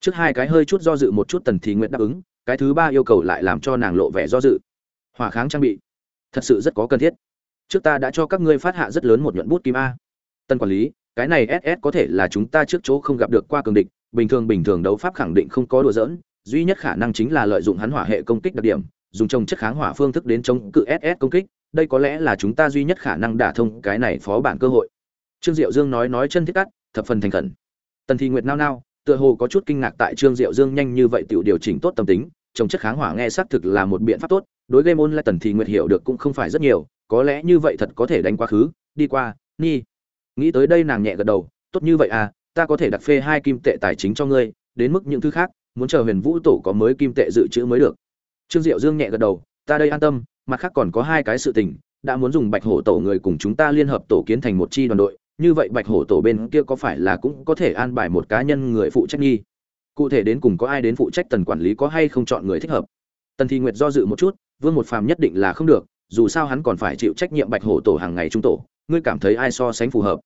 trước hai cái hơi chút do dự một chút tần thì nguyện đáp ứng, cái thứ ba yêu cầu lại làm cho nàng lộ vẻ do dự. Hỏa kháng trang bị. Thật sự rất có cần thiết. Trước ta đã cho các ngươi phát hạ rất lớn một nhuận bút kim a. Tân quản lý, cái này ss có thể là chúng ta trước chỗ không gặp được qua cường địch, bình thường bình thường đấu pháp khẳng định không có đùa giỡn, duy nhất khả năng chính là lợi dụng hắn hỏa hệ công kích đặc điểm, dùng trồng chất kháng hỏa phương thức đến chống cự ss công kích, đây có lẽ là chúng ta duy nhất khả năng đả thông cái này phó bản cơ hội. Trương diệu dương nói nói chân thiết cắt, thập phần thành khẩn. Tần thị nguyệt nao nao tựa hồ có chút kinh ngạc tại trương diệu dương nhanh như vậy tự điều chỉnh tốt tâm tính trồng chất kháng hỏa nghe xác thực là một biện pháp tốt, đối game ôn lại tần thì nguyệt hiểu được cũng không phải rất nhiều, có lẽ như vậy thật có thể đánh quá khứ, đi qua, ni. Nghĩ tới đây nàng nhẹ gật đầu, tốt như vậy à ta có thể đặt phê hai kim tệ tài chính cho ngươi, đến mức những thứ khác, muốn chờ huyền vũ tổ có mới kim tệ dự trữ mới được. Trương diệu dương nhẹ gật đầu, ta đây an tâm, mặt khác còn có hai cái sự tình, đã muốn dùng bạch hổ tổ người cùng chúng ta liên hợp tổ kiến thành một chi đoàn đội như vậy bạch hổ tổ bên kia có phải là cũng có thể an bài một cá nhân người phụ trách nghi? Cụ thể đến cùng có ai đến phụ trách tần quản lý có hay không chọn người thích hợp? Tần thi nguyệt do dự một chút, vương một phàm nhất định là không được, dù sao hắn còn phải chịu trách nhiệm bạch hổ tổ hàng ngày trung tổ, ngươi cảm thấy ai so sánh phù hợp?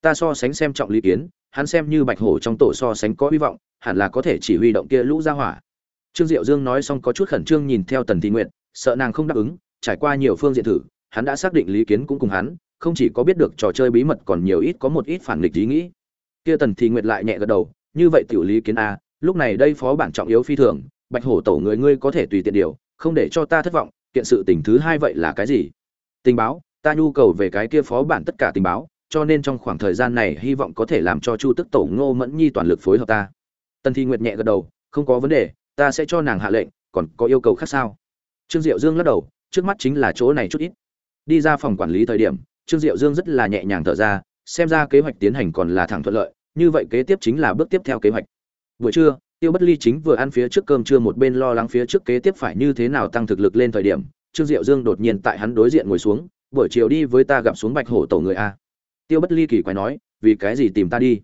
Ta so sánh xem trọng lý kiến, hắn xem như bạch hổ trong tổ so sánh có hy vọng, hẳn là có thể chỉ huy động kia lũ ra hỏa. Trương diệu dương nói xong có chút khẩn trương nhìn theo tần thi nguyện sợ nàng không đáp ứng, trải qua nhiều phương diện thử, hắn đã xác định lý kiến cũng cùng hắn không chỉ có biết được trò chơi bí mật còn nhiều ít có một ít phản nghịch ý nghĩ. Kia tần thì nguyệt lại nhẹ gật đầu, như vậy tiểu lý kiến a, lúc này đây phó bản trọng yếu phi thường, bạch hổ tổ người ngươi có thể tùy tiện điều, không để cho ta thất vọng, kiện sự tình thứ hai vậy là cái gì? Tình báo, ta nhu cầu về cái kia phó bản tất cả tình báo, cho nên trong khoảng thời gian này hy vọng có thể làm cho chu tức tổ ngô mẫn nhi toàn lực phối hợp ta. Tần thi nguyệt nhẹ gật đầu, không có vấn đề, ta sẽ cho nàng hạ lệnh, còn có yêu cầu khác sao? Trương diệu dương lắc đầu, trước mắt chính là chỗ này chút ít. Đi ra phòng quản lý thời điểm trương diệu dương rất là nhẹ nhàng thở ra, xem ra kế hoạch tiến hành còn là thẳng thuận lợi, như vậy kế tiếp chính là bước tiếp theo kế hoạch. Buổi trưa, tiêu bất ly chính vừa ăn phía trước cơm trưa một bên lo lắng phía trước kế tiếp phải như thế nào tăng thực lực lên thời điểm, trương diệu dương đột nhiên tại hắn đối diện ngồi xuống, buổi chiều đi với ta gặp xuống bạch hổ tổ người a. Tiêu bất ly kỳ quái nói, vì cái gì tìm ta đi?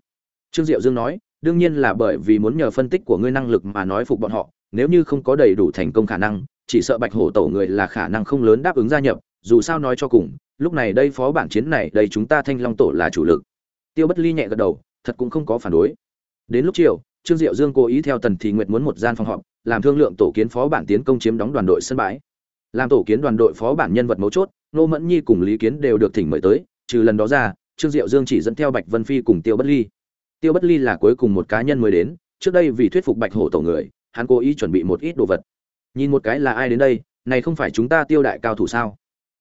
Trương diệu dương nói, đương nhiên là bởi vì muốn nhờ phân tích của ngươi năng lực mà nói phục bọn họ, nếu như không có đầy đủ thành công khả năng, chỉ sợ bạch hổ tổ người là khả năng không lớn đáp ứng gia nhập, dù sao nói cho cùng lúc này đây phó bản chiến này, đây chúng ta thanh long tổ là chủ lực. Tiêu bất ly nhẹ gật đầu, thật cũng không có phản đối. Đến lúc chiều, trương diệu dương cố ý theo tần thị nguyệt muốn một gian phòng họp, làm thương lượng tổ kiến phó bản tiến công chiếm đóng đoàn đội sân bãi. Làm tổ kiến đoàn đội phó bản nhân vật mấu chốt nô mẫn nhi cùng lý kiến đều được thỉnh mời tới, trừ lần đó ra, trương diệu dương chỉ dẫn theo bạch vân phi cùng tiêu bất ly. Tiêu bất ly là cuối cùng một cá nhân mới đến, trước đây vì thuyết phục bạch hổ tổ người, hắn cố ý chuẩn bị một ít đồ vật. Nhìn một cái là ai đến đây, này không phải chúng ta tiêu đại cao thủ sao?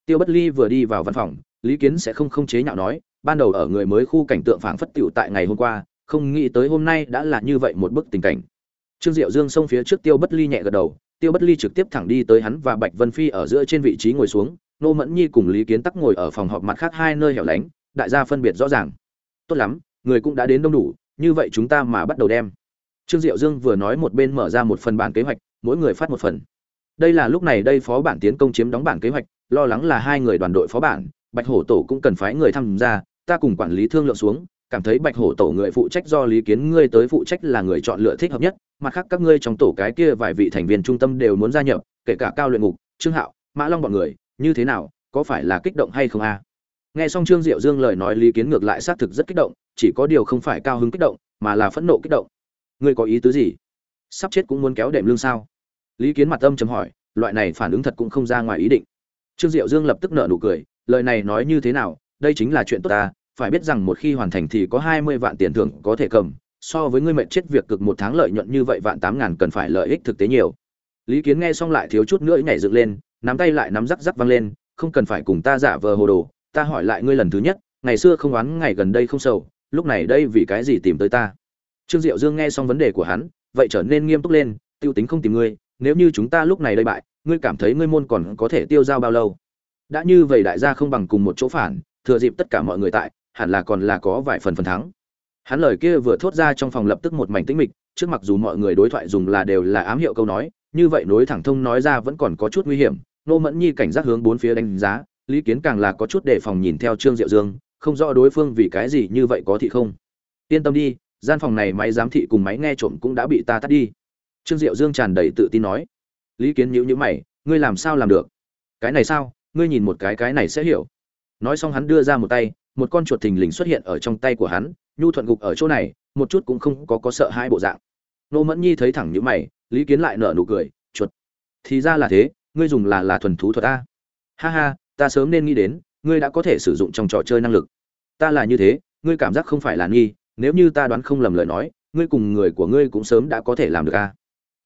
Tiêu bất ly vừa đi vào văn phòng, lý kiến sẽ không không chế nhạo nói, ban đầu ở người mới khu cảnh tượng phảng phất tiểu tại ngày hôm qua, không nghĩ tới hôm nay đã là như vậy một bức tình cảnh. Trương diệu dương xông phía trước tiêu bất ly nhẹ gật đầu, tiêu bất ly trực tiếp thẳng đi tới hắn và bạch vân phi ở giữa trên vị trí ngồi xuống, nô mẫn nhi cùng lý kiến tắc ngồi ở phòng họp mặt khác hai nơi hẻo lánh, đại gia phân biệt rõ ràng. Tốt lắm, người cũng đã đến đông đủ, như vậy chúng ta mà bắt đầu đem. Trương diệu dương vừa nói một bên mở ra một phần bản kế hoạch, mỗi người phát một phần. Đây là lúc này đây phó bản tiến công chiếm đóng bản kế hoạch lo lắng là hai người đoàn đội phó bản, bạch hổ tổ cũng cần phái người tham gia, ta cùng quản lý thương lượng xuống, cảm thấy bạch hổ tổ người phụ trách do lý kiến ngươi tới phụ trách là người chọn lựa thích hợp nhất, mặt khác các ngươi trong tổ cái kia vài vị thành viên trung tâm đều muốn gia nhập, kể cả cao luyện ngục, trương hạo, mã long bọn người, như thế nào, có phải là kích động hay không a? Nghe xong trương diệu dương lời nói, lý kiến ngược lại xác thực rất kích động, chỉ có điều không phải cao hứng kích động, mà là phẫn nộ kích động. Ngươi có ý tứ gì? Sắp chết cũng muốn kéo đệm lương sao? Lý kiến mặt âm chấm hỏi, loại này phản ứng thật cũng không ra ngoài ý định trương diệu dương lập tức nợ nụ cười, lời này nói như thế nào, đây chính là chuyện tốt ta, phải biết rằng một khi hoàn thành thì có hai mươi vạn tiền thưởng có thể cầm, so với ngươi mệnh chết việc cực một tháng lợi nhuận như vậy vạn tám ngàn cần phải lợi ích thực tế nhiều. Lý kiến nghe xong lại thiếu chút nữa nhảy dựng lên, nắm tay lại nắm rắc rắc văng lên, không cần phải cùng ta giả vờ hồ đồ, ta hỏi lại ngươi lần thứ nhất, ngày xưa không oán, ngày gần đây không sầu, lúc này đây vì cái gì tìm tới ta? Trương diệu dương nghe xong vấn đề của hắn, vậy trở nên nghiêm túc lên, tiêu tính không tìm ngươi, nếu như chúng ta lúc này đây bại ngươi cảm thấy ngươi môn còn có thể tiêu dao bao lâu? Đã như vậy đại gia không bằng cùng một chỗ phản, thừa dịp tất cả mọi người tại, hẳn là còn là có vài phần phần thắng. Hắn lời kia vừa thốt ra trong phòng lập tức một mảnh tĩnh mịch, trước mặc dù mọi người đối thoại dùng là đều là ám hiệu câu nói, như vậy nối thẳng thông nói ra vẫn còn có chút nguy hiểm nô mẫn nhi cảnh giác hướng bốn phía đánh giá, lý kiến càng là có chút đề phòng nhìn theo trương diệu dương, không rõ đối phương vì cái gì như vậy có thị không. Yên tâm đi, gian phòng này máy giám thị cùng máy nghe trộm cũng đã bị ta tắt đi. Trương diệu dương tràn đầy tự tin nói lý kiến nhữ nhữ mày, ngươi làm sao làm được? Cái này sao? Ngươi nhìn một cái cái này sẽ hiểu. Nói xong hắn đưa ra một tay, một con chuột thình lình xuất hiện ở trong tay của hắn, nhu thuận gục ở chỗ này, một chút cũng không có có sợ hai bộ dạng. Nô mẫn nhi thấy thẳng như mày, lý kiến lại nở nụ cười, chuột, thì ra là thế, ngươi dùng là là thuần thú thuật ta. Ha ha, ta sớm nên nghĩ đến, ngươi đã có thể sử dụng trong trò chơi năng lực. Ta là như thế, ngươi cảm giác không phải là nghi, nếu như ta đoán không lầm lời nói, ngươi cùng người của ngươi cũng sớm đã có thể làm được a.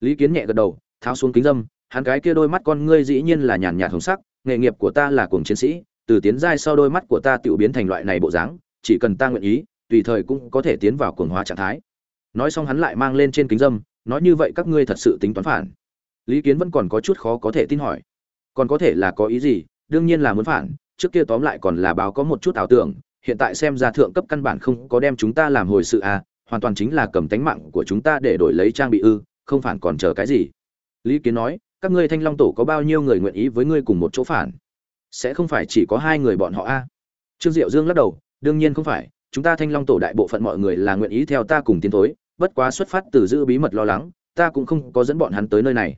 Lý kiến nhẹ gật đầu tháo xuống kính dâm, hắn cái kia đôi mắt con ngươi dĩ nhiên là nhàn nhạt hồng sắc, nghề nghiệp của ta là cuồng chiến sĩ, từ tiến giai sau đôi mắt của ta tự biến thành loại này bộ dáng, chỉ cần ta nguyện ý, tùy thời cũng có thể tiến vào cuồng hóa trạng thái. Nói xong hắn lại mang lên trên kính dâm, nói như vậy các ngươi thật sự tính toán phản. Lý kiến vẫn còn có chút khó có thể tin hỏi. Còn có thể là có ý gì? Đương nhiên là muốn phản, trước kia tóm lại còn là báo có một chút ảo tưởng, hiện tại xem ra thượng cấp căn bản không có đem chúng ta làm hồi sự à hoàn toàn chính là cầm tánh mạng của chúng ta để đổi lấy trang bị ư, không phản còn chờ cái gì lý kiến nói, các ngươi thanh long tổ có bao nhiêu người nguyện ý với ngươi cùng một chỗ phản? Sẽ không phải chỉ có hai người bọn họ a? À? trương diệu dương lắc đầu, đương nhiên không phải, chúng ta thanh long tổ đại bộ phận mọi người là nguyện ý theo ta cùng tiến thối, bất quá xuất phát từ giữ bí mật lo lắng, ta cũng không có dẫn bọn hắn tới nơi này.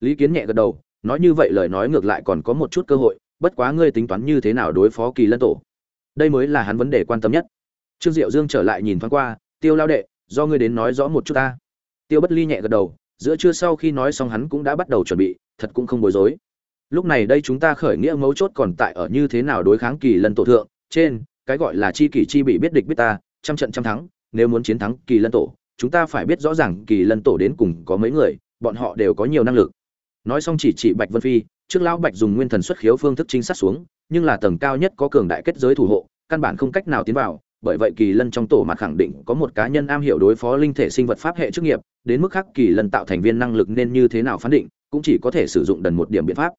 Lý kiến nhẹ gật đầu, nói như vậy lời nói ngược lại còn có một chút cơ hội, bất quá ngươi tính toán như thế nào đối phó kỳ lân tổ? Đây mới là hắn vấn đề quan tâm nhất. Trương diệu dương trở lại nhìn thoáng qua, tiêu lao đệ, do ngươi đến nói rõ một chút ta. Tiêu bất ly nhẹ gật đầu giữa trưa sau khi nói xong hắn cũng đã bắt đầu chuẩn bị, thật cũng không bối rối. Lúc này đây chúng ta khởi nghĩa mấu chốt còn tại ở như thế nào đối kháng kỳ lân tổ thượng, trên, cái gọi là chi kỷ chi bị biết địch biết ta, trăm trận trăm thắng, nếu muốn chiến thắng kỳ lân tổ, chúng ta phải biết rõ ràng kỳ lân tổ đến cùng có mấy người, bọn họ đều có nhiều năng lực. Nói xong chỉ chỉ bạch vân phi, trước lão bạch dùng nguyên thần xuất khiếu phương thức trinh sát xuống, nhưng là tầng cao nhất có cường đại kết giới thủ hộ, căn bản không cách nào tiến vào bởi vậy kỳ lân trong tổ mặt khẳng định có một cá nhân am hiểu đối phó linh thể sinh vật pháp hệ chức nghiệp, đến mức khác kỳ lân tạo thành viên năng lực nên như thế nào phán định, cũng chỉ có thể sử dụng đần một điểm biện pháp.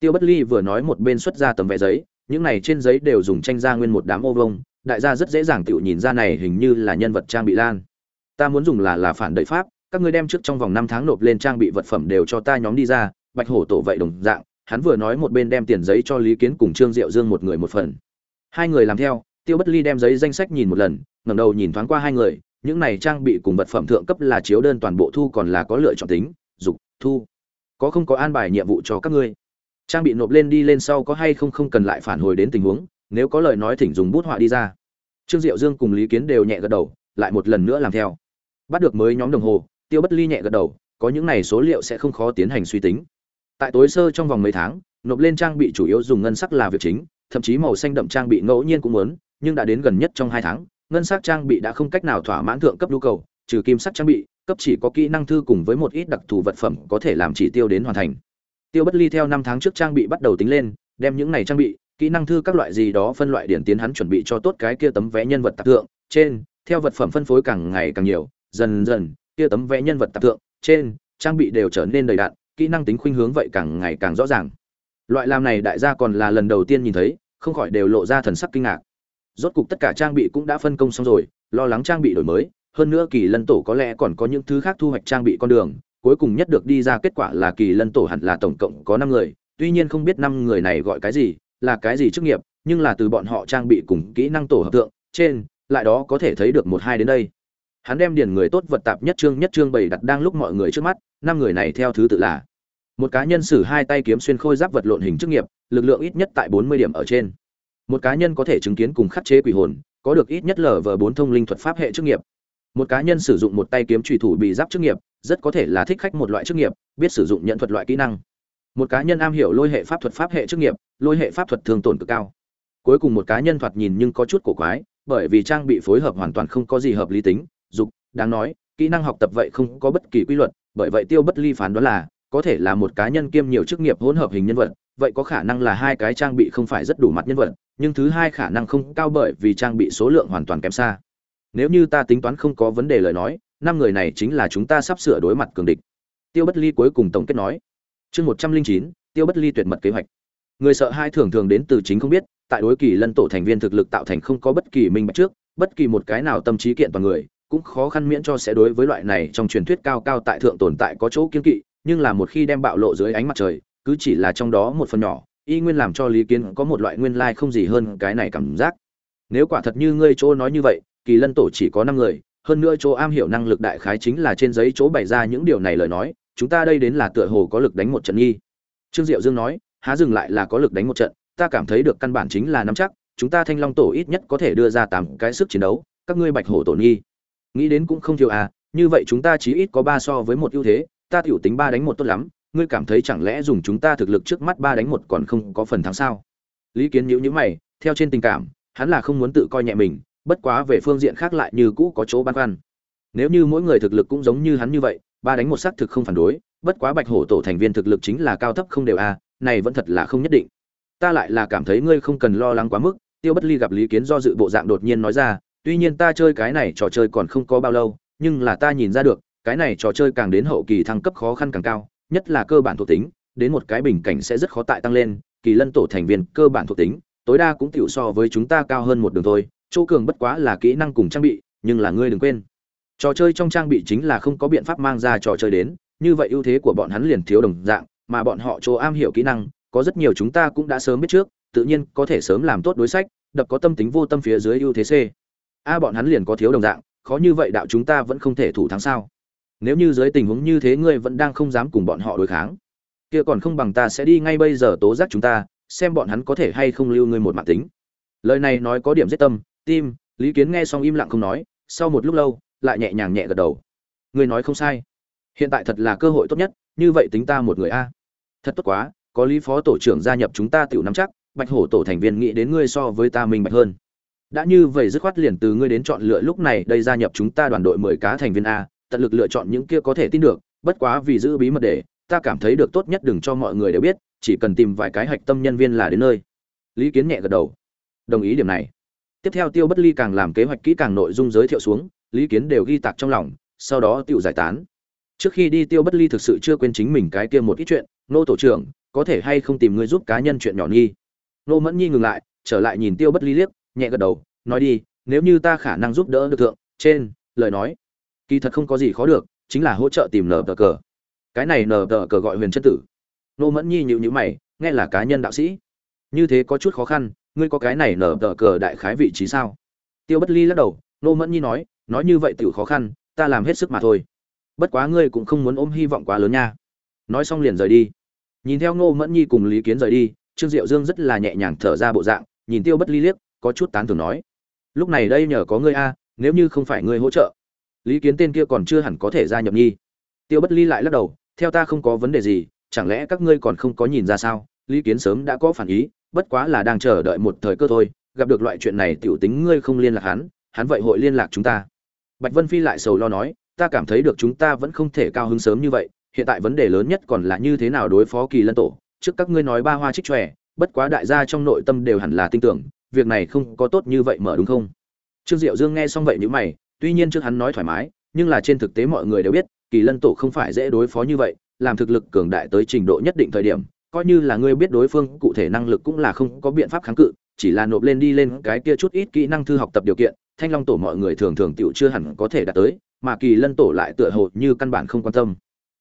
Tiêu bất ly vừa nói một bên xuất ra tấm vé giấy, những này trên giấy đều dùng tranh ra nguyên một đám ô vông đại gia rất dễ dàng tự nhìn ra này hình như là nhân vật trang bị lan. Ta muốn dùng là là phản đợi pháp, các ngươi đem trước trong vòng năm tháng nộp lên trang bị vật phẩm đều cho ta nhóm đi ra, bạch hổ tổ vậy đồng dạng, hắn vừa nói một bên đem tiền giấy cho lý kiến cùng trương diệu dương một người một phần. Hai người làm theo tiêu bất ly đem giấy danh sách nhìn một lần, ngẩng đầu nhìn thoáng qua hai người, những này trang bị cùng vật phẩm thượng cấp là chiếu đơn toàn bộ thu còn là có lựa chọn tính, dục, thu. Có không có an bài nhiệm vụ cho các ngươi? Trang bị nộp lên đi lên sau có hay không không cần lại phản hồi đến tình huống, nếu có lời nói thỉnh dùng bút họa đi ra. Trương diệu dương cùng lý kiến đều nhẹ gật đầu, lại một lần nữa làm theo. Bắt được mới nhóm đồng hồ, tiêu bất ly nhẹ gật đầu, có những này số liệu sẽ không khó tiến hành suy tính. Tại tối sơ trong vòng mấy tháng, nộp lên trang bị chủ yếu dùng ngân sắc là việc chính, thậm chí màu xanh đậm trang bị ngẫu nhiên cũng muốn nhưng đã đến gần nhất trong hai tháng, ngân sắc trang bị đã không cách nào thỏa mãn thượng cấp nhu cầu, trừ kim sắc trang bị, cấp chỉ có kỹ năng thư cùng với một ít đặc thù vật phẩm có thể làm chỉ tiêu đến hoàn thành. Tiêu bất ly theo năm tháng trước trang bị bắt đầu tính lên, đem những này trang bị, kỹ năng thư các loại gì đó phân loại điển tiến hắn chuẩn bị cho tốt cái kia tấm vé nhân vật tạp thượng, trên, theo vật phẩm phân phối càng ngày càng nhiều, dần dần, kia tấm vẽ nhân vật tạp tượng trên, trang bị đều trở nên đầy đạn kỹ năng tính khuynh hướng vậy càng ngày càng rõ ràng. Loại làm này đại gia còn là lần đầu tiên nhìn thấy, không khỏi đều lộ ra thần sắc kinh ngạc rốt cục tất cả trang bị cũng đã phân công xong rồi, lo lắng trang bị đổi mới, hơn nữa kỳ lân tổ có lẽ còn có những thứ khác thu hoạch trang bị con đường, cuối cùng nhất được đi ra kết quả là kỳ lân tổ hẳn là tổng cộng có năm người, tuy nhiên không biết năm người này gọi cái gì, là cái gì chức nghiệp, nhưng là từ bọn họ trang bị cùng kỹ năng tổ hợp tượng, trên, lại đó có thể thấy được một hai đến đây. Hắn đem điền người tốt vật tạp nhất trương nhất trương bày đặt đang lúc mọi người trước mắt, năm người này theo thứ tự là, một cá nhân sử hai tay kiếm xuyên khôi giáp vật lộn hình chức nghiệp, lực lượng ít nhất tại bốn mươi điểm ở trên một cá nhân có thể chứng kiến cùng khắc chế quỷ hồn, có được ít nhất lở vờ bốn thông linh thuật pháp hệ chức nghiệp. Một cá nhân sử dụng một tay kiếm trùy thủ bị giáp chức nghiệp, rất có thể là thích khách một loại chức nghiệp, biết sử dụng nhận thuật loại kỹ năng. Một cá nhân am hiểu lôi hệ pháp thuật pháp hệ chức nghiệp, lôi hệ pháp thuật thường tổn cực cao. Cuối cùng một cá nhân thoạt nhìn nhưng có chút cổ quái, bởi vì trang bị phối hợp hoàn toàn không có gì hợp lý tính, dục, đáng nói, kỹ năng học tập vậy không có bất kỳ quy luật, bởi vậy tiêu bất ly phán đoán là, có thể là một cá nhân kiêm nhiều chức nghiệp hỗn hợp hình nhân vật vậy có khả năng là hai cái trang bị không phải rất đủ mặt nhân vật, nhưng thứ hai khả năng không cao bởi vì trang bị số lượng hoàn toàn kém xa. Nếu như ta tính toán không có vấn đề lời nói, năm người này chính là chúng ta sắp sửa đối mặt cường địch. Tiêu bất ly cuối cùng tổng kết nói. Chương một trăm linh chín, tiêu bất ly tuyệt mật kế hoạch. Người sợ hai thường thường đến từ chính không biết, tại đối kỳ lân tổ thành viên thực lực tạo thành không có bất kỳ minh bạch trước, bất kỳ một cái nào tâm trí kiện toàn người, cũng khó khăn miễn cho sẽ đối với loại này trong truyền thuyết cao cao tại thượng tồn tại có chỗ kiên kỵ, nhưng là một khi đem bạo lộ dưới ánh mặt trời cứ chỉ là trong đó một phần nhỏ, y nguyên làm cho lý kiến có một loại nguyên lai không gì hơn cái này cảm giác. Nếu quả thật như ngươi chỗ nói như vậy, kỳ lân tổ chỉ có năm người, hơn nữa chỗ am hiểu năng lực đại khái chính là trên giấy chỗ bày ra những điều này lời nói, chúng ta đây đến là tựa hồ có lực đánh một trận nghi. Trương diệu dương nói, há dừng lại là có lực đánh một trận, ta cảm thấy được căn bản chính là nắm chắc, chúng ta thanh long tổ ít nhất có thể đưa ra tám cái sức chiến đấu, các ngươi bạch hổ tổ nghi. Nghĩ đến cũng không thiếu à như vậy chúng ta chỉ ít có ba so với một ưu thế, ta tiểu tính ba đánh một tốt lắm ngươi cảm thấy chẳng lẽ dùng chúng ta thực lực trước mắt ba đánh một còn không có phần thắng sao? Lý kiến nhữ nhữ mày, theo trên tình cảm, hắn là không muốn tự coi nhẹ mình, bất quá về phương diện khác lại như cũ có chỗ băn khoăn. Nếu như mỗi người thực lực cũng giống như hắn như vậy, ba đánh một xác thực không phản đối, bất quá bạch hổ tổ thành viên thực lực chính là cao thấp không đều a, này vẫn thật là không nhất định. Ta lại là cảm thấy ngươi không cần lo lắng quá mức, tiêu bất ly gặp lý kiến do dự bộ dạng đột nhiên nói ra, tuy nhiên ta chơi cái này trò chơi còn không có bao lâu, nhưng là ta nhìn ra được, cái này trò chơi càng đến hậu kỳ thăng cấp khó khăn càng cao nhất là cơ bản thuộc tính, đến một cái bình cảnh sẽ rất khó tại tăng lên, kỳ lân tổ thành viên cơ bản thuộc tính, tối đa cũng tiểu so với chúng ta cao hơn một đường thôi, chỗ cường bất quá là kỹ năng cùng trang bị, nhưng là ngươi đừng quên. Trò chơi trong trang bị chính là không có biện pháp mang ra trò chơi đến, như vậy ưu thế của bọn hắn liền thiếu đồng dạng, mà bọn họ chỗ am hiểu kỹ năng, có rất nhiều chúng ta cũng đã sớm biết trước, tự nhiên có thể sớm làm tốt đối sách, đập có tâm tính vô tâm phía dưới ưu thế c. A, bọn hắn liền có thiếu đồng dạng, khó như vậy đạo chúng ta vẫn không thể thủ thắng sao? Nếu như dưới tình huống như thế ngươi vẫn đang không dám cùng bọn họ đối kháng, kia còn không bằng ta sẽ đi ngay bây giờ tố giác chúng ta, xem bọn hắn có thể hay không lưu ngươi một mạng tính. Lời này nói có điểm giết tâm, tim, lý kiến nghe xong im lặng không nói, sau một lúc lâu, lại nhẹ nhàng nhẹ gật đầu. Ngươi nói không sai. Hiện tại thật là cơ hội tốt nhất, như vậy tính ta một người a. Thật tốt quá, có lý phó tổ trưởng gia nhập chúng ta tiểu nắm chắc, bạch hổ tổ thành viên nghĩ đến ngươi so với ta minh bạch hơn. Đã như vậy dứt khoát liền từ ngươi đến chọn lựa lúc này đây gia nhập chúng ta đoàn đội mười cá thành viên a tận lực lựa chọn những kia có thể tin được, bất quá vì giữ bí mật để, ta cảm thấy được tốt nhất đừng cho mọi người đều biết, chỉ cần tìm vài cái hạch tâm nhân viên là đến nơi. Lý kiến nhẹ gật đầu. Đồng ý điểm này. Tiếp theo tiêu bất ly càng làm kế hoạch kỹ càng nội dung giới thiệu xuống, lý kiến đều ghi tạc trong lòng, sau đó tự giải tán. Trước khi đi tiêu bất ly thực sự chưa quên chính mình cái kia một ít chuyện, nô tổ trưởng, có thể hay không tìm người giúp cá nhân chuyện nhỏ nhi nô mẫn nhi ngừng lại, trở lại nhìn tiêu bất ly liếc, nhẹ gật đầu, nói đi, nếu như ta khả năng giúp đỡ được thượng, trên, lời nói kỳ thật không có gì khó được, chính là hỗ trợ tìm nở tờ cờ. Cái này nở tờ cờ gọi huyền chân tử. Nô mẫn nhi nhịu nhữ mày, nghe là cá nhân đạo sĩ. Như thế có chút khó khăn, ngươi có cái này nở tờ cờ đại khái vị trí sao? Tiêu bất ly lắc đầu, nô mẫn nhi nói nói như vậy tiểu khó khăn, ta làm hết sức mà thôi. Bất quá ngươi cũng không muốn ôm hy vọng quá lớn nha. Nói xong liền rời đi. Nhìn theo ngô mẫn nhi cùng lý kiến rời đi, trương diệu dương rất là nhẹ nhàng thở ra bộ dạng, nhìn tiêu bất ly liếc, có chút tán thưởng nói. Lúc này đây nhờ có ngươi a, nếu như không phải ngươi hỗ trợ lý kiến tên kia còn chưa hẳn có thể gia nhập nhi tiêu bất ly lại lắc đầu, theo ta không có vấn đề gì, chẳng lẽ các ngươi còn không có nhìn ra sao? Lý kiến sớm đã có phản ý, bất quá là đang chờ đợi một thời cơ thôi, gặp được loại chuyện này tiểu tính ngươi không liên lạc hắn hắn vậy hội liên lạc chúng ta. Bạch vân phi lại sầu lo nói, ta cảm thấy được chúng ta vẫn không thể cao hứng sớm như vậy, hiện tại vấn đề lớn nhất còn là như thế nào đối phó kỳ lân tổ. Trước các ngươi nói ba hoa trích tròe bất quá đại gia trong nội tâm đều hẳn là tin tưởng, việc này không có tốt như vậy mở đúng không? Trương diệu dương nghe xong vậy như mày tuy nhiên trước hắn nói thoải mái, nhưng là trên thực tế mọi người đều biết, kỳ lân tổ không phải dễ đối phó như vậy, làm thực lực cường đại tới trình độ nhất định thời điểm, coi như là ngươi biết đối phương, cụ thể năng lực cũng là không có biện pháp kháng cự, chỉ là nộp lên đi lên cái kia chút ít kỹ năng thư học tập điều kiện, thanh long tổ mọi người thường thường tựu chưa hẳn có thể đạt tới, mà kỳ lân tổ lại tựa hồ như căn bản không quan tâm.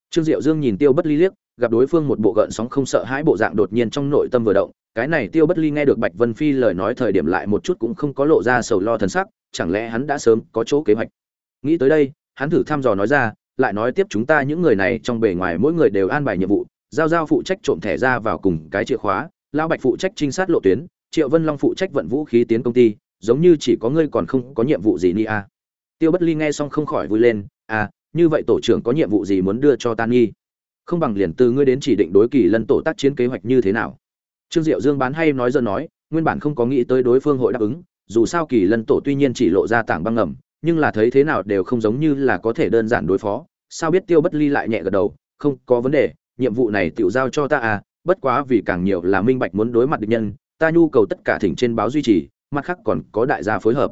Trương diệu dương nhìn tiêu bất ly liếc, gặp đối phương một bộ gợn sóng không sợ hãi bộ dạng đột nhiên trong nội tâm vừa động, cái này tiêu bất ly nghe được bạch vân phi lời nói thời điểm lại một chút cũng không có lộ ra sầu lo thần sắc chẳng lẽ hắn đã sớm có chỗ kế hoạch? Nghĩ tới đây, hắn thử thăm dò nói ra, lại nói tiếp chúng ta những người này trong bề ngoài mỗi người đều an bài nhiệm vụ, giao giao phụ trách trộm thẻ ra vào cùng cái chìa khóa lao bạch phụ trách trinh sát lộ tuyến, triệu vân long phụ trách vận vũ khí tiến công ty, giống như chỉ có ngươi còn không có nhiệm vụ gì ni a à. tiêu bất ly nghe xong không khỏi vui lên à như vậy tổ trưởng có nhiệm vụ gì muốn đưa cho tan nghi không bằng liền từ ngươi đến chỉ định đối kỳ lân tổ tác chiến kế hoạch như thế nào. Trương diệu dương bán hay nói dân nói, nguyên bản không có nghĩ tới đối phương hội đáp ứng dù sao kỳ lân tổ tuy nhiên chỉ lộ ra tảng băng ngầm, nhưng là thấy thế nào đều không giống như là có thể đơn giản đối phó. Sao biết tiêu bất ly lại nhẹ gật đầu, không có vấn đề, nhiệm vụ này tự giao cho ta à bất quá vì càng nhiều là minh bạch muốn đối mặt địch nhân, ta nhu cầu tất cả thỉnh trên báo duy trì, mặt khác còn có đại gia phối hợp.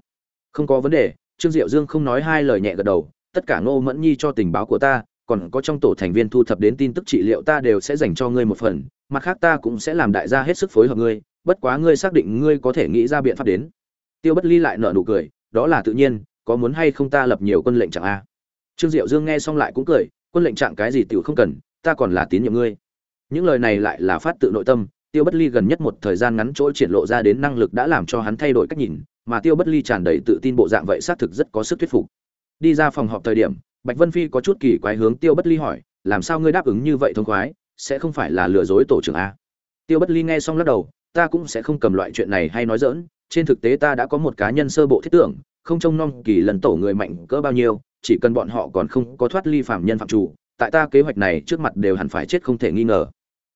Không có vấn đề. Trương diệu dương không nói hai lời nhẹ gật đầu, tất cả ngô mẫn nhi cho tình báo của ta, còn có trong tổ thành viên thu thập đến tin tức trị liệu ta đều sẽ dành cho ngươi một phần, mặt khác ta cũng sẽ làm đại gia hết sức phối hợp ngươi, bất quá ngươi xác định ngươi có thể nghĩ ra biện pháp đến tiêu bất ly lại nở nụ cười, đó là tự nhiên, có muốn hay không ta lập nhiều quân lệnh trạng a? Trương diệu dương nghe xong lại cũng cười, quân lệnh trạng cái gì tiểu không cần, ta còn là tín nhiệm ngươi. Những lời này lại là phát tự nội tâm, tiêu bất ly gần nhất một thời gian ngắn chỗ triển lộ ra đến năng lực đã làm cho hắn thay đổi cách nhìn, mà tiêu bất ly tràn đầy tự tin bộ dạng vậy xác thực rất có sức thuyết phục. Đi ra phòng họp thời điểm, bạch vân phi có chút kỳ quái hướng tiêu bất ly hỏi, làm sao ngươi đáp ứng như vậy thông khoái, sẽ không phải là lừa dối tổ trưởng a? Tiêu bất ly nghe xong lắc đầu, ta cũng sẽ không cầm loại chuyện này hay nói dỡn trên thực tế ta đã có một cá nhân sơ bộ thiết tưởng, không trông nom kỳ lần tổ người mạnh cỡ bao nhiêu, chỉ cần bọn họ còn không có thoát ly phạm nhân phạm chủ, tại ta kế hoạch này trước mặt đều hẳn phải chết không thể nghi ngờ.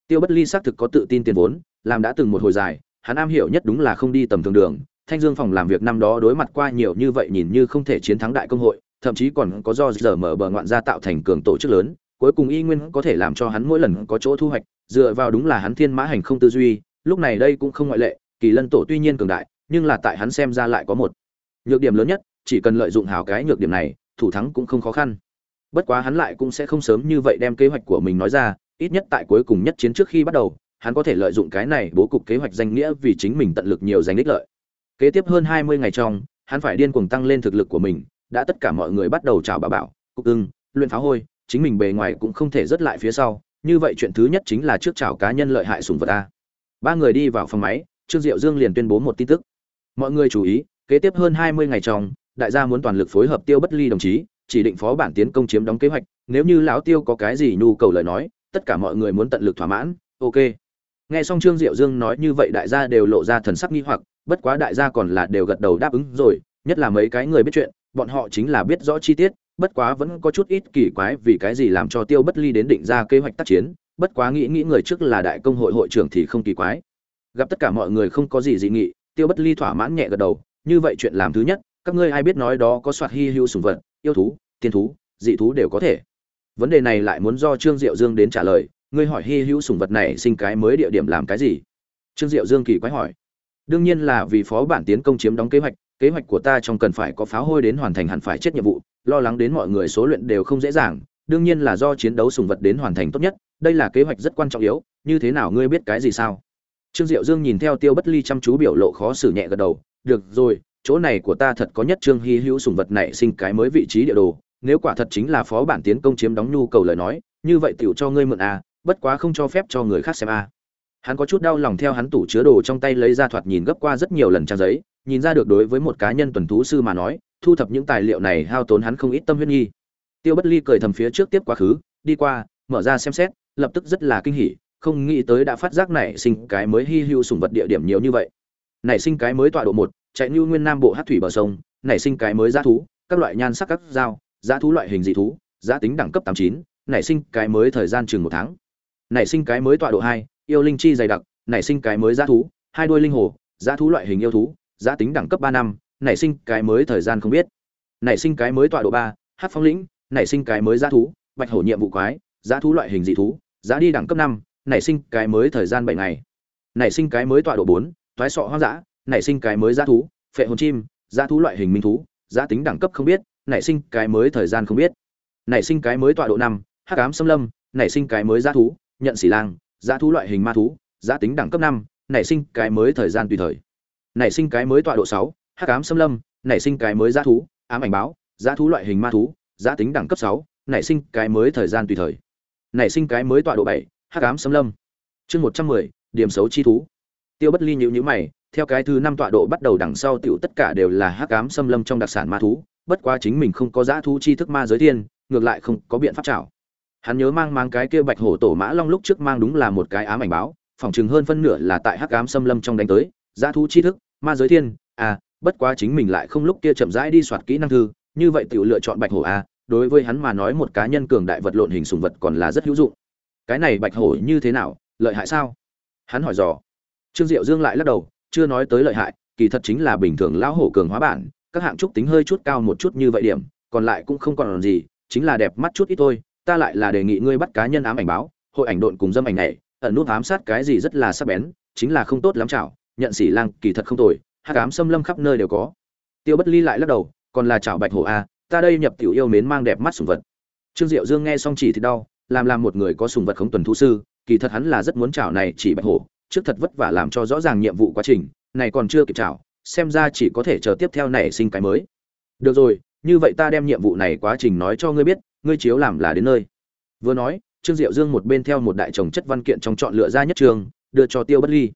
Tiêu bất ly xác thực có tự tin tiền vốn, làm đã từng một hồi dài, hắn am hiểu nhất đúng là không đi tầm thường đường, thanh dương phòng làm việc năm đó đối mặt qua nhiều như vậy nhìn như không thể chiến thắng đại công hội, thậm chí còn có do giờ mở bờ ngoạn ra tạo thành cường tổ chức lớn, cuối cùng y nguyên có thể làm cho hắn mỗi lần có chỗ thu hoạch, dựa vào đúng là hắn thiên mã hành không tư duy, lúc này đây cũng không ngoại lệ, kỳ lân tổ tuy nhiên cường đại nhưng là tại hắn xem ra lại có một nhược điểm lớn nhất, chỉ cần lợi dụng hào cái nhược điểm này, thủ thắng cũng không khó khăn. Bất quá hắn lại cũng sẽ không sớm như vậy đem kế hoạch của mình nói ra, ít nhất tại cuối cùng nhất chiến trước khi bắt đầu, hắn có thể lợi dụng cái này bố cục kế hoạch danh nghĩa vì chính mình tận lực nhiều giành ích lợi. Kế tiếp hơn hai mươi ngày trong, hắn phải điên cuồng tăng lên thực lực của mình, đã tất cả mọi người bắt đầu chào bà bảo, cục ưng, luyện phá hôi, chính mình bề ngoài cũng không thể rớt lại phía sau, như vậy chuyện thứ nhất chính là trước chào cá nhân lợi hại sùng vật a. Ba người đi vào phòng máy, trương diệu dương liền tuyên bố một tin tức mọi người chú ý, kế tiếp hơn hai mươi ngày trong, đại gia muốn toàn lực phối hợp tiêu bất ly đồng chí, chỉ định phó bản tiến công chiếm đóng kế hoạch, nếu như lão tiêu có cái gì nhu cầu lời nói, tất cả mọi người muốn tận lực thỏa mãn, ok. Nghe xong trương diệu dương nói như vậy đại gia đều lộ ra thần sắc nghi hoặc, bất quá đại gia còn là đều gật đầu đáp ứng rồi, nhất là mấy cái người biết chuyện, bọn họ chính là biết rõ chi tiết, bất quá vẫn có chút ít kỳ quái vì cái gì làm cho tiêu bất ly đến định ra kế hoạch tác chiến, bất quá nghĩ nghĩ người trước là đại công hội hội trưởng thì không kỳ quái. Gặp tất cả mọi người không có gì dị nghị tiêu bất ly thỏa mãn nhẹ gật đầu, như vậy chuyện làm thứ nhất, các ngươi ai biết nói đó có soạt hy hữu sùng vật, yêu thú, tiên thú, dị thú đều có thể. Vấn đề này lại muốn do trương diệu dương đến trả lời, ngươi hỏi hy hữu sùng vật này sinh cái mới địa điểm làm cái gì? Trương diệu dương kỳ quái hỏi. Đương nhiên là vì phó bản tiến công chiếm đóng kế hoạch kế hoạch của ta trong cần phải có pháo hôi đến hoàn thành hẳn phải chết nhiệm vụ, lo lắng đến mọi người số luyện đều không dễ dàng, đương nhiên là do chiến đấu sùng vật đến hoàn thành tốt nhất, đây là kế hoạch rất quan trọng yếu, như thế nào ngươi biết cái gì sao? Trương diệu dương nhìn theo tiêu bất ly chăm chú biểu lộ khó xử nhẹ gật đầu, được rồi, chỗ này của ta thật có nhất trương Hi hữu sủng vật này sinh cái mới vị trí địa đồ, nếu quả thật chính là phó bản tiến công chiếm đóng nhu cầu lời nói, như vậy tiểu cho ngươi mượn a bất quá không cho phép cho người khác xem a hắn có chút đau lòng theo hắn tủ chứa đồ trong tay lấy ra thoạt nhìn gấp qua rất nhiều lần trang giấy, nhìn ra được đối với một cá nhân tuần thú sư mà nói, thu thập những tài liệu này hao tốn hắn không ít tâm huyết nghi. Tiêu bất ly cười thầm phía trước tiếp quá khứ, đi qua, mở ra xem xét, lập tức rất là kinh hỉ không nghĩ tới đã phát giác nảy sinh cái mới hy hữu sùng vật địa điểm nhiều như vậy. Nảy sinh cái mới tọa độ một, chạy như nguyên nam bộ hát thủy bờ sông, nảy sinh cái mới giá thú, các loại nhan sắc các dao, giá thú loại hình dị thú, giá tính đẳng cấp tám chín, nảy sinh cái mới thời gian chừng một tháng. Nảy sinh cái mới tọa độ hai, yêu linh chi dày đặc, nảy sinh cái mới giá thú, hai đuôi linh hồ, giá thú loại hình yêu thú, giá tính đẳng cấp ba năm, nảy sinh cái mới thời gian không biết. Nảy sinh cái mới tọa độ ba, hát phong lĩnh, nảy sinh cái mới giá thú, bạch hổ nhiệm vụ quái, giá thú loại hình dị thú, giá đi đẳng cấp năm nảy sinh cái mới thời gian bảy ngày nảy sinh cái mới tọa độ bốn thoái sọ hoang dã nảy sinh cái mới giá thú phệ hồn chim giá thú loại hình minh thú giá tính đẳng cấp không biết nảy sinh cái mới thời gian không biết nảy sinh cái mới tọa độ năm hắc ám xâm lâm nảy sinh cái mới giá thú nhận xỉ lang giá thú loại hình ma thú giá tính đẳng cấp năm nảy sinh cái mới thời gian tùy thời nảy sinh cái mới tọa độ sáu hắc ám xâm lâm nảy sinh cái mới giá thú ám ảnh báo giá thú loại hình ma thú giá tính đẳng cấp sáu nảy sinh cái mới thời gian tùy thời nảy sinh cái mới tọa độ bảy hắc ám xâm lâm. Chương một trăm mười, điểm xấu chi thú. Tiêu bất ly nhữ nhữ mày, theo cái thứ năm tọa độ bắt đầu đằng sau tiểu tất cả đều là hắc ám xâm lâm trong đặc sản ma thú, bất quá chính mình không có giá thú chi thức ma giới thiên ngược lại không có biện pháp chảo hắn nhớ mang mang cái kia bạch hổ tổ mã long lúc trước mang đúng là một cái ám ảnh báo, phỏng chừng hơn phân nửa là tại hắc ám xâm lâm trong đánh tới giá thú chi thức, ma giới thiên à bất quá chính mình lại không lúc kia chậm rãi đi soạt kỹ năng thư, như vậy tiểu lựa chọn bạch hổ a đối với hắn mà nói một cá nhân cường đại vật lộn hình sùng vật còn là rất hữu dụng cái này bạch hổ như thế nào, lợi hại sao? Hắn hỏi dò. Trương diệu dương lại lắc đầu, chưa nói tới lợi hại, kỳ thật chính là bình thường lão hổ cường hóa bản, các hạng trúc tính hơi chút cao một chút như vậy điểm, còn lại cũng không còn gì, chính là đẹp mắt chút ít thôi, ta lại là đề nghị ngươi bắt cá nhân ám ảnh báo, hội ảnh độn cùng dâm ảnh này ẩn nút ám sát cái gì rất là sắc bén, chính là không tốt lắm chảo, nhận sĩ lang kỳ thật không tồi hát ám xâm lâm khắp nơi đều có. Tiêu bất ly lại lắc đầu, còn là chảo bạch hổ a ta đây nhập tiểu yêu mến mang đẹp mắt sùng vật. Trương diệu dương nghe xong chỉ thì đau làm làm một người có sùng vật không tuần thu sư, kỳ thật hắn là rất muốn chảo này chỉ bạch hổ, trước thật vất vả làm cho rõ ràng nhiệm vụ quá trình, này còn chưa kịp chảo, xem ra chỉ có thể chờ tiếp theo nảy sinh cái mới. Được rồi, như vậy ta đem nhiệm vụ này quá trình nói cho ngươi biết, ngươi chiếu làm là đến nơi. Vừa nói, trương diệu dương một bên theo một đại chồng chất văn kiện trong chọn lựa ra nhất trường, đưa cho tiêu bất ly.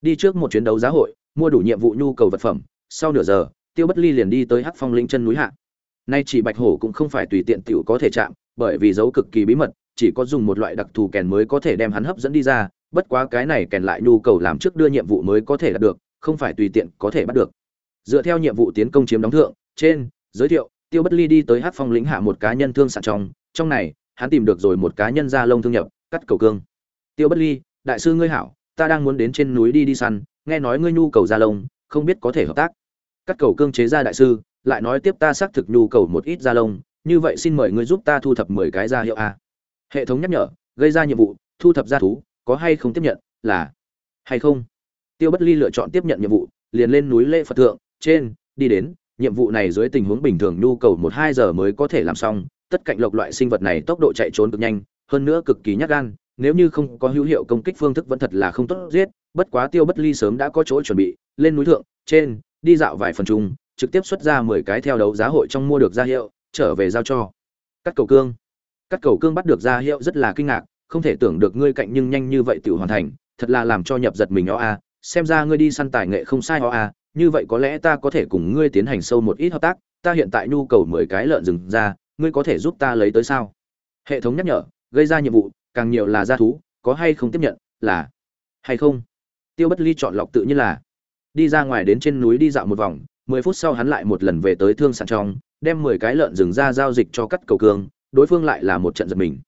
Đi trước một chuyến đấu giá hội, mua đủ nhiệm vụ nhu cầu vật phẩm, sau nửa giờ, tiêu bất ly liền đi tới hắc phong linh chân núi hạ. Nay chỉ bạch hổ cũng không phải tùy tiện tiểu có thể chạm, bởi vì dấu cực kỳ bí mật chỉ có dùng một loại đặc thù kèn mới có thể đem hắn hấp dẫn đi ra, bất quá cái này kèn lại nhu cầu làm trước đưa nhiệm vụ mới có thể đạt được, không phải tùy tiện có thể bắt được. Dựa theo nhiệm vụ tiến công chiếm đóng thượng, trên, giới thiệu, tiêu bất ly đi tới hát phong lĩnh hạ một cá nhân thương sản trong trong này, hắn tìm được rồi một cá nhân da lông thương nhập, cắt cầu cương. Tiêu bất ly, đại sư ngươi hảo, ta đang muốn đến trên núi đi đi săn, nghe nói ngươi nhu cầu da lông, không biết có thể hợp tác. Cắt cầu cương chế ra đại sư, lại nói tiếp ta xác thực nhu cầu một ít da lông, như vậy xin mời ngươi giúp ta thu thập mười cái da hiệu a hệ thống nhắc nhở, gây ra nhiệm vụ, thu thập gia thú, có hay không tiếp nhận, là hay không? Tiêu bất ly lựa chọn tiếp nhận nhiệm vụ, liền lên núi lễ phật thượng, trên, đi đến, nhiệm vụ này dưới tình huống bình thường nhu cầu một hai giờ mới có thể làm xong, tất cạnh lộc loại sinh vật này tốc độ chạy trốn cực nhanh, hơn nữa cực kỳ nhát gan, nếu như không có hữu hiệu công kích phương thức vẫn thật là không tốt giết, bất quá tiêu bất ly sớm đã có chỗ chuẩn bị, lên núi thượng, trên, đi dạo vài phần chung, trực tiếp xuất ra mười cái theo đấu giá hội trong mua được ra hiệu, trở về giao cho các cầu cương cắt cầu cương bắt được ra hiệu rất là kinh ngạc, không thể tưởng được ngươi cạnh nhưng nhanh như vậy tiểu hoàn thành, thật là làm cho nhập giật mình đó a, xem ra ngươi đi săn tài nghệ không sai đó a, như vậy có lẽ ta có thể cùng ngươi tiến hành sâu một ít hợp tác, ta hiện tại nhu cầu mười cái lợn rừng ra, ngươi có thể giúp ta lấy tới sao? Hệ thống nhắc nhở, gây ra nhiệm vụ, càng nhiều là gia thú, có hay không tiếp nhận, là hay không? Tiêu bất ly chọn lọc tự nhiên là đi ra ngoài đến trên núi đi dạo một vòng, mười phút sau hắn lại một lần về tới thương sản trong, đem mười cái lợn rừng ra giao dịch cho cắt cầu cương đối phương lại là một trận giật mình.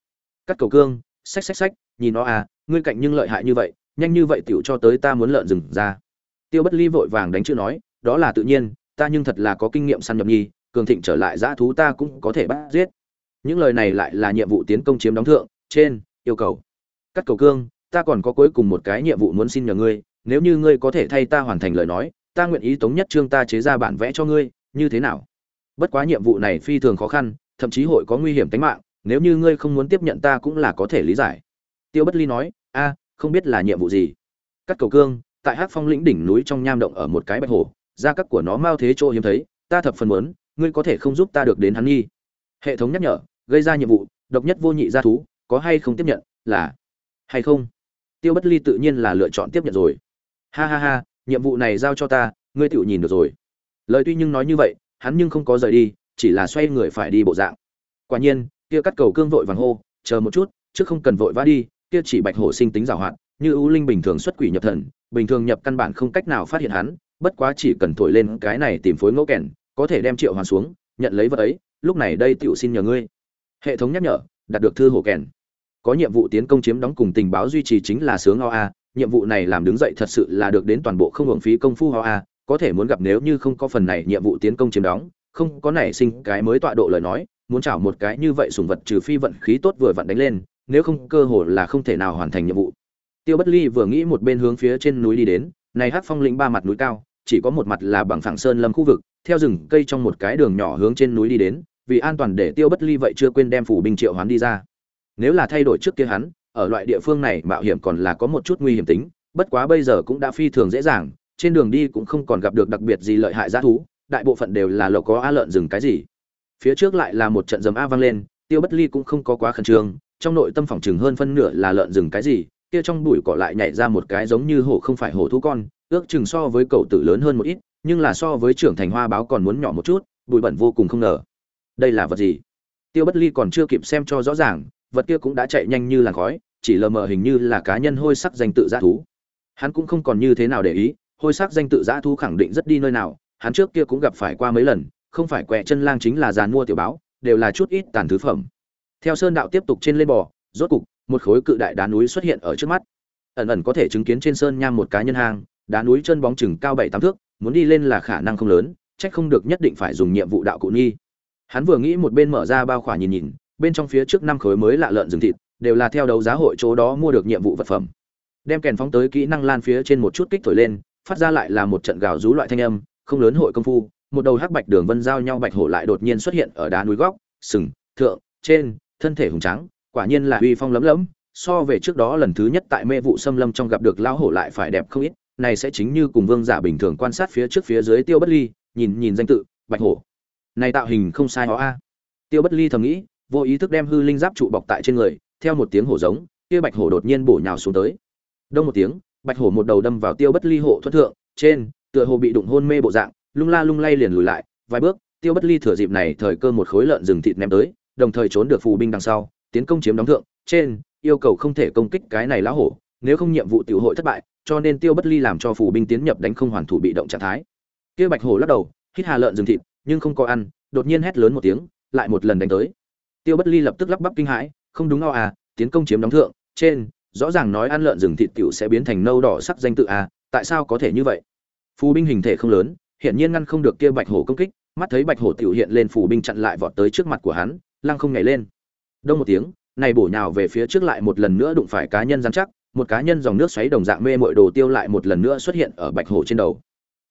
Cắt cầu cương, xách xách xách, nhìn nó à ngươi cạnh nhưng lợi hại như vậy, nhanh như vậy tiểu cho tới ta muốn lợn rừng ra. Tiêu bất ly vội vàng đánh chữ nói, đó là tự nhiên, ta nhưng thật là có kinh nghiệm săn nhập nhi, cường thịnh trở lại dã thú ta cũng có thể bắt giết. Những lời này lại là nhiệm vụ tiến công chiếm đóng thượng, trên, yêu cầu. Cắt cầu cương, ta còn có cuối cùng một cái nhiệm vụ muốn xin nhờ ngươi, nếu như ngươi có thể thay ta hoàn thành lời nói, ta nguyện ý tống nhất trương ta chế ra bản vẽ cho ngươi, như thế nào? Bất quá nhiệm vụ này phi thường khó khăn thậm chí hội có nguy hiểm tính mạng, nếu như ngươi không muốn tiếp nhận ta cũng là có thể lý giải. Tiêu bất ly nói, a, không biết là nhiệm vụ gì. Cắt cầu cương, tại hắc phong lĩnh đỉnh núi trong nham động ở một cái bạch hồ, gia cấp của nó mau thế chỗ hiếm thấy, ta thập phần muốn, ngươi có thể không giúp ta được đến hắn nghi. Hệ thống nhắc nhở, gây ra nhiệm vụ, độc nhất vô nhị gia thú, có hay không tiếp nhận, là hay không? Tiêu bất ly tự nhiên là lựa chọn tiếp nhận rồi. Ha ha ha, nhiệm vụ này giao cho ta, ngươi tự nhìn được rồi. Lời tuy nhưng nói như vậy, hắn nhưng không có rời đi chỉ là xoay người phải đi bộ dạng. Quả nhiên, kia cắt cầu cương vội vàng hô, chờ một chút chứ không cần vội vã đi, kia chỉ bạch hổ sinh tính giàu hoạt, như ưu linh bình thường xuất quỷ nhập thần, bình thường nhập căn bản không cách nào phát hiện hắn, bất quá chỉ cần thổi lên cái này tìm phối ngẫu kèn, có thể đem triệu hoàn xuống, nhận lấy vật ấy, lúc này đây tiểu xin nhờ ngươi. Hệ thống nhắc nhở, đạt được thư hổ kèn. Có nhiệm vụ tiến công chiếm đóng cùng tình báo duy trì chính là sướng o a, nhiệm vụ này làm đứng dậy thật sự là được đến toàn bộ không hưởng phí công phu o a, có thể muốn gặp nếu như không có phần này nhiệm vụ tiến công chiếm đóng không có nảy sinh cái mới tọa độ lời nói, muốn chảo một cái như vậy sùng vật trừ phi vận khí tốt vừa vặn đánh lên, nếu không cơ hội là không thể nào hoàn thành nhiệm vụ. Tiêu bất ly vừa nghĩ một bên hướng phía trên núi đi đến, này hát phong lĩnh ba mặt núi cao, chỉ có một mặt là bằng phẳng sơn lâm khu vực, theo rừng cây trong một cái đường nhỏ hướng trên núi đi đến, vì an toàn để tiêu bất ly vậy chưa quên đem phủ binh triệu hoán đi ra. Nếu là thay đổi trước kia hắn, ở loại địa phương này mạo hiểm còn là có một chút nguy hiểm tính, bất quá bây giờ cũng đã phi thường dễ dàng, trên đường đi cũng không còn gặp được đặc biệt gì lợi hại g thú đại bộ phận đều là lộc có a lợn rừng cái gì. Phía trước lại là một trận dầm a vang lên, tiêu bất ly cũng không có quá khẩn trương, trong nội tâm phòng chừng hơn phân nửa là lợn rừng cái gì, kia trong bụi cỏ lại nhảy ra một cái giống như hổ không phải hổ thú con, ước chừng so với cậu tử lớn hơn một ít, nhưng là so với trưởng thành hoa báo còn muốn nhỏ một chút, bụi bẩn vô cùng không ngờ. Đây là vật gì? Tiêu bất ly còn chưa kịp xem cho rõ ràng, vật kia cũng đã chạy nhanh như làn khói, chỉ lờ mờ hình như là cá nhân hôi sắc danh tự giã thú. Hắn cũng không còn như thế nào để ý, hôi sắc danh tự giã thú khẳng định rất đi nơi nào hắn trước kia cũng gặp phải qua mấy lần, không phải quẹ chân lang chính là giàn mua tiểu báo, đều là chút ít tàn thứ phẩm. Theo sơn đạo tiếp tục trên lên bò, rốt cục, một khối cự đại đá núi xuất hiện ở trước mắt. Ẩn ẩn có thể chứng kiến trên sơn nham một cá nhân hang, đá núi chân bóng chừng cao bảy tám thước, muốn đi lên là khả năng không lớn trách không được nhất định phải dùng nhiệm vụ đạo cụ nghi. Hắn vừa nghĩ một bên mở ra bao khỏa nhìn nhìn, bên trong phía trước năm khối mới lạ lợn rừng thịt, đều là theo đấu giá hội chỗ đó mua được nhiệm vụ vật phẩm. Đem kèn phóng tới kỹ năng lan phía trên một chút kích thổi lên, phát ra lại là một trận gào rú loại thanh âm không lớn hội công phu, một đầu hắc bạch đường vân giao nhau bạch hổ lại đột nhiên xuất hiện ở đá núi góc, sừng, thượng, trên, thân thể hùng trắng quả nhiên là uy phong lấm lấm so về trước đó lần thứ nhất tại mê vụ xâm lâm trong gặp được lão hổ lại phải đẹp không ít, này sẽ chính như cùng vương giả bình thường quan sát phía trước phía dưới tiêu bất ly, nhìn nhìn danh tự, bạch hổ. Này tạo hình không sai ó a. Tiêu bất ly thầm nghĩ, vô ý thức đem hư linh giáp trụ bọc tại trên người, theo một tiếng hổ giống, kia bạch hổ đột nhiên bổ nhào xuống tới. Đông một tiếng, bạch hổ một đầu đâm vào tiêu bất ly hộ thuận thượng, trên tựa hồ bị đụng hôn mê bộ dạng, lung la lung lay liền lùi lại, vài bước, tiêu bất ly thừa dịp này thời cơ một khối lợn rừng thịt ném tới, đồng thời trốn được phù binh đằng sau, tiến công chiếm đóng thượng, trên, yêu cầu không thể công kích cái này lão hổ, nếu không nhiệm vụ tiểu hội thất bại, cho nên tiêu bất ly làm cho phù binh tiến nhập đánh không hoàn thủ bị động trạng thái. Kia bạch hổ lắc đầu, hít hà lợn rừng thịt, nhưng không có ăn, đột nhiên hét lớn một tiếng, lại một lần đánh tới. Tiêu bất ly lập tức lắp bắp kinh hãi, không đúng o à tiến công chiếm đóng thượng, trên, rõ ràng nói ăn lợn rừng thịt tiểu sẽ biến thành nâu đỏ sắc danh tự à tại sao có thể như vậy? Phù binh hình thể không lớn hiện nhiên ngăn không được kia bạch hổ công kích, mắt thấy bạch hổ tiểu hiện lên phù binh chặn lại vọt tới trước mặt của hắn, lăng không nhảy lên. Đông một tiếng, này bổ nhào về phía trước lại một lần nữa đụng phải cá nhân dám chắc, một cá nhân dòng nước xoáy đồng dạng mê mội đồ tiêu lại một lần nữa xuất hiện ở bạch hổ trên đầu.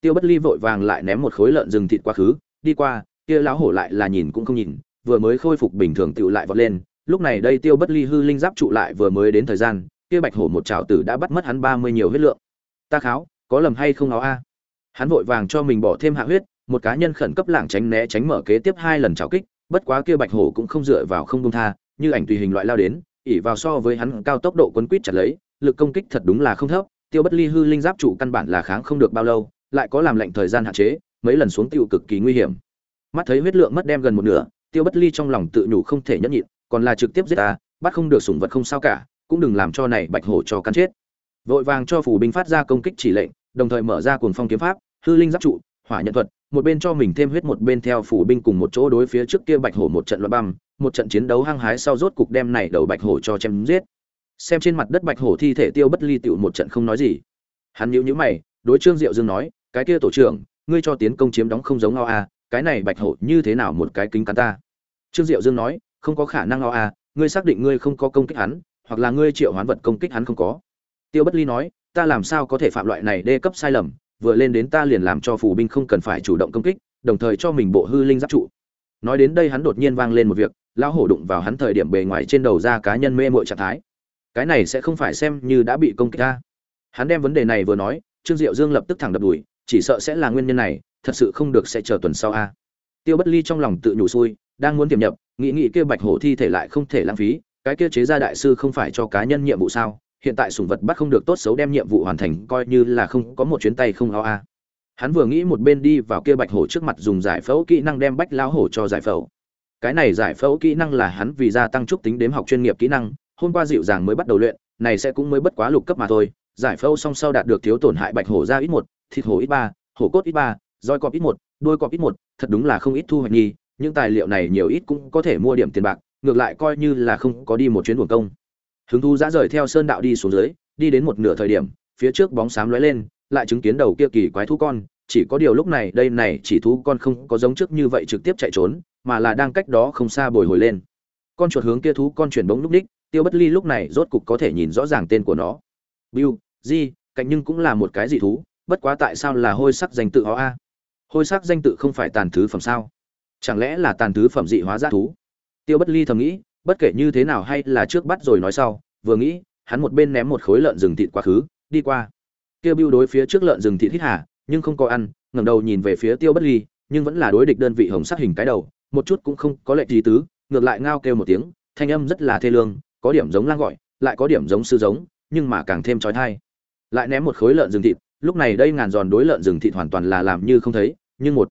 Tiêu bất ly vội vàng lại ném một khối lợn rừng thịt quá khứ, đi qua, kia lão hổ lại là nhìn cũng không nhìn, vừa mới khôi phục bình thường tựu lại vọt lên. Lúc này đây tiêu bất ly hư linh giáp trụ lại vừa mới đến thời gian, kia bạch hổ một trào tử đã bắt mất hắn ba mươi nhiều huyết lượng. Ta kháo, có lầm hay không áo a? Hắn vội vàng cho mình bỏ thêm hạ huyết, một cá nhân khẩn cấp lảng tránh né tránh mở kế tiếp hai lần trào kích, bất quá kia bạch hổ cũng không dựa vào không công tha, như ảnh tùy hình loại lao đến ỉ vào so với hắn cao tốc độ quấn quýt chặt lấy, lực công kích thật đúng là không thấp, tiêu bất ly hư linh giáp trụ căn bản là kháng không được bao lâu, lại có làm lệnh thời gian hạn chế, mấy lần xuống tiêu cực kỳ nguy hiểm. Mắt thấy huyết lượng mất đem gần một nửa, tiêu bất ly trong lòng tự nhủ không thể nhẫn nhịn, còn là trực tiếp giết ta, bắt không được sủng vật không sao cả, cũng đừng làm cho này bạch hổ cho cắn chết. Vội vàng cho phủ binh phát ra công kích chỉ lệnh đồng thời mở ra cuồng phong kiếm pháp, hư linh giáp trụ, hỏa nhận thuật, một bên cho mình thêm huyết, một bên theo phủ binh cùng một chỗ đối phía trước kia bạch hổ một trận loạn băm, một trận chiến đấu hăng hái sau rốt cục đem này đầu bạch hổ cho chém giết. Xem trên mặt đất bạch hổ thi thể tiêu bất ly tựu một trận không nói gì. Hắn nhíu nhíu mày, đối trương diệu dương nói, cái kia tổ trưởng, ngươi cho tiến công chiếm đóng không giống ao a, cái này bạch hổ như thế nào một cái kính cắn ta? Trương diệu dương nói, không có khả năng ao a, ngươi xác định ngươi không có công kích hắn, hoặc là ngươi triệu hoán vật công kích hắn không có. Tiêu bất ly nói ta làm sao có thể phạm loại này đê cấp sai lầm, vừa lên đến ta liền làm cho phù binh không cần phải chủ động công kích, đồng thời cho mình bộ hư linh giáp trụ. Nói đến đây hắn đột nhiên vang lên một việc, lão hổ đụng vào hắn thời điểm bề ngoài trên đầu ra cá nhân mê mội trạng thái. Cái này sẽ không phải xem như đã bị công kích ta. Hắn đem vấn đề này vừa nói, trương diệu dương lập tức thẳng đập đùi, chỉ sợ sẽ là nguyên nhân này, thật sự không được sẽ chờ tuần sau a. Tiêu bất ly trong lòng tự nhủ xui, đang muốn tiềm nhập, nghĩ nghĩ kia bạch hổ thi thể lại không thể lãng phí, cái kia chế gia đại sư không phải cho cá nhân nhiệm vụ sao? Hiện tại sủng vật bắt không được tốt xấu đem nhiệm vụ hoàn thành, coi như là không có một chuyến tay không ao a. Hắn vừa nghĩ một bên đi vào kia bạch hổ trước mặt dùng giải phẫu kỹ năng đem bách lão hổ cho giải phẫu. Cái này giải phẫu kỹ năng là hắn vì gia tăng trúc tính đếm học chuyên nghiệp kỹ năng, hôm qua dịu dàng mới bắt đầu luyện, này sẽ cũng mới bất quá lục cấp mà thôi. Giải phẫu song sau đạt được thiếu tổn hại bạch hổ ra ít một, thịt hổ ít ba, hổ cốt ít ba, roi cọp ít một, đuôi cọp ít một, thật đúng là không ít thu hoạch nhi những tài liệu này nhiều ít cũng có thể mua điểm tiền bạc, ngược lại coi như là không có đi một chuyến buồng công hứng thu dã rời theo sơn đạo đi xuống dưới, đi đến một nửa thời điểm, phía trước bóng xám lóe lên, lại chứng kiến đầu kia kỳ quái thú con. Chỉ có điều lúc này, đây này chỉ thú con không có giống trước như vậy trực tiếp chạy trốn, mà là đang cách đó không xa bồi hồi lên. Con chuột hướng kia thú con chuyển bóng lúc đích, tiêu bất ly lúc này rốt cục có thể nhìn rõ ràng tên của nó. Bill di, cạnh nhưng cũng là một cái gì thú, bất quá tại sao là hôi sắc danh tự họ a? Hôi sắc danh tự không phải tàn thứ phẩm sao? Chẳng lẽ là tàn thứ phẩm dị hóa g thú? Tiêu bất ly thầm nghĩ bất kể như thế nào hay là trước bắt rồi nói sau, vừa nghĩ, hắn một bên ném một khối lợn rừng thịt quá khứ, đi qua. Kia bưu đối phía trước lợn rừng thịt hít hà, nhưng không có ăn, ngẩng đầu nhìn về phía tiêu bất ly, nhưng vẫn là đối địch đơn vị hồng sắc hình cái đầu, một chút cũng không có lệ gì tứ, ngược lại ngao kêu một tiếng, thanh âm rất là thê lương, có điểm giống lang gọi, lại có điểm giống sư giống, nhưng mà càng thêm trói thai. Lại ném một khối lợn rừng thịt, lúc này đây ngàn giòn đối lợn rừng thịt hoàn toàn là làm như không thấy, nhưng một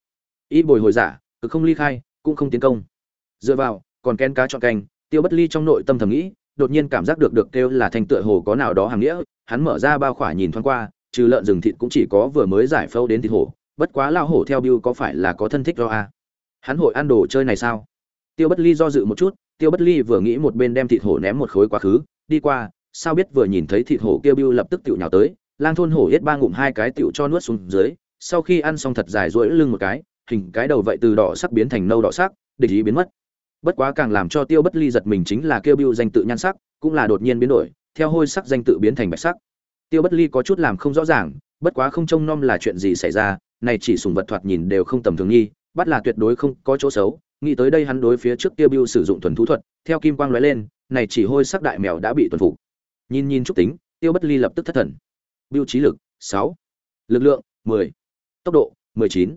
ít bồi hồi giả cứ không ly khai, cũng không tiến công. Dựa vào, còn ken cá chọn canh tiêu bất ly trong nội tâm thầm nghĩ, đột nhiên cảm giác được được kêu là thành tựa hồ có nào đó hàng nghĩa, hắn mở ra bao khỏa nhìn thoáng qua, trừ lợn rừng thịt cũng chỉ có vừa mới giải phâu đến thịt hổ, bất quá lao hổ theo bill có phải là có thân thích do a à? hắn hội ăn đồ chơi này sao? Tiêu bất ly do dự một chút, tiêu bất ly vừa nghĩ một bên đem thịt hổ ném một khối quá khứ, đi qua, sao biết vừa nhìn thấy thịt hổ kia bill lập tức tựu nhào tới, lang thôn hổ hết ba ngụm hai cái tựu cho nuốt xuống dưới, sau khi ăn xong thật dài rỗi lưng một cái, hình cái đầu vậy từ đỏ sắc biến thành nâu đỏ sắc, địch ý biến mất bất quá càng làm cho tiêu bất ly giật mình chính là kêu bưu danh tự nhan sắc, cũng là đột nhiên biến đổi, theo hôi sắc danh tự biến thành bạch sắc tiêu bất ly có chút làm không rõ ràng, bất quá không trông nom là chuyện gì xảy ra, này chỉ sùng vật thoạt nhìn đều không tầm thường nghi, bắt là tuyệt đối không có chỗ xấu, nghĩ tới đây hắn đối phía trước tiêu bưu sử dụng thuần thú thuật, theo kim quang lóe lên, này chỉ hôi sắc đại mèo đã bị tuần phục nhìn nhìn chút tính, tiêu bất ly lập tức thất thần bưu trí lực, sáu lực lượng 10. tốc độ 19.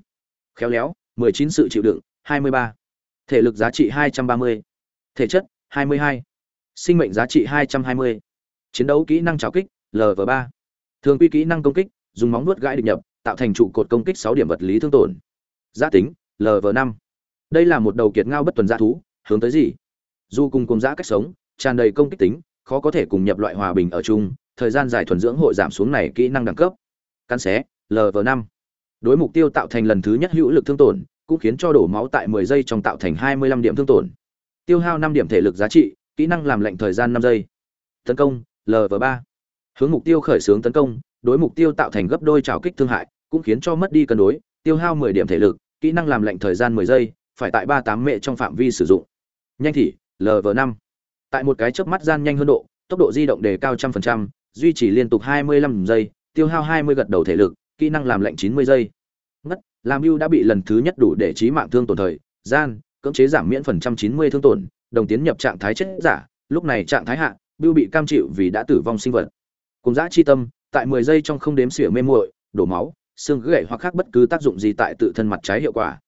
khéo léo 19 sự chịu đựng 23 thể lực giá trị 230. thể chất 22. sinh mệnh giá trị 220. chiến đấu kỹ năng trào kích lv 3 thường quy kỹ năng công kích, dùng móng vuốt gãi địch nhập, tạo thành trụ cột công kích 6 điểm vật lý thương tổn giá tính lv 5 đây là một đầu kiệt ngao bất tuần gia thú, hướng tới gì dù cùng cùng giã cách sống, tràn đầy công kích tính, khó có thể cùng nhập loại hòa bình ở chung, thời gian dài thuần dưỡng hội giảm xuống này kỹ năng đẳng cấp cắn xé lv 5 đối mục tiêu tạo thành lần thứ nhất hữu lực thương tổn cũng khiến cho đổ máu tại 10 giây trong tạo thành 25 điểm thương tổn. Tiêu hao 5 điểm thể lực giá trị, kỹ năng làm lệnh thời gian 5 giây. Tấn công, LV3. Hướng mục tiêu khởi xướng tấn công, đối mục tiêu tạo thành gấp đôi trảo kích thương hại, cũng khiến cho mất đi cân đối, tiêu hao 10 điểm thể lực, kỹ năng làm lệnh thời gian 10 giây, phải tại 38 mệ trong phạm vi sử dụng. Nhanh thì LV5. Tại một cái chớp mắt gian nhanh hơn độ, tốc độ di động đề cao trăm phần trăm, duy trì liên tục 25 giây, tiêu hao 20 gật đầu thể lực, kỹ năng làm lệnh 90 giây. Làm Bưu đã bị lần thứ nhất đủ để trí mạng thương tổn thời, gian, cưỡng chế giảm miễn phần trăm 90 thương tổn, đồng tiến nhập trạng thái chết giả, lúc này trạng thái hạ, Bưu bị cam chịu vì đã tử vong sinh vật. Cùng dã chi tâm, tại 10 giây trong không đếm xỉa mê muội, đổ máu, xương gãy hoặc khác bất cứ tác dụng gì tại tự thân mặt trái hiệu quả.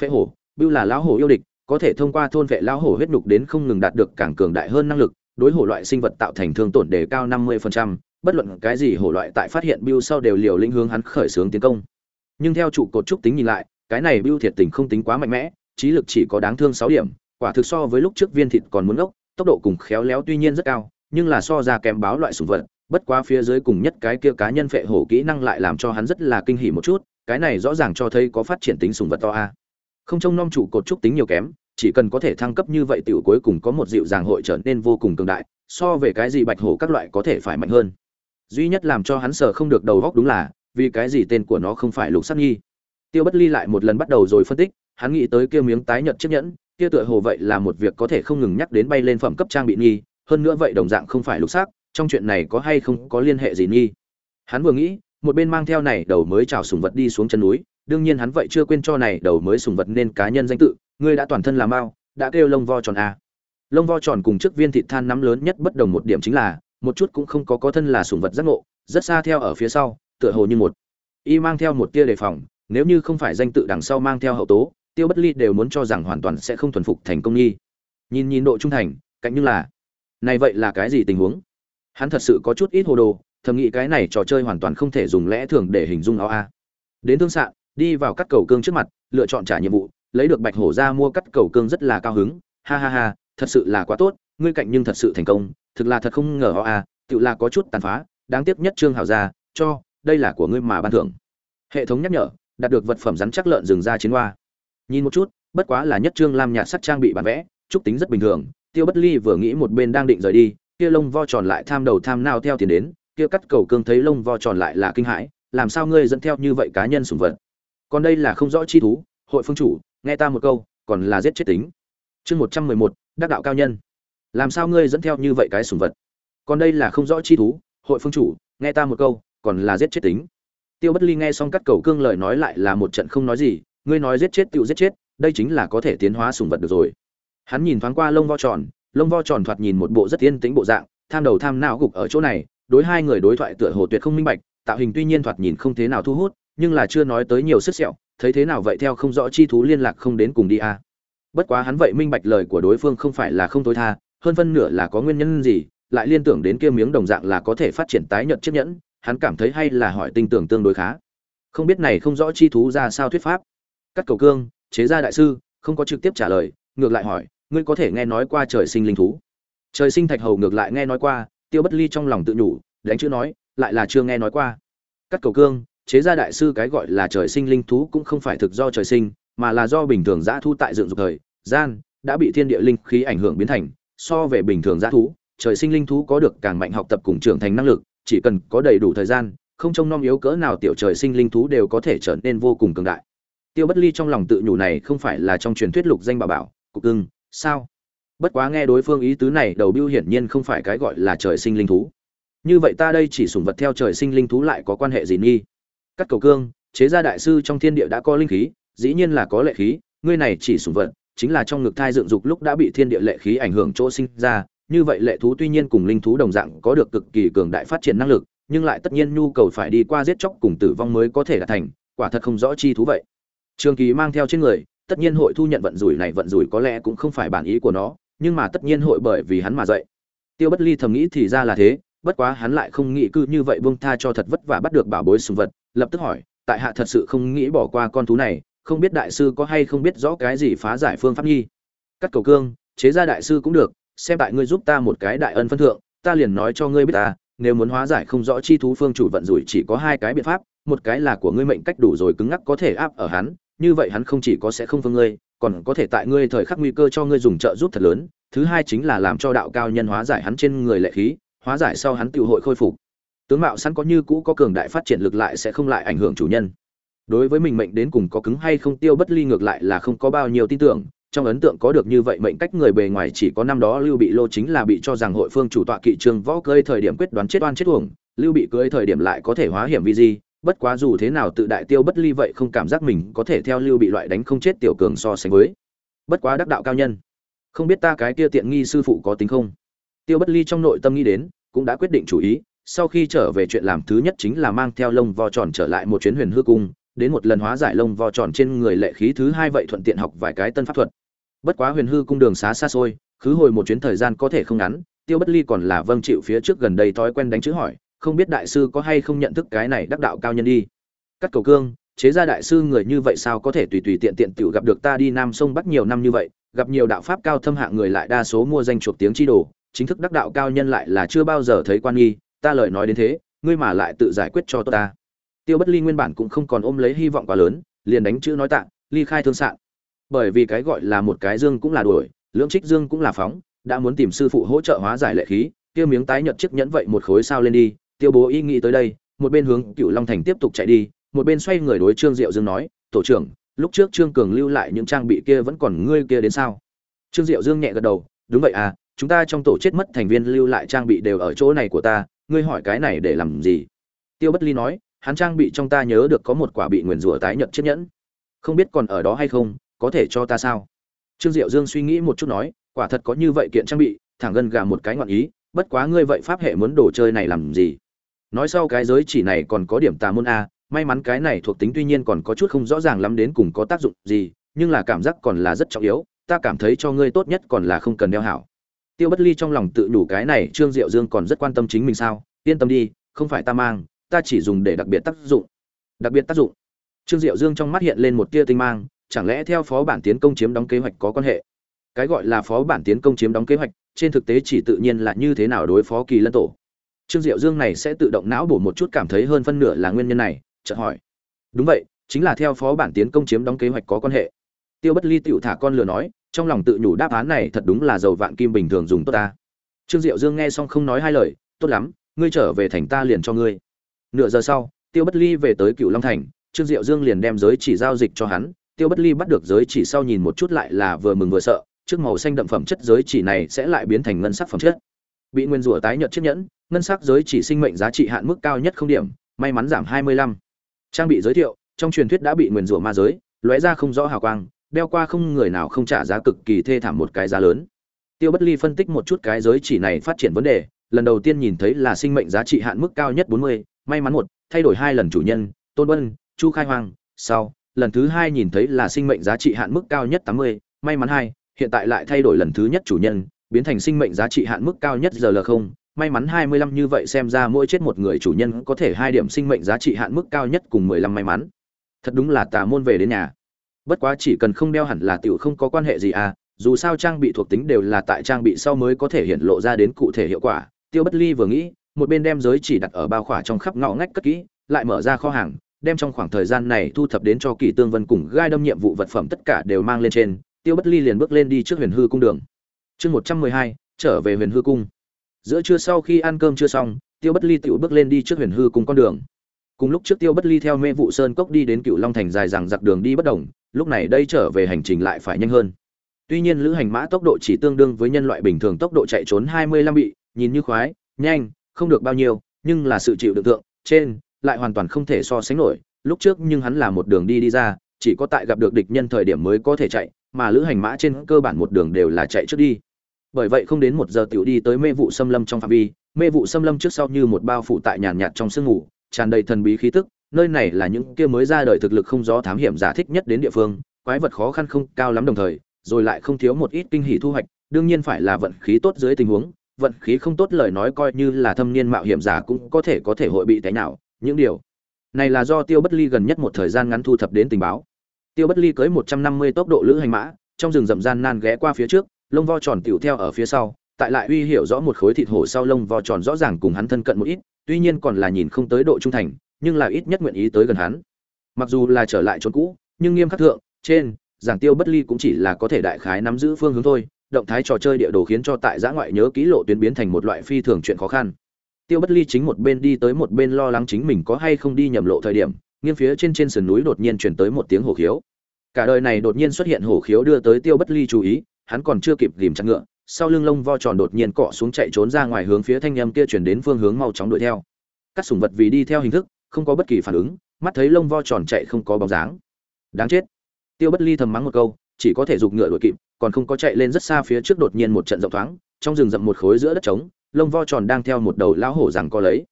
Phễ hổ, Bưu là lão hổ yêu địch, có thể thông qua thôn vệ lão hổ huyết nhục đến không ngừng đạt được càng cường đại hơn năng lực, đối hổ loại sinh vật tạo thành thương tổn đề cao 50%, bất luận cái gì hổ loại tại phát hiện Bưu sau đều liều lĩnh hướng hắn khởi xướng tiến công. Nhưng theo trụ cột trúc tính nhìn lại, cái này Bưu thiệt tình không tính quá mạnh mẽ, trí lực chỉ có đáng thương sáu điểm, quả thực so với lúc trước viên thịt còn muốn ốc, tốc độ cùng khéo léo tuy nhiên rất cao, nhưng là so ra kém báo loại sủng vật, bất quá phía dưới cùng nhất cái kia cá nhân phệ hổ kỹ năng lại làm cho hắn rất là kinh hỉ một chút, cái này rõ ràng cho thấy có phát triển tính sùng vật to a. Không trông nom trụ cột trúc tính nhiều kém, chỉ cần có thể thăng cấp như vậy tiểu cuối cùng có một dịu dàng hội trở nên vô cùng cường đại, so về cái gì bạch hổ các loại có thể phải mạnh hơn. Duy nhất làm cho hắn sợ không được đầu góc đúng là, vì cái gì tên của nó không phải Lục Sát Nhi. Tiêu Bất Ly lại một lần bắt đầu rồi phân tích, hắn nghĩ tới kia miếng tái nhật chiếc nhẫn, kia tựa hồ vậy là một việc có thể không ngừng nhắc đến bay lên phẩm cấp trang bị nghi, hơn nữa vậy đồng dạng không phải lục sắc, trong chuyện này có hay không có liên hệ gì nghi. Hắn vừa nghĩ, một bên mang theo này đầu mới chào sùng vật đi xuống chân núi, đương nhiên hắn vậy chưa quên cho này đầu mới sùng vật nên cá nhân danh tự, ngươi đã toàn thân là mao, đã kêu lông vo tròn a. Lông vo tròn cùng trước viên thịt than nắm lớn nhất bất đồng một điểm chính là, một chút cũng không có có thân là sùng vật giác ngộ, rất xa theo ở phía sau, tựa hồ như một. Y mang theo một tia đề phòng, nếu như không phải danh tự đằng sau mang theo hậu tố, tiêu bất ly đều muốn cho rằng hoàn toàn sẽ không thuần phục thành công nghi. nhìn nhìn độ trung thành cạnh như là này vậy là cái gì tình huống? Hắn thật sự có chút ít hồ đồ thầm nghĩ cái này trò chơi hoàn toàn không thể dùng lẽ thường để hình dung nó a. Đến thương sạn đi vào cắt cầu cương trước mặt lựa chọn trả nhiệm vụ lấy được bạch hổ ra mua cắt cầu cương rất là cao hứng. Ha ha ha thật sự là quá tốt ngươi cạnh nhưng thật sự thành công thực là thật không ngờ họ a tự là có chút tàn phá. Đáng tiếc nhất trương hảo ra cho đây là của ngươi mà ban thưởng. Hệ thống nhắc nhở, đạt được vật phẩm rắn chắc lợn rừng ra chiến hoa. Nhìn một chút, bất quá là nhất trương lam nhạt sắt trang bị bản vẽ, trúc tính rất bình thường. Tiêu bất ly vừa nghĩ một bên đang định rời đi, kia lông vo tròn lại tham đầu tham nao theo tiền đến, kia cắt cầu cương thấy lông vo tròn lại là kinh hãi, làm sao ngươi dẫn theo như vậy cá nhân sủng vật? Còn đây là không rõ chi thú, hội phương chủ, nghe ta một câu, còn là giết chết tính. Chương một trăm mười một, đắc đạo cao nhân. Làm sao ngươi dẫn theo như vậy cái sủng vật? Còn đây là không rõ chi thú, hội phương chủ, nghe ta một câu còn là giết chết tính tiêu bất ly nghe xong cắt cầu cương lời nói lại là một trận không nói gì, ngươi nói giết chết tựu giết chết, đây chính là có thể tiến hóa sùng vật được rồi hắn nhìn thoáng qua lông vo tròn, lông vo tròn thoạt nhìn một bộ rất yên tĩnh bộ dạng, tham đầu tham não gục ở chỗ này, đối hai người đối thoại tựa hồ tuyệt không minh bạch, tạo hình tuy nhiên thoạt nhìn không thế nào thu hút, nhưng là chưa nói tới nhiều sức sẹo, thấy thế nào vậy theo không rõ chi thú liên lạc không đến cùng đi à. bất quá hắn vậy minh bạch lời của đối phương không phải là không tối tha, hơn phân nửa là có nguyên nhân gì, lại liên tưởng đến kia miếng đồng dạng là có thể phát triển tái nhợt chiếc nhẫn hắn cảm thấy hay là hỏi tinh tưởng tương đối khá. Không biết này không rõ chi thú ra sao thuyết pháp. Cắt cầu cương, chế gia đại sư, không có trực tiếp trả lời, ngược lại hỏi, ngươi có thể nghe nói qua trời sinh linh thú? Trời sinh thạch hầu ngược lại nghe nói qua, tiêu bất ly trong lòng tự nhủ, đánh chữ nói, lại là chưa nghe nói qua. Cắt cầu cương, chế gia đại sư cái gọi là trời sinh linh thú cũng không phải thực do trời sinh, mà là do bình thường giã thu tại dựng dục thời, gian đã bị thiên địa linh khí ảnh hưởng biến thành, so về bình thường giã thú, trời sinh linh thú có được càng mạnh học tập cùng trưởng thành năng lực chỉ cần có đầy đủ thời gian, không trông nom yếu cỡ nào tiểu trời sinh linh thú đều có thể trở nên vô cùng cường đại. Tiêu bất ly trong lòng tự nhủ này không phải là trong truyền thuyết lục danh bà bảo, cục ưng sao? Bất quá nghe đối phương ý tứ này, đầu biêu hiển nhiên không phải cái gọi là trời sinh linh thú. Như vậy ta đây chỉ sủng vật theo trời sinh linh thú lại có quan hệ gì nghi? Cắt cầu cương, chế gia đại sư trong thiên địa đã có linh khí, dĩ nhiên là có lệ khí, ngươi này chỉ sủng vật, chính là trong ngực thai dựng dục lúc đã bị thiên địa lệ khí ảnh hưởng chỗ sinh ra như vậy lệ thú tuy nhiên cùng linh thú đồng dạng có được cực kỳ cường đại phát triển năng lực nhưng lại tất nhiên nhu cầu phải đi qua giết chóc cùng tử vong mới có thể đạt thành quả thật không rõ chi thú vậy Trường Kỳ mang theo trên người, tất nhiên hội thu nhận vận rủi này vận rủi có lẽ cũng không phải bản ý của nó, nhưng mà tất nhiên hội bởi vì hắn mà dậy. Tiêu Bất Ly thầm nghĩ thì ra là thế, bất quá hắn lại không nghĩ cứ như vậy buông tha cho thật vất vả bắt được bảo bối sùng vật, lập tức hỏi, tại hạ thật sự không nghĩ bỏ qua con thú này, không biết đại sư có hay không biết rõ cái gì phá giải phương pháp nhi. Cắt cầu cương, chế ra đại sư cũng được, xem tại ngươi giúp ta một cái đại ân phân thượng, ta liền nói cho ngươi biết ta, nếu muốn hóa giải không rõ chi thú phương chủ vận rủi chỉ có hai cái biện pháp, một cái là của ngươi mệnh cách đủ rồi cứng ngắc có thể áp ở hắn, như vậy hắn không chỉ có sẽ không phương ngươi còn có thể tại ngươi thời khắc nguy cơ cho ngươi dùng trợ giúp thật lớn thứ hai chính là làm cho đạo cao nhân hóa giải hắn trên người lệ khí hóa giải sau hắn tự hội khôi phục. Tướng mạo sẵn có như cũ có cường đại phát triển lực lại sẽ không lại ảnh hưởng chủ nhân. Đối với mình mệnh đến cùng có cứng hay không tiêu bất ly ngược lại là không có bao nhiêu tin tưởng trong ấn tượng có được như vậy mệnh cách người bề ngoài chỉ có năm đó lưu bị lô chính là bị cho rằng hội phương chủ tọa kỵ trường võ cơi thời điểm quyết đoán chết oan chết uổng, lưu bị cưới thời điểm lại có thể hóa hiểm vi di, bất quá dù thế nào tự đại tiêu bất ly vậy không cảm giác mình có thể theo lưu bị loại đánh không chết tiểu cường so sánh với. Bất quá đắc đạo cao nhân. Không biết ta cái kia tiện nghi sư phụ có tính không? Tiêu bất ly trong nội tâm nghĩ đến, cũng đã quyết định chủ ý, sau khi trở về chuyện làm thứ nhất chính là mang theo lông vò tròn trở lại một chuyến huyền hư cung đến một lần hóa giải lông vò tròn trên người lệ khí thứ hai vậy thuận tiện học vài cái tân pháp thuật. Bất quá huyền hư cung đường xá xa xôi, khứ hồi một chuyến thời gian có thể không ngắn, tiêu bất ly còn là vâng chịu phía trước gần đây thói quen đánh chữ hỏi, không biết đại sư có hay không nhận thức cái này đắc đạo cao nhân đi. Cắt cầu cương, chế ra đại sư người như vậy sao có thể tùy tùy tiện tiện tiểu gặp được ta đi nam sông bắc nhiều năm như vậy, gặp nhiều đạo pháp cao thâm hạng người lại đa số mua danh chuộc tiếng chi đồ, chính thức đắc đạo cao nhân lại là chưa bao giờ thấy quan nghi, ta lời nói đến thế, ngươi mà lại tự giải quyết cho tôi ta tiêu bất ly nguyên bản cũng không còn ôm lấy hy vọng quá lớn, liền đánh chữ nói tạ, ly khai thương sạn. Bởi vì cái gọi là một cái dương cũng là đuổi, lưỡng trích dương cũng là phóng, đã muốn tìm sư phụ hỗ trợ hóa giải lệ khí, kia miếng tái nhợt chiếc nhẫn vậy một khối sao lên đi, tiêu bố ý nghĩ tới đây, một bên hướng cựu long thành tiếp tục chạy đi, một bên xoay người đối trương diệu dương nói, tổ trưởng, lúc trước trương cường lưu lại những trang bị kia vẫn còn ngươi kia đến sao? Trương diệu dương nhẹ gật đầu, đúng vậy à chúng ta trong tổ chết mất thành viên lưu lại trang bị đều ở chỗ này của ta, ngươi hỏi cái này để làm gì? Tiêu bất ly nói hắn trang bị trong ta nhớ được có một quả bị nguyền rủa tái nhận chiếc nhẫn. Không biết còn ở đó hay không, có thể cho ta sao? Trương diệu dương suy nghĩ một chút nói, quả thật có như vậy kiện trang bị, thẳng gần gà một cái ngọn ý, bất quá ngươi vậy pháp hệ muốn đồ chơi này làm gì? Nói sau cái giới chỉ này còn có điểm tà môn a, may mắn cái này thuộc tính tuy nhiên còn có chút không rõ ràng lắm đến cùng có tác dụng gì, nhưng là cảm giác còn là rất trọng yếu, ta cảm thấy cho ngươi tốt nhất còn là không cần đeo hảo. Tiêu bất ly trong lòng tự nhủ cái này trương diệu dương còn rất quan tâm chính mình sao? Yên tâm đi, không phải ta mang ta chỉ dùng để đặc biệt tác dụng. Đặc biệt tác dụng. Trương diệu dương trong mắt hiện lên một tia tinh mang, chẳng lẽ theo phó bản tiến công chiếm đóng kế hoạch có quan hệ? Cái gọi là phó bản tiến công chiếm đóng kế hoạch, trên thực tế chỉ tự nhiên là như thế nào đối phó kỳ lân tổ? Trương diệu dương này sẽ tự động não bổ một chút cảm thấy hơn phân nửa là nguyên nhân này, chợt hỏi. Đúng vậy, chính là theo phó bản tiến công chiếm đóng kế hoạch có quan hệ. Tiêu bất ly tựu thả con lừa nói, trong lòng tự nhủ đáp án này thật đúng là dầu vạn kim bình thường dùng tốt ta. Trương diệu dương nghe xong không nói hai lời, tốt lắm, ngươi trở về thành ta liền cho ngươi nửa giờ sau tiêu bất ly về tới cựu long thành trương diệu dương liền đem giới chỉ giao dịch cho hắn. Tiêu bất ly bắt được giới chỉ sau nhìn một chút lại là vừa mừng vừa sợ trước màu xanh đậm phẩm chất giới chỉ này sẽ lại biến thành ngân sắc phẩm chất. Bị nguyên rủa tái nhợt chiếc nhẫn ngân sắc giới chỉ sinh mệnh giá trị hạn mức cao nhất không điểm may mắn giảm 25. trang bị giới thiệu trong truyền thuyết đã bị nguyên rủa ma giới lóe ra không rõ hào quang đeo qua không người nào không trả giá cực kỳ thê thảm một cái giá lớn. Tiêu bất ly phân tích một chút cái giới chỉ này phát triển vấn đề lần đầu tiên nhìn thấy là sinh mệnh giá trị hạn mức cao nhất 40, may mắn một thay đổi hai lần chủ nhân tôn vân chu khai hoàng sau lần thứ hai nhìn thấy là sinh mệnh giá trị hạn mức cao nhất 80, may mắn hai hiện tại lại thay đổi lần thứ nhất chủ nhân biến thành sinh mệnh giá trị hạn mức cao nhất giờ l không may mắn 25 như vậy xem ra mỗi chết một người chủ nhân có thể hai điểm sinh mệnh giá trị hạn mức cao nhất cùng 15 may mắn. Thật đúng là tà môn về đến nhà. Bất quá chỉ cần không đeo hẳn là tiểu không có quan hệ gì à dù sao trang bị thuộc tính đều là tại trang bị sau mới có thể hiện lộ ra đến cụ thể hiệu quả. Tiêu bất ly vừa nghĩ một bên đem giới chỉ đặt ở bao khỏa trong khắp ngõ ngách cất kỹ, lại mở ra kho hàng, đem trong khoảng thời gian này thu thập đến cho kỳ tương vân cùng gai đâm nhiệm vụ vật phẩm tất cả đều mang lên trên, tiêu bất ly liền bước lên đi trước huyền hư cung đường. Chương một trăm mười hai, trở về huyền hư cung. Giữa trưa sau khi ăn cơm chưa xong, tiêu bất ly tự bước lên đi trước huyền hư cung con đường. Cùng lúc trước tiêu bất ly theo mê vụ sơn cốc đi đến cựu long thành dài rằng giặc đường đi bất đồng, lúc này đây trở về hành trình lại phải nhanh hơn. Tuy nhiên lữ hành mã tốc độ chỉ tương đương với nhân loại bình thường tốc độ chạy trốn hai mươi lăm bị, nhìn như khoái, nhanh không được bao nhiêu, nhưng là sự chịu đựng tượng, trên, lại hoàn toàn không thể so sánh nổi. Lúc trước nhưng hắn là một đường đi đi ra, chỉ có tại gặp được địch nhân thời điểm mới có thể chạy, mà lữ hành mã trên cơ bản một đường đều là chạy trước đi. Bởi vậy không đến một giờ tiểu đi tới mê vụ xâm lâm trong phạm vi, mê vụ xâm lâm trước sau như một bao phủ tại nhàn nhạt trong sương ngủ, tràn đầy thần bí khí tức, nơi này là những kia mới ra đời thực lực không gió thám hiểm giả thích nhất đến địa phương, quái vật khó khăn không cao lắm đồng thời, rồi lại không thiếu một ít kinh hỉ thu hoạch, đương nhiên phải là vận khí tốt dưới tình huống vận khí không tốt lời nói coi như là thâm niên mạo hiểm giả cũng có thể có thể hội bị té nào những điều này là do tiêu bất ly gần nhất một thời gian ngắn thu thập đến tình báo. Tiêu bất ly cưới một trăm năm mươi tốc độ lữ hành mã, trong rừng rậm gian nan ghé qua phía trước, lông vo tròn tiểu theo ở phía sau, tại lại uy hiểu rõ một khối thịt hổ sau lông vo tròn rõ ràng cùng hắn thân cận một ít, tuy nhiên còn là nhìn không tới độ trung thành, nhưng là ít nhất nguyện ý tới gần hắn. Mặc dù là trở lại chốn cũ, nhưng nghiêm khắc thượng, trên, giảng tiêu bất ly cũng chỉ là có thể đại khái nắm giữ phương hướng thôi động thái trò chơi địa đồ khiến cho tại giã ngoại nhớ kỹ lộ tuyến biến thành một loại phi thường chuyện khó khăn. Tiêu bất ly chính một bên đi tới một bên lo lắng chính mình có hay không đi nhầm lộ thời điểm, nghiêng phía trên trên sườn núi đột nhiên chuyển tới một tiếng hổ khiếu. Cả đời này đột nhiên xuất hiện hổ khiếu đưa tới tiêu bất ly chú ý, hắn còn chưa kịp tìm chặt ngựa, sau lưng lông vo tròn đột nhiên cọ xuống chạy trốn ra ngoài hướng phía thanh em kia chuyển đến phương hướng mau chóng đuổi theo. Các sủng vật vì đi theo hình thức, không có bất kỳ phản ứng, mắt thấy lông vo tròn chạy không có bóng dáng. Đáng chết. Tiêu bất ly thầm mắng một câu, chỉ có thể giục ngựa đuổi kịp còn không có chạy lên rất xa phía trước đột nhiên một trận rộng thoáng, trong rừng rậm một khối giữa đất trống, lông vo tròn đang theo một đầu lao hổ rằng co lấy.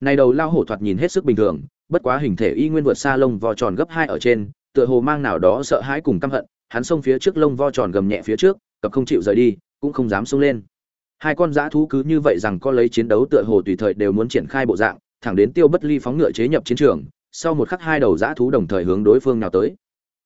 Này đầu lao hổ thoạt nhìn hết sức bình thường, bất quá hình thể y nguyên vượt xa lông vo tròn gấp hai ở trên, tựa hồ mang nào đó sợ hãi cùng căm hận, hắn xông phía trước lông vo tròn gầm nhẹ phía trước cập không chịu rời đi, cũng không dám xông lên. Hai con dã thú cứ như vậy rằng có lấy chiến đấu tựa hồ tùy thời đều muốn triển khai bộ dạng, thẳng đến tiêu bất ly phóng ngựa chế nhập chiến trường, sau một khắc hai đầu dã thú đồng thời hướng đối phương nào tới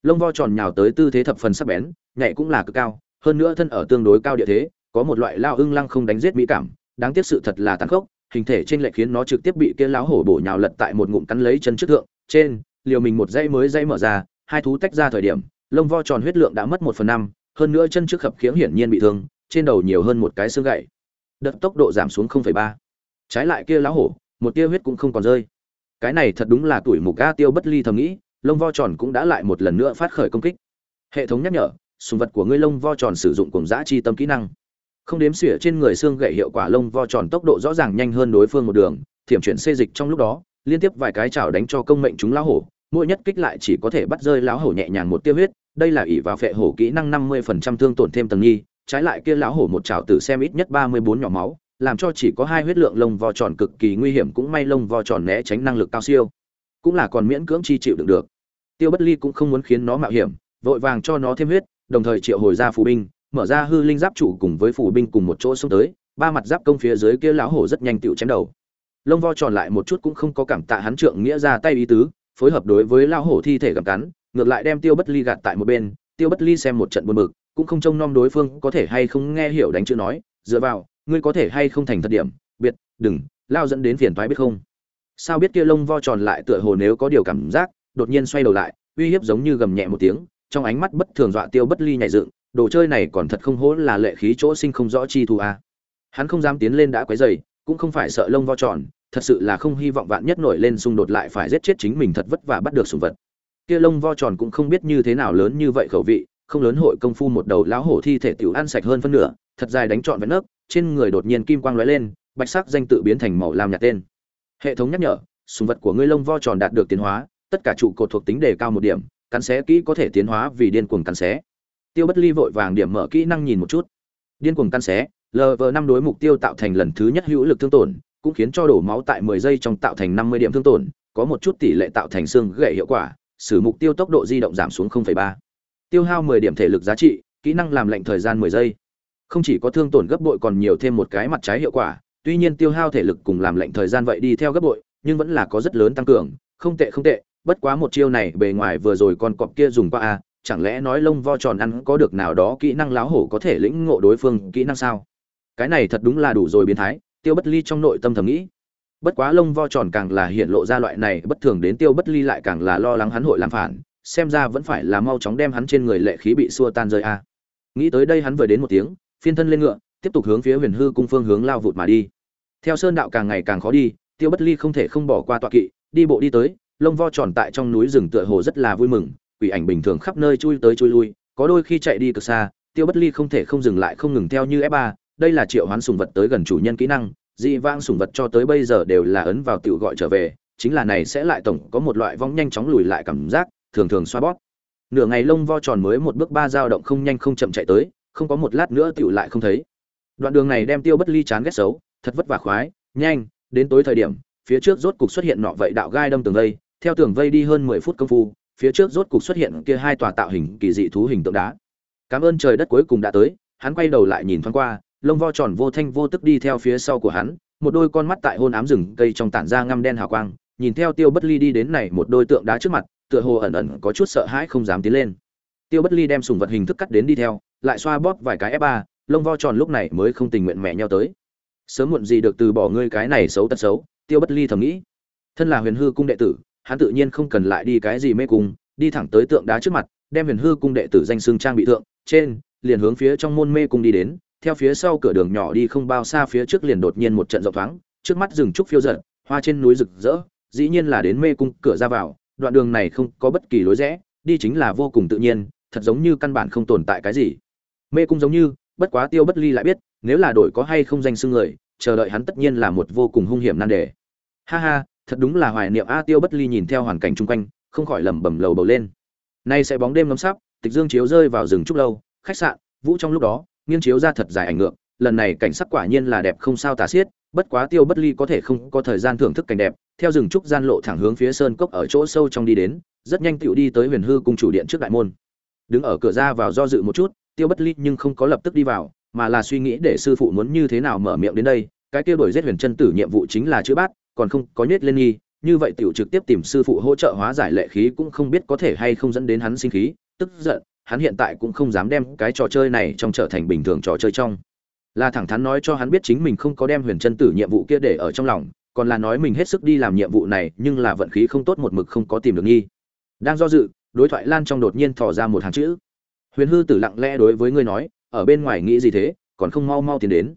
lông vo tròn nhào tới tư thế thập phần sắc bén nhạy cũng là cực cao hơn nữa thân ở tương đối cao địa thế có một loại lao ưng lăng không đánh giết mỹ cảm đáng tiếc sự thật là tàn khốc hình thể trên lệ khiến nó trực tiếp bị kia láo hổ bổ nhào lật tại một ngụm cắn lấy chân trước thượng trên liều mình một dây mới dây mở ra hai thú tách ra thời điểm lông vo tròn huyết lượng đã mất một phần năm hơn nữa chân trước khập khiễng hiển nhiên bị thương trên đầu nhiều hơn một cái xương gãy đợt tốc độ giảm xuống 0,3. trái lại kia láo hổ một tia huyết cũng không còn rơi cái này thật đúng là tuổi mục ga tiêu bất ly thầm nghĩ lông vo tròn cũng đã lại một lần nữa phát khởi công kích. Hệ thống nhắc nhở, sùng vật của ngươi lông vo tròn sử dụng cùng giã chi tâm kỹ năng. Không đếm xỉa trên người xương gậy hiệu quả lông vo tròn tốc độ rõ ràng nhanh hơn đối phương một đường, thiểm chuyển xê dịch trong lúc đó, liên tiếp vài cái chảo đánh cho công mệnh chúng lão hổ, mỗi nhất kích lại chỉ có thể bắt rơi lão hổ nhẹ nhàng một tiêu huyết, đây là ỷ vào phệ hổ kỹ năng năm mươi phần trăm thương tổn thêm tầng nghi, trái lại kia lão hổ một chảo tử xem ít nhất ba mươi bốn nhỏ máu, làm cho chỉ có hai huyết lượng lông vo tròn cực kỳ nguy hiểm cũng may lông vo tròn né tránh năng lực cao siêu. Cũng là còn miễn cưỡng chi chịu đựng được tiêu bất ly cũng không muốn khiến nó mạo hiểm, vội vàng cho nó thêm huyết, đồng thời triệu hồi ra phù binh, mở ra hư linh giáp chủ cùng với phù binh cùng một chỗ xông tới, ba mặt giáp công phía dưới kia lão hổ rất nhanh tựu chém đầu. Lông vo tròn lại một chút cũng không có cảm tạ hắn trượng nghĩa ra tay ý tứ, phối hợp đối với lão hổ thi thể gặm cắn, ngược lại đem tiêu bất ly gạt tại một bên, tiêu bất ly xem một trận buồn bực, cũng không trông nom đối phương, có thể hay không nghe hiểu đánh chữ nói, dựa vào, ngươi có thể hay không thành thật điểm, biệt, đừng, lao dẫn đến phiền toái biết không? Sao biết kia lông vo tròn lại tựa hồ nếu có điều cảm giác đột nhiên xoay đầu lại, uy hiếp giống như gầm nhẹ một tiếng, trong ánh mắt bất thường dọa tiêu bất ly nhảy dựng, đồ chơi này còn thật không hố là lệ khí chỗ sinh không rõ chi thù a. Hắn không dám tiến lên đã quấy dày cũng không phải sợ lông vo tròn, thật sự là không hy vọng vạn nhất nổi lên xung đột lại phải giết chết chính mình thật vất vả bắt được sủng vật. Kia lông vo tròn cũng không biết như thế nào lớn như vậy khẩu vị, không lớn hội công phu một đầu lão hổ thi thể tiểu ăn sạch hơn phân nửa, thật dài đánh trọn vẹn nấc, trên người đột nhiên kim quang lóe lên, bạch sắc danh tự biến thành màu lam nhạt tên. Hệ thống nhắc nhở sùng vật của ngươi lông vo tròn đạt được tiến hóa tất cả trụ cột thuộc tính đề cao một điểm cắn xé kỹ có thể tiến hóa vì điên cuồng cắn xé. Tiêu bất ly vội vàng điểm mở kỹ năng nhìn một chút. Điên cuồng cắn xé lv năm đối mục tiêu tạo thành lần thứ nhất hữu lực thương tổn cũng khiến cho đổ máu tại 10 giây trong tạo thành 50 điểm thương tổn có một chút tỷ lệ tạo thành xương gãy hiệu quả sử mục tiêu tốc độ di động giảm xuống 0,3. tiêu hao 10 điểm thể lực giá trị kỹ năng làm lệnh thời gian 10 giây. Không chỉ có thương tổn gấp bội còn nhiều thêm một cái mặt trái hiệu quả tuy nhiên tiêu hao thể lực cùng làm lệnh thời gian vậy đi theo gấp bội nhưng vẫn là có rất lớn tăng cường không tệ không tệ bất quá một chiêu này bề ngoài vừa rồi con cọp kia dùng qua a chẳng lẽ nói lông vo tròn ăn có được nào đó kỹ năng láo hổ có thể lĩnh ngộ đối phương kỹ năng sao? Cái này thật đúng là đủ rồi biến thái, tiêu bất ly trong nội tâm thầm nghĩ. Bất quá lông vo tròn càng là hiện lộ ra loại này, bất thường đến tiêu bất ly lại càng là lo lắng hắn hội làm phản, xem ra vẫn phải là mau chóng đem hắn trên người lệ khí bị xua tan rơi a nghĩ tới đây hắn vừa đến một tiếng, phiên thân lên ngựa, tiếp tục hướng phía huyền hư cung phương hướng lao vụt mà đi. Theo sơn đạo càng ngày càng khó đi, tiêu bất ly không thể không bỏ qua tọa kỵ, đi bộ đi tới lông vo tròn tại trong núi rừng tựa hồ rất là vui mừng, quỷ ảnh bình thường khắp nơi chui tới chui lui, có đôi khi chạy đi cực xa, tiêu bất ly không thể không dừng lại không ngừng theo như f ba, đây là triệu hoán sùng vật tới gần chủ nhân kỹ năng, dị vang sùng vật cho tới bây giờ đều là ấn vào tiểu gọi trở về, chính là này sẽ lại tổng có một loại vong nhanh chóng lùi lại cảm giác, thường thường xoa bóp. Nửa ngày lông vo tròn mới một bước ba dao động không nhanh không chậm chạy tới, không có một lát nữa tiểu lại không thấy. Đoạn đường này đem tiêu bất ly chán ghét xấu, thật vất vả khoái, nhanh, đến tối thời điểm, phía trước rốt cục xuất hiện nọ vậy đạo gai đâm tường vây theo tường vây đi hơn mười phút công phu, phía trước rốt cục xuất hiện kia hai tòa tạo hình kỳ dị thú hình tượng đá. Cảm ơn trời đất cuối cùng đã tới, hắn quay đầu lại nhìn thoáng qua, lông vo tròn vô thanh vô tức đi theo phía sau của hắn, một đôi con mắt tại hôn ám rừng cây trong tản ra ngăm đen hào quang, nhìn theo tiêu bất ly đi đến này một đôi tượng đá trước mặt, tựa hồ ẩn ẩn có chút sợ hãi không dám tiến lên. Tiêu bất ly đem sùng vật hình thức cắt đến đi theo, lại xoa bóp vài cái f 3 lông vo tròn lúc này mới không tình nguyện mẹ nhau tới. Sớm muộn gì được từ bỏ ngươi cái này xấu tật xấu, tiêu bất ly thầm nghĩ. Thân là huyền hư cung đệ tử hắn tự nhiên không cần lại đi cái gì mê cung đi thẳng tới tượng đá trước mặt đem huyền hư cung đệ tử danh xưng trang bị thượng trên liền hướng phía trong môn mê cung đi đến theo phía sau cửa đường nhỏ đi không bao xa phía trước liền đột nhiên một trận rộng thoáng trước mắt rừng trúc phiêu dật, hoa trên núi rực rỡ dĩ nhiên là đến mê cung cửa ra vào đoạn đường này không có bất kỳ lối rẽ đi chính là vô cùng tự nhiên thật giống như căn bản không tồn tại cái gì. Mê cung giống như bất quá tiêu bất ly lại biết nếu là đổi có hay không danh xưng người chờ đợi hắn tất nhiên là một vô cùng hung hiểm nan đề. Ha ha thật đúng là hoài niệm a tiêu bất ly nhìn theo hoàn cảnh chung quanh, không khỏi lẩm bẩm lầu bầu lên. Nay sẽ bóng đêm ngấm sắp tịch dương chiếu rơi vào rừng trúc lâu, khách sạn, vũ trong lúc đó, nghiêng chiếu ra thật dài ảnh ngược, lần này cảnh sắc quả nhiên là đẹp không sao tả xiết, bất quá tiêu bất ly có thể không có thời gian thưởng thức cảnh đẹp, theo rừng trúc gian lộ thẳng hướng phía sơn cốc ở chỗ sâu trong đi đến, rất nhanh tựu đi tới huyền hư cung chủ điện trước đại môn. Đứng ở cửa ra vào do dự một chút, tiêu bất ly nhưng không có lập tức đi vào, mà là suy nghĩ để sư phụ muốn như thế nào mở miệng đến đây, cái kia đổi giết huyền chân tử nhiệm vụ chính là chữ bát còn không có nhét lên nghi, như vậy tiểu trực tiếp tìm sư phụ hỗ trợ hóa giải lệ khí cũng không biết có thể hay không dẫn đến hắn sinh khí, tức giận, hắn hiện tại cũng không dám đem cái trò chơi này trong trở thành bình thường trò chơi trong. Là thẳng thắn nói cho hắn biết chính mình không có đem huyền chân tử nhiệm vụ kia để ở trong lòng, còn là nói mình hết sức đi làm nhiệm vụ này, nhưng là vận khí không tốt một mực không có tìm được nghi. Đang do dự, đối thoại lan trong đột nhiên thò ra một hàng chữ. Huyền hư tử lặng lẽ đối với ngươi nói, ở bên ngoài nghĩ gì thế, còn không mau mau tiến đến.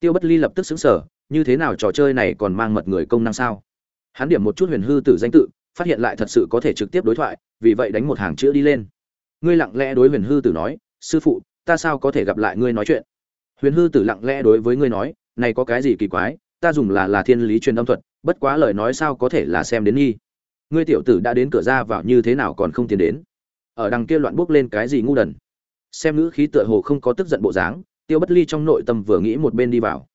Tiêu bất ly lập tức xứng sở như thế nào trò chơi này còn mang mật người công năng sao? Hắn điểm một chút huyền hư tử danh tự, phát hiện lại thật sự có thể trực tiếp đối thoại, vì vậy đánh một hàng chữ đi lên. Ngươi lặng lẽ đối huyền hư tử nói, sư phụ, ta sao có thể gặp lại ngươi nói chuyện? Huyền hư tử lặng lẽ đối với ngươi nói, này có cái gì kỳ quái, ta dùng là là thiên lý truyền âm thuật, bất quá lời nói sao có thể là xem đến nghi. Ngươi tiểu tử đã đến cửa ra vào như thế nào còn không tiến đến? Ở đằng kia loạn bước lên cái gì ngu đần? Xem ngữ khí tựa hồ không có tức giận bộ dáng, tiêu bất ly trong nội tâm vừa nghĩ một bên đi vào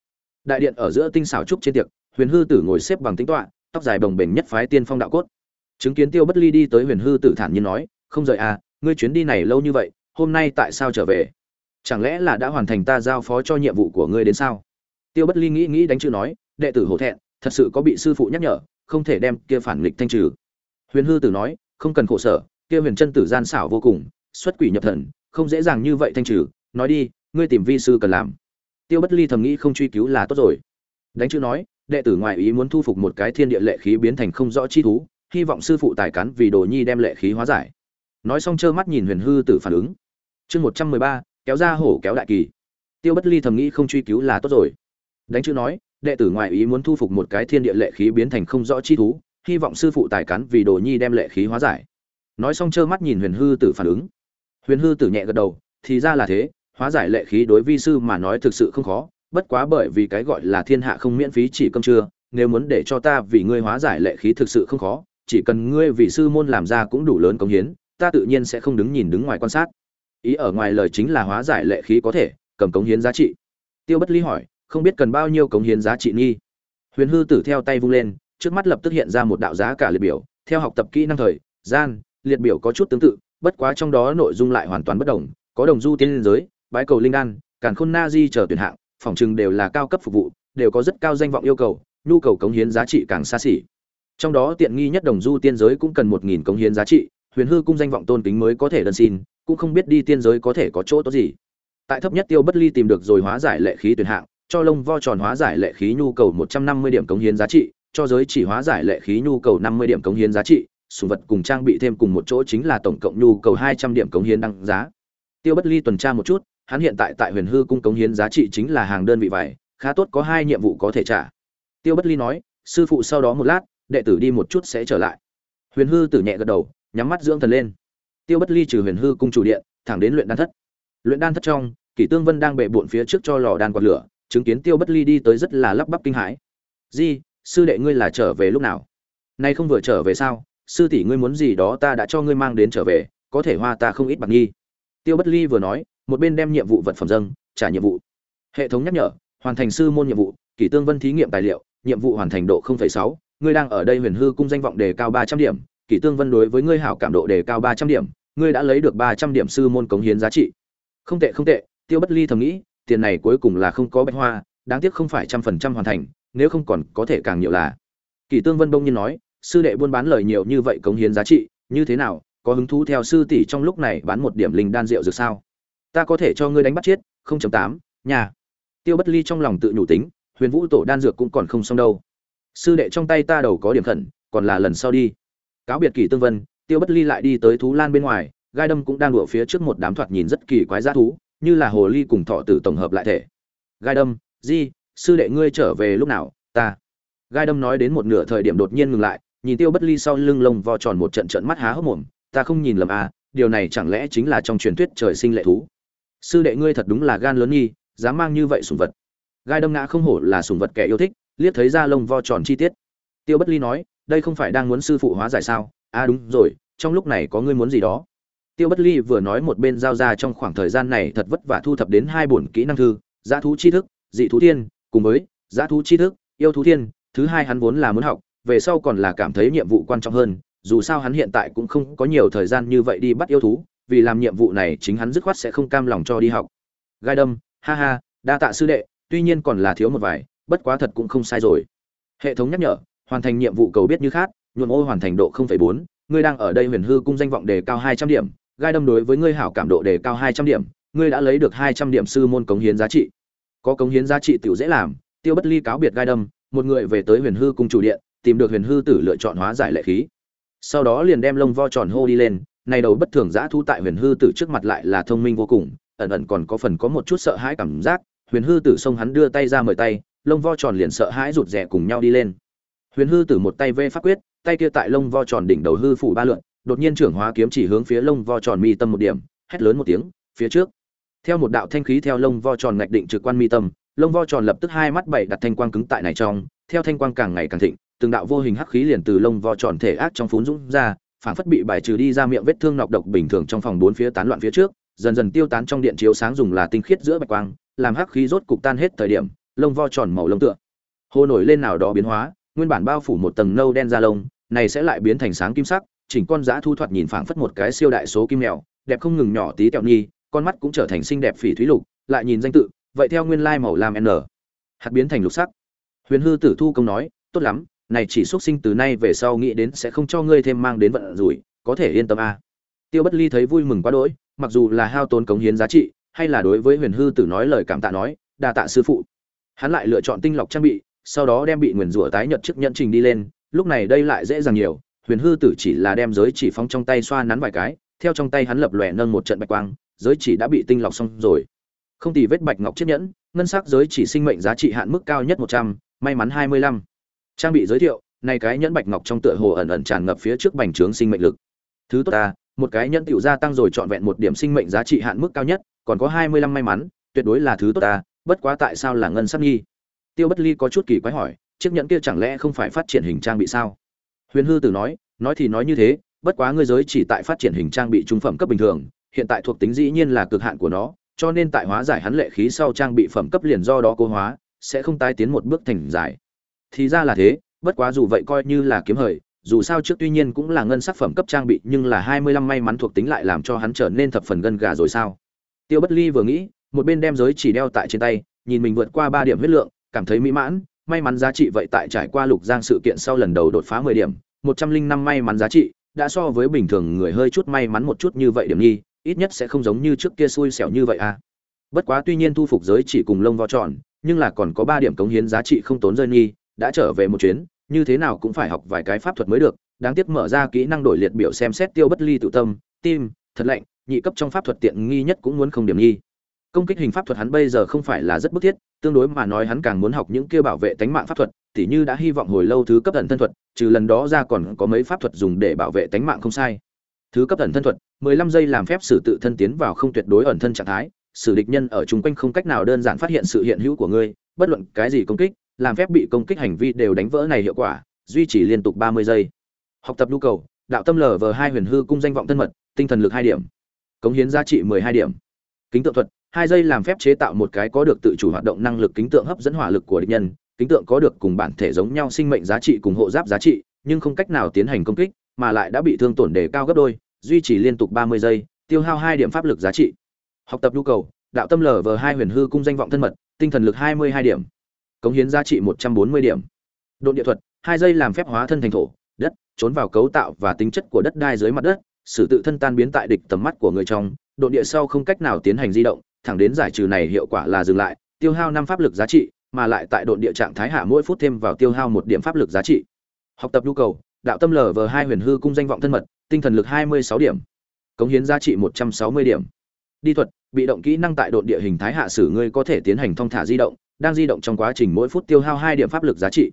đại điện ở giữa tinh xảo trúc trên tiệc, huyền hư tử ngồi xếp bằng tính toạ tóc dài bồng bềnh nhất phái tiên phong đạo cốt. Chứng kiến tiêu bất ly đi tới huyền hư tử thản nhiên nói, không rời à ngươi chuyến đi này lâu như vậy, hôm nay tại sao trở về? Chẳng lẽ là đã hoàn thành ta giao phó cho nhiệm vụ của ngươi đến sao? Tiêu bất ly nghĩ nghĩ đánh chữ nói, đệ tử hổ thẹn, thật sự có bị sư phụ nhắc nhở, không thể đem kia phản nghịch thanh trừ. Huyền hư tử nói, không cần khổ sở, kia huyền chân tử gian xảo vô cùng, xuất quỷ nhập thần, không dễ dàng như vậy thanh trừ. Nói đi, ngươi tìm vi sư cần làm tiêu bất ly thầm nghĩ không truy cứu là tốt rồi. Đánh chữ nói, đệ tử ngoại ý muốn thu phục một cái thiên địa lệ khí biến thành không rõ chi thú, hy vọng sư phụ tài cán vì đồ nhi đem lệ khí hóa giải. Nói xong trơ mắt nhìn huyền hư tử phản ứng. Chương một trăm mười ba, kéo ra hổ kéo đại kỳ. Tiêu bất ly thầm nghĩ không truy cứu là tốt rồi. Đánh chữ nói, đệ tử ngoại ý muốn thu phục một cái thiên địa lệ khí biến thành không rõ chi thú, hy vọng sư phụ tài cán vì đồ nhi đem lệ khí hóa giải. Nói xong trơ mắt nhìn huyền hư tử phản ứng. Huyền hư tử nhẹ gật đầu, thì ra là thế hóa giải lệ khí đối vi sư mà nói thực sự không khó, bất quá bởi vì cái gọi là thiên hạ không miễn phí chỉ cơm trưa, nếu muốn để cho ta vì ngươi hóa giải lệ khí thực sự không khó, chỉ cần ngươi vì sư môn làm ra cũng đủ lớn công hiến, ta tự nhiên sẽ không đứng nhìn đứng ngoài quan sát. Ý ở ngoài lời chính là hóa giải lệ khí có thể, cầm cống hiến giá trị. Tiêu bất ly hỏi, không biết cần bao nhiêu cống hiến giá trị nghi? Huyền hư tử theo tay vung lên, trước mắt lập tức hiện ra một đạo giá cả liệt biểu, theo học tập kỹ năng thời, gian, liệt biểu có chút tương tự, bất quá trong đó nội dung lại hoàn toàn bất đồng, có đồng du tiên liên giới bái cầu linh đan, càn khôn na di chờ tuyển hạng, phòng trưng đều là cao cấp phục vụ, đều có rất cao danh vọng yêu cầu, nhu cầu cống hiến giá trị càng xa xỉ. Trong đó tiện nghi nhất đồng du tiên giới cũng cần một nghìn cống hiến giá trị, huyền hư cung danh vọng tôn kính mới có thể đơn xin, cũng không biết đi tiên giới có thể có chỗ tốt gì. Tại thấp nhất tiêu bất ly tìm được rồi hóa giải lệ khí tuyển hạng, cho lông vo tròn hóa giải lệ khí nhu cầu một trăm năm mươi điểm cống hiến giá trị, cho giới chỉ hóa giải lệ khí nhu cầu năm mươi điểm cống hiến giá trị, sùng vật cùng trang bị thêm cùng một chỗ chính là tổng cộng nhu cầu hai trăm điểm cống hiến đăng giá. Tiêu bất ly tuần tra một chút hắn hiện tại tại huyền hư cung cống hiến giá trị chính là hàng đơn vị vải, khá tốt có hai nhiệm vụ có thể trả. Tiêu bất ly nói, sư phụ sau đó một lát, đệ tử đi một chút sẽ trở lại. Huyền hư tử nhẹ gật đầu, nhắm mắt dưỡng thần lên. Tiêu bất ly trừ huyền hư cung chủ điện, thẳng đến luyện đan thất. Luyện đan thất trong, kỷ tương vân đang bệ bộn phía trước cho lò đan quạt lửa, chứng kiến tiêu bất ly đi tới rất là lắp bắp kinh hãi. Di, sư đệ ngươi là trở về lúc nào? Nay không vừa trở về sao? Sư tỷ ngươi muốn gì đó ta đã cho ngươi mang đến trở về, có thể hoa ta không ít bạc nghi. Tiêu bất ly vừa nói một bên đem nhiệm vụ vật phẩm dâng trả nhiệm vụ. Hệ thống nhắc nhở hoàn thành sư môn nhiệm vụ kỷ tương vân thí nghiệm tài liệu nhiệm vụ hoàn thành độ 0,6, ngươi đang ở đây huyền hư cung danh vọng đề cao 300 điểm kỷ tương vân đối với ngươi hảo cảm độ đề cao 300 điểm ngươi đã lấy được 300 điểm sư môn cống hiến giá trị. Không tệ không tệ tiêu bất ly thầm nghĩ tiền này cuối cùng là không có bạch hoa đáng tiếc không phải trăm phần trăm hoàn thành nếu không còn có thể càng nhiều là. Kỷ tương vân bông nhiên nói sư đệ buôn bán lời nhiều như vậy cống hiến giá trị như thế nào có hứng thú theo sư tỷ trong lúc này bán một điểm linh đan rượu được sao? Ta có thể cho ngươi đánh bắt chết 0.8, nhà. Tiêu bất ly trong lòng tự nhủ tính huyền vũ tổ đan dược cũng còn không xong đâu. Sư đệ trong tay ta đầu có điểm khẩn còn là lần sau đi. Cáo biệt kỷ tương vân tiêu bất ly lại đi tới thú lan bên ngoài gai đâm cũng đang đụa phía trước một đám thoạt nhìn rất kỳ quái giá thú như là hồ ly cùng thọ tử tổng hợp lại thể. Gai đâm di sư đệ ngươi trở về lúc nào ta. Gai đâm nói đến một nửa thời điểm đột nhiên ngừng lại nhìn tiêu bất ly sau lưng lông vo tròn một trận trận mắt há hốc mồm ta không nhìn lầm à điều này chẳng lẽ chính là trong truyền thuyết trời sinh lệ thú? Sư đệ ngươi thật đúng là gan lớn nghi, dám mang như vậy sùng vật. Gai đâm ngã không hổ là sùng vật kẻ yêu thích, liếc thấy da lông vo tròn chi tiết. Tiêu bất ly nói, đây không phải đang muốn sư phụ hóa giải sao? À đúng rồi, trong lúc này có ngươi muốn gì đó. Tiêu bất ly vừa nói một bên giao ra trong khoảng thời gian này thật vất vả thu thập đến hai bổn kỹ năng thư, giá thú chi thức, dị thú thiên, cùng với giá thú chi thức, yêu thú thiên, thứ hai hắn vốn là muốn học, về sau còn là cảm thấy nhiệm vụ quan trọng hơn, dù sao hắn hiện tại cũng không có nhiều thời gian như vậy đi bắt yêu thú vì làm nhiệm vụ này chính hắn dứt khoát sẽ không cam lòng cho đi học. Gai đâm ha ha đa tạ sư đệ tuy nhiên còn là thiếu một vài bất quá thật cũng không sai rồi. Hệ thống nhắc nhở hoàn thành nhiệm vụ cầu biết như khác nhuộm ô hoàn thành độ 0,4, ngươi đang ở đây huyền hư cung danh vọng đề cao 200 điểm. Gai đâm đối với ngươi hảo cảm độ đề cao 200 điểm ngươi đã lấy được 200 điểm sư môn cống hiến giá trị. Có cống hiến giá trị tiểu dễ làm tiêu bất ly cáo biệt gai đâm một người về tới huyền hư cung chủ điện tìm được huyền hư tử lựa chọn hóa giải lệ khí. Sau đó liền đem lông vo tròn hô đi lên này đầu bất thường dã thu tại huyền hư tử trước mặt lại là thông minh vô cùng, ẩn ẩn còn có phần có một chút sợ hãi cảm giác, huyền hư tử xông hắn đưa tay ra mời tay, lông vo tròn liền sợ hãi rụt rè cùng nhau đi lên. Huyền hư tử một tay vê pháp quyết, tay kia tại lông vo tròn đỉnh đầu hư phủ ba lượn, đột nhiên trưởng hóa kiếm chỉ hướng phía lông vo tròn mi tâm một điểm, hét lớn một tiếng, phía trước. Theo một đạo thanh khí theo lông vo tròn ngạch định trực quan mi tâm, lông vo tròn lập tức hai mắt bảy đặt thanh quang cứng tại này trong, theo thanh quang càng ngày càng thịnh, từng đạo vô hình hắc khí liền từ lông vo tròn thể ác trong phún dũng ra phản phất bị bài trừ đi ra miệng vết thương nọc độc bình thường trong phòng bốn phía tán loạn phía trước, dần dần tiêu tán trong điện chiếu sáng dùng là tinh khiết giữa bạch quang, làm hắc khí rốt cục tan hết thời điểm, lông vo tròn màu lông tựa. Hồ nổi lên nào đó biến hóa, nguyên bản bao phủ một tầng nâu đen da lông, này sẽ lại biến thành sáng kim sắc, chỉnh con giã thu thoạt nhìn phảng phất một cái siêu đại số kim mèo, đẹp không ngừng nhỏ tí tẹo nhi, con mắt cũng trở thành xinh đẹp phỉ thúy lục, lại nhìn danh tự, vậy theo nguyên lai màu lam n. Hạt biến thành lục sắc. Huyền hư tử thu công nói, tốt lắm này chỉ xuất sinh từ nay về sau nghĩ đến sẽ không cho ngươi thêm mang đến vận rủi, có thể yên tâm a. Tiêu bất ly thấy vui mừng quá đỗi, mặc dù là hao tốn cống hiến giá trị, hay là đối với huyền hư tử nói lời cảm tạ nói, đa tạ sư phụ. Hắn lại lựa chọn tinh lọc trang bị, sau đó đem bị nguyền rủa tái nhật trước nhận trình đi lên, lúc này đây lại dễ dàng nhiều, huyền hư tử chỉ là đem giới chỉ phóng trong tay xoa nắn vài cái, theo trong tay hắn lập lòe nâng một trận bạch quang, giới chỉ đã bị tinh lọc xong rồi. Không tì vết bạch ngọc chiếc nhẫn, ngân sắc giới chỉ sinh mệnh giá trị hạn mức cao nhất một trăm, may mắn hai mươi lăm trang bị giới thiệu, này cái nhẫn bạch ngọc trong tựa hồ ẩn ẩn tràn ngập phía trước bành trướng sinh mệnh lực. Thứ tốt ta, một cái nhẫn tiểu gia tăng rồi trọn vẹn một điểm sinh mệnh giá trị hạn mức cao nhất, còn có hai mươi lăm may mắn, tuyệt đối là thứ tốt ta, bất quá tại sao là ngân sắc nghi? Tiêu bất ly có chút kỳ quái hỏi, chiếc nhẫn kia chẳng lẽ không phải phát triển hình trang bị sao? Huyền hư tử nói nói thì nói như thế, bất quá ngươi giới chỉ tại phát triển hình trang bị trung phẩm cấp bình thường, hiện tại thuộc tính dĩ nhiên là cực hạn của nó, cho nên tại hóa giải hắn lệ khí sau trang bị phẩm cấp liền do đó cố hóa, sẽ không tái tiến một bước thành giải thì ra là thế, bất quá dù vậy coi như là kiếm hời, dù sao trước tuy nhiên cũng là ngân sắc phẩm cấp trang bị, nhưng là hai mươi lăm may mắn thuộc tính lại làm cho hắn trở nên thập phần gân gà rồi sao? Tiêu bất ly vừa nghĩ, một bên đem giới chỉ đeo tại trên tay, nhìn mình vượt qua ba điểm huyết lượng, cảm thấy mỹ mãn, may mắn giá trị vậy tại trải qua lục giang sự kiện sau lần đầu đột phá mười điểm, một trăm linh năm may mắn giá trị, đã so với bình thường người hơi chút may mắn một chút như vậy điểm nhi ít nhất sẽ không giống như trước kia xui xẻo như vậy à. Bất quá tuy nhiên thu phục giới chỉ cùng lông vo tròn, nhưng là còn có ba điểm cống hiến giá trị không tốn rơi nghi đã trở về một chuyến, như thế nào cũng phải học vài cái pháp thuật mới được, đáng tiếc mở ra kỹ năng đổi liệt biểu xem xét tiêu bất ly tự tâm, tim, thật lạnh, nhị cấp trong pháp thuật tiện nghi nhất cũng muốn không điểm nghi. Công kích hình pháp thuật hắn bây giờ không phải là rất bức thiết, tương đối mà nói hắn càng muốn học những kia bảo vệ tánh mạng pháp thuật, tỉ như đã hy vọng hồi lâu thứ cấp ẩn thân thuật, trừ lần đó ra còn có mấy pháp thuật dùng để bảo vệ tánh mạng không sai. Thứ cấp ẩn thân thuật 15 giây làm phép sử tự thân tiến vào không tuyệt đối ẩn thân trạng thái, sử địch nhân ở chung quanh không cách nào đơn giản phát hiện sự hiện hữu của ngươi, bất luận cái gì công kích làm phép bị công kích hành vi đều đánh vỡ này hiệu quả, duy trì liên tục 30 giây. Học tập nhu cầu, đạo tâm lở vờ hai huyền hư cung danh vọng thân mật, tinh thần lực hai điểm. Cống hiến giá trị 12 điểm. Kính tượng thuật, hai giây làm phép chế tạo một cái có được tự chủ hoạt động năng lực kính tượng hấp dẫn hỏa lực của địch nhân, kính tượng có được cùng bản thể giống nhau sinh mệnh giá trị cùng hộ giáp giá trị, nhưng không cách nào tiến hành công kích, mà lại đã bị thương tổn đề cao gấp đôi, duy trì liên tục 30 giây, tiêu hao hai điểm pháp lực giá trị. Học tập nhu cầu, đạo tâm lở vờ hai huyền hư cung danh vọng thân mật, tinh thần lực 22 điểm cống hiến giá trị 140 điểm. Độn địa thuật hai giây làm phép hóa thân thành thổ đất trốn vào cấu tạo và tính chất của đất đai dưới mặt đất sử tự thân tan biến tại địch tầm mắt của người trong. Độn địa sau không cách nào tiến hành di động thẳng đến giải trừ này hiệu quả là dừng lại, tiêu hao năm pháp lực giá trị, mà lại tại độn địa trạng thái hạ mỗi phút thêm vào tiêu hao một điểm pháp lực giá trị. Học tập nhu cầu, đạo tâm lở vờ hai huyền hư cung danh vọng thân mật, tinh thần lực 26 điểm. Cống hiến giá trị 160 điểm. Đi thuật bị động kỹ năng tại độn địa hình thái hạ sử ngươi có thể tiến hành thong thả di động đang di động trong quá trình mỗi phút tiêu hao 2 điểm pháp lực giá trị.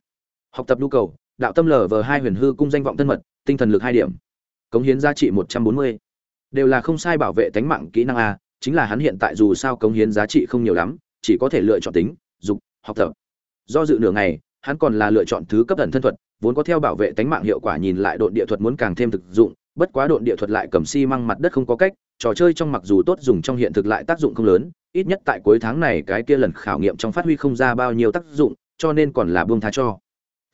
Học tập nhu cầu, đạo tâm lv hai huyền hư cung danh vọng thân mật, tinh thần lực 2 điểm. Cống hiến giá trị 140. đều là không sai bảo vệ tánh mạng kỹ năng a, chính là hắn hiện tại dù sao cống hiến giá trị không nhiều lắm, chỉ có thể lựa chọn tính, dục, học tập. Do dự nửa ngày, hắn còn là lựa chọn thứ cấp thần thân thuật, vốn có theo bảo vệ tánh mạng hiệu quả nhìn lại độn địa thuật muốn càng thêm thực dụng, bất quá độn địa thuật lại cầm xi măng mặt đất không có cách, trò chơi trong mặc dù tốt dùng trong hiện thực lại tác dụng không lớn ít nhất tại cuối tháng này cái kia lần khảo nghiệm trong phát huy không ra bao nhiêu tác dụng cho nên còn là buông tha cho.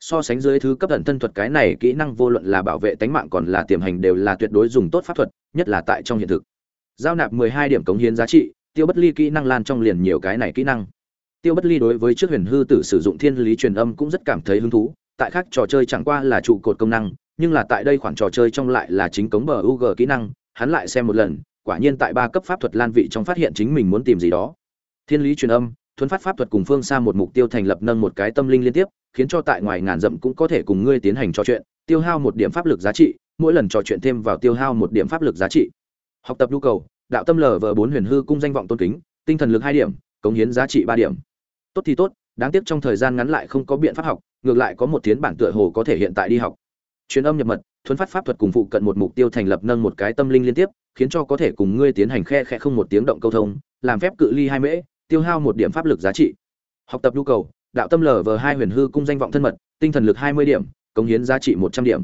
So sánh dưới thứ cấp thần thân thuật cái này kỹ năng vô luận là bảo vệ tính mạng còn là tiềm hành đều là tuyệt đối dùng tốt pháp thuật nhất là tại trong hiện thực. Giao nạp 12 điểm cống hiến giá trị tiêu bất ly kỹ năng lan trong liền nhiều cái này kỹ năng. Tiêu bất ly đối với trước huyền hư tử sử dụng thiên lý truyền âm cũng rất cảm thấy hứng thú tại khác trò chơi chẳng qua là trụ cột công năng nhưng là tại đây khoản trò chơi trong lại là chính cống bờ UG kỹ năng, hắn lại xem một lần, quả nhiên tại ba cấp pháp thuật lan vị trong phát hiện chính mình muốn tìm gì đó. Thiên lý truyền âm, thuấn phát pháp thuật cùng phương xa một mục tiêu thành lập nâng một cái tâm linh liên tiếp, khiến cho tại ngoài ngàn dặm cũng có thể cùng ngươi tiến hành trò chuyện, tiêu hao một điểm pháp lực giá trị, mỗi lần trò chuyện thêm vào tiêu hao một điểm pháp lực giá trị. Học tập nhu cầu, đạo tâm lở vở bốn huyền hư cung danh vọng tôn kính, tinh thần lực hai điểm, cống hiến giá trị ba điểm. Tốt thì tốt, đáng tiếc trong thời gian ngắn lại không có biện pháp học, ngược lại có một tiến bản tựa hồ có thể hiện tại đi học truyền âm nhập mật thuấn phát pháp thuật cùng phụ cận một mục tiêu thành lập nâng một cái tâm linh liên tiếp khiến cho có thể cùng ngươi tiến hành khe khẽ không một tiếng động câu thông, làm phép cự ly hai mễ, tiêu hao một điểm pháp lực giá trị. Học tập nhu cầu, đạo tâm lở vờ hai huyền hư cung danh vọng thân mật, tinh thần lực hai mươi điểm, cống hiến giá trị một trăm điểm.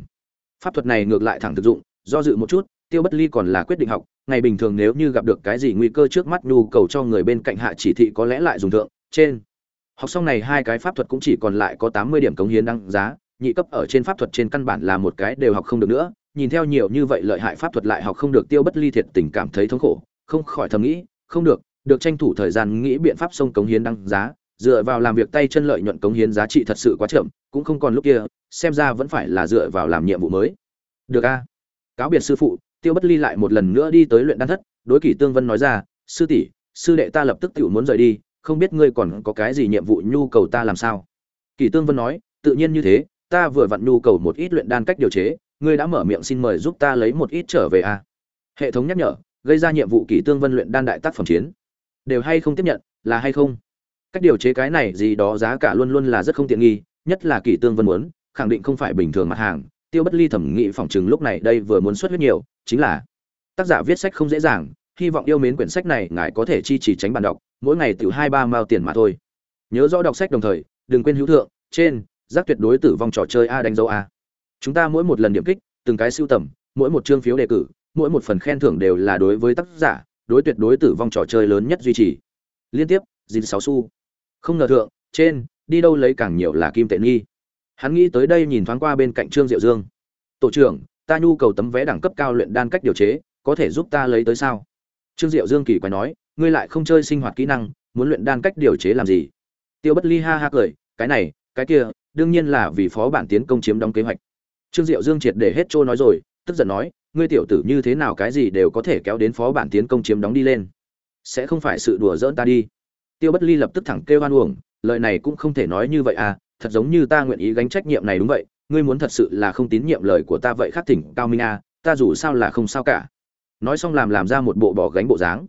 Pháp thuật này ngược lại thẳng thực dụng, do dự một chút, tiêu bất ly còn là quyết định học, ngày bình thường nếu như gặp được cái gì nguy cơ trước mắt nhu cầu cho người bên cạnh hạ chỉ thị có lẽ lại dùng thượng, trên. Học xong này hai cái pháp thuật cũng chỉ còn lại có tám mươi điểm cống hiến đăng giá nhị cấp ở trên pháp thuật trên căn bản là một cái đều học không được nữa, nhìn theo nhiều như vậy lợi hại pháp thuật lại học không được tiêu bất ly thiệt tình cảm thấy thống khổ, không khỏi thầm nghĩ, không được được tranh thủ thời gian nghĩ biện pháp sông cống hiến đăng giá, dựa vào làm việc tay chân lợi nhuận cống hiến giá trị thật sự quá chậm, cũng không còn lúc kia, xem ra vẫn phải là dựa vào làm nhiệm vụ mới. Được a. Cáo biệt sư phụ, tiêu bất ly lại một lần nữa đi tới luyện đan thất, đối kỷ tương vân nói ra, sư tỷ, sư đệ ta lập tức tự muốn rời đi, không biết ngươi còn có cái gì nhiệm vụ nhu cầu ta làm sao? Kỷ tương vân nói, tự nhiên như thế ta vừa vặn nhu cầu một ít luyện đan cách điều chế, ngươi đã mở miệng xin mời giúp ta lấy một ít trở về a. À? Hệ thống nhắc nhở, gây ra nhiệm vụ kỷ tương vân luyện đan đại tác phẩm chiến. Đều hay không tiếp nhận, là hay không? Cách điều chế cái này gì đó giá cả luôn luôn là rất không tiện nghi, nhất là kỷ tương vân muốn, khẳng định không phải bình thường mặt hàng. Tiêu Bất Ly thẩm nghị phỏng chừng lúc này đây vừa muốn xuất huyết nhiều, chính là tác giả viết sách không dễ dàng, hy vọng yêu mến quyển sách này ngài có thể chi trì tránh bàn đọc, mỗi ngày từ hai ba mao tiền mà thôi. Nhớ rõ đọc sách đồng thời, đừng quên hữu thượng, trên giác tuyệt đối tử vong trò chơi a đánh dấu a. Chúng ta mỗi một lần điểm kích, từng cái siêu tầm, mỗi một chương phiếu đề cử, mỗi một phần khen thưởng đều là đối với tác giả, đối tuyệt đối tử vong trò chơi lớn nhất duy trì. Liên tiếp dìn sáu xu. Không ngờ thượng, trên, đi đâu lấy càng nhiều là kim tệ nghi. Hắn nghĩ tới đây nhìn thoáng qua bên cạnh trương diệu dương. Tổ trưởng, ta nhu cầu tấm vé đẳng cấp cao luyện đan cách điều chế, có thể giúp ta lấy tới sao? Trương diệu dương kỳ quái nói, ngươi lại không chơi sinh hoạt kỹ năng, muốn luyện đan cách điều chế làm gì? Tiêu bất ly ha ha cười, cái này, cái kia đương nhiên là vì phó bản tiến công chiếm đóng kế hoạch. Trương diệu dương triệt để hết trôi nói rồi tức giận nói ngươi tiểu tử như thế nào cái gì đều có thể kéo đến phó bản tiến công chiếm đóng đi lên. Sẽ không phải sự đùa giỡn ta đi. Tiêu bất ly lập tức thẳng kêu hoan uổng lời này cũng không thể nói như vậy à thật giống như ta nguyện ý gánh trách nhiệm này đúng vậy ngươi muốn thật sự là không tín nhiệm lời của ta vậy khắc thỉnh cao minh a à, ta dù sao là không sao cả. Nói xong làm làm ra một bộ bỏ gánh bộ dáng.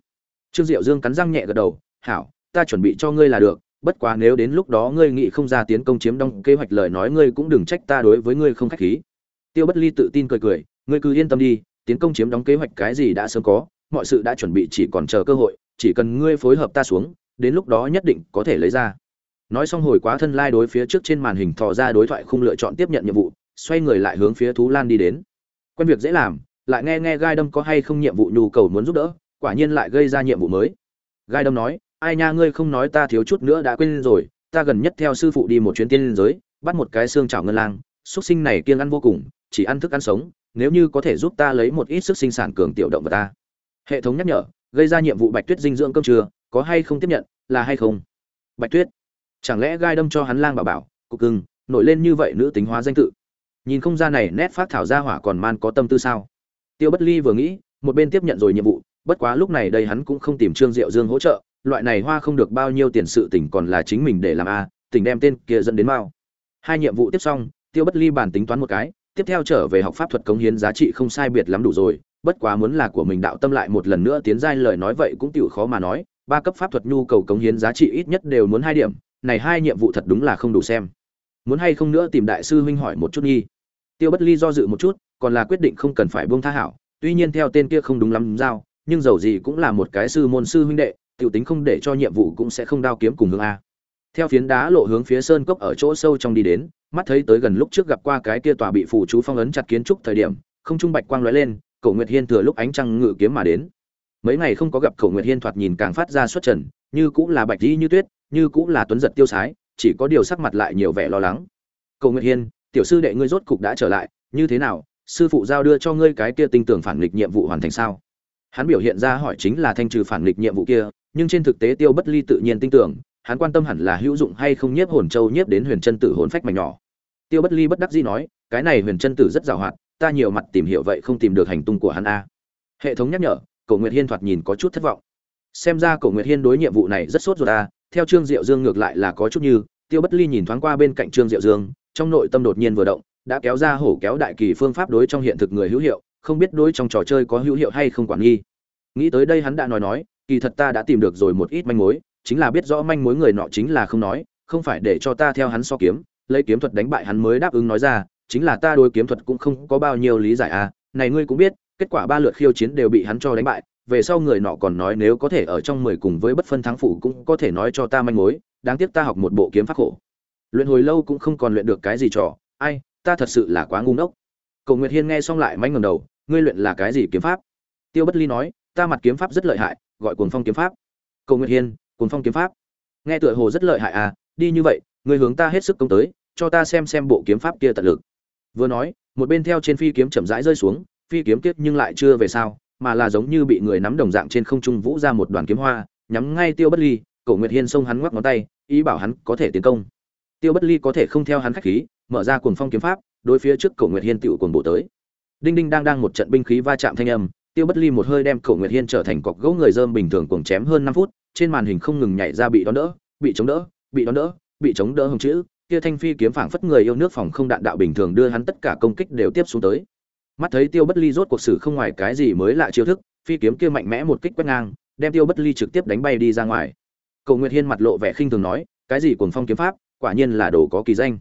Trương diệu dương cắn răng nhẹ gật đầu hảo ta chuẩn bị cho ngươi là được bất quá nếu đến lúc đó ngươi nghĩ không ra tiến công chiếm đông kế hoạch lời nói ngươi cũng đừng trách ta đối với ngươi không khách khí. Tiêu bất ly tự tin cười cười, ngươi cứ yên tâm đi, tiến công chiếm đóng kế hoạch cái gì đã sớm có, mọi sự đã chuẩn bị chỉ còn chờ cơ hội, chỉ cần ngươi phối hợp ta xuống, đến lúc đó nhất định có thể lấy ra. Nói xong hồi quá thân lai đối phía trước trên màn hình thò ra đối thoại không lựa chọn tiếp nhận nhiệm vụ, xoay người lại hướng phía thú lan đi đến. Quen việc dễ làm, lại nghe nghe gai đâm có hay không nhiệm vụ nhu cầu muốn giúp đỡ, quả nhiên lại gây ra nhiệm vụ mới. Gai đâm nói ai nha, ngươi không nói ta thiếu chút nữa đã quên rồi, ta gần nhất theo sư phụ đi một chuyến tiên liên giới, bắt một cái xương chảo ngân lang xuất sinh này kiêng ăn vô cùng, chỉ ăn thức ăn sống, nếu như có thể giúp ta lấy một ít sức sinh sản cường tiểu động vật ta. Hệ thống nhắc nhở, gây ra nhiệm vụ bạch tuyết dinh dưỡng cơm trưa, có hay không tiếp nhận, là hay không? Bạch tuyết, chẳng lẽ gai đâm cho hắn lang bảo bảo, cục cưng, nổi lên như vậy nữ tính hóa danh tự? Nhìn không ra này nét phát thảo ra hỏa còn man có tâm tư sao? Tiêu bất ly vừa nghĩ, một bên tiếp nhận rồi nhiệm vụ, bất quá lúc này đây hắn cũng không tìm trương diệu dương hỗ trợ loại này hoa không được bao nhiêu tiền sự tỉnh còn là chính mình để làm à, a tỉnh đem tên kia dẫn đến mao hai nhiệm vụ tiếp xong, tiêu bất ly bản tính toán một cái, tiếp theo trở về học pháp thuật cống hiến giá trị không sai biệt lắm đủ rồi, bất quá muốn là của mình đạo tâm lại một lần nữa tiến giai lời nói vậy cũng tiểu khó mà nói, ba cấp pháp thuật nhu cầu cống hiến giá trị ít nhất đều muốn hai điểm, này hai nhiệm vụ thật đúng là không đủ xem. Muốn hay không nữa tìm đại sư huynh hỏi một chút nghi. Tiêu bất ly do dự một chút, còn là quyết định không cần phải buông tha hảo, tuy nhiên theo tên kia không đúng lắm giao, nhưng dầu gì cũng là một cái sư môn sư huynh đệ tiểu tính không để cho nhiệm vụ cũng sẽ không đao kiếm cùng hướng a. Theo phiến đá lộ hướng phía sơn cốc ở chỗ sâu trong đi đến, mắt thấy tới gần lúc trước gặp qua cái kia tòa bị phủ chú phong ấn chặt kiến trúc thời điểm, không trung bạch quang lóe lên, cổ nguyệt hiên thừa lúc ánh trăng ngự kiếm mà đến. Mấy ngày không có gặp cổ nguyệt hiên thoạt nhìn càng phát ra xuất trần, như cũng là bạch di như tuyết, như cũng là tuấn giật tiêu sái, chỉ có điều sắc mặt lại nhiều vẻ lo lắng. Cổ nguyệt hiên, tiểu sư đệ ngươi rốt cục đã trở lại, như thế nào, sư phụ giao đưa cho ngươi cái kia tinh tưởng phản nghịch nhiệm vụ hoàn thành sao? Hắn biểu hiện ra hỏi chính là thanh trừ phản nghịch nhiệm vụ kia nhưng trên thực tế tiêu bất ly tự nhiên tin tưởng, hắn quan tâm hẳn là hữu dụng hay không nhiếp hồn châu nhiếp đến huyền chân tử hồn phách mảnh nhỏ. Tiêu bất ly bất đắc dĩ nói, cái này huyền chân tử rất giàu hoạt ta nhiều mặt tìm hiểu vậy không tìm được hành tung của hắn a. Hệ thống nhắc nhở, cổ nguyệt hiên thoạt nhìn có chút thất vọng. Xem ra cổ nguyệt hiên đối nhiệm vụ này rất sốt ruột a, theo trương diệu dương ngược lại là có chút như, tiêu bất ly nhìn thoáng qua bên cạnh trương diệu dương, trong nội tâm đột nhiên vừa động, đã kéo ra hổ kéo đại kỳ phương pháp đối trong hiện thực người hữu hiệu, không biết đối trong trò chơi có hữu hiệu hay không quản nghi. Nghĩ tới đây hắn đã nói nói kỳ thật ta đã tìm được rồi một ít manh mối, chính là biết rõ manh mối người nọ chính là không nói, không phải để cho ta theo hắn so kiếm, lấy kiếm thuật đánh bại hắn mới đáp ứng nói ra, chính là ta đối kiếm thuật cũng không có bao nhiêu lý giải à này ngươi cũng biết, kết quả ba lượt khiêu chiến đều bị hắn cho đánh bại, về sau người nọ còn nói nếu có thể ở trong mười cùng với bất phân thắng phụ cũng có thể nói cho ta manh mối, đáng tiếc ta học một bộ kiếm pháp khổ. Luyện hồi lâu cũng không còn luyện được cái gì trò, ai, ta thật sự là quá ngu ngốc. Cầu nguyệt hiên nghe xong lại manh ngầm đầu, ngươi luyện là cái gì kiếm pháp? Tiêu bất ly nói, ta mặt kiếm pháp rất lợi hại gọi cuồng phong kiếm pháp. Cầu nguyệt hiên, cuồng phong kiếm pháp. Nghe tựa hồ rất lợi hại à đi như vậy, người hướng ta hết sức công tới, cho ta xem xem bộ kiếm pháp kia tận lực. Vừa nói, một bên theo trên phi kiếm chậm rãi rơi xuống, phi kiếm tiếp nhưng lại chưa về sao mà là giống như bị người nắm đồng dạng trên không trung vũ ra một đoàn kiếm hoa, nhắm ngay tiêu bất ly cổ nguyệt hiên xông hắn ngoắc ngón tay, ý bảo hắn có thể tiến công. Tiêu bất ly có thể không theo hắn khách khí, mở ra cuồng phong kiếm pháp, đối phía trước cổ nguyệt hiên tựu cuồng bộ tới. Đinh đinh đang đang một trận binh khí va chạm thanh âm tiêu bất ly một hơi đem cổ nguyệt hiên trở thành cọc gỗ người dơm bình thường cuồng chém hơn năm phút, trên màn hình không ngừng nhảy ra bị đón đỡ, bị chống đỡ, bị đón đỡ, bị chống đỡ hồng chữ. Kia thanh phi kiếm phảng phất người yêu nước phòng không đạn đạo bình thường đưa hắn tất cả công kích đều tiếp xuống tới. Mắt thấy tiêu bất ly rốt cuộc sử không ngoài cái gì mới lạ chiêu thức, phi kiếm kia mạnh mẽ một kích quét ngang, đem tiêu bất ly trực tiếp đánh bay đi ra ngoài. Cầu nguyệt hiên mặt lộ vẻ khinh thường nói, cái gì cuồng phong kiếm pháp, quả nhiên là đồ có kỳ danh.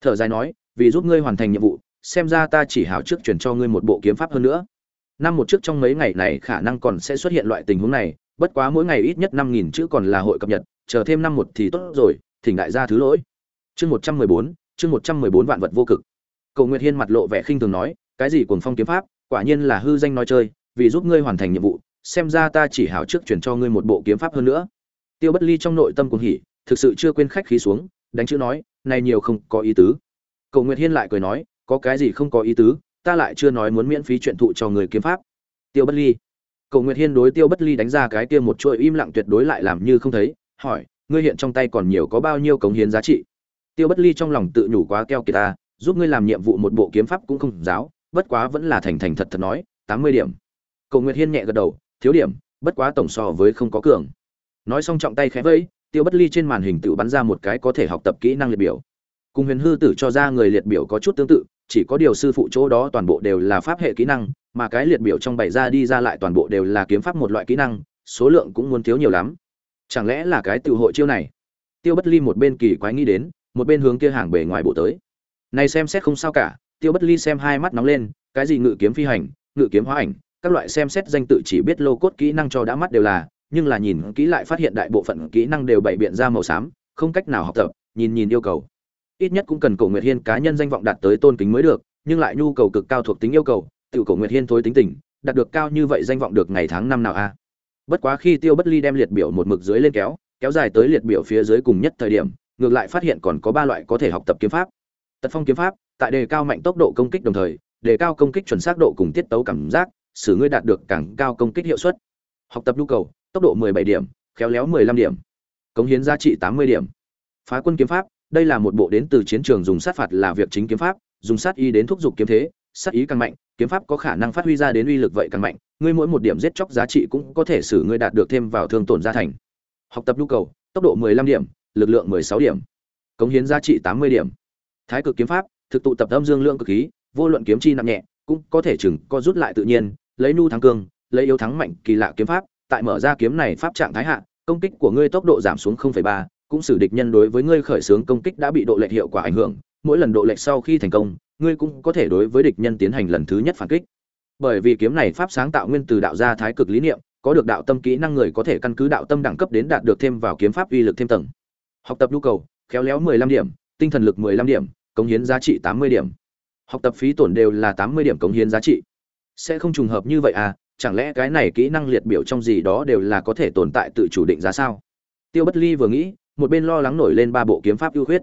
Thở dài nói, vì giúp ngươi hoàn thành nhiệm vụ, xem ra ta chỉ hảo trước chuyển cho ngươi một bộ kiếm pháp hơn nữa năm một trước trong mấy ngày này khả năng còn sẽ xuất hiện loại tình huống này, bất quá mỗi ngày ít nhất năm nghìn chữ còn là hội cập nhật, chờ thêm năm một thì tốt rồi, thỉnh đại gia thứ lỗi. Chương một trăm mười bốn, chương một trăm mười bốn vạn vật vô cực. Cầu nguyệt hiên mặt lộ vẻ khinh thường nói, cái gì cuồng phong kiếm pháp, quả nhiên là hư danh nói chơi, vì giúp ngươi hoàn thành nhiệm vụ, xem ra ta chỉ hảo trước chuyển cho ngươi một bộ kiếm pháp hơn nữa. Tiêu bất ly trong nội tâm cuồng hỉ, thực sự chưa quên khách khí xuống, đánh chữ nói, này nhiều không có ý tứ. Cầu nguyệt hiên lại cười nói, có cái gì không có ý tứ ta lại chưa nói muốn miễn phí chuyện thụ cho người kiếm pháp. Tiêu bất ly. Cầu nguyệt hiên đối tiêu bất ly đánh ra cái kia một chuỗi im lặng tuyệt đối lại làm như không thấy, hỏi, ngươi hiện trong tay còn nhiều có bao nhiêu cống hiến giá trị? Tiêu bất ly trong lòng tự nhủ quá keo kiệt ta, giúp ngươi làm nhiệm vụ một bộ kiếm pháp cũng không giáo, bất quá vẫn là thành thành thật thật nói, tám mươi điểm. Cầu nguyệt hiên nhẹ gật đầu, thiếu điểm, bất quá tổng so với không có cường. Nói xong trọng tay khẽ vẫy, tiêu bất ly trên màn hình tự bắn ra một cái có thể học tập kỹ năng liệt biểu. Cùng huyền hư tử cho ra người liệt biểu có chút tương tự chỉ có điều sư phụ chỗ đó toàn bộ đều là pháp hệ kỹ năng, mà cái liệt biểu trong bày ra đi ra lại toàn bộ đều là kiếm pháp một loại kỹ năng, số lượng cũng muốn thiếu nhiều lắm. Chẳng lẽ là cái tự hội chiêu này? Tiêu bất ly một bên kỳ quái nghĩ đến, một bên hướng kia hàng bề ngoài bộ tới. Này xem xét không sao cả, tiêu bất ly xem hai mắt nóng lên, cái gì ngự kiếm phi hành, ngự kiếm hóa ảnh, các loại xem xét danh tự chỉ biết lô cốt kỹ năng cho đã mắt đều là, nhưng là nhìn kỹ lại phát hiện đại bộ phận kỹ năng đều bày biện ra màu xám, không cách nào học tập, nhìn nhìn yêu cầu ít nhất cũng cần cổ nguyệt hiên cá nhân danh vọng đạt tới tôn kính mới được, nhưng lại nhu cầu cực cao thuộc tính yêu cầu tự cổ nguyệt hiên thối tính tình, đạt được cao như vậy danh vọng được ngày tháng năm nào a bất quá khi tiêu bất ly đem liệt biểu một mực dưới lên kéo kéo dài tới liệt biểu phía dưới cùng nhất thời điểm, ngược lại phát hiện còn có ba loại có thể học tập kiếm pháp. Tật phong kiếm pháp, tại đề cao mạnh tốc độ công kích đồng thời, đề cao công kích chuẩn xác độ cùng tiết tấu cảm giác, xử ngươi đạt được càng cao công kích hiệu suất. Học tập nhu cầu, tốc độ 17 điểm, khéo léo 15 điểm. Cống hiến giá trị 80 điểm. Phá quân kiếm pháp đây là một bộ đến từ chiến trường dùng sát phạt là việc chính kiếm pháp dùng sát ý đến thúc giục kiếm thế sát ý càng mạnh kiếm pháp có khả năng phát huy ra đến uy lực vậy càng mạnh ngươi mỗi một điểm giết chóc giá trị cũng có thể xử ngươi đạt được thêm vào thương tổn gia thành. Học tập nhu cầu tốc độ 15 điểm lực lượng 16 điểm. Cống hiến giá trị 80 điểm. Thái cực kiếm pháp thực tụ tập âm dương lượng cực khí vô luận kiếm chi nặng nhẹ cũng có thể chừng co rút lại tự nhiên lấy nu thắng cương lấy yếu thắng mạnh kỳ lạ kiếm pháp tại mở ra kiếm này pháp trạng thái hạ công kích của ngươi tốc độ giảm xuống 0,3, cũng xử địch nhân đối với ngươi khởi xướng công kích đã bị độ lệch hiệu quả ảnh hưởng, mỗi lần độ lệch sau khi thành công, ngươi cũng có thể đối với địch nhân tiến hành lần thứ nhất phản kích. Bởi vì kiếm này pháp sáng tạo nguyên từ đạo gia thái cực lý niệm, có được đạo tâm kỹ năng người có thể căn cứ đạo tâm đẳng cấp đến đạt được thêm vào kiếm pháp uy lực thêm tầng. Học tập nhu cầu, khéo léo 15 điểm, tinh thần lực 15 điểm, cống hiến giá trị 80 điểm. Học tập phí tổn đều là 80 điểm cống hiến giá trị. Sẽ không trùng hợp như vậy à chẳng lẽ cái này kỹ năng liệt biểu trong gì đó đều là có thể tồn tại tự chủ định giá sao? Tiêu bất ly vừa nghĩ một bên lo lắng nổi lên ba bộ kiếm pháp ưu khuyết.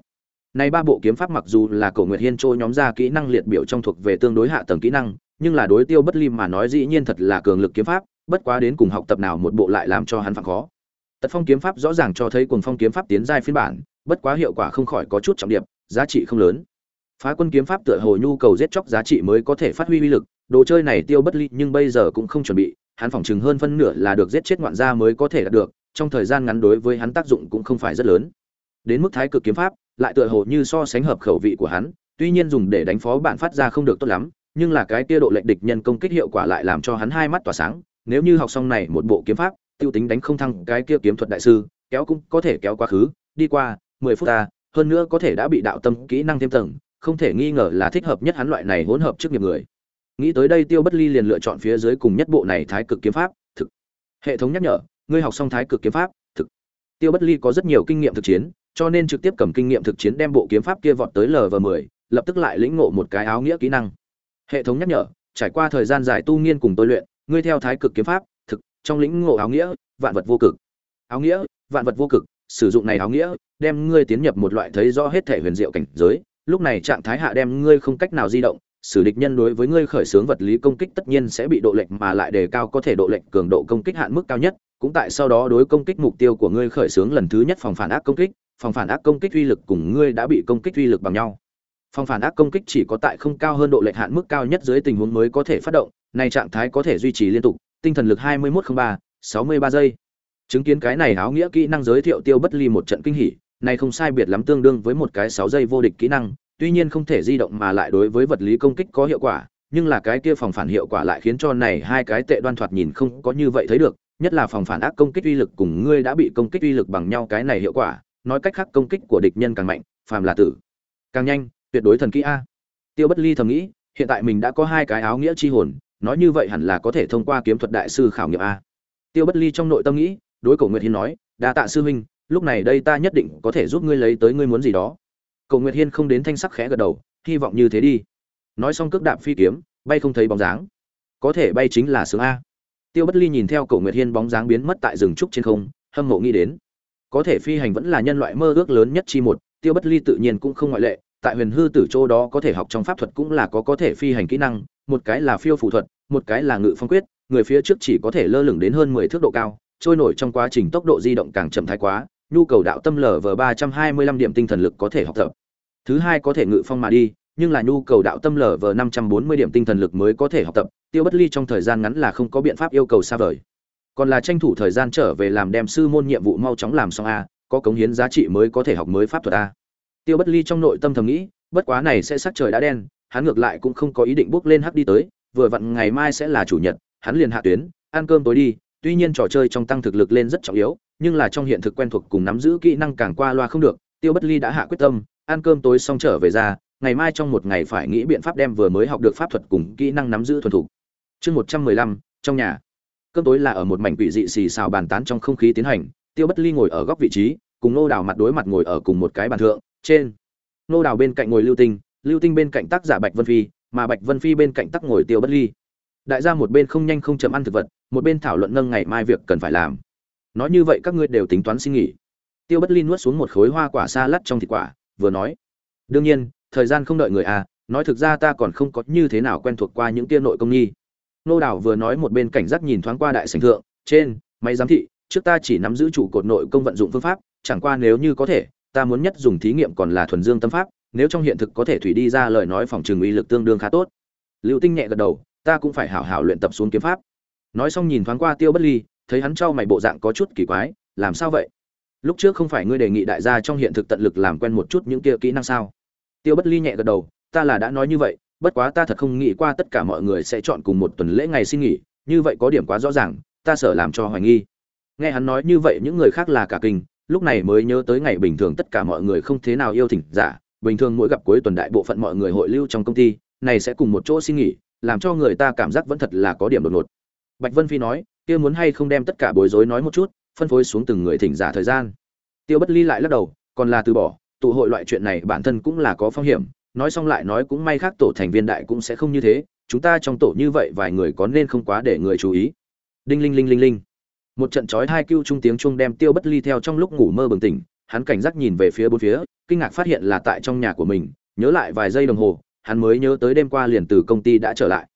Này ba bộ kiếm pháp mặc dù là cổ nguyệt hiên trôi nhóm ra kỹ năng liệt biểu trong thuộc về tương đối hạ tầng kỹ năng, nhưng là đối tiêu bất lim mà nói dĩ nhiên thật là cường lực kiếm pháp, bất quá đến cùng học tập nào một bộ lại làm cho hắn phản khó. Tật phong kiếm pháp rõ ràng cho thấy cuồng phong kiếm pháp tiến giai phiên bản, bất quá hiệu quả không khỏi có chút trọng điểm, giá trị không lớn. Phá quân kiếm pháp tựa hồ nhu cầu giết chóc giá trị mới có thể phát huy uy lực, đồ chơi này tiêu bất ly nhưng bây giờ cũng không chuẩn bị, hắn phỏng chừng hơn phân nửa là được giết chết ngoạn gia mới có thể đạt được trong thời gian ngắn đối với hắn tác dụng cũng không phải rất lớn. Đến mức thái cực kiếm pháp, lại tựa hồ như so sánh hợp khẩu vị của hắn, tuy nhiên dùng để đánh phó bạn phát ra không được tốt lắm, nhưng là cái kia độ lệnh địch nhân công kích hiệu quả lại làm cho hắn hai mắt tỏa sáng. Nếu như học xong này một bộ kiếm pháp, tiêu tính đánh không thăng cái kia kiếm thuật đại sư, kéo cũng có thể kéo quá khứ, đi qua mười phút ta, hơn nữa có thể đã bị đạo tâm kỹ năng thêm tầng, không thể nghi ngờ là thích hợp nhất hắn loại này hỗn hợp trước nghiệp người. Nghĩ tới đây tiêu bất ly liền lựa chọn phía dưới cùng nhất bộ này thái cực kiếm pháp, thực. Hệ thống nhắc nhở ngươi học xong thái cực kiếm pháp, thực. Tiêu bất ly có rất nhiều kinh nghiệm thực chiến, cho nên trực tiếp cầm kinh nghiệm thực chiến đem bộ kiếm pháp kia vọt tới lv 10 lập tức lại lĩnh ngộ một cái áo nghĩa kỹ năng. Hệ thống nhắc nhở, trải qua thời gian dài tu nghiên cùng tôi luyện, ngươi theo thái cực kiếm pháp, thực, trong lĩnh ngộ áo nghĩa, vạn vật vô cực. Áo nghĩa, vạn vật vô cực, sử dụng này áo nghĩa, đem ngươi tiến nhập một loại thấy rõ hết thể huyền diệu cảnh giới, lúc này trạng thái hạ đem ngươi không cách nào di động, sử địch nhân đối với ngươi khởi xướng vật lý công kích tất nhiên sẽ bị độ lệnh mà lại đề cao có thể độ lệnh cường độ công kích hạn mức cao nhất cũng tại sau đó đối công kích mục tiêu của ngươi khởi xướng lần thứ nhất phòng phản ác công kích phòng phản ác công kích uy lực cùng ngươi đã bị công kích uy lực bằng nhau. Phòng phản ác công kích chỉ có tại không cao hơn độ lệch hạn mức cao nhất dưới tình huống mới có thể phát động này trạng thái có thể duy trì liên tục tinh thần lực 2103, 63 giây. Chứng kiến cái này áo nghĩa kỹ năng giới thiệu tiêu bất ly một trận kinh hỉ này không sai biệt lắm tương đương với một cái 6 giây vô địch kỹ năng tuy nhiên không thể di động mà lại đối với vật lý công kích có hiệu quả nhưng là cái kia phòng phản hiệu quả lại khiến cho này hai cái tệ đoan thoạt nhìn không có như vậy thấy được nhất là phòng phản ác công kích uy lực cùng ngươi đã bị công kích uy lực bằng nhau cái này hiệu quả, nói cách khác công kích của địch nhân càng mạnh, phàm là tử. Càng nhanh, tuyệt đối thần kỹ a. Tiêu bất ly thầm nghĩ, hiện tại mình đã có hai cái áo nghĩa chi hồn, nói như vậy hẳn là có thể thông qua kiếm thuật đại sư khảo nghiệm a. Tiêu bất ly trong nội tâm nghĩ, đối cổ nguyệt hiên nói, đa tạ sư huynh, lúc này đây ta nhất định có thể giúp ngươi lấy tới ngươi muốn gì đó. Cổ nguyệt hiên không đến thanh sắc khẽ gật đầu, hy vọng như thế đi. Nói xong cước đạp phi kiếm, bay không thấy bóng dáng. Có thể bay chính là sướng a tiêu bất ly nhìn theo cổ nguyệt hiên bóng dáng biến mất tại rừng trúc trên không, hâm mộ nghĩ đến. Có thể phi hành vẫn là nhân loại mơ ước lớn nhất chi một, tiêu bất ly tự nhiên cũng không ngoại lệ, tại huyền hư tử châu đó có thể học trong pháp thuật cũng là có có thể phi hành kỹ năng, một cái là phiêu phù thuật, một cái là ngự phong quyết, người phía trước chỉ có thể lơ lửng đến hơn mười thước độ cao, trôi nổi trong quá trình tốc độ di động càng chậm thái quá, nhu cầu đạo tâm lở vờ ba trăm hai mươi lăm điểm tinh thần lực có thể học tập. Thứ hai có thể ngự phong mà đi nhưng là nhu cầu đạo tâm lở vờ năm trăm bốn mươi điểm tinh thần lực mới có thể học tập, tiêu bất ly trong thời gian ngắn là không có biện pháp yêu cầu xa vời. Còn là tranh thủ thời gian trở về làm đem sư môn nhiệm vụ mau chóng làm xong a, có cống hiến giá trị mới có thể học mới pháp thuật a. Tiêu bất ly trong nội tâm thầm nghĩ, bất quá này sẽ sắc trời đã đen, hắn ngược lại cũng không có ý định bước lên hắc đi tới, vừa vặn ngày mai sẽ là chủ nhật, hắn liền hạ tuyến, ăn cơm tối đi, tuy nhiên trò chơi trong tăng thực lực lên rất trọng yếu, nhưng là trong hiện thực quen thuộc cùng nắm giữ kỹ năng càng qua loa không được, tiêu bất ly đã hạ quyết tâm, ăn cơm tối xong trở về ra ngày mai trong một ngày phải nghĩ biện pháp đem vừa mới học được pháp thuật cùng kỹ năng nắm giữ thuần thục. Chương một trăm mười lăm, trong nhà. Cơm tối là ở một mảnh quỷ dị xì xào bàn tán trong không khí tiến hành, tiêu bất ly ngồi ở góc vị trí, cùng nô đào mặt đối mặt ngồi ở cùng một cái bàn thượng, trên. Nô đào bên cạnh ngồi lưu tinh lưu tinh bên cạnh tác giả bạch vân phi, mà bạch vân phi bên cạnh tắc ngồi tiêu bất ly. Đại gia một bên không nhanh không chậm ăn thực vật, một bên thảo luận nâng ngày mai việc cần phải làm. Nói như vậy các ngươi đều tính toán xin nghỉ. Tiêu bất ly nuốt xuống một khối hoa quả xa lắt trong thịt quả, vừa nói. Đương nhiên thời gian không đợi người à nói thực ra ta còn không có như thế nào quen thuộc qua những tia nội công nhi. Nô đảo vừa nói một bên cảnh giác nhìn thoáng qua đại sành thượng, trên, máy giám thị, trước ta chỉ nắm giữ chủ cột nội công vận dụng phương pháp, chẳng qua nếu như có thể, ta muốn nhất dùng thí nghiệm còn là thuần dương tâm pháp, nếu trong hiện thực có thể thủy đi ra lời nói phòng trường uy lực tương đương khá tốt. Lưu tinh nhẹ gật đầu, ta cũng phải hảo hảo luyện tập xuống kiếm pháp. Nói xong nhìn thoáng qua tiêu bất ly, thấy hắn trao mày bộ dạng có chút kỳ quái, làm sao vậy? Lúc trước không phải ngươi đề nghị đại gia trong hiện thực tận lực làm quen một chút những kia kỹ năng sao? Tiêu bất ly nhẹ gật đầu, ta là đã nói như vậy, bất quá ta thật không nghĩ qua tất cả mọi người sẽ chọn cùng một tuần lễ ngày xin nghỉ, như vậy có điểm quá rõ ràng, ta sợ làm cho hoài nghi. Nghe hắn nói như vậy những người khác là cả kinh, lúc này mới nhớ tới ngày bình thường tất cả mọi người không thế nào yêu thỉnh giả, bình thường mỗi gặp cuối tuần đại bộ phận mọi người hội lưu trong công ty, này sẽ cùng một chỗ xin nghỉ, làm cho người ta cảm giác vẫn thật là có điểm đột ngột. Bạch vân phi nói, kia muốn hay không đem tất cả bối rối nói một chút, phân phối xuống từng người thỉnh giả thời gian. Tiêu bất ly lại lắc đầu, còn là từ bỏ tụ hội loại chuyện này bản thân cũng là có phong hiểm, nói xong lại nói cũng may khác tổ thành viên đại cũng sẽ không như thế, chúng ta trong tổ như vậy vài người có nên không quá để người chú ý. Đinh linh linh linh linh. Một trận chói hai kêu trung tiếng chuông đem tiêu bất ly theo trong lúc ngủ mơ bừng tỉnh, hắn cảnh giác nhìn về phía bốn phía, kinh ngạc phát hiện là tại trong nhà của mình, nhớ lại vài giây đồng hồ, hắn mới nhớ tới đêm qua liền từ công ty đã trở lại.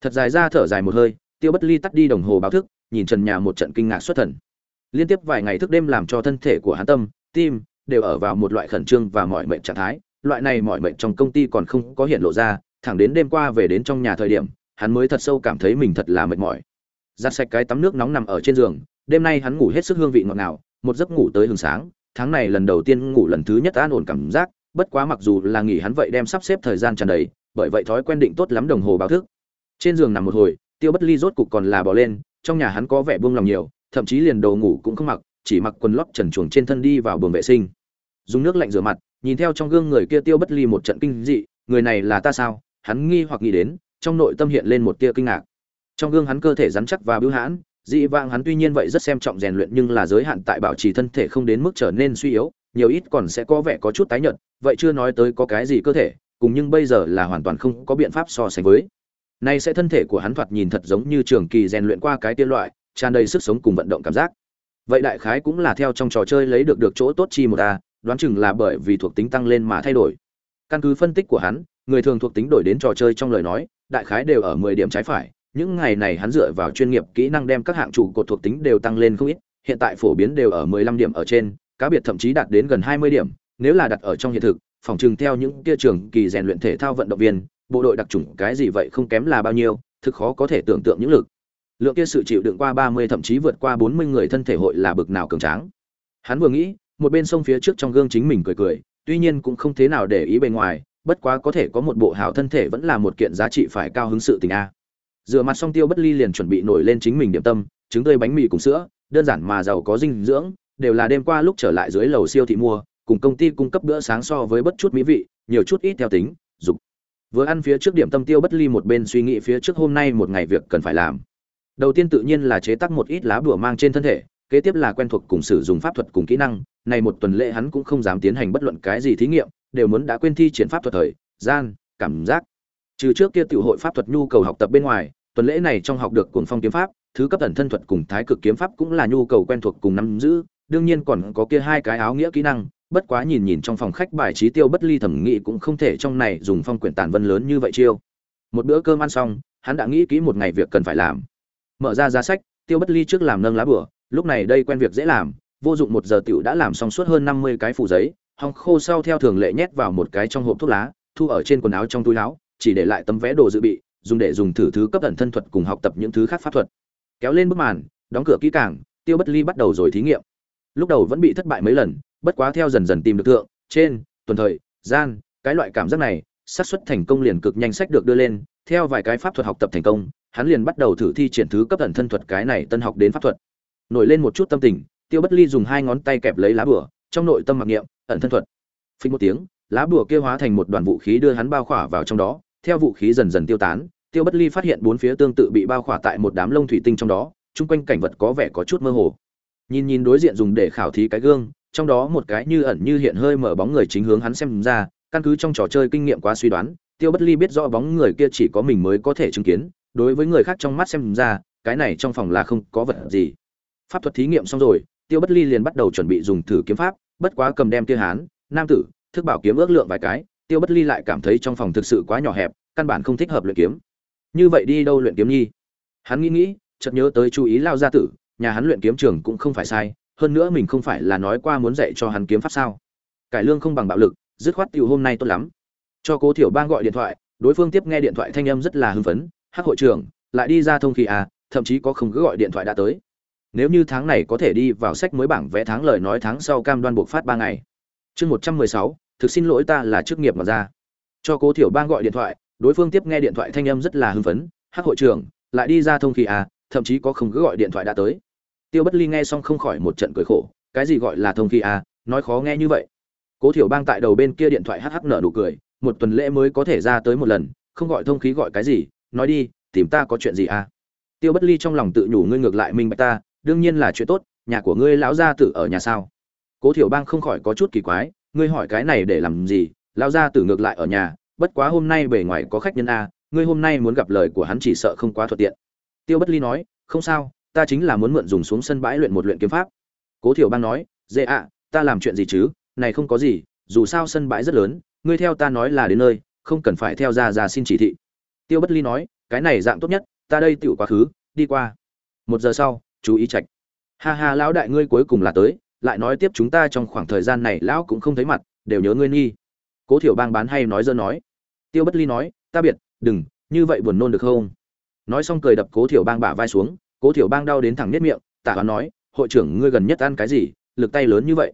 Thật dài ra thở dài một hơi, tiêu bất ly tắt đi đồng hồ báo thức, nhìn trần nhà một trận kinh ngạc xuất thần. Liên tiếp vài ngày thức đêm làm cho thân thể của hắn tâm, tim đều ở vào một loại khẩn trương và mỏi mệt trạng thái. Loại này mỏi mệt trong công ty còn không có hiện lộ ra, thẳng đến đêm qua về đến trong nhà thời điểm, hắn mới thật sâu cảm thấy mình thật là mệt mỏi. Giặt sạch cái tắm nước nóng nằm ở trên giường, đêm nay hắn ngủ hết sức hương vị ngọt ngào, một giấc ngủ tới hừng sáng, tháng này lần đầu tiên ngủ lần thứ nhất an ổn cảm giác, bất quá mặc dù là nghỉ hắn vậy đem sắp xếp thời gian tràn đầy, bởi vậy thói quen định tốt lắm đồng hồ báo thức. Trên giường nằm một hồi, tiêu bất ly rốt cục còn là bỏ lên, trong nhà hắn có vẻ buông lòng nhiều, thậm chí liền đồ ngủ cũng không mặc, chỉ mặc quần lót trần chuồng trên thân đi vào buồng vệ sinh dùng nước lạnh rửa mặt, nhìn theo trong gương người kia tiêu bất ly một trận kinh dị, người này là ta sao? Hắn nghi hoặc nghĩ đến, trong nội tâm hiện lên một tia kinh ngạc. Trong gương hắn cơ thể rắn chắc và bưu hãn, dị vãng hắn tuy nhiên vậy rất xem trọng rèn luyện nhưng là giới hạn tại bảo trì thân thể không đến mức trở nên suy yếu, nhiều ít còn sẽ có vẻ có chút tái nhợt, vậy chưa nói tới có cái gì cơ thể, cùng nhưng bây giờ là hoàn toàn không có biện pháp so sánh với. Nay sẽ thân thể của hắn thoạt nhìn thật giống như trường kỳ rèn luyện qua cái tiên loại, tràn đầy sức sống cùng vận động cảm giác. Vậy đại khái cũng là theo trong trò chơi lấy được được chỗ tốt chi một ta đoán chừng là bởi vì thuộc tính tăng lên mà thay đổi. Căn cứ phân tích của hắn, người thường thuộc tính đổi đến trò chơi trong lời nói, đại khái đều ở mười điểm trái phải, những ngày này hắn dựa vào chuyên nghiệp kỹ năng đem các hạng trụ cột thuộc tính đều tăng lên không ít, hiện tại phổ biến đều ở mười lăm điểm ở trên, cá biệt thậm chí đạt đến gần hai mươi điểm, nếu là đặt ở trong hiện thực, phòng chừng theo những kia trường kỳ rèn luyện thể thao vận động viên, bộ đội đặc trùng cái gì vậy không kém là bao nhiêu, thực khó có thể tưởng tượng những lực. Lượng kia sự chịu đựng qua ba mươi thậm chí vượt qua bốn mươi người thân thể hội là bực nào cường tráng. Hắn vừa nghĩ một bên sông phía trước trong gương chính mình cười cười, tuy nhiên cũng không thế nào để ý bề ngoài, bất quá có thể có một bộ hảo thân thể vẫn là một kiện giá trị phải cao hứng sự tình a. Rửa mặt xong tiêu bất ly liền chuẩn bị nổi lên chính mình điểm tâm, trứng tươi bánh mì cùng sữa, đơn giản mà giàu có dinh dưỡng, đều là đêm qua lúc trở lại dưới lầu siêu thị mua, cùng công ty cung cấp bữa sáng so với bất chút mỹ vị, nhiều chút ít theo tính, dục. Vừa ăn phía trước điểm tâm tiêu bất ly một bên suy nghĩ phía trước hôm nay một ngày việc cần phải làm. Đầu tiên tự nhiên là chế tác một ít lá bùa mang trên thân thể kế tiếp là quen thuộc cùng sử dụng pháp thuật cùng kỹ năng, này một tuần lễ hắn cũng không dám tiến hành bất luận cái gì thí nghiệm, đều muốn đã quên thi triển pháp thuật thời, gian, cảm giác. Trừ trước kia tiểu hội pháp thuật nhu cầu học tập bên ngoài, tuần lễ này trong học được cuồng phong kiếm pháp, thứ cấp ẩn thân thuật cùng thái cực kiếm pháp cũng là nhu cầu quen thuộc cùng nắm giữ, đương nhiên còn có kia hai cái áo nghĩa kỹ năng, bất quá nhìn nhìn trong phòng khách bài trí tiêu bất ly thẩm nghị cũng không thể trong này dùng phong quyển tàn vân lớn như vậy chiêu. Một bữa cơm ăn xong, hắn đã nghĩ kỹ một ngày việc cần phải làm. Mở ra giá sách, tiêu bất ly trước làm nâng lá bửa lúc này đây quen việc dễ làm, vô dụng một giờ tiểu đã làm xong suốt hơn năm mươi cái phủ giấy hong khô sau theo thường lệ nhét vào một cái trong hộp thuốc lá, thu ở trên quần áo trong túi áo, chỉ để lại tấm vé đồ dự bị, dùng để dùng thử thứ cấp ẩn thân thuật cùng học tập những thứ khác pháp thuật. Kéo lên bức màn, đóng cửa kỹ càng, tiêu bất ly bắt đầu rồi thí nghiệm. Lúc đầu vẫn bị thất bại mấy lần, bất quá theo dần dần tìm được thượng, trên, tuần thời, gian, cái loại cảm giác này, xác suất thành công liền cực nhanh sách được đưa lên, theo vài cái pháp thuật học tập thành công, hắn liền bắt đầu thử thi triển thứ cấp ẩn thân thuật cái này tân học đến pháp thuật nổi lên một chút tâm tình, tiêu bất ly dùng hai ngón tay kẹp lấy lá bùa, trong nội tâm mặc niệm, ẩn thân thuật. Phình một tiếng, lá bùa kia hóa thành một đoàn vũ khí đưa hắn bao khỏa vào trong đó, theo vũ khí dần dần tiêu tán, tiêu bất ly phát hiện bốn phía tương tự bị bao khỏa tại một đám lông thủy tinh trong đó, chung quanh cảnh vật có vẻ có chút mơ hồ. Nhìn nhìn đối diện dùng để khảo thí cái gương, trong đó một cái như ẩn như hiện hơi mở bóng người chính hướng hắn xem ra, căn cứ trong trò chơi kinh nghiệm quá suy đoán, tiêu bất ly biết rõ bóng người kia chỉ có mình mới có thể chứng kiến, đối với người khác trong mắt xem ra, cái này trong phòng là không có vật gì pháp thuật thí nghiệm xong rồi, tiêu bất ly liền bắt đầu chuẩn bị dùng thử kiếm pháp, bất quá cầm đem kia hán, nam tử, thức bảo kiếm ước lượng vài cái, tiêu bất ly lại cảm thấy trong phòng thực sự quá nhỏ hẹp, căn bản không thích hợp luyện kiếm. Như vậy đi đâu luyện kiếm nhi? Hắn nghĩ nghĩ, chợt nhớ tới chú ý lao gia tử, nhà hắn luyện kiếm trường cũng không phải sai, hơn nữa mình không phải là nói qua muốn dạy cho hắn kiếm pháp sao? Cải lương không bằng bạo lực, dứt khoát tiêu hôm nay tốt lắm. Cho cố thiểu bang gọi điện thoại, đối phương tiếp nghe điện thoại thanh âm rất là hưng phấn, hắc hội trưởng, lại đi ra thông khí à thậm chí có không cứ gọi điện thoại đã tới nếu như tháng này có thể đi vào sách mới bảng vẽ tháng lời nói tháng sau cam đoan buộc phát ba ngày. Chương một trăm mười sáu, thực xin lỗi ta là chức nghiệp mà ra. Cho cố thiểu bang gọi điện thoại, đối phương tiếp nghe điện thoại thanh âm rất là hưng phấn, hắc hội trưởng, lại đi ra thông khí à thậm chí có không cứ gọi điện thoại đã tới. Tiêu bất ly nghe xong không khỏi một trận cười khổ, cái gì gọi là thông khí à nói khó nghe như vậy. Cố thiểu bang tại đầu bên kia điện thoại hắc nở nụ cười, một tuần lễ mới có thể ra tới một lần, không gọi thông khí gọi cái gì, nói đi, tìm ta có chuyện gì à? Tiêu bất ly trong lòng tự nhủ, ngươi ngược lại minh bạch ta đương nhiên là chuyện tốt, nhà của ngươi lão gia tử ở nhà sao? Cố thiểu bang không khỏi có chút kỳ quái, ngươi hỏi cái này để làm gì? Lão gia tử ngược lại ở nhà, bất quá hôm nay bề ngoài có khách nhân a, ngươi hôm nay muốn gặp lời của hắn chỉ sợ không quá thuận tiện. Tiêu bất ly nói, không sao, ta chính là muốn mượn dùng xuống sân bãi luyện một luyện kiếm pháp. Cố thiểu bang nói, dễ ạ, ta làm chuyện gì chứ? Này không có gì, dù sao sân bãi rất lớn, ngươi theo ta nói là đến nơi, không cần phải theo ra ra xin chỉ thị. Tiêu bất ly nói, cái này dạng tốt nhất, ta đây tựu quá khứ, đi qua. Một giờ sau chú ý trạch. Ha ha, lão đại ngươi cuối cùng là tới, lại nói tiếp chúng ta trong khoảng thời gian này lão cũng không thấy mặt, đều nhớ ngươi nghi. Cố thiểu bang bán hay nói dơ nói. Tiêu bất ly nói, ta biệt, đừng, như vậy buồn nôn được không? Nói xong cười đập cố thiểu bang bả vai xuống, cố thiểu bang đau đến thẳng nết miệng, tả hoán nói, hội trưởng ngươi gần nhất ăn cái gì, lực tay lớn như vậy?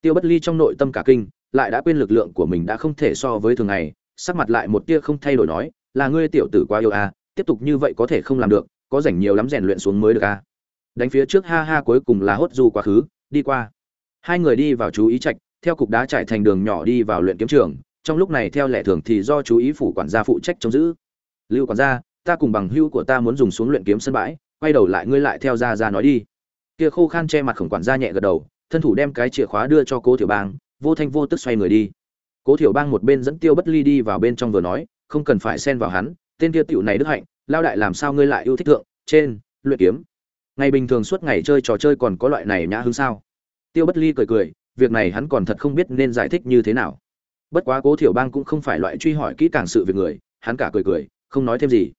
Tiêu bất ly trong nội tâm cả kinh, lại đã quên lực lượng của mình đã không thể so với thường ngày, sắc mặt lại một tia không thay đổi nói, là ngươi tiểu tử quá yêu à tiếp tục như vậy có thể không làm được, có rảnh nhiều lắm rèn luyện xuống mới được à đánh phía trước ha ha cuối cùng là hốt du quá khứ, đi qua. Hai người đi vào chú ý trạch, theo cục đá trải thành đường nhỏ đi vào luyện kiếm trường, trong lúc này theo lệ thường thì do chú ý phủ quản gia phụ trách trông giữ. Lưu quản gia, ta cùng bằng hưu của ta muốn dùng xuống luyện kiếm sân bãi, quay đầu lại ngươi lại theo ra ra nói đi. Kia khô khan che mặt khổng quản gia nhẹ gật đầu, thân thủ đem cái chìa khóa đưa cho cố tiểu bang, vô thanh vô tức xoay người đi. Cố tiểu bang một bên dẫn tiêu bất ly đi vào bên trong vừa nói, không cần phải xen vào hắn, tên kia tiểu này đức hạnh, lao đại làm sao ngươi lại yêu thích thượng, trên, luyện kiếm ngày bình thường suốt ngày chơi trò chơi còn có loại này nhã hứng sao? Tiêu bất ly cười cười, việc này hắn còn thật không biết nên giải thích như thế nào. Bất quá cố thiểu bang cũng không phải loại truy hỏi kỹ càng sự việc người, hắn cả cười cười, không nói thêm gì.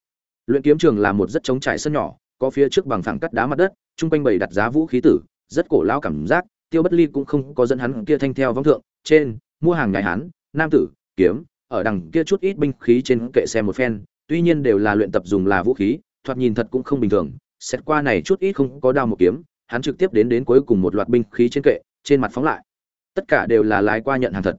Luyện kiếm trường là một rất trống trải sân nhỏ, có phía trước bằng phẳng cắt đá mặt đất, chung quanh bày đặt giá vũ khí tử, rất cổ lao cảm giác, tiêu bất ly cũng không có dẫn hắn kia thanh theo vong thượng, trên, mua hàng ngài hán, nam tử, kiếm, ở đằng kia chút ít binh khí trên kệ xe một phen, tuy nhiên đều là luyện tập dùng là vũ khí, thoạt nhìn thật cũng không bình thường xét qua này chút ít không có đao một kiếm hắn trực tiếp đến đến cuối cùng một loạt binh khí trên kệ trên mặt phóng lại. Tất cả đều là lái qua nhận hàng thật.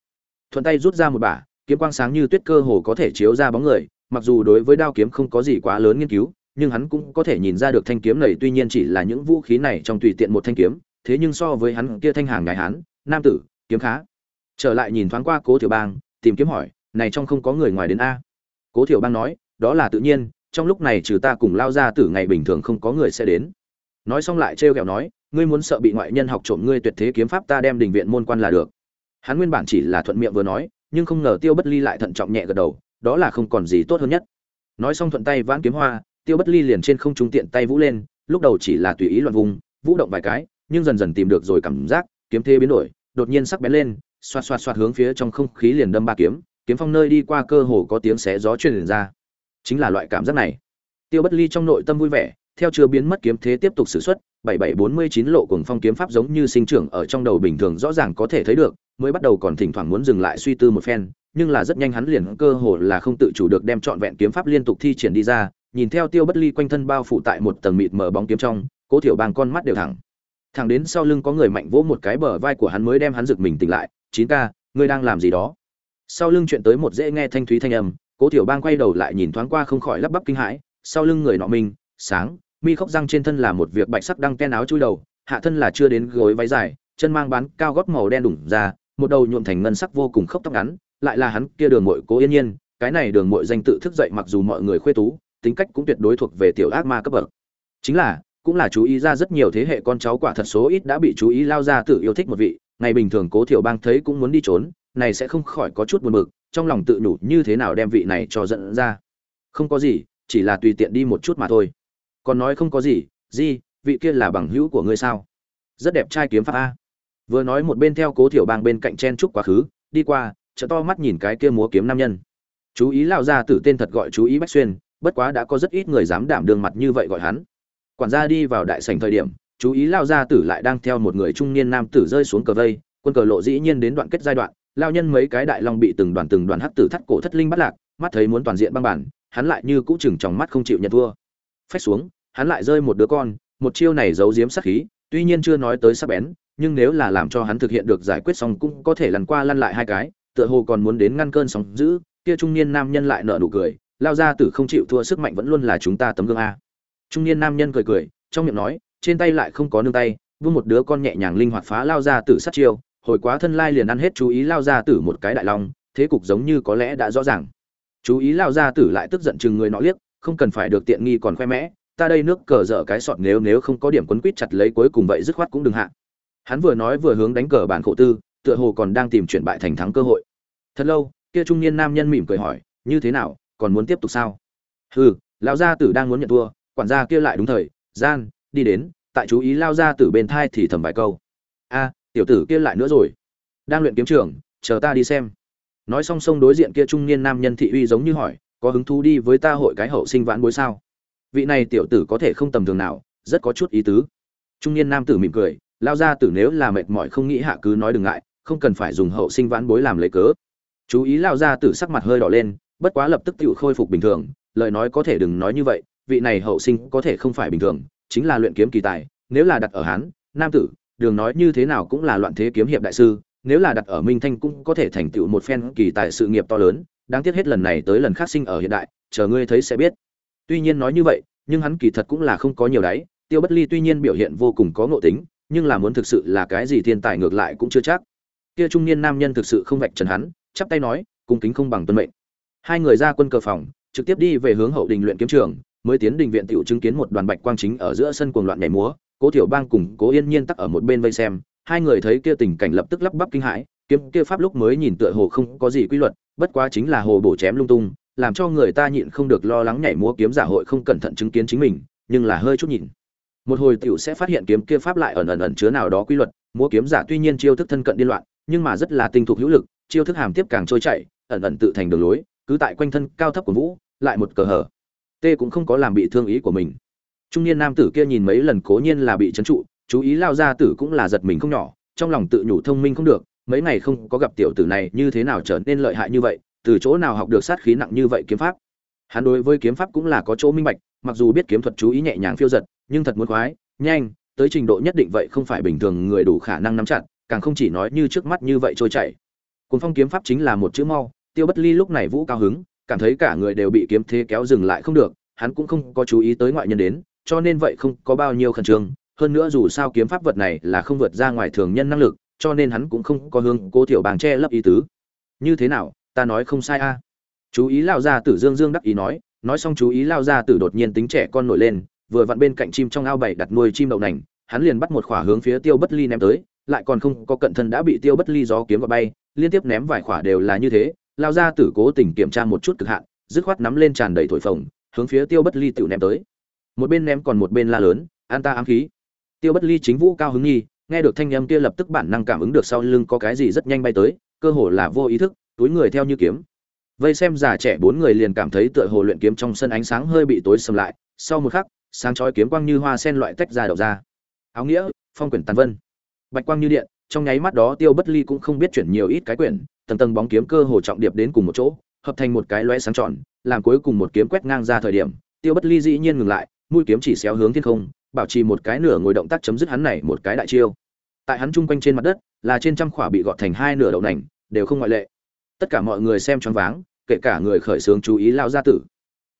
Thuận tay rút ra một bả kiếm quang sáng như tuyết cơ hồ có thể chiếu ra bóng người mặc dù đối với đao kiếm không có gì quá lớn nghiên cứu nhưng hắn cũng có thể nhìn ra được thanh kiếm này tuy nhiên chỉ là những vũ khí này trong tùy tiện một thanh kiếm thế nhưng so với hắn kia thanh hàng ngài hắn, nam tử kiếm khá. Trở lại nhìn thoáng qua cố tiểu bang tìm kiếm hỏi này trong không có người ngoài đến a? Cố tiểu bang nói đó là tự nhiên trong lúc này trừ ta cùng lao ra từ ngày bình thường không có người sẽ đến. Nói xong lại trêu ghẹo nói, ngươi muốn sợ bị ngoại nhân học trộm ngươi tuyệt thế kiếm pháp ta đem đình viện môn quan là được. Hắn nguyên bản chỉ là thuận miệng vừa nói, nhưng không ngờ tiêu bất ly lại thận trọng nhẹ gật đầu, đó là không còn gì tốt hơn nhất. Nói xong thuận tay vãn kiếm hoa, tiêu bất ly liền trên không trung tiện tay vũ lên, lúc đầu chỉ là tùy ý loạn vùng, vũ động vài cái, nhưng dần dần tìm được rồi cảm giác, kiếm thế biến đổi, đột nhiên sắc bén lên, xoạt xoạt xoạt hướng phía trong không khí liền đâm ba kiếm kiếm phong nơi đi qua cơ hồ có tiếng xé gió truyền ra chính là loại cảm giác này. Tiêu bất ly trong nội tâm vui vẻ, theo chưa biến mất kiếm thế tiếp tục sử xuất 7749 lộ cuồng phong kiếm pháp giống như sinh trưởng ở trong đầu bình thường rõ ràng có thể thấy được, mới bắt đầu còn thỉnh thoảng muốn dừng lại suy tư một phen, nhưng là rất nhanh hắn liền cơ hồ là không tự chủ được đem trọn vẹn kiếm pháp liên tục thi triển đi ra, nhìn theo tiêu bất ly quanh thân bao phủ tại một tầng mịt mờ bóng kiếm trong, cố thiểu bang con mắt đều thẳng. Thẳng đến sau lưng có người mạnh vỗ một cái bờ vai của hắn mới đem hắn giật mình tỉnh lại, chín ca, ngươi đang làm gì đó? Sau lưng chuyện tới một dễ nghe thanh thúy thanh âm cố tiểu bang quay đầu lại nhìn thoáng qua không khỏi lắp bắp kinh hãi sau lưng người nọ mình, sáng mi khóc răng trên thân là một việc bạch sắc đăng ten áo chui đầu hạ thân là chưa đến gối váy dài chân mang bán cao gót màu đen đủng ra một đầu nhuộm thành ngân sắc vô cùng khóc tóc ngắn lại là hắn kia đường mội cố yên nhiên cái này đường mội danh tự thức dậy mặc dù mọi người khuê tú tính cách cũng tuyệt đối thuộc về tiểu ác ma cấp bậc. Chính là cũng là chú ý ra rất nhiều thế hệ con cháu quả thật số ít đã bị chú ý lao ra tự yêu thích một vị ngày bình thường cố thiểu bang thấy cũng muốn đi trốn này sẽ không khỏi có chút buồn bực trong lòng tự nhủ như thế nào đem vị này cho dẫn ra. Không có gì, chỉ là tùy tiện đi một chút mà thôi. Còn nói không có gì gì vị kia là bằng hữu của ngươi sao? Rất đẹp trai kiếm pháp a. Vừa nói một bên theo cố thiểu bang bên cạnh chen trúc quá khứ, đi qua chợ to mắt nhìn cái kia múa kiếm nam nhân. Chú ý lao ra tử tên thật gọi chú ý bách xuyên, bất quá đã có rất ít người dám đảm đương mặt như vậy gọi hắn. Quản gia đi vào đại sảnh thời điểm, chú ý lao gia tử lại đang theo một người trung niên nam tử rơi xuống cờ vây, quân cờ lộ dĩ nhiên đến đoạn kết giai đoạn lao nhân mấy cái đại long bị từng đoàn từng đoàn hắc tử thắt cổ thất linh bắt lạc, mắt thấy muốn toàn diện băng bản, hắn lại như cũ chừng trong mắt không chịu nhận thua. Phách xuống, hắn lại rơi một đứa con, một chiêu này giấu giếm sát khí, tuy nhiên chưa nói tới sắc bén, nhưng nếu là làm cho hắn thực hiện được giải quyết xong cũng có thể lăn qua lăn lại hai cái, tựa hồ còn muốn đến ngăn cơn sóng dữ, kia trung niên nam nhân lại nở nụ cười, lao ra tử không chịu thua sức mạnh vẫn luôn là chúng ta tấm gương a. Trung niên nam nhân cười cười, trong miệng nói, trên tay lại không có nương tay, vung một đứa con nhẹ nhàng linh hoạt phá lao ra tử sát chiêu hồi quá thân lai liền ăn hết chú ý lao gia tử một cái đại long, thế cục giống như có lẽ đã rõ ràng. Chú ý lao gia tử lại tức giận chừng người nọ liếc, không cần phải được tiện nghi còn khoe mẽ, ta đây nước cờ dở cái sọt nếu nếu không có điểm quấn quýt chặt lấy cuối cùng vậy dứt khoát cũng đừng hạ. Hắn vừa nói vừa hướng đánh cờ bản khổ tư, tựa hồ còn đang tìm chuyển bại thành thắng cơ hội. Thật lâu, kia trung niên nam nhân mỉm cười hỏi, như thế nào, còn muốn tiếp tục sao? Hừ, lão gia tử đang muốn nhận thua, quản gia kia lại đúng thời, gian, đi đến, tại chú ý lao gia tử bên thai thì thầm vài câu. A tiểu tử kia lại nữa rồi. Đang luyện kiếm trường, chờ ta đi xem. Nói xong song đối diện kia trung niên nam nhân thị uy giống như hỏi, có hứng thú đi với ta hội cái hậu sinh vãn bối sao? Vị này tiểu tử có thể không tầm thường nào, rất có chút ý tứ. Trung niên nam tử mỉm cười, lao gia tử nếu là mệt mỏi không nghĩ hạ cứ nói đừng ngại, không cần phải dùng hậu sinh vãn bối làm lấy cớ. Chú ý lao gia tử sắc mặt hơi đỏ lên, bất quá lập tức tự khôi phục bình thường, lời nói có thể đừng nói như vậy, vị này hậu sinh có thể không phải bình thường, chính là luyện kiếm kỳ tài, nếu là đặt ở hán nam tử đường nói như thế nào cũng là loạn thế kiếm hiệp đại sư, nếu là đặt ở minh thanh cũng có thể thành tựu một phen kỳ tài sự nghiệp to lớn, đáng tiếc hết lần này tới lần khác sinh ở hiện đại, chờ ngươi thấy sẽ biết. Tuy nhiên nói như vậy, nhưng hắn kỳ thật cũng là không có nhiều đáy, tiêu bất ly tuy nhiên biểu hiện vô cùng có ngộ tính, nhưng là muốn thực sự là cái gì thiên tài ngược lại cũng chưa chắc. Kia trung niên nam nhân thực sự không vạch trần hắn, chắp tay nói, cung kính không bằng tuân mệnh. Hai người ra quân cờ phòng, trực tiếp đi về hướng hậu đình luyện kiếm trường, mới tiến đình viện tiểu chứng kiến một đoàn bạch quang chính ở giữa sân cuồng loạn nhảy múa cố tiểu bang cùng cố yên nhiên tắc ở một bên vây xem, hai người thấy kia tình cảnh lập tức lắp bắp kinh hãi, kiếm kia pháp lúc mới nhìn tựa hồ không có gì quy luật, bất quá chính là hồ bổ chém lung tung, làm cho người ta nhịn không được lo lắng nhảy múa kiếm giả hội không cẩn thận chứng kiến chính mình, nhưng là hơi chút nhìn. Một hồi tiểu sẽ phát hiện kiếm kia pháp lại ẩn ẩn ẩn chứa nào đó quy luật, múa kiếm giả tuy nhiên chiêu thức thân cận điên loạn, nhưng mà rất là tinh thục hữu lực, chiêu thức hàm tiếp càng trôi chảy, ẩn ẩn tự thành đường lối, cứ tại quanh thân cao thấp của vũ, lại một cờ hở. Tê cũng không có làm bị thương ý của mình trung niên nam tử kia nhìn mấy lần cố nhiên là bị trấn trụ, chú ý lao ra tử cũng là giật mình không nhỏ, trong lòng tự nhủ thông minh không được, mấy ngày không có gặp tiểu tử này như thế nào trở nên lợi hại như vậy, từ chỗ nào học được sát khí nặng như vậy kiếm pháp. Hắn đối với kiếm pháp cũng là có chỗ minh bạch, mặc dù biết kiếm thuật chú ý nhẹ nhàng phiêu giật, nhưng thật muốn khoái, nhanh, tới trình độ nhất định vậy không phải bình thường người đủ khả năng nắm chặt, càng không chỉ nói như trước mắt như vậy trôi chảy. Cuốn phong kiếm pháp chính là một chữ mau, tiêu bất ly lúc này vũ cao hứng, cảm thấy cả người đều bị kiếm thế kéo dừng lại không được, hắn cũng không có chú ý tới ngoại nhân đến cho nên vậy không có bao nhiêu khẩn trương. Hơn nữa dù sao kiếm pháp vật này là không vượt ra ngoài thường nhân năng lực, cho nên hắn cũng không có hương cố tiểu bàng che lấp ý tứ. Như thế nào, ta nói không sai a. Chú ý lao ra tử dương dương đắc ý nói nói xong chú ý lao ra tử đột nhiên tính trẻ con nổi lên, vừa vặn bên cạnh chim trong ao bảy đặt nuôi chim đậu nành, hắn liền bắt một khỏa hướng phía tiêu bất ly ném tới, lại còn không có cận thân đã bị tiêu bất ly gió kiếm và bay, liên tiếp ném vài khỏa đều là như thế. Lao ra tử cố tình kiểm tra một chút cực hạn, dứt khoát nắm lên tràn đầy thổi phồng, hướng phía tiêu bất ly tự ném tới một bên ném còn một bên la lớn, an ta ám khí. Tiêu bất ly chính vũ cao hứng nghi, nghe được thanh âm kia lập tức bản năng cảm ứng được sau lưng có cái gì rất nhanh bay tới, cơ hồ là vô ý thức, túi người theo như kiếm. Vây xem già trẻ bốn người liền cảm thấy tựa hồ luyện kiếm trong sân ánh sáng hơi bị tối sầm lại, sau một khắc, sáng chói kiếm quang như hoa sen loại tách ra đầu ra. Áo nghĩa, phong quyển tàn vân. Bạch quang như điện, trong nháy mắt đó tiêu bất ly cũng không biết chuyển nhiều ít cái quyển, tầng tầng bóng kiếm cơ hồ trọng điệp đến cùng một chỗ, hợp thành một cái loe sáng tròn, làm cuối cùng một kiếm quét ngang ra thời điểm, tiêu bất ly dĩ nhiên ngừng lại mũi kiếm chỉ xéo hướng thiên không, bảo trì một cái nửa ngồi động tác chấm dứt hắn này một cái đại chiêu. Tại hắn trung quanh trên mặt đất, là trên trăm khỏa bị gọt thành hai nửa đậu nành, đều không ngoại lệ. Tất cả mọi người xem choáng váng, kể cả người khởi sướng chú ý lao gia tử.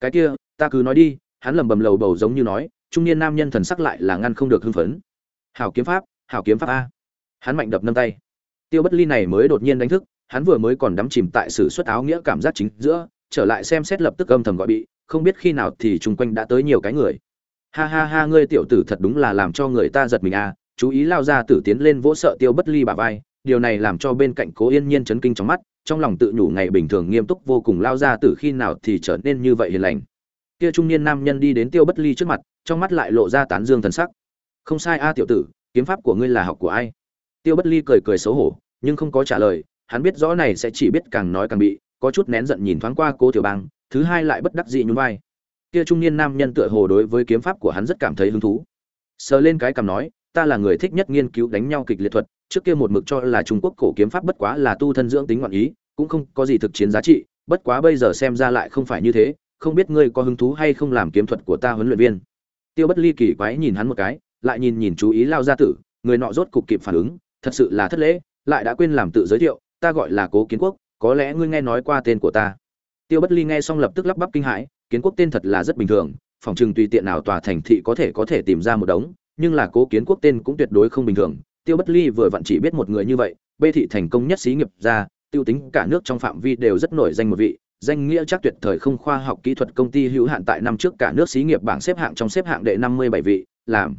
Cái kia, ta cứ nói đi, hắn lẩm bẩm lầu bầu giống như nói, trung niên nam nhân thần sắc lại là ngăn không được hưng phấn. Hảo kiếm pháp, hảo kiếm pháp a. Hắn mạnh đập nâng tay. Tiêu bất ly này mới đột nhiên đánh thức, hắn vừa mới còn đắm chìm tại sự xuất áo nghĩa cảm giác chính giữa, trở lại xem xét lập tức âm thầm gọi bị không biết khi nào thì chung quanh đã tới nhiều cái người. Ha ha ha, ngươi tiểu tử thật đúng là làm cho người ta giật mình à? chú ý lao ra tử tiến lên vỗ sợ tiêu bất ly bà vai, điều này làm cho bên cạnh cố yên nhiên chấn kinh trong mắt, trong lòng tự nhủ ngày bình thường nghiêm túc vô cùng lao ra tử khi nào thì trở nên như vậy hiền lành. Kia trung niên nam nhân đi đến tiêu bất ly trước mặt, trong mắt lại lộ ra tán dương thần sắc. Không sai a, tiểu tử, kiếm pháp của ngươi là học của ai? Tiêu bất ly cười cười xấu hổ, nhưng không có trả lời, hắn biết rõ này sẽ chỉ biết càng nói càng bị, có chút nén giận nhìn thoáng qua cố tiểu bang thứ hai lại bất đắc dị nhún vai. Kia trung niên nam nhân tựa hồ đối với kiếm pháp của hắn rất cảm thấy hứng thú. Sờ lên cái cằm nói, ta là người thích nhất nghiên cứu đánh nhau kịch liệt thuật, trước kia một mực cho là trung quốc cổ kiếm pháp bất quá là tu thân dưỡng tính ngoạn ý, cũng không có gì thực chiến giá trị, bất quá bây giờ xem ra lại không phải như thế, không biết ngươi có hứng thú hay không làm kiếm thuật của ta huấn luyện viên. Tiêu bất ly kỳ quái nhìn hắn một cái, lại nhìn nhìn chú ý lao gia tử, người nọ rốt cục kịp phản ứng, thật sự là thất lễ, lại đã quên làm tự giới thiệu, ta gọi là cố kiến quốc, có lẽ ngươi nghe nói qua tên của ta tiêu bất ly nghe xong lập tức lắp bắp kinh hãi, kiến quốc tên thật là rất bình thường, phòng trừng tùy tiện nào tòa thành thị có thể có thể tìm ra một đống, nhưng là cố kiến quốc tên cũng tuyệt đối không bình thường. Tiêu bất ly vừa vặn chỉ biết một người như vậy, bê thị thành công nhất xí nghiệp ra, tiêu tính cả nước trong phạm vi đều rất nổi danh một vị, danh nghĩa chắc tuyệt thời không khoa học kỹ thuật công ty hữu hạn tại năm trước cả nước xí nghiệp bảng xếp hạng trong xếp hạng đệ năm mươi bảy vị, làm.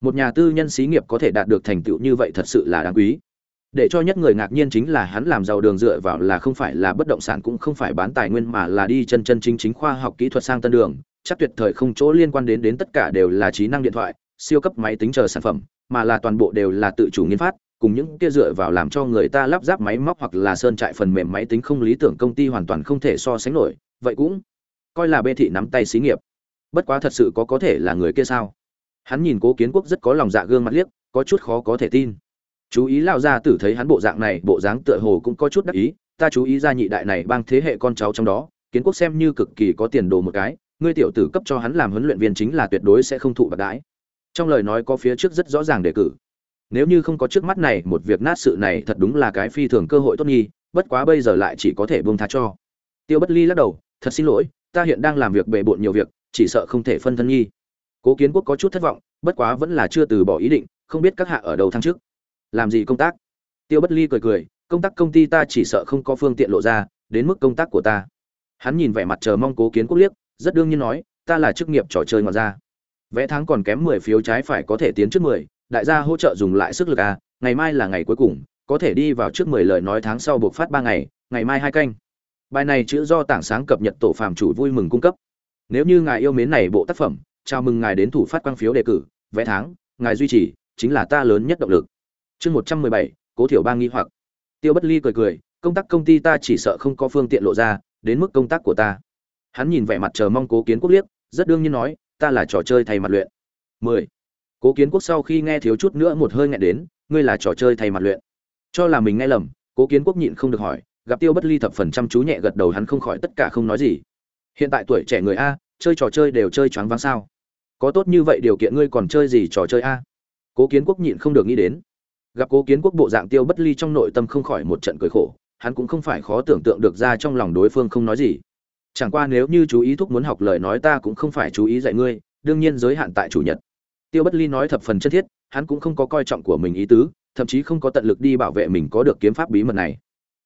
Một nhà tư nhân xí nghiệp có thể đạt được thành tựu như vậy thật sự là đáng quý để cho nhất người ngạc nhiên chính là hắn làm giàu đường dựa vào là không phải là bất động sản cũng không phải bán tài nguyên mà là đi chân chân chính chính khoa học kỹ thuật sang tân đường. Chắc tuyệt thời không chỗ liên quan đến đến tất cả đều là trí năng điện thoại, siêu cấp máy tính chờ sản phẩm, mà là toàn bộ đều là tự chủ nghiên phát, cùng những kia dựa vào làm cho người ta lắp ráp máy móc hoặc là sơn trại phần mềm máy tính không lý tưởng công ty hoàn toàn không thể so sánh nổi. Vậy cũng coi là bê thị nắm tay xí nghiệp. Bất quá thật sự có có thể là người kia sao? Hắn nhìn cố kiến quốc rất có lòng dạ gương mặt liếc, có chút khó có thể tin chú ý lao ra tử thấy hắn bộ dạng này, bộ dáng tựa hồ cũng có chút đắc ý. Ta chú ý ra nhị đại này bang thế hệ con cháu trong đó, kiến quốc xem như cực kỳ có tiền đồ một cái, ngươi tiểu tử cấp cho hắn làm huấn luyện viên chính là tuyệt đối sẽ không thụ bạc đãi. Trong lời nói có phía trước rất rõ ràng đề cử. Nếu như không có trước mắt này, một việc nát sự này thật đúng là cái phi thường cơ hội tốt nghi, bất quá bây giờ lại chỉ có thể buông tha cho. Tiêu bất ly lắc đầu, thật xin lỗi, ta hiện đang làm việc bề bộn nhiều việc, chỉ sợ không thể phân thân nhi cố kiến quốc có chút thất vọng, bất quá vẫn là chưa từ bỏ ý định, không biết các hạ ở đầu tháng trước làm gì công tác? Tiêu bất ly cười cười, công tác công ty ta chỉ sợ không có phương tiện lộ ra, đến mức công tác của ta. Hắn nhìn vẻ mặt chờ mong cố kiến quốc liếc, rất đương nhiên nói, ta là chức nghiệp trò chơi ngoài ra vẽ tháng còn kém mười phiếu trái phải có thể tiến trước mười, đại gia hỗ trợ dùng lại sức lực à ngày mai là ngày cuối cùng, có thể đi vào trước mười lời nói tháng sau buộc phát ba ngày ngày mai hai canh. Bài này chữ do tảng sáng cập nhật tổ phàm chủ vui mừng cung cấp. Nếu như ngài yêu mến này bộ tác phẩm, chào mừng ngài đến thủ phát quang phiếu đề cử vẽ tháng, ngài duy trì, chính là ta lớn nhất động lực chương một trăm mười bảy, cố thiểu bang nghi hoặc. Tiêu bất ly cười cười, công tác công ty ta chỉ sợ không có phương tiện lộ ra, đến mức công tác của ta. Hắn nhìn vẻ mặt chờ mong cố kiến quốc liếc, rất đương nhiên nói, ta là trò chơi thay mặt luyện. Mười. Cố kiến quốc sau khi nghe thiếu chút nữa một hơi nghẹn đến, ngươi là trò chơi thay mặt luyện. Cho là mình nghe lầm, cố kiến quốc nhịn không được hỏi, gặp tiêu bất ly thập phần chăm chú nhẹ gật đầu hắn không khỏi tất cả không nói gì. Hiện tại tuổi trẻ người a, chơi trò chơi đều chơi choáng váng sao? Có tốt như vậy điều kiện ngươi còn chơi gì trò chơi a? Cố kiến quốc nhịn không được nghĩ đến gặp cố kiến quốc bộ dạng tiêu bất ly trong nội tâm không khỏi một trận cười khổ, hắn cũng không phải khó tưởng tượng được ra trong lòng đối phương không nói gì. Chẳng qua nếu như chú ý thúc muốn học lời nói ta cũng không phải chú ý dạy ngươi, đương nhiên giới hạn tại chủ nhật. Tiêu bất ly nói thập phần chân thiết, hắn cũng không có coi trọng của mình ý tứ, thậm chí không có tận lực đi bảo vệ mình có được kiếm pháp bí mật này.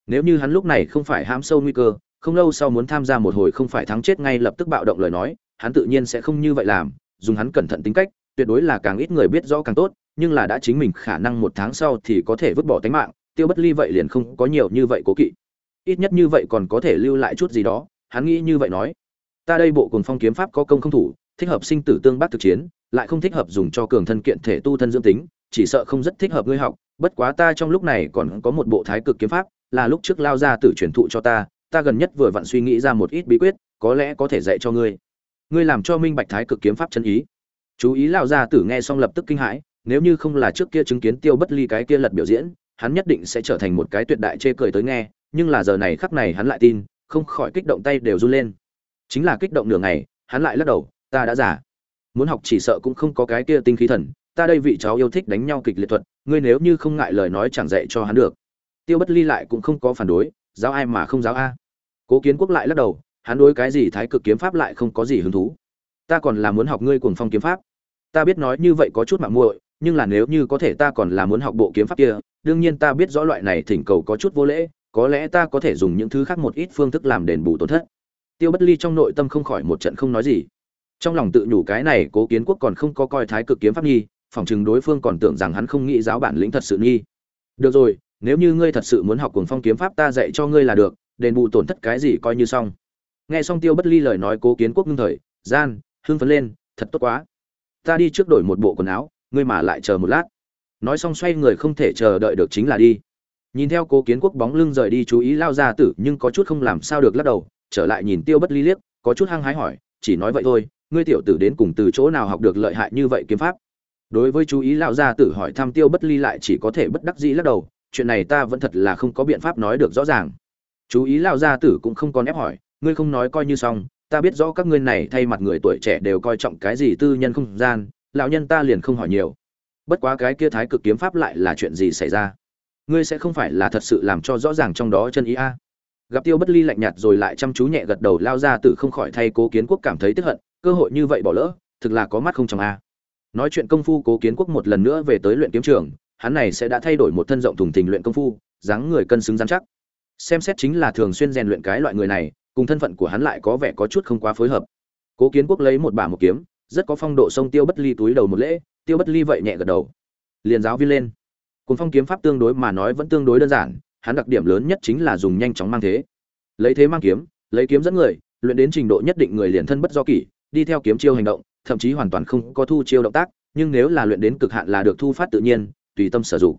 Nếu như hắn lúc này không phải hãm sâu nguy cơ, không lâu sau muốn tham gia một hồi không phải thắng chết ngay lập tức bạo động lời nói, hắn tự nhiên sẽ không như vậy làm, dùng hắn cẩn thận tính cách, tuyệt đối là càng ít người biết rõ càng tốt nhưng là đã chính mình khả năng một tháng sau thì có thể vứt bỏ tính mạng, tiêu bất ly vậy liền không có nhiều như vậy cố kỵ. Ít nhất như vậy còn có thể lưu lại chút gì đó, hắn nghĩ như vậy nói. Ta đây bộ cùng phong kiếm pháp có công không thủ, thích hợp sinh tử tương bác thực chiến, lại không thích hợp dùng cho cường thân kiện thể tu thân dưỡng tính, chỉ sợ không rất thích hợp ngươi học. Bất quá ta trong lúc này còn có một bộ thái cực kiếm pháp, là lúc trước lao ra tử truyền thụ cho ta ta gần nhất vừa vặn suy nghĩ ra một ít bí quyết, có lẽ có thể dạy cho ngươi. Ngươi làm cho minh bạch thái cực kiếm pháp chân ý. Chú ý lao ra tử nghe xong lập tức kinh hãi nếu như không là trước kia chứng kiến tiêu bất ly cái kia lật biểu diễn, hắn nhất định sẽ trở thành một cái tuyệt đại chê cười tới nghe, nhưng là giờ này khắc này hắn lại tin, không khỏi kích động tay đều run lên. Chính là kích động nửa ngày, hắn lại lắc đầu, ta đã giả muốn học chỉ sợ cũng không có cái kia tinh khí thần, ta đây vị cháu yêu thích đánh nhau kịch liệt thuật, ngươi nếu như không ngại lời nói chẳng dạy cho hắn được. Tiêu bất ly lại cũng không có phản đối, giáo ai mà không giáo a? Cố kiến quốc lại lắc đầu, hắn đối cái gì thái cực kiếm pháp lại không có gì hứng thú. Ta còn là muốn học ngươi cuồng phong kiếm pháp. Ta biết nói như vậy có chút mạng muội nhưng là nếu như có thể ta còn là muốn học bộ kiếm pháp kia, đương nhiên ta biết rõ loại này thỉnh cầu có chút vô lễ, có lẽ ta có thể dùng những thứ khác một ít phương thức làm đền bù tổn thất. Tiêu bất ly trong nội tâm không khỏi một trận không nói gì. Trong lòng tự nhủ cái này cố kiến quốc còn không có coi thái cực kiếm pháp nghi, phỏng chừng đối phương còn tưởng rằng hắn không nghĩ giáo bản lĩnh thật sự nghi. Được rồi, nếu như ngươi thật sự muốn học cuồng phong kiếm pháp ta dạy cho ngươi là được, đền bù tổn thất cái gì coi như xong. Nghe xong tiêu bất ly lời nói cố kiến quốc ngưng thời, gian, hưng phấn lên, thật tốt quá. Ta đi trước đổi một bộ quần áo ngươi mà lại chờ một lát. Nói xong xoay người không thể chờ đợi được chính là đi. Nhìn theo cố kiến quốc bóng lưng rời đi chú ý lao ra tử nhưng có chút không làm sao được lắc đầu, trở lại nhìn tiêu bất ly liếc, có chút hăng hái hỏi, chỉ nói vậy thôi, ngươi tiểu tử đến cùng từ chỗ nào học được lợi hại như vậy kiếm pháp? Đối với chú ý lão gia tử hỏi thăm tiêu bất ly lại chỉ có thể bất đắc dĩ lắc đầu, chuyện này ta vẫn thật là không có biện pháp nói được rõ ràng. Chú ý lão gia tử cũng không còn ép hỏi, ngươi không nói coi như xong, ta biết rõ các ngươi này thay mặt người tuổi trẻ đều coi trọng cái gì tư nhân không gian lão nhân ta liền không hỏi nhiều. Bất quá cái kia thái cực kiếm pháp lại là chuyện gì xảy ra? Ngươi sẽ không phải là thật sự làm cho rõ ràng trong đó chân ý a? Gặp tiêu bất ly lạnh nhạt rồi lại chăm chú nhẹ gật đầu lao ra từ không khỏi thay cố kiến quốc cảm thấy tức hận, cơ hội như vậy bỏ lỡ, thực là có mắt không trong a. Nói chuyện công phu, cố kiến quốc một lần nữa về tới luyện kiếm trường, hắn này sẽ đã thay đổi một thân rộng thùng thình luyện công phu, dáng người cân xứng rắn chắc. Xem xét chính là thường xuyên rèn luyện cái loại người này, cùng thân phận của hắn lại có vẻ có chút không quá phối hợp. Cố kiến quốc lấy một bả một kiếm rất có phong độ sông tiêu bất ly túi đầu một lễ, tiêu bất ly vậy nhẹ gật đầu. Liền giáo viên lên. Cuốn phong kiếm pháp tương đối mà nói vẫn tương đối đơn giản, hắn đặc điểm lớn nhất chính là dùng nhanh chóng mang thế. Lấy thế mang kiếm, lấy kiếm dẫn người, luyện đến trình độ nhất định người liền thân bất do kỷ, đi theo kiếm chiêu hành động, thậm chí hoàn toàn không có thu chiêu động tác, nhưng nếu là luyện đến cực hạn là được thu phát tự nhiên, tùy tâm sử dụng.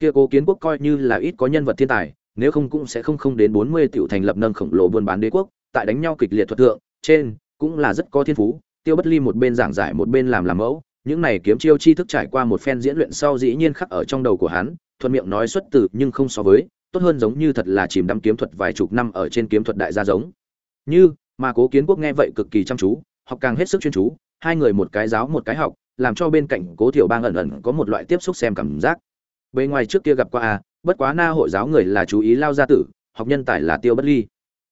Kia cố kiến quốc coi như là ít có nhân vật thiên tài, nếu không cũng sẽ không không đến bốn mươi tiểu thành lập nâng khổng lồ buôn bán đế quốc, tại đánh nhau kịch liệt thuật thượng, trên cũng là rất có thiên phú tiêu bất ly một bên giảng giải một bên làm làm mẫu những này kiếm chiêu chi thức trải qua một phen diễn luyện sau dĩ nhiên khắc ở trong đầu của hắn thuận miệng nói xuất từ nhưng không so với tốt hơn giống như thật là chìm đắm kiếm thuật vài chục năm ở trên kiếm thuật đại gia giống. Như mà cố kiến quốc nghe vậy cực kỳ chăm chú học càng hết sức chuyên chú hai người một cái giáo một cái học làm cho bên cạnh cố thiểu bang ẩn ẩn có một loại tiếp xúc xem cảm giác. Bề ngoài trước kia gặp qua à, bất quá na hội giáo người là chú ý lao gia tử học nhân tài là tiêu bất ly.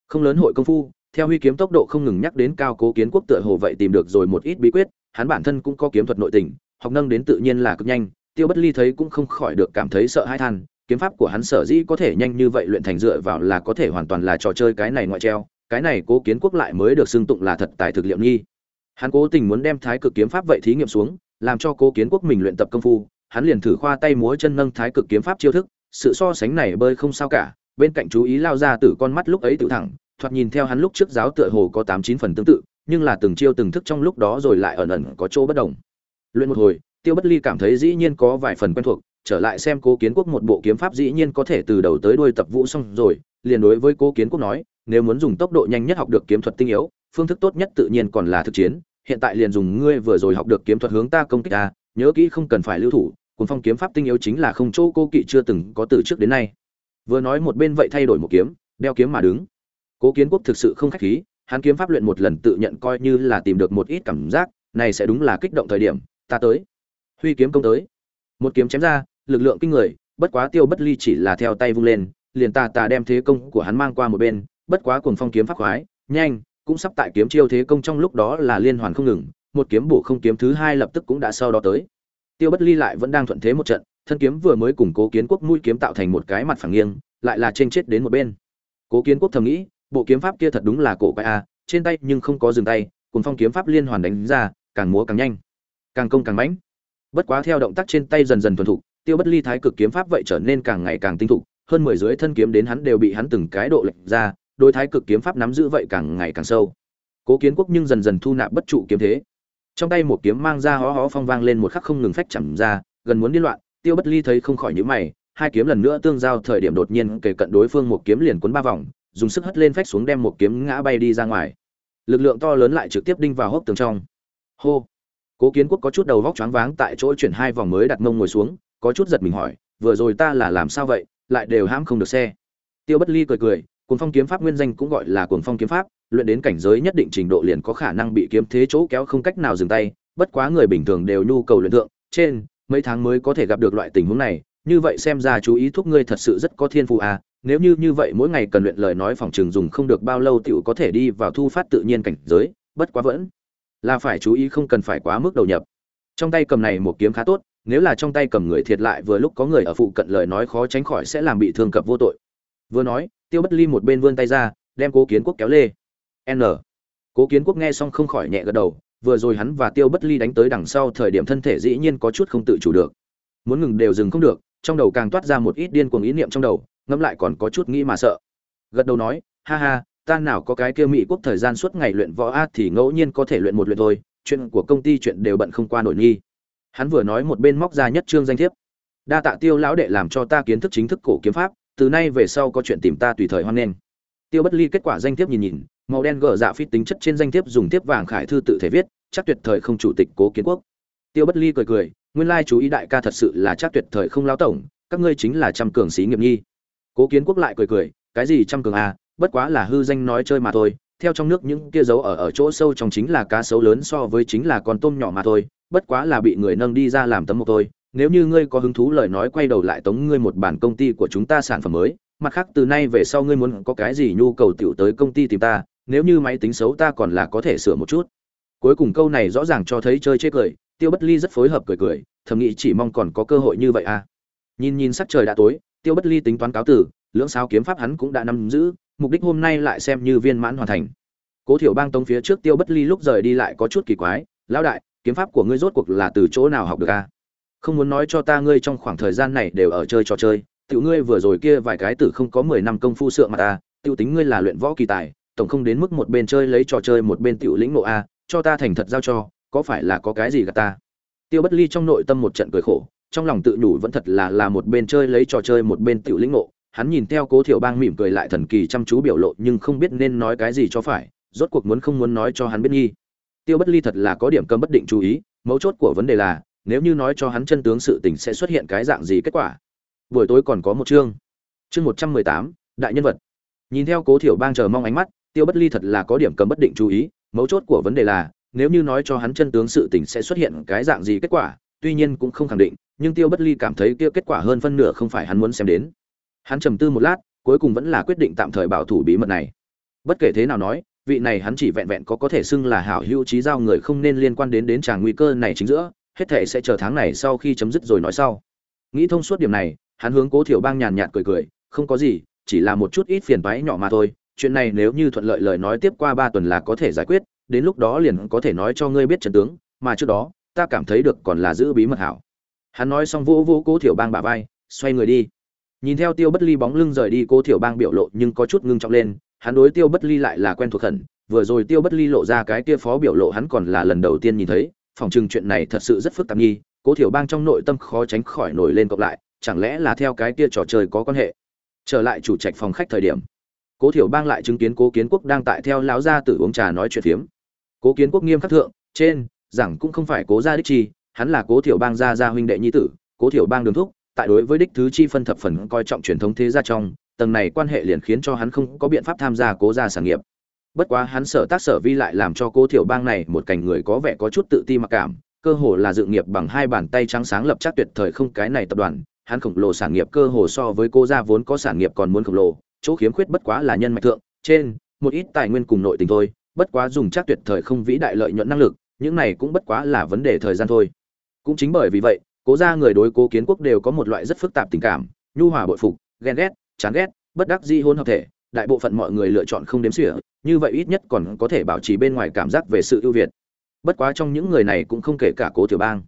Không lớn hội công phu theo huy kiếm tốc độ không ngừng nhắc đến cao cố kiến quốc tựa hồ vậy tìm được rồi một ít bí quyết, hắn bản thân cũng có kiếm thuật nội tình, học nâng đến tự nhiên là cực nhanh, tiêu bất ly thấy cũng không khỏi được cảm thấy sợ hãi than, kiếm pháp của hắn sở dĩ có thể nhanh như vậy luyện thành dựa vào là có thể hoàn toàn là trò chơi cái này ngoại treo, cái này cố kiến quốc lại mới được xưng tụng là thật tài thực liệu nghi. Hắn cố tình muốn đem thái cực kiếm pháp vậy thí nghiệm xuống, làm cho cố kiến quốc mình luyện tập công phu, hắn liền thử khoa tay múa chân nâng thái cực kiếm pháp chiêu thức, sự so sánh này bơi không sao cả, bên cạnh chú ý lao ra từ con mắt lúc ấy tự thẳng thoạt nhìn theo hắn lúc trước giáo tựa hồ có tám chín phần tương tự, nhưng là từng chiêu từng thức trong lúc đó rồi lại ẩn ẩn có chỗ bất đồng. Luyện một hồi, tiêu bất ly cảm thấy dĩ nhiên có vài phần quen thuộc, trở lại xem cố kiến quốc một bộ kiếm pháp dĩ nhiên có thể từ đầu tới đuôi tập vũ xong rồi, liền đối với cố kiến quốc nói, nếu muốn dùng tốc độ nhanh nhất học được kiếm thuật tinh yếu, phương thức tốt nhất tự nhiên còn là thực chiến, hiện tại liền dùng ngươi vừa rồi học được kiếm thuật hướng ta công kích ta, nhớ kỹ không cần phải lưu thủ cùng phong kiếm pháp tinh yếu chính là không chỗ cô kỵ chưa từng có từ trước đến nay. Vừa nói một bên vậy thay đổi một kiếm, đeo kiếm mà đứng cố kiến quốc thực sự không khách khí, hắn kiếm pháp luyện một lần tự nhận coi như là tìm được một ít cảm giác, này sẽ đúng là kích động thời điểm, ta tới. Huy kiếm công tới. Một kiếm chém ra, lực lượng kinh người, bất quá tiêu bất ly chỉ là theo tay vung lên, liền tà tà đem thế công của hắn mang qua một bên, bất quá cuồng phong kiếm pháp khoái, nhanh, cũng sắp tại kiếm chiêu thế công trong lúc đó là liên hoàn không ngừng, một kiếm bổ không kiếm thứ hai lập tức cũng đã sau đó tới. Tiêu bất ly lại vẫn đang thuận thế một trận, thân kiếm vừa mới củng cố kiến quốc mũi kiếm tạo thành một cái mặt phẳng nghiêng, lại là trên chết đến một bên. Cố kiến quốc thầm nghĩ bộ kiếm pháp kia thật đúng là cổ quái a, trên tay nhưng không có dừng tay cùng phong kiếm pháp liên hoàn đánh ra, càng múa càng nhanh, càng công càng mãnh. Bất quá theo động tác trên tay dần dần thuần thục, tiêu bất ly thái cực kiếm pháp vậy trở nên càng ngày càng tinh thục, hơn mười dưới thân kiếm đến hắn đều bị hắn từng cái độ lệch ra, đối thái cực kiếm pháp nắm giữ vậy càng ngày càng sâu. Cố kiến quốc nhưng dần dần thu nạp bất trụ kiếm thế. Trong tay một kiếm mang ra hó hó phong vang lên một khắc không ngừng phách chẳng ra, gần muốn điên loạn, tiêu bất ly thấy không khỏi nhíu mày, hai kiếm lần nữa tương giao thời điểm đột nhiên kề cận đối phương một kiếm liền cuốn ba vòng dùng sức hất lên phách xuống đem một kiếm ngã bay đi ra ngoài. Lực lượng to lớn lại trực tiếp đinh vào hốc tường trong. Hô. Cố kiến quốc có chút đầu vóc choáng váng tại chỗ chuyển hai vòng mới đặt mông ngồi xuống, có chút giật mình hỏi, vừa rồi ta là làm sao vậy? Lại đều hãm không được xe. Tiêu bất ly cười cười, cuồng phong kiếm pháp nguyên danh cũng gọi là cuồng phong kiếm pháp, luyện đến cảnh giới nhất định trình độ liền có khả năng bị kiếm thế chỗ kéo không cách nào dừng tay, bất quá người bình thường đều nhu cầu luyện thượng, trên mấy tháng mới có thể gặp được loại tình huống này, như vậy xem ra chú ý thuốc ngươi thật sự rất có thiên phụ à nếu như như vậy mỗi ngày cần luyện lời nói phòng trường dùng không được bao lâu tiểu có thể đi vào thu phát tự nhiên cảnh giới, bất quá vẫn là phải chú ý không cần phải quá mức đầu nhập. Trong tay cầm này một kiếm khá tốt, nếu là trong tay cầm người thiệt lại vừa lúc có người ở phụ cận lời nói khó tránh khỏi sẽ làm bị thương cập vô tội. Vừa nói, tiêu bất ly một bên vươn tay ra, đem cố kiến quốc kéo lê. N. Cố kiến quốc nghe xong không khỏi nhẹ gật đầu, vừa rồi hắn và tiêu bất ly đánh tới đằng sau thời điểm thân thể dĩ nhiên có chút không tự chủ được. Muốn ngừng đều dừng không được, trong đầu càng toát ra một ít điên cuồng ý niệm trong đầu ngẫm lại còn có chút nghĩ mà sợ. Gật đầu nói, ha ha, ta nào có cái kia mỹ quốc thời gian suốt ngày luyện võ a thì ngẫu nhiên có thể luyện một luyện thôi, chuyện của công ty chuyện đều bận không qua nổi nghi. Hắn vừa nói một bên móc ra nhất trương danh thiếp. Đa tạ tiêu lão đệ làm cho ta kiến thức chính thức cổ kiếm pháp, từ nay về sau có chuyện tìm ta tùy thời hoan nghênh. Tiêu bất ly kết quả danh thiếp nhìn nhìn, màu đen gờ dạ phít tính chất trên danh thiếp dùng thiếp vàng khải thư tự thể viết, chắc tuyệt thời không chủ tịch cố kiến quốc. Tiêu bất ly cười cười, nguyên lai chú ý đại ca thật sự là chắc tuyệt thời không lão tổng, các ngươi chính là trăm cường sĩ nghiệp nhi cố kiến quốc lại cười cười, cái gì trăm cường à bất quá là hư danh nói chơi mà thôi, theo trong nước những kia dấu ở ở chỗ sâu trong chính là cá sấu lớn so với chính là con tôm nhỏ mà thôi, bất quá là bị người nâng đi ra làm tấm một thôi. Nếu như ngươi có hứng thú lời nói quay đầu lại tống ngươi một bản công ty của chúng ta sản phẩm mới, mặt khác từ nay về sau ngươi muốn có cái gì nhu cầu tiểu tới công ty tìm ta, nếu như máy tính xấu ta còn là có thể sửa một chút. Cuối cùng câu này rõ ràng cho thấy chơi chết cười, tiêu bất ly rất phối hợp cười cười thầm nghĩ chỉ mong còn có cơ hội như vậy à. Nhìn nhìn sắc trời đã tối tiêu bất ly tính toán cáo tử lưỡng sao kiếm pháp hắn cũng đã nắm giữ, mục đích hôm nay lại xem như viên mãn hoàn thành cố thiểu bang tông phía trước tiêu bất ly lúc rời đi lại có chút kỳ quái, lão đại, kiếm pháp của ngươi rốt cuộc là từ chỗ nào học được à? không muốn nói cho ta ngươi trong khoảng thời gian này đều ở chơi trò chơi, tiểu ngươi vừa rồi kia vài cái tử không có mười năm công phu sượng mà ta, tiểu tính ngươi là luyện võ kỳ tài, tổng không đến mức một bên chơi lấy trò chơi một bên tiểu lĩnh nộ a, cho ta thành thật giao cho, có phải là có cái gì gạt ta tiêu bất ly trong nội tâm một trận cười khổ trong lòng tự nhủ vẫn thật là là một bên chơi lấy trò chơi một bên tiểu lĩnh ngộ. Hắn nhìn theo cố thiểu bang mỉm cười lại thần kỳ chăm chú biểu lộ nhưng không biết nên nói cái gì cho phải, rốt cuộc muốn không muốn nói cho hắn biết nghi. Tiêu bất ly thật là có điểm cầm bất định chú ý, mấu chốt của vấn đề là, nếu như nói cho hắn chân tướng sự tình sẽ xuất hiện cái dạng gì kết quả? Buổi tối còn có một chương. Chương một trăm mười tám, đại nhân vật. Nhìn theo cố thiểu bang chờ mong ánh mắt, tiêu bất ly thật là có điểm cầm bất định chú ý, mấu chốt của vấn đề là, nếu như nói cho hắn chân tướng sự tình sẽ xuất hiện cái dạng gì kết quả, tuy nhiên cũng không khẳng định nhưng tiêu bất ly cảm thấy kia kết quả hơn phân nửa không phải hắn muốn xem đến. Hắn trầm tư một lát, cuối cùng vẫn là quyết định tạm thời bảo thủ bí mật này. Bất kể thế nào nói, vị này hắn chỉ vẹn vẹn có có thể xưng là hảo hữu trí giao người không nên liên quan đến đến tràng nguy cơ này chính giữa, hết thể sẽ chờ tháng này sau khi chấm dứt rồi nói sau. Nghĩ thông suốt điểm này, hắn hướng cố thiểu bang nhàn nhạt cười cười, không có gì, chỉ là một chút ít phiền toái nhỏ mà thôi, chuyện này nếu như thuận lợi lời nói tiếp qua ba tuần là có thể giải quyết, đến lúc đó liền có thể nói cho ngươi biết trận tướng, mà trước đó, ta cảm thấy được còn là giữ bí mật hảo hắn nói xong vỗ vỗ cố thiểu bang bả vai, xoay người đi. Nhìn theo tiêu bất ly bóng lưng rời đi, cố thiểu bang biểu lộ nhưng có chút ngưng trọng lên, hắn đối tiêu bất ly lại là quen thuộc khẩn vừa rồi tiêu bất ly lộ ra cái kia phó biểu lộ hắn còn là lần đầu tiên nhìn thấy, phòng chừng chuyện này thật sự rất phức tạp nghi cố thiểu bang trong nội tâm khó tránh khỏi nổi lên cộng lại, chẳng lẽ là theo cái kia trò chơi có quan hệ? Trở lại chủ trạch phòng khách thời điểm, cố thiểu bang lại chứng kiến cố kiến quốc đang tại theo lão gia tử uống trà nói chuyện phiếm. Cố kiến quốc nghiêm khắc thượng, trên rằng cũng không phải cố gia đích chi hắn là cố thiểu bang gia gia huynh đệ nhi tử, cố thiểu bang đường thúc, tại đối với đích thứ chi phân thập phần coi trọng truyền thống thế gia trong, tầng này quan hệ liền khiến cho hắn không có biện pháp tham gia cố gia sản nghiệp. Bất quá hắn sở tác sở vi lại làm cho cố thiểu bang này một cảnh người có vẻ có chút tự ti mặc cảm, cơ hồ là dự nghiệp bằng hai bàn tay trắng sáng lập chắc tuyệt thời không cái này tập đoàn, hắn khổng lồ sản nghiệp cơ hồ so với cô gia vốn có sản nghiệp còn muốn khổng lồ, chỗ khiếm khuyết bất quá là nhân mạch thượng, trên, một ít tài nguyên cùng nội tình thôi, bất quá dùng chắc tuyệt thời không vĩ đại lợi nhuận năng lực, những này cũng bất quá là vấn đề thời gian thôi cũng chính bởi vì vậy, cố gia người đối cố kiến quốc đều có một loại rất phức tạp tình cảm, nhu hòa bội phục, ghen ghét, chán ghét, bất đắc di hôn hợp thể, đại bộ phận mọi người lựa chọn không đếm xỉa, như vậy ít nhất còn có thể bảo trì bên ngoài cảm giác về sự ưu việt. Bất quá trong những người này cũng không kể cả cố tiểu bang.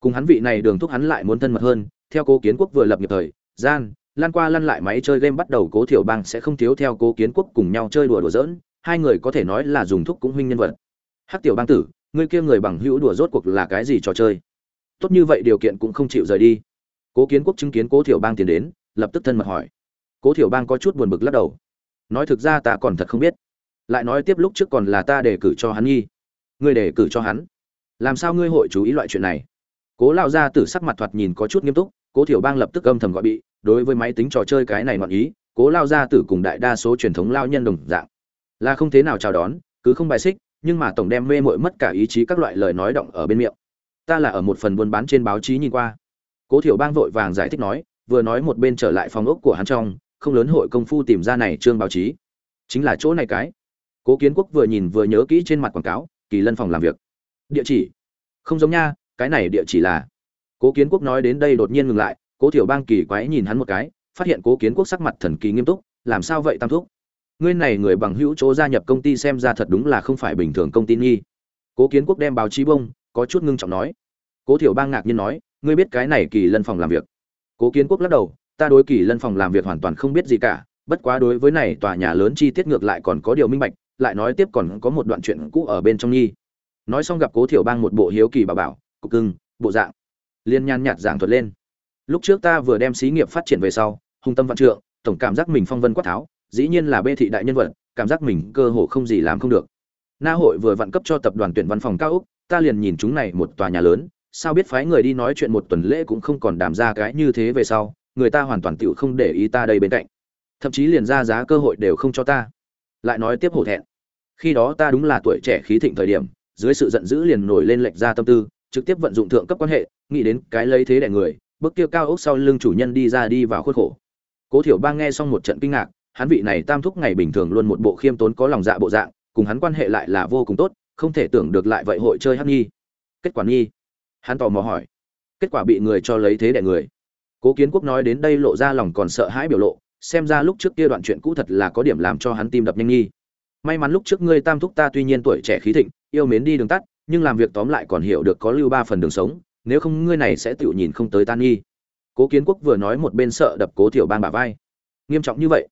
Cùng hắn vị này đường thúc hắn lại muốn thân mật hơn, theo cố kiến quốc vừa lập nghiệp thời, gian, lan qua lăn lại máy chơi game bắt đầu cố tiểu bang sẽ không thiếu theo cố kiến quốc cùng nhau chơi đùa đùa giỡn, hai người có thể nói là dùng thúc cũng huynh nhân vật. Hắc tiểu bang tử ngươi kia người bằng hữu đùa rốt cuộc là cái gì trò chơi? Tốt như vậy điều kiện cũng không chịu rời đi. Cố kiến quốc chứng kiến cố thiểu bang tiến đến, lập tức thân mật hỏi. Cố thiểu bang có chút buồn bực lắc đầu. Nói thực ra ta còn thật không biết. Lại nói tiếp lúc trước còn là ta đề cử cho hắn nghi. Ngươi đề cử cho hắn? Làm sao ngươi hội chú ý loại chuyện này? Cố lao ra tử sắc mặt thoạt nhìn có chút nghiêm túc, cố thiểu bang lập tức âm thầm gọi bị, đối với máy tính trò chơi cái này ngọn ý, cố lao ra tử cùng đại đa số truyền thống lao nhân đồng dạng. Là không thế nào chào đón, cứ không bài xích, nhưng mà tổng đem mê mội mất cả ý chí các loại lời nói động ở bên miệng ta là ở một phần buôn bán trên báo chí nhìn qua. Cố thiểu bang vội vàng giải thích nói, vừa nói một bên trở lại phòng ốc của hắn trong, không lớn hội công phu tìm ra này trương báo chí. Chính là chỗ này cái. Cố kiến quốc vừa nhìn vừa nhớ kỹ trên mặt quảng cáo, kỳ lân phòng làm việc. Địa chỉ? Không giống nha, cái này địa chỉ là. Cố kiến quốc nói đến đây đột nhiên ngừng lại, cố thiểu bang kỳ quái nhìn hắn một cái, phát hiện cố kiến quốc sắc mặt thần kỳ nghiêm túc, làm sao vậy tam thúc? Ngươi này người bằng hữu chỗ gia nhập công ty xem ra thật đúng là không phải bình thường công ty nghi cố kiến quốc đem báo chí bông có chút ngưng trọng nói. Cố thiểu bang ngạc nhiên nói, ngươi biết cái này kỳ lân phòng làm việc? Cố kiến quốc lắc đầu, ta đối kỳ lân phòng làm việc hoàn toàn không biết gì cả, bất quá đối với này tòa nhà lớn chi tiết ngược lại còn có điều minh bạch, lại nói tiếp còn có một đoạn chuyện cũ ở bên trong nghi. Nói xong gặp cố thiểu bang một bộ hiếu kỳ bà bảo, cục cưng, bộ dạng. Liên nhan nhạt giảng thuật lên, lúc trước ta vừa đem xí nghiệp phát triển về sau, hung tâm văn trượng, tổng cảm giác mình phong vân quát tháo, dĩ nhiên là bê thị đại nhân vật, cảm giác mình cơ hồ không gì làm không được. Na hội vừa vặn cấp cho tập đoàn tuyển văn phòng cao úc ta liền nhìn chúng này một tòa nhà lớn, sao biết phái người đi nói chuyện một tuần lễ cũng không còn đàm ra cái như thế về sau, người ta hoàn toàn tựu không để ý ta đây bên cạnh. Thậm chí liền ra giá cơ hội đều không cho ta. Lại nói tiếp hổ thẹn. Khi đó ta đúng là tuổi trẻ khí thịnh thời điểm, dưới sự giận dữ liền nổi lên lệch ra tâm tư, trực tiếp vận dụng thượng cấp quan hệ, nghĩ đến cái lấy thế đẻ người, bước kia cao ốc sau lưng chủ nhân đi ra đi vào khuất khổ. Cố thiểu bang nghe xong một trận kinh ngạc, hắn vị này tam thúc ngày bình thường luôn một bộ khiêm tốn có lòng dạ bộ dạng, cùng hắn quan hệ lại là vô cùng tốt không thể tưởng được lại vậy hội chơi hắc nghi. Kết quả nghi? Hắn tò mò hỏi. Kết quả bị người cho lấy thế đẻ người. Cố kiến quốc nói đến đây lộ ra lòng còn sợ hãi biểu lộ, xem ra lúc trước kia đoạn chuyện cũ thật là có điểm làm cho hắn tim đập nhanh nghi. May mắn lúc trước ngươi tam thúc ta tuy nhiên tuổi trẻ khí thịnh, yêu mến đi đường tắt, nhưng làm việc tóm lại còn hiểu được có lưu ba phần đường sống, nếu không ngươi này sẽ tự nhìn không tới tan nghi. Cố kiến quốc vừa nói một bên sợ đập cố thiểu bang bả vai. Nghiêm trọng như vậy.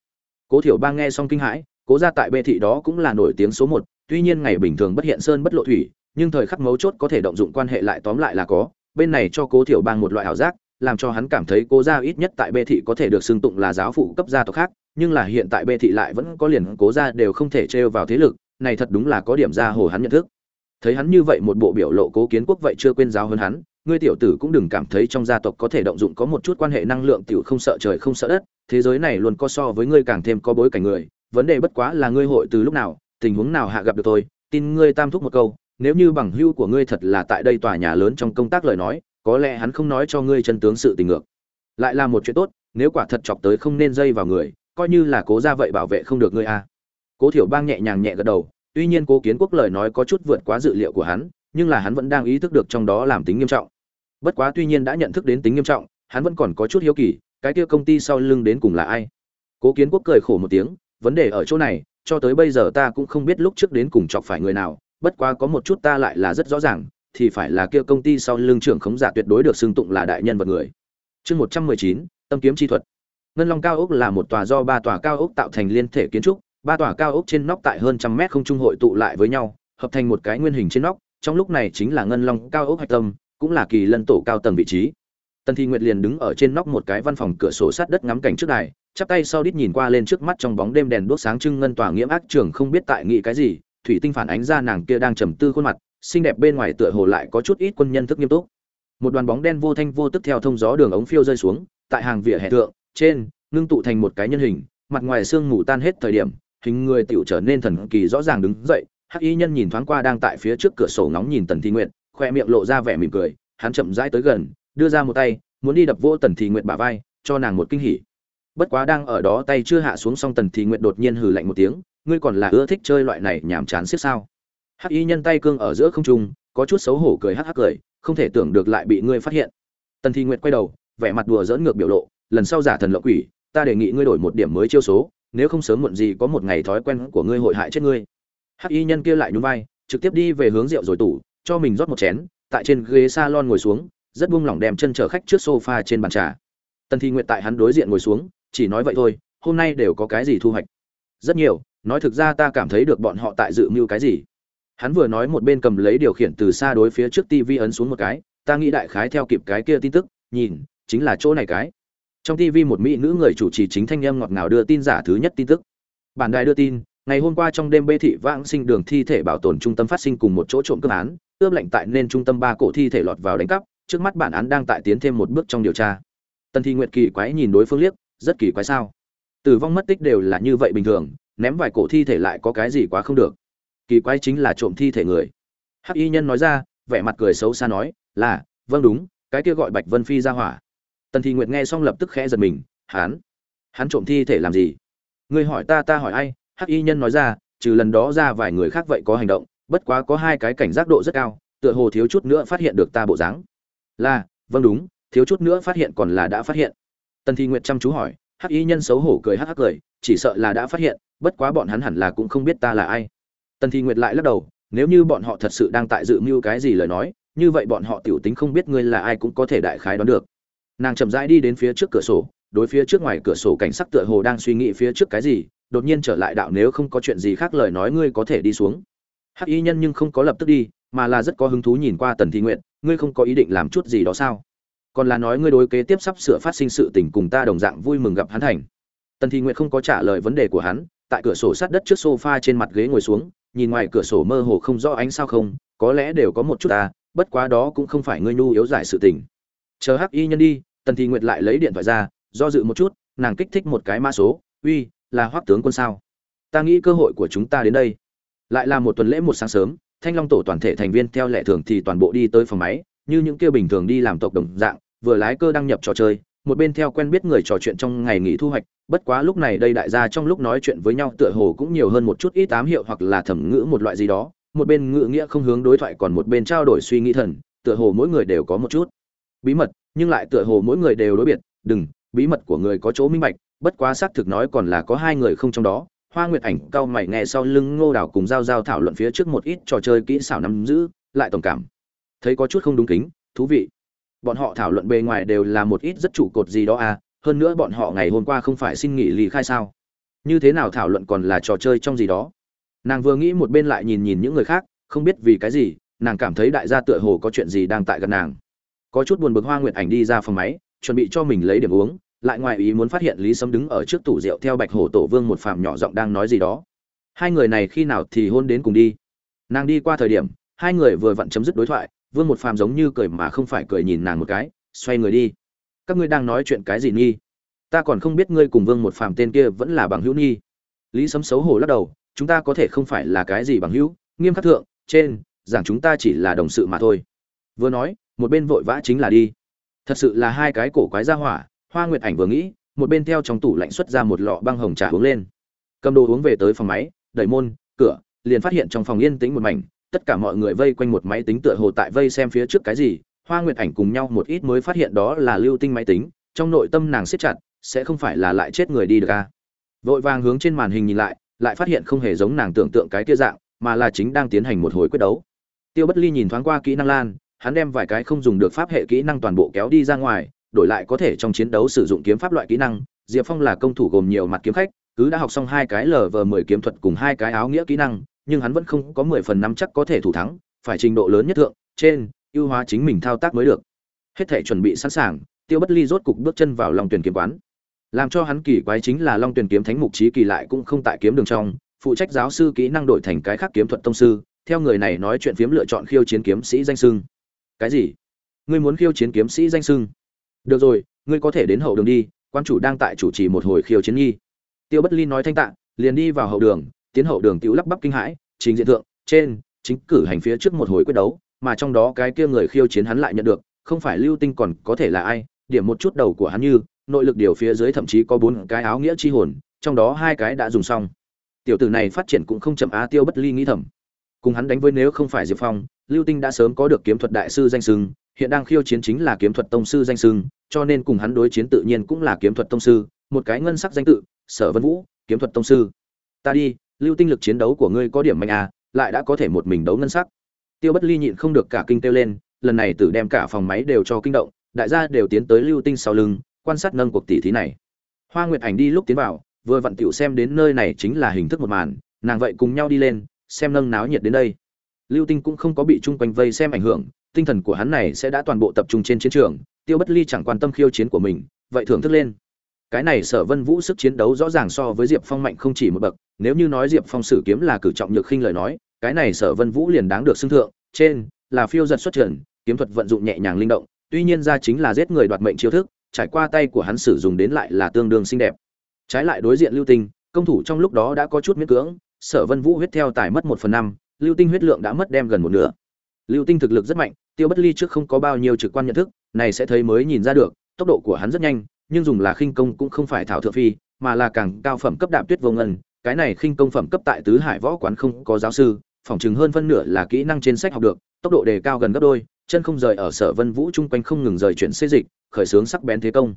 Cố thiểu bang nghe xong kinh hãi, cố ra tại bê thị đó cũng là nổi tiếng số một tuy nhiên ngày bình thường bất hiện sơn bất lộ thủy, nhưng thời khắc mấu chốt có thể động dụng quan hệ lại tóm lại là có, bên này cho cố thiểu bang một loại ảo giác, làm cho hắn cảm thấy cố gia ít nhất tại bê thị có thể được xưng tụng là giáo phụ cấp gia tộc khác, nhưng là hiện tại bê thị lại vẫn có liền cố gia đều không thể trêu vào thế lực, này thật đúng là có điểm ra hồ hắn nhận thức. Thấy hắn như vậy một bộ biểu lộ cố kiến quốc vậy chưa quên giáo hơn hắn, ngươi tiểu tử cũng đừng cảm thấy trong gia tộc có thể động dụng có một chút quan hệ năng lượng tiểu không sợ trời không sợ đất, thế giới này luôn có so với ngươi càng thêm có bối cảnh người, vấn đề bất quá là ngươi hội từ lúc nào tình huống nào hạ gặp được tôi, tin ngươi tam thúc một câu, nếu như bằng hưu của ngươi thật là tại đây tòa nhà lớn trong công tác lời nói, có lẽ hắn không nói cho ngươi chân tướng sự tình ngược. Lại là một chuyện tốt, nếu quả thật chọc tới không nên dây vào người, coi như là cố ra vậy bảo vệ không được ngươi a cố thiểu bang nhẹ nhàng nhẹ gật đầu, tuy nhiên cố kiến quốc lời nói có chút vượt quá dự liệu của hắn, nhưng là hắn vẫn đang ý thức được trong đó làm tính nghiêm trọng. Bất quá tuy nhiên đã nhận thức đến tính nghiêm trọng, hắn vẫn còn có chút hiếu kỳ, cái kia công ty sau lưng đến cùng là ai? Cố kiến quốc cười khổ một tiếng, vấn đề ở chỗ này cho tới bây giờ ta cũng không biết lúc trước đến cùng chọc phải người nào, bất quá có một chút ta lại là rất rõ ràng, thì phải là kia công ty sau lưng trưởng khống giả tuyệt đối được xưng tụng là đại nhân vật người. Chương một trăm mười chín, tâm kiếm chi thuật. Ngân long cao ốc là một tòa do ba tòa cao ốc tạo thành liên thể kiến trúc, ba tòa cao ốc trên nóc tại hơn trăm mét không trung hội tụ lại với nhau, hợp thành một cái nguyên hình trên nóc, trong lúc này chính là ngân long cao ốc hạch tâm, cũng là kỳ lân tổ cao tầng vị trí. Tần thi nguyệt liền đứng ở trên nóc một cái văn phòng cửa sổ sát đất ngắm cảnh trước đài chắp tay sau đít nhìn qua lên trước mắt trong bóng đêm đèn đuốc sáng trưng ngân tỏa nghiễm ác trường không biết tại nghĩ cái gì, thủy tinh phản ánh ra nàng kia đang trầm tư khuôn mặt, xinh đẹp bên ngoài tựa hồ lại có chút ít quân nhân thức nghiêm túc. Một đoàn bóng đen vô thanh vô tức theo thông gió đường ống phiêu rơi xuống, tại hàng vỉa hè thượng, trên, ngưng tụ thành một cái nhân hình, mặt ngoài xương mù tan hết thời điểm, hình người tiểu trở nên thần kỳ rõ ràng đứng dậy, hắc y nhân nhìn thoáng qua đang tại phía trước cửa sổ ngóng nhìn tần thi nguyệt, khoe miệng lộ ra vẻ mỉm cười, hắn chậm rãi tới gần, đưa ra một tay, muốn đi đập vô tần thi nguyệt bả vai, cho nàng một kinh hỉ bất quá đang ở đó tay chưa hạ xuống xong tần thì nguyệt đột nhiên hừ lạnh một tiếng, ngươi còn là ưa thích chơi loại này nhảm chán xiết sao? Hắc y nhân tay cương ở giữa không trung, có chút xấu hổ cười hắc hắc cười, không thể tưởng được lại bị ngươi phát hiện. Tần thi nguyệt quay đầu, vẻ mặt đùa dỡn ngược biểu lộ, lần sau giả thần lộ quỷ, ta đề nghị ngươi đổi một điểm mới chiêu số, nếu không sớm muộn gì có một ngày thói quen của ngươi hội hại chết ngươi. Hắc y nhân kia lại nhún vai, trực tiếp đi về hướng rượu rồi tủ, cho mình rót một chén, tại trên ghế salon ngồi xuống, rất buông lỏng đem chân chở khách trước sofa trên bàn trà. Tần thi nguyệt tại hắn đối diện ngồi xuống chỉ nói vậy thôi, hôm nay đều có cái gì thu hoạch? Rất nhiều, nói thực ra ta cảm thấy được bọn họ tại dự mưu cái gì. Hắn vừa nói một bên cầm lấy điều khiển từ xa đối phía trước tv ấn xuống một cái, ta nghĩ đại khái theo kịp cái kia tin tức, nhìn, chính là chỗ này cái. Trong tv một mỹ nữ người chủ trì chính thanh em ngọt ngào đưa tin giả thứ nhất tin tức. Bản đài đưa tin, ngày hôm qua trong đêm bê thị vãng sinh đường thi thể bảo tồn trung tâm phát sinh cùng một chỗ trộm cướp án, ướp lệnh tại nên trung tâm ba cổ thi thể lọt vào đánh cắp, trước mắt bản án đang tại tiến thêm một bước trong điều tra. Tần thi nguyệt kỳ quái nhìn đối phương liếc rất kỳ quái sao? Tử vong mất tích đều là như vậy bình thường, ném vài cổ thi thể lại có cái gì quá không được. Kỳ quái chính là trộm thi thể người. Hắc y nhân nói ra, vẻ mặt cười xấu xa nói, là vâng đúng, cái kia gọi bạch vân phi ra hỏa. Tần thị nguyệt nghe xong lập tức khẽ giật mình, hắn? Hắn trộm thi thể làm gì? Ngươi hỏi ta ta hỏi ai? Hắc y nhân nói ra, trừ lần đó ra vài người khác vậy có hành động, bất quá có hai cái cảnh giác độ rất cao, tựa hồ thiếu chút nữa phát hiện được ta bộ dáng. Là vâng đúng, thiếu chút nữa phát hiện còn là đã phát hiện tần thi nguyệt chăm chú hỏi, hắc y nhân xấu hổ cười hắc hắc cười, chỉ sợ là đã phát hiện, bất quá bọn hắn hẳn là cũng không biết ta là ai. Tần thi nguyệt lại lắc đầu, nếu như bọn họ thật sự đang tại dự mưu cái gì lời nói, như vậy bọn họ tiểu tính không biết ngươi là ai cũng có thể đại khái đoán được. Nàng chậm rãi đi đến phía trước cửa sổ, đối phía trước ngoài cửa sổ cảnh sắc tựa hồ đang suy nghĩ phía trước cái gì, đột nhiên trở lại đạo nếu không có chuyện gì khác lời nói ngươi có thể đi xuống. Hắc y nhân nhưng không có lập tức đi, mà là rất có hứng thú nhìn qua tần thi nguyện ngươi không có ý định làm chút gì đó sao? Còn là nói ngươi đối kế tiếp sắp sửa phát sinh sự tình cùng ta đồng dạng vui mừng gặp hắn thành. Tần thi nguyện không có trả lời vấn đề của hắn, tại cửa sổ sát đất trước sofa trên mặt ghế ngồi xuống, nhìn ngoài cửa sổ mơ hồ không rõ ánh sao không, có lẽ đều có một chút ta, bất quá đó cũng không phải ngươi nhu yếu giải sự tình. Chờ hắc y nhân đi, tần thi nguyệt lại lấy điện thoại ra, do dự một chút, nàng kích thích một cái mã số, uy, là hoắc tướng quân sao? Ta nghĩ cơ hội của chúng ta đến đây. Lại là một tuần lễ một sáng sớm, thanh long tổ toàn thể thành viên theo lệ thường thì toàn bộ đi tới phòng máy như những kia bình thường đi làm tộc đồng dạng, vừa lái cơ đăng nhập trò chơi, một bên theo quen biết người trò chuyện trong ngày nghỉ thu hoạch, bất quá lúc này đây đại gia trong lúc nói chuyện với nhau tựa hồ cũng nhiều hơn một chút ít tám hiệu hoặc là thẩm ngữ một loại gì đó, một bên ngữ nghĩa không hướng đối thoại còn một bên trao đổi suy nghĩ thần, tựa hồ mỗi người đều có một chút bí mật, nhưng lại tựa hồ mỗi người đều đối biệt, đừng, bí mật của người có chỗ minh bạch, bất quá xác thực nói còn là có hai người không trong đó, hoa nguyệt ảnh cao mày nghe sau lưng ngô Đào cùng giao giao thảo luận phía trước một ít trò chơi kỹ xảo nắm giữ, lại tổng cảm thấy có chút không đúng kính, thú vị. Bọn họ thảo luận bề ngoài đều là một ít rất trụ cột gì đó à hơn nữa bọn họ ngày hôm qua không phải xin nghỉ lý khai sao? Như thế nào thảo luận còn là trò chơi trong gì đó? Nàng vừa nghĩ một bên lại nhìn nhìn những người khác, không biết vì cái gì, nàng cảm thấy đại gia tựa hồ có chuyện gì đang tại gần nàng. Có chút buồn bực hoa nguyệt ảnh đi ra phòng máy, chuẩn bị cho mình lấy điểm uống, lại ngoài ý muốn phát hiện lý sâm đứng ở trước tủ rượu theo bạch hổ tổ vương một phàm nhỏ giọng đang nói gì đó. Hai người này khi nào thì hôn đến cùng đi? Nàng đi qua thời điểm, hai người vừa vặn chấm dứt đối thoại vương một phàm giống như cười mà không phải cười nhìn nàng một cái, xoay người đi. Các ngươi đang nói chuyện cái gì nghi ta còn không biết ngươi cùng vương một phàm tên kia vẫn là bằng hữu nghi lý sấm xấu hổ lắc đầu, chúng ta có thể không phải là cái gì bằng hữu, nghiêm khắc thượng, trên rằng chúng ta chỉ là đồng sự mà thôi. Vừa nói, một bên vội vã chính là đi. Thật sự là hai cái cổ quái ra hỏa, hoa nguyệt ảnh vừa nghĩ, một bên theo trong tủ lạnh xuất ra một lọ băng hồng trà uống lên. Cầm đồ uống về tới phòng máy, đẩy môn, cửa, liền phát hiện trong phòng yên tĩnh một mảnh tất cả mọi người vây quanh một máy tính tựa hồ tại vây xem phía trước cái gì, hoa nguyệt ảnh cùng nhau một ít mới phát hiện đó là lưu tinh máy tính, trong nội tâm nàng siết chặt, sẽ không phải là lại chết người đi được à. vội vàng hướng trên màn hình nhìn lại lại phát hiện không hề giống nàng tưởng tượng cái kia dạng, mà là chính đang tiến hành một hồi quyết đấu tiêu bất ly nhìn thoáng qua kỹ năng lan, hắn đem vài cái không dùng được pháp hệ kỹ năng toàn bộ kéo đi ra ngoài, đổi lại có thể trong chiến đấu sử dụng kiếm pháp loại kỹ năng, diệp phong là công thủ gồm nhiều mặt kiếm khách, cứ đã học xong hai cái lờ vờ mười kiếm thuật cùng hai cái áo nghĩa kỹ năng nhưng hắn vẫn không có mười phần năm chắc có thể thủ thắng, phải trình độ lớn nhất thượng, trên, ưu hóa chính mình thao tác mới được hết thể chuẩn bị sẵn sàng, tiêu bất ly rốt cục bước chân vào long tuyển kiếm quán làm cho hắn kỳ quái chính là long tuyển kiếm thánh mục trí kỳ lại cũng không tại kiếm đường trong, phụ trách giáo sư kỹ năng đổi thành cái khác kiếm thuật tông sư, theo người này nói chuyện phiếm lựa chọn khiêu chiến kiếm sĩ danh xưng. cái gì ngươi muốn khiêu chiến kiếm sĩ danh xưng? được rồi, ngươi có thể đến hậu đường đi, quan chủ đang tại chủ trì một hồi khiêu chiến nghi tiêu bất ly nói thanh tạng liền đi vào hậu đường tiến hậu đường tiểu lắp bắp kinh hãi trình diện thượng trên chính cử hành phía trước một hồi quyết đấu mà trong đó cái kia người khiêu chiến hắn lại nhận được không phải lưu tinh còn có thể là ai điểm một chút đầu của hắn như nội lực điều phía dưới thậm chí có bốn cái áo nghĩa chi hồn trong đó hai cái đã dùng xong. Tiểu tử này phát triển cũng không chậm á tiêu bất ly nghĩ thầm. Cùng hắn đánh với nếu không phải diệp phong lưu tinh đã sớm có được kiếm thuật đại sư danh xưng, hiện đang khiêu chiến chính là kiếm thuật tông sư danh xưng, cho nên cùng hắn đối chiến tự nhiên cũng là kiếm thuật tông sư một cái ngân sắc danh tự sở vân vũ kiếm thuật tông sư. Ta đi lưu tinh lực chiến đấu của ngươi có điểm mạnh à lại đã có thể một mình đấu ngân sắc. Tiêu bất ly nhịn không được cả kinh tiêu lên, lần này tử đem cả phòng máy đều cho kinh động, đại gia đều tiến tới lưu tinh sau lưng, quan sát nâng cuộc tỷ thí này. Hoa nguyệt ảnh đi lúc tiến vào, vừa vặn tiểu xem đến nơi này chính là hình thức một màn, nàng vậy cùng nhau đi lên, xem nâng náo nhiệt đến đây. Lưu tinh cũng không có bị chung quanh vây xem ảnh hưởng, tinh thần của hắn này sẽ đã toàn bộ tập trung trên chiến trường, tiêu bất ly chẳng quan tâm khiêu chiến của mình, vậy thưởng thức lên. Cái này sở vân vũ sức chiến đấu rõ ràng so với diệp phong mạnh không chỉ một bậc nếu như nói diệp phong sử kiếm là cử trọng nhược khinh lời nói, cái này sở vân vũ liền đáng được xưng thượng, trên là phiêu giật xuất trần, kiếm thuật vận dụng nhẹ nhàng linh động, tuy nhiên ra chính là giết người đoạt mệnh chiêu thức, trải qua tay của hắn sử dụng đến lại là tương đương xinh đẹp. Trái lại đối diện lưu tinh, công thủ trong lúc đó đã có chút miễn cưỡng, sở vân vũ huyết theo tải mất một phần năm, lưu tinh huyết lượng đã mất đem gần một nửa. Lưu tinh thực lực rất mạnh, tiêu bất ly trước không có bao nhiêu trực quan nhận thức, này sẽ thấy mới nhìn ra được, tốc độ của hắn rất nhanh, nhưng dùng là khinh công cũng không phải thảo thượng phi, mà là càng cao phẩm cấp đạp tuyết vô ngân cái này khinh công phẩm cấp tại tứ hải võ quán không có giáo sư, phỏng chừng hơn phân nửa là kỹ năng trên sách học được, tốc độ đề cao gần gấp đôi, chân không rời ở sở vân vũ chung quanh không ngừng rời chuyển xê dịch, khởi xướng sắc bén thế công.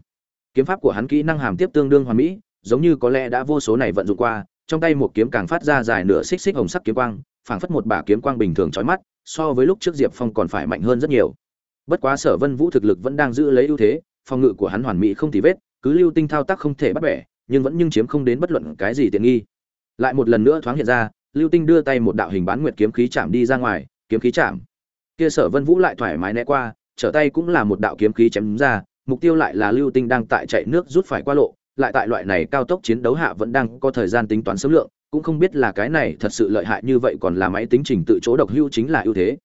Kiếm pháp của hắn kỹ năng hàm tiếp tương đương hoàn mỹ, giống như có lẽ đã vô số này vận dụng qua, trong tay một kiếm càng phát ra dài nửa xích xích hồng sắc kiếm quang, phảng phất một bả kiếm quang bình thường chói mắt, so với lúc trước diệp phong còn phải mạnh hơn rất nhiều. Bất quá sở vân vũ thực lực vẫn đang giữ lấy ưu thế, phòng ngự của hắn hoàn mỹ không tì vết, cứ lưu tinh thao tác không thể bắt bẻ, nhưng vẫn nhưng chiếm không đến bất luận cái gì tiện nghi lại một lần nữa thoáng hiện ra, lưu tinh đưa tay một đạo hình bán nguyệt kiếm khí chạm đi ra ngoài, kiếm khí chạm. Kia sở vân vũ lại thoải mái né qua, trở tay cũng là một đạo kiếm khí chém ra, mục tiêu lại là lưu tinh đang tại chạy nước rút phải qua lộ, lại tại loại này cao tốc chiến đấu hạ vẫn đang có thời gian tính toán số lượng, cũng không biết là cái này thật sự lợi hại như vậy còn là máy tính trình tự chỗ độc hưu chính là ưu thế.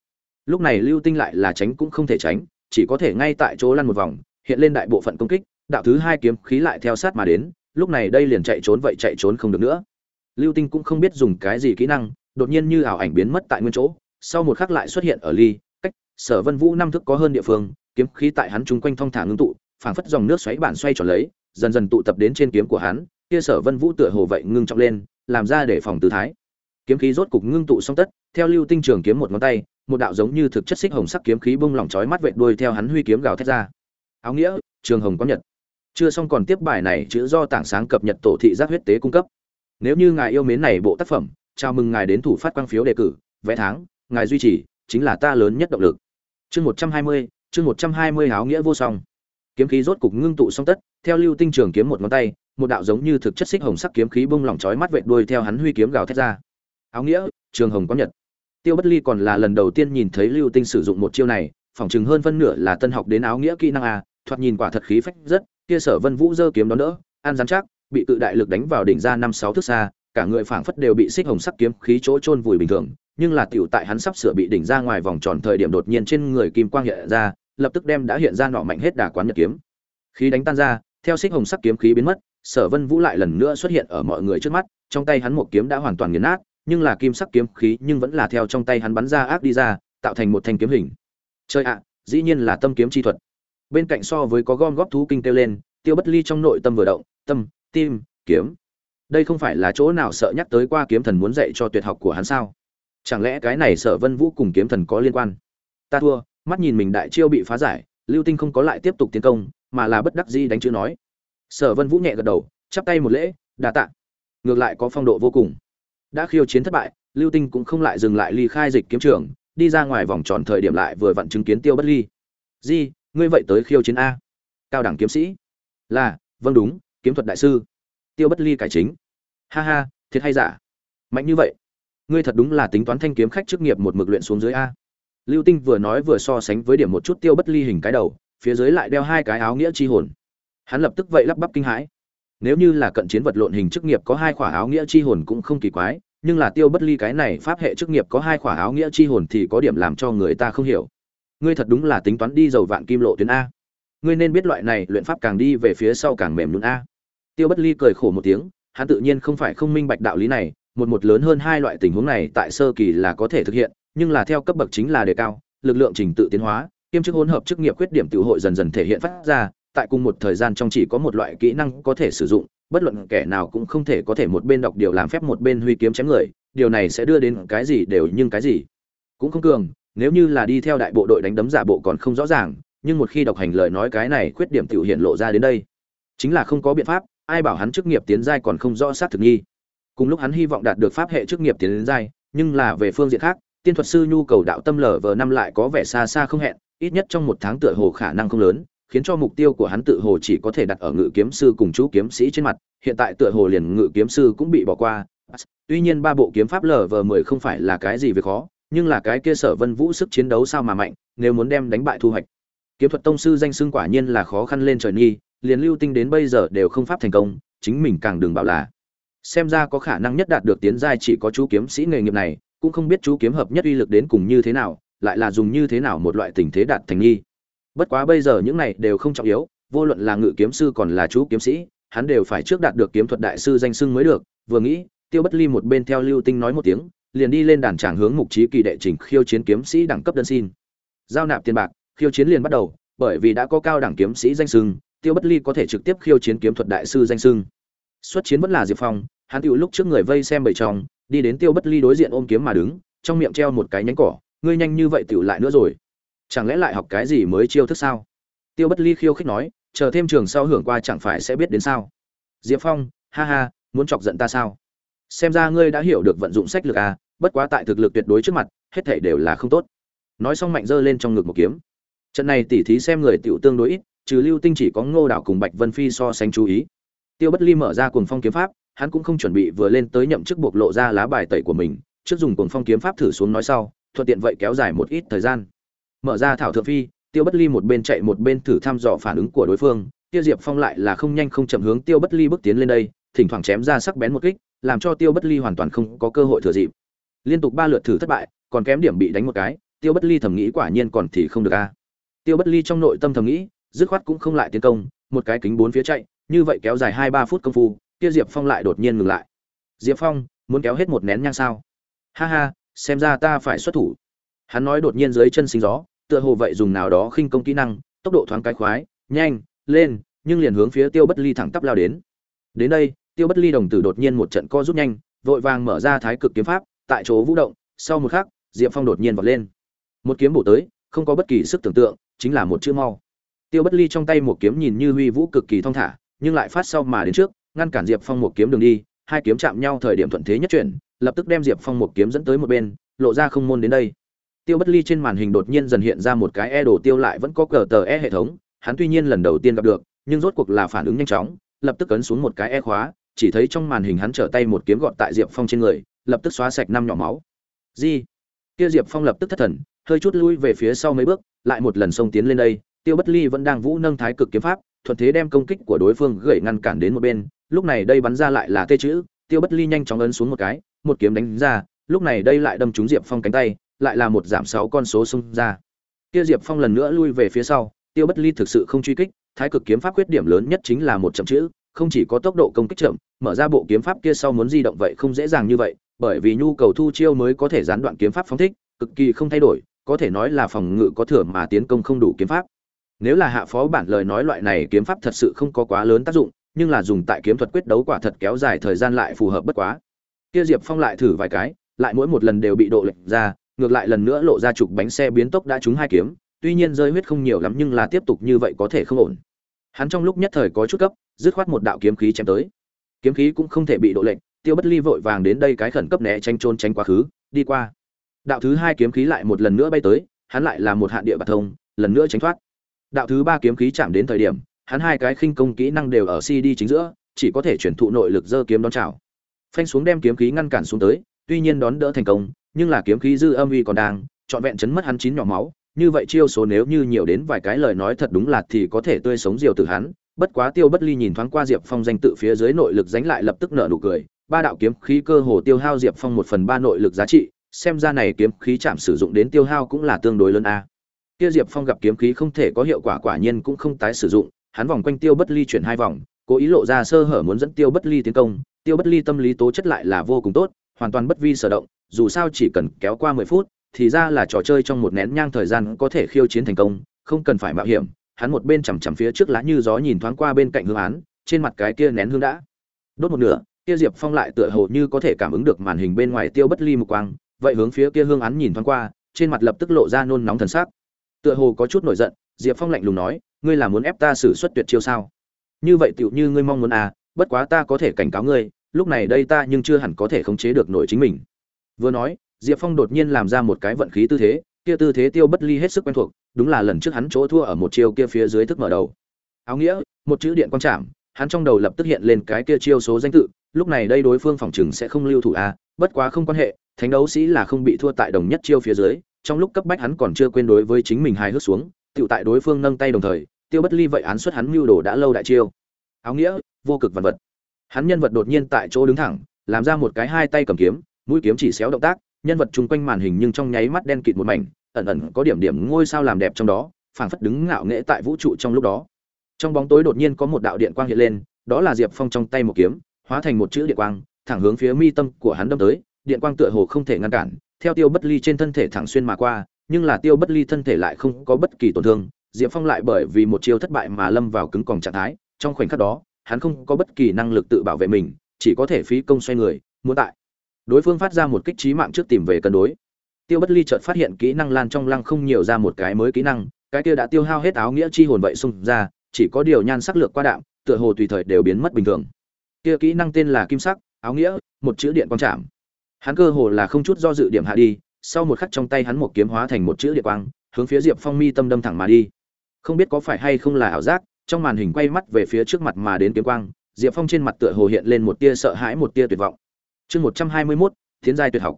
Lúc này lưu tinh lại là tránh cũng không thể tránh, chỉ có thể ngay tại chỗ lăn một vòng, hiện lên đại bộ phận công kích, đạo thứ hai kiếm khí lại theo sát mà đến, lúc này đây liền chạy trốn vậy chạy trốn không được nữa lưu tinh cũng không biết dùng cái gì kỹ năng, đột nhiên như ảo ảnh biến mất tại nguyên chỗ, sau một khắc lại xuất hiện ở ly, cách sở vân vũ năm thức có hơn địa phương, kiếm khí tại hắn chung quanh thong thả ngưng tụ, phảng phất dòng nước xoáy bản xoay tròn lấy, dần dần tụ tập đến trên kiếm của hắn, kia sở vân vũ tựa hồ vậy ngưng trọng lên, làm ra để phòng tư thái. Kiếm khí rốt cục ngưng tụ xong tất, theo lưu tinh trường kiếm một ngón tay, một đạo giống như thực chất xích hồng sắc kiếm khí bung lỏng chói mắt vệt đuôi theo hắn huy kiếm gào thét ra. Áo nghĩa, trường hồng có nhật. Chưa xong còn tiếp bài này chữ do tảng sáng cập nhật tổ thị giác huyết tế cung cấp nếu như ngài yêu mến này bộ tác phẩm, chào mừng ngài đến thủ phát quang phiếu đề cử, vé tháng, ngài duy trì, chính là ta lớn nhất động lực. Chương một trăm hai mươi, chương một trăm hai mươi áo nghĩa vô song. Kiếm khí rốt cục ngưng tụ xong tất, theo lưu tinh trường kiếm một ngón tay, một đạo giống như thực chất xích hồng sắc kiếm khí bung lỏng chói mắt vệt đuôi theo hắn huy kiếm gào thét ra. Áo nghĩa, trường hồng có nhật. Tiêu bất ly còn là lần đầu tiên nhìn thấy lưu tinh sử dụng một chiêu này, phỏng chừng hơn phân nửa là tân học đến áo nghĩa kỹ năng a thoạt nhìn quả thật khí phách rất, kia sở vân vũ giơ kiếm đón đỡ an dám chắc bị tự đại lực đánh vào đỉnh ra năm sáu thước xa, cả người phảng phất đều bị xích hồng sắc kiếm khí chỗ chôn vùi bình thường, nhưng là tiểu tại hắn sắp sửa bị đỉnh ra ngoài vòng tròn thời điểm đột nhiên trên người kim quang hiện ra, lập tức đem đã hiện ra nọ mạnh hết đà quán nhật kiếm. Khí đánh tan ra, theo xích hồng sắc kiếm khí biến mất, sở vân vũ lại lần nữa xuất hiện ở mọi người trước mắt, trong tay hắn một kiếm đã hoàn toàn nghiền nát, nhưng là kim sắc kiếm khí nhưng vẫn là theo trong tay hắn bắn ra ác đi ra, tạo thành một thanh kiếm hình. Chơi ạ, dĩ nhiên là tâm kiếm chi thuật. Bên cạnh so với có gom góp thú kinh kêu lên, tiêu bất ly trong nội tâm vừa động, tâm tim, kiếm. Đây không phải là chỗ nào sợ nhắc tới qua kiếm thần muốn dạy cho tuyệt học của hắn sao? Chẳng lẽ cái này sở vân vũ cùng kiếm thần có liên quan? Ta thua, mắt nhìn mình đại chiêu bị phá giải, lưu tinh không có lại tiếp tục tiến công, mà là bất đắc dĩ đánh chữ nói. Sở vân vũ nhẹ gật đầu, chắp tay một lễ, đa tạ. Ngược lại có phong độ vô cùng. Đã khiêu chiến thất bại, lưu tinh cũng không lại dừng lại ly khai dịch kiếm trường, đi ra ngoài vòng tròn thời điểm lại vừa vặn chứng kiến tiêu bất ly. Di, ngươi vậy tới khiêu chiến a. Cao đẳng kiếm sĩ. Là vâng đúng kiếm thuật đại sư, tiêu bất ly cải chính. Ha ha, thiệt hay giả? Mạnh như vậy, ngươi thật đúng là tính toán thanh kiếm khách chức nghiệp một mực luyện xuống dưới a. Lưu tinh vừa nói vừa so sánh với điểm một chút tiêu bất ly hình cái đầu, phía dưới lại đeo hai cái áo nghĩa chi hồn. Hắn lập tức vậy lắp bắp kinh hãi. Nếu như là cận chiến vật lộn hình chức nghiệp có hai khỏa áo nghĩa chi hồn cũng không kỳ quái, nhưng là tiêu bất ly cái này pháp hệ chức nghiệp có hai khỏa áo nghĩa chi hồn thì có điểm làm cho người ta không hiểu. Ngươi thật đúng là tính toán đi dầu vạn kim lộ tuyến a. Ngươi nên biết loại này luyện pháp càng đi về phía sau càng mềm luôn a tiêu bất ly cười khổ một tiếng, hắn tự nhiên không phải không minh bạch đạo lý này, một một lớn hơn hai loại tình huống này tại sơ kỳ là có thể thực hiện, nhưng là theo cấp bậc chính là đề cao, lực lượng trình tự tiến hóa, kiêm chức hỗn hợp chức nghiệp khuyết điểm tiểu hội dần dần thể hiện phát ra, tại cùng một thời gian trong chỉ có một loại kỹ năng có thể sử dụng, bất luận kẻ nào cũng không thể có thể một bên đọc điều làm phép một bên huy kiếm chém người, điều này sẽ đưa đến cái gì đều nhưng cái gì. Cũng không cường, nếu như là đi theo đại bộ đội đánh đấm giả bộ còn không rõ ràng, nhưng một khi đọc hành lời nói cái này khuyết điểm tiểu hiện lộ ra đến đây, chính là không có biện pháp ai bảo hắn chức nghiệp tiến giai còn không rõ xác thực nghi. Cùng lúc hắn hy vọng đạt được pháp hệ chức nghiệp tiến giai, nhưng là về phương diện khác, tiên thuật sư nhu cầu đạo tâm lở vờ năm lại có vẻ xa xa không hẹn, ít nhất trong một tháng tựa hồ khả năng không lớn, khiến cho mục tiêu của hắn tự hồ chỉ có thể đặt ở ngự kiếm sư cùng chú kiếm sĩ trên mặt, hiện tại tựa hồ liền ngự kiếm sư cũng bị bỏ qua. Tuy nhiên ba bộ kiếm pháp lở vờ mười không phải là cái gì việc khó, nhưng là cái kia sở vân vũ sức chiến đấu sao mà mạnh, nếu muốn đem đánh bại thu hoạch. Kiếm thuật tông sư danh xưng quả nhiên là khó khăn lên trời nghi liền lưu tinh đến bây giờ đều không pháp thành công, chính mình càng đừng bảo là xem ra có khả năng nhất đạt được tiến giai chỉ có chú kiếm sĩ nghề nghiệp này, cũng không biết chú kiếm hợp nhất uy lực đến cùng như thế nào, lại là dùng như thế nào một loại tình thế đạt thành nghi bất quá bây giờ những này đều không trọng yếu, vô luận là ngự kiếm sư còn là chú kiếm sĩ, hắn đều phải trước đạt được kiếm thuật đại sư danh sưng mới được, vừa nghĩ, tiêu bất ly một bên theo lưu tinh nói một tiếng, liền đi lên đàn tràng hướng mục trí kỳ đệ trình khiêu chiến kiếm sĩ đẳng cấp đơn xin giao nạp tiền bạc, khiêu chiến liền bắt đầu, bởi vì đã có cao đẳng kiếm sĩ danh sưng tiêu bất ly có thể trực tiếp khiêu chiến kiếm thuật đại sư danh xưng. Xuất chiến vẫn là diệp phong, hắn tựu lúc trước người vây xem bầy trong đi đến tiêu bất ly đối diện ôm kiếm mà đứng, trong miệng treo một cái nhánh cỏ, ngươi nhanh như vậy tựu lại nữa rồi. Chẳng lẽ lại học cái gì mới chiêu thức sao? Tiêu bất ly khiêu khích nói, chờ thêm trường sau hưởng qua chẳng phải sẽ biết đến sao. Diệp phong, ha ha, muốn chọc giận ta sao? Xem ra ngươi đã hiểu được vận dụng sách lược à bất quá tại thực lực tuyệt đối trước mặt, hết thảy đều là không tốt. Nói xong mạnh giơ lên trong ngực một kiếm. Trận này tỉ thí xem người tiểu tương đối ít trừ lưu tinh chỉ có ngô đảo cùng bạch vân phi so sánh chú ý. Tiêu bất ly mở ra cuồng phong kiếm pháp, hắn cũng không chuẩn bị vừa lên tới nhậm chức bộc lộ ra lá bài tẩy của mình, trước dùng cuồng phong kiếm pháp thử xuống nói sau, thuận tiện vậy kéo dài một ít thời gian. Mở ra thảo thượng phi, tiêu bất ly một bên chạy một bên thử thăm dò phản ứng của đối phương, tiêu diệp phong lại là không nhanh không chậm hướng tiêu bất ly bước tiến lên đây, thỉnh thoảng chém ra sắc bén một kích, làm cho tiêu bất ly hoàn toàn không có cơ hội thừa dịp. Liên tục ba lượt thử thất bại, còn kém điểm bị đánh một cái, tiêu bất ly thầm nghĩ quả nhiên còn thì không được a. Tiêu bất ly trong nội tâm thầm nghĩ dứt khoát cũng không lại tiến công, một cái kính bốn phía chạy, như vậy kéo dài hai ba phút công phu tiêu diệp phong lại đột nhiên ngừng lại. Diệp phong, muốn kéo hết một nén nhang sao? Ha ha, xem ra ta phải xuất thủ. Hắn nói đột nhiên dưới chân sinh gió, tựa hồ vậy dùng nào đó khinh công kỹ năng, tốc độ thoáng cái khoái, nhanh, lên, nhưng liền hướng phía tiêu bất ly thẳng tắp lao đến. Đến đây, tiêu bất ly đồng tử đột nhiên một trận co rút nhanh, vội vàng mở ra thái cực kiếm pháp, tại chỗ vũ động, sau một khắc, diệp phong đột nhiên vọt lên. Một kiếm bổ tới, không có bất kỳ sức tưởng tượng, chính là một chữ mau tiêu bất ly trong tay một kiếm nhìn như huy vũ cực kỳ thong thả, nhưng lại phát sau mà đến trước, ngăn cản diệp phong một kiếm đường đi, hai kiếm chạm nhau thời điểm thuận thế nhất chuyển, lập tức đem diệp phong một kiếm dẫn tới một bên, lộ ra không môn đến đây. Tiêu bất ly trên màn hình đột nhiên dần hiện ra một cái e đồ tiêu lại vẫn có cờ tờ e hệ thống, hắn tuy nhiên lần đầu tiên gặp được, nhưng rốt cuộc là phản ứng nhanh chóng, lập tức ấn xuống một cái e khóa, chỉ thấy trong màn hình hắn trở tay một kiếm gọt tại diệp phong trên người, lập tức xóa sạch năm nhỏ máu. Di kia diệp phong lập tức thất thần, hơi chút lui về phía sau mấy bước, lại một lần xông tiến lên đây tiêu bất ly vẫn đang vũ nâng thái cực kiếm pháp, thuận thế đem công kích của đối phương gậy ngăn cản đến một bên, lúc này đây bắn ra lại là tê chữ, tiêu bất ly nhanh chóng ấn xuống một cái, một kiếm đánh ra, lúc này đây lại đâm trúng diệp phong cánh tay, lại là một giảm sáu con số xung ra. Kia diệp phong lần nữa lui về phía sau, tiêu bất ly thực sự không truy kích, thái cực kiếm pháp khuyết điểm lớn nhất chính là một chậm chữ, không chỉ có tốc độ công kích chậm, mở ra bộ kiếm pháp kia sau muốn di động vậy không dễ dàng như vậy, bởi vì nhu cầu thu chiêu mới có thể gián đoạn kiếm pháp phóng thích, cực kỳ không thay đổi, có thể nói là phòng ngự có thừa mà tiến công không đủ kiếm pháp nếu là hạ phó bản lời nói loại này kiếm pháp thật sự không có quá lớn tác dụng, nhưng là dùng tại kiếm thuật quyết đấu quả thật kéo dài thời gian lại phù hợp bất quá. Kia diệp phong lại thử vài cái, lại mỗi một lần đều bị độ lệch ra, ngược lại lần nữa lộ ra trục bánh xe biến tốc đã trúng hai kiếm, tuy nhiên rơi huyết không nhiều lắm nhưng là tiếp tục như vậy có thể không ổn. Hắn trong lúc nhất thời có chút cấp, dứt khoát một đạo kiếm khí chém tới. Kiếm khí cũng không thể bị độ lệch, tiêu bất ly vội vàng đến đây cái khẩn cấp né tranh trôn tránh quá khứ, đi qua. Đạo thứ hai kiếm khí lại một lần nữa bay tới, hắn lại là một hạn địa bạc thông, lần nữa tránh thoát đạo thứ ba kiếm khí chạm đến thời điểm, hắn hai cái khinh công kỹ năng đều ở cd chính giữa, chỉ có thể chuyển thụ nội lực dơ kiếm đón chào. Phanh xuống đem kiếm khí ngăn cản xuống tới, tuy nhiên đón đỡ thành công, nhưng là kiếm khí dư âm uy còn đang, trọn vẹn chấn mất hắn chín nhỏ máu, như vậy chiêu số nếu như nhiều đến vài cái lời nói thật đúng là thì có thể tươi sống diều từ hắn, bất quá tiêu bất ly nhìn thoáng qua diệp phong danh tự phía dưới nội lực dánh lại lập tức nở nụ cười, ba đạo kiếm khí cơ hồ tiêu hao diệp phong một phần ba nội lực giá trị, xem ra này kiếm khí chạm sử dụng đến tiêu hao cũng là tương đối lớn a kia diệp phong gặp kiếm khí không thể có hiệu quả quả nhiên cũng không tái sử dụng, hắn vòng quanh tiêu bất ly chuyển hai vòng, cố ý lộ ra sơ hở muốn dẫn tiêu bất ly tiến công. Tiêu bất ly tâm lý tố chất lại là vô cùng tốt, hoàn toàn bất vi sở động, dù sao chỉ cần kéo qua mười phút, thì ra là trò chơi trong một nén nhang thời gian có thể khiêu chiến thành công, không cần phải mạo hiểm. Hắn một bên chằm chằm phía trước lá như gió nhìn thoáng qua bên cạnh hương án, trên mặt cái kia nén hương đã đốt một nửa, kia diệp phong lại tựa hồ như có thể cảm ứng được màn hình bên ngoài tiêu bất ly một quang, vậy hướng phía kia hương án nhìn thoáng qua, trên mặt lập tức lộ ra nôn nóng thần sắc tựa hồ có chút nổi giận diệp phong lạnh lùng nói ngươi là muốn ép ta xử suất tuyệt chiêu sao? Như vậy tựu như ngươi mong muốn à bất quá ta có thể cảnh cáo ngươi lúc này đây ta nhưng chưa hẳn có thể khống chế được nổi chính mình. Vừa nói diệp phong đột nhiên làm ra một cái vận khí tư thế kia tư thế tiêu bất ly hết sức quen thuộc đúng là lần trước hắn chỗ thua ở một chiêu kia phía dưới thức mở đầu. Áo nghĩa một chữ điện quang trảm hắn trong đầu lập tức hiện lên cái kia chiêu số danh tự lúc này đây đối phương phòng chừng sẽ không lưu thủ a à, bất quá không quan hệ thánh đấu sĩ là không bị thua tại đồng nhất chiêu phía dưới trong lúc cấp bách hắn còn chưa quên đối với chính mình hài hước xuống, tựu tại đối phương nâng tay đồng thời, tiêu bất ly vậy án xuất hắn mưu đồ đã lâu đại chiêu. Áo nghĩa, vô cực vật vật. Hắn nhân vật đột nhiên tại chỗ đứng thẳng, làm ra một cái hai tay cầm kiếm, mũi kiếm chỉ xéo động tác, nhân vật chung quanh màn hình nhưng trong nháy mắt đen kịt một mảnh, ẩn ẩn có điểm điểm ngôi sao làm đẹp trong đó, phảng phất đứng ngạo nghễ tại vũ trụ trong lúc đó. Trong bóng tối đột nhiên có một đạo điện quang hiện lên, đó là diệp phong trong tay một kiếm, hóa thành một chữ điện quang, thẳng hướng phía mi tâm của hắn đâm tới, điện quang tựa hồ không thể ngăn cản theo tiêu bất ly trên thân thể thẳng xuyên mà qua, nhưng là tiêu bất ly thân thể lại không có bất kỳ tổn thương, diệp phong lại bởi vì một chiêu thất bại mà lâm vào cứng còng trạng thái, trong khoảnh khắc đó, hắn không có bất kỳ năng lực tự bảo vệ mình, chỉ có thể phí công xoay người, muốn tại. Đối phương phát ra một kích trí mạng trước tìm về cân đối. Tiêu bất ly chợt phát hiện kỹ năng lan trong lăng không nhiều ra một cái mới kỹ năng, cái kia đã tiêu hao hết áo nghĩa chi hồn vậy xung ra, chỉ có điều nhan sắc lược qua đạm, tựa hồ tùy thời đều biến mất bình thường. Kia kỹ năng tên là kim sắc, áo nghĩa, một chữ điện quang chạm hắn cơ hồ là không chút do dự điểm hạ đi, sau một khắc trong tay hắn một kiếm hóa thành một chữ địa quang, hướng phía diệp phong mi tâm đâm thẳng mà đi. Không biết có phải hay không là ảo giác, trong màn hình quay mắt về phía trước mặt mà đến kiếm quang, diệp phong trên mặt tựa hồ hiện lên một tia sợ hãi, một tia tuyệt vọng. Chương một trăm hai mươi mốt tiến giai tuyệt học.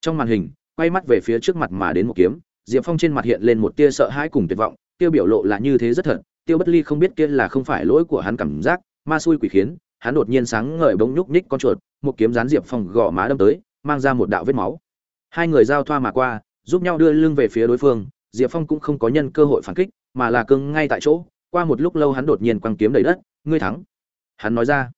Trong màn hình, quay mắt về phía trước mặt mà đến một kiếm, diệp phong trên mặt hiện lên một tia sợ hãi cùng tuyệt vọng, tiêu biểu lộ là như thế rất thật, tiêu bất ly không biết kia là không phải lỗi của hắn cảm giác, ma xui quỷ khiến, hắn đột nhiên sáng ngời bỗng nhúc nhích con chuột, một kiếm rán diệp phong gõ má đâm tới mang ra một đạo vết máu. Hai người giao thoa mà qua, giúp nhau đưa lưng về phía đối phương, diệp phong cũng không có nhân cơ hội phản kích, mà là cưng ngay tại chỗ, qua một lúc lâu hắn đột nhiên quăng kiếm đầy đất, ngươi thắng. Hắn nói ra.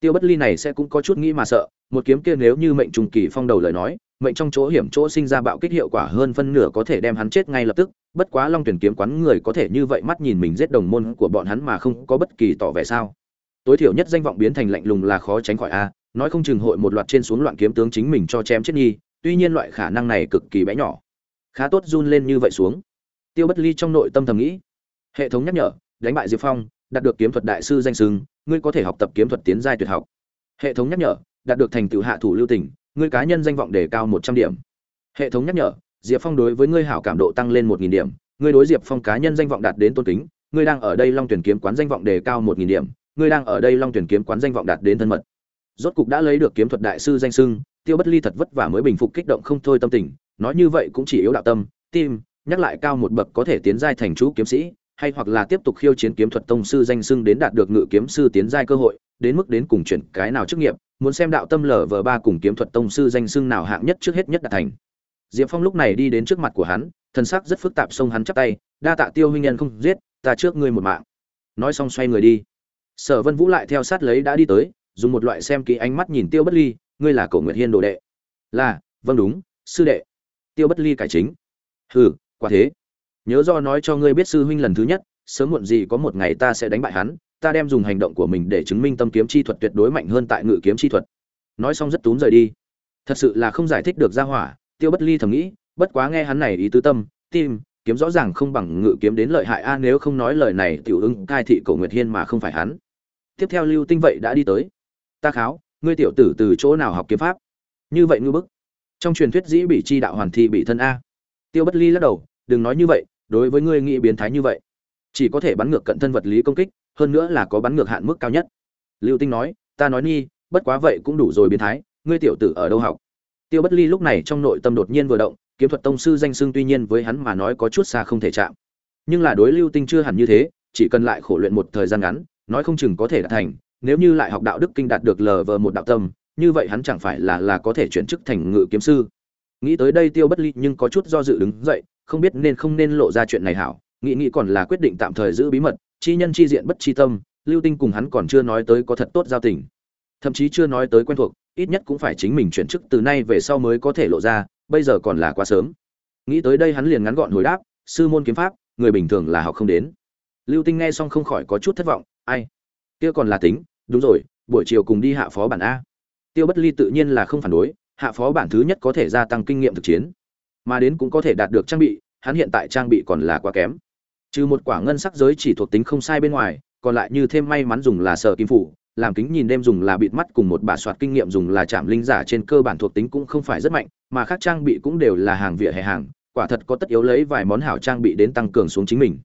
Tiêu bất ly này sẽ cũng có chút nghĩ mà sợ, một kiếm kia nếu như mệnh trùng kỳ phong đầu lời nói, mệnh trong chỗ hiểm chỗ sinh ra bạo kích hiệu quả hơn phân nửa có thể đem hắn chết ngay lập tức, bất quá long tuyển kiếm quán người có thể như vậy mắt nhìn mình giết đồng môn của bọn hắn mà không có bất kỳ tỏ vẻ sao. Tối thiểu nhất danh vọng biến thành lạnh lùng là khó tránh khỏi a nói không chừng hội một loạt trên xuống loạn kiếm tướng chính mình cho chém chết nhi. tuy nhiên loại khả năng này cực kỳ bé nhỏ. Khá tốt run lên như vậy xuống. Tiêu bất ly trong nội tâm thầm nghĩ, hệ thống nhắc nhở, đánh bại diệp phong, đạt được kiếm thuật đại sư danh sưng ngươi có thể học tập kiếm thuật tiến giai tuyệt học. Hệ thống nhắc nhở, đạt được thành tựu hạ thủ lưu tỉnh ngươi cá nhân danh vọng đề cao một trăm điểm. Hệ thống nhắc nhở, diệp phong đối với ngươi hảo cảm độ tăng lên một nghìn điểm, ngươi đối diệp phong cá nhân danh vọng đạt đến tôn kính, ngươi đang ở đây long tuyển kiếm quán danh vọng đề cao một nghìn điểm, ngươi đang ở đây long tuyển kiếm quán danh vọng đạt đến thân mật rốt cục đã lấy được kiếm thuật đại sư danh sưng tiêu bất ly thật vất vả mới bình phục kích động không thôi tâm tình, nói như vậy cũng chỉ yếu đạo tâm, tim, nhắc lại cao một bậc có thể tiến giai thành chú kiếm sĩ, hay hoặc là tiếp tục khiêu chiến kiếm thuật tông sư danh sưng đến đạt được ngự kiếm sư tiến giai cơ hội, đến mức đến cùng chuyển cái nào chức nghiệp, muốn xem đạo tâm lở vờ ba cùng kiếm thuật tông sư danh sưng nào hạng nhất trước hết nhất đạt thành. Diệp phong lúc này đi đến trước mặt của hắn, thân sắc rất phức tạp xông hắn chắp tay, đa tạ tiêu huynh nhân không giết, ta trước ngươi một mạng. Nói xong xoay người đi. Sở vân vũ lại theo sát lấy đã đi tới dùng một loại xem kỹ ánh mắt nhìn tiêu bất ly, ngươi là cổ nguyệt hiên đồ đệ. Là vâng đúng, sư đệ. Tiêu bất ly cải chính. Hừ, quả thế. Nhớ do nói cho ngươi biết sư huynh lần thứ nhất, sớm muộn gì có một ngày ta sẽ đánh bại hắn, ta đem dùng hành động của mình để chứng minh tâm kiếm chi thuật tuyệt đối mạnh hơn tại ngự kiếm chi thuật. Nói xong rất túm rời đi. Thật sự là không giải thích được ra hỏa, tiêu bất ly thầm nghĩ, bất quá nghe hắn này ý tứ tâm, tim, kiếm rõ ràng không bằng ngự kiếm đến lợi hại a, nếu không nói lời này tiểu ưng cai thị cổ nguyệt hiên mà không phải hắn. Tiếp theo lưu tinh vậy đã đi tới ta kháo, ngươi tiểu tử từ chỗ nào học kiếm pháp? Như vậy ngư bức. Trong truyền thuyết dĩ bị chi đạo hoàn thi bị thân a. Tiêu bất ly lắc đầu, đừng nói như vậy, đối với ngươi nghĩ biến thái như vậy, chỉ có thể bắn ngược cận thân vật lý công kích, hơn nữa là có bắn ngược hạn mức cao nhất. Lưu tinh nói, ta nói nghi bất quá vậy cũng đủ rồi biến thái, ngươi tiểu tử ở đâu học? Tiêu bất ly lúc này trong nội tâm đột nhiên vừa động, kiếm thuật tông sư danh xưng tuy nhiên với hắn mà nói có chút xa không thể chạm. Nhưng là đối lưu tinh chưa hẳn như thế, chỉ cần lại khổ luyện một thời gian ngắn, nói không chừng có thể đạt thành nếu như lại học đạo đức kinh đạt được lờ vờ một đạo tâm, như vậy hắn chẳng phải là là có thể chuyển chức thành ngự kiếm sư. Nghĩ tới đây tiêu bất ly nhưng có chút do dự đứng dậy, không biết nên không nên lộ ra chuyện này hảo, nghĩ nghĩ còn là quyết định tạm thời giữ bí mật, chi nhân chi diện bất chi tâm, lưu tinh cùng hắn còn chưa nói tới có thật tốt giao tình. Thậm chí chưa nói tới quen thuộc, ít nhất cũng phải chính mình chuyển chức từ nay về sau mới có thể lộ ra, bây giờ còn là quá sớm. Nghĩ tới đây hắn liền ngắn gọn hồi đáp, sư môn kiếm pháp, người bình thường là học không đến. Lưu tinh nghe xong không khỏi có chút thất vọng, ai? Kia còn là tính đúng rồi, buổi chiều cùng đi hạ phó bản a. Tiêu bất ly tự nhiên là không phản đối, hạ phó bản thứ nhất có thể gia tăng kinh nghiệm thực chiến, mà đến cũng có thể đạt được trang bị, hắn hiện tại trang bị còn là quá kém. Trừ một quả ngân sắc giới chỉ thuộc tính không sai bên ngoài, còn lại như thêm may mắn dùng là sở kim phủ, làm kính nhìn đêm dùng là bịt mắt cùng một bà soạt kinh nghiệm dùng là chạm linh giả trên cơ bản thuộc tính cũng không phải rất mạnh, mà khác trang bị cũng đều là hàng vỉa hè hàng, quả thật có tất yếu lấy vài món hảo trang bị đến tăng cường xuống chính mình.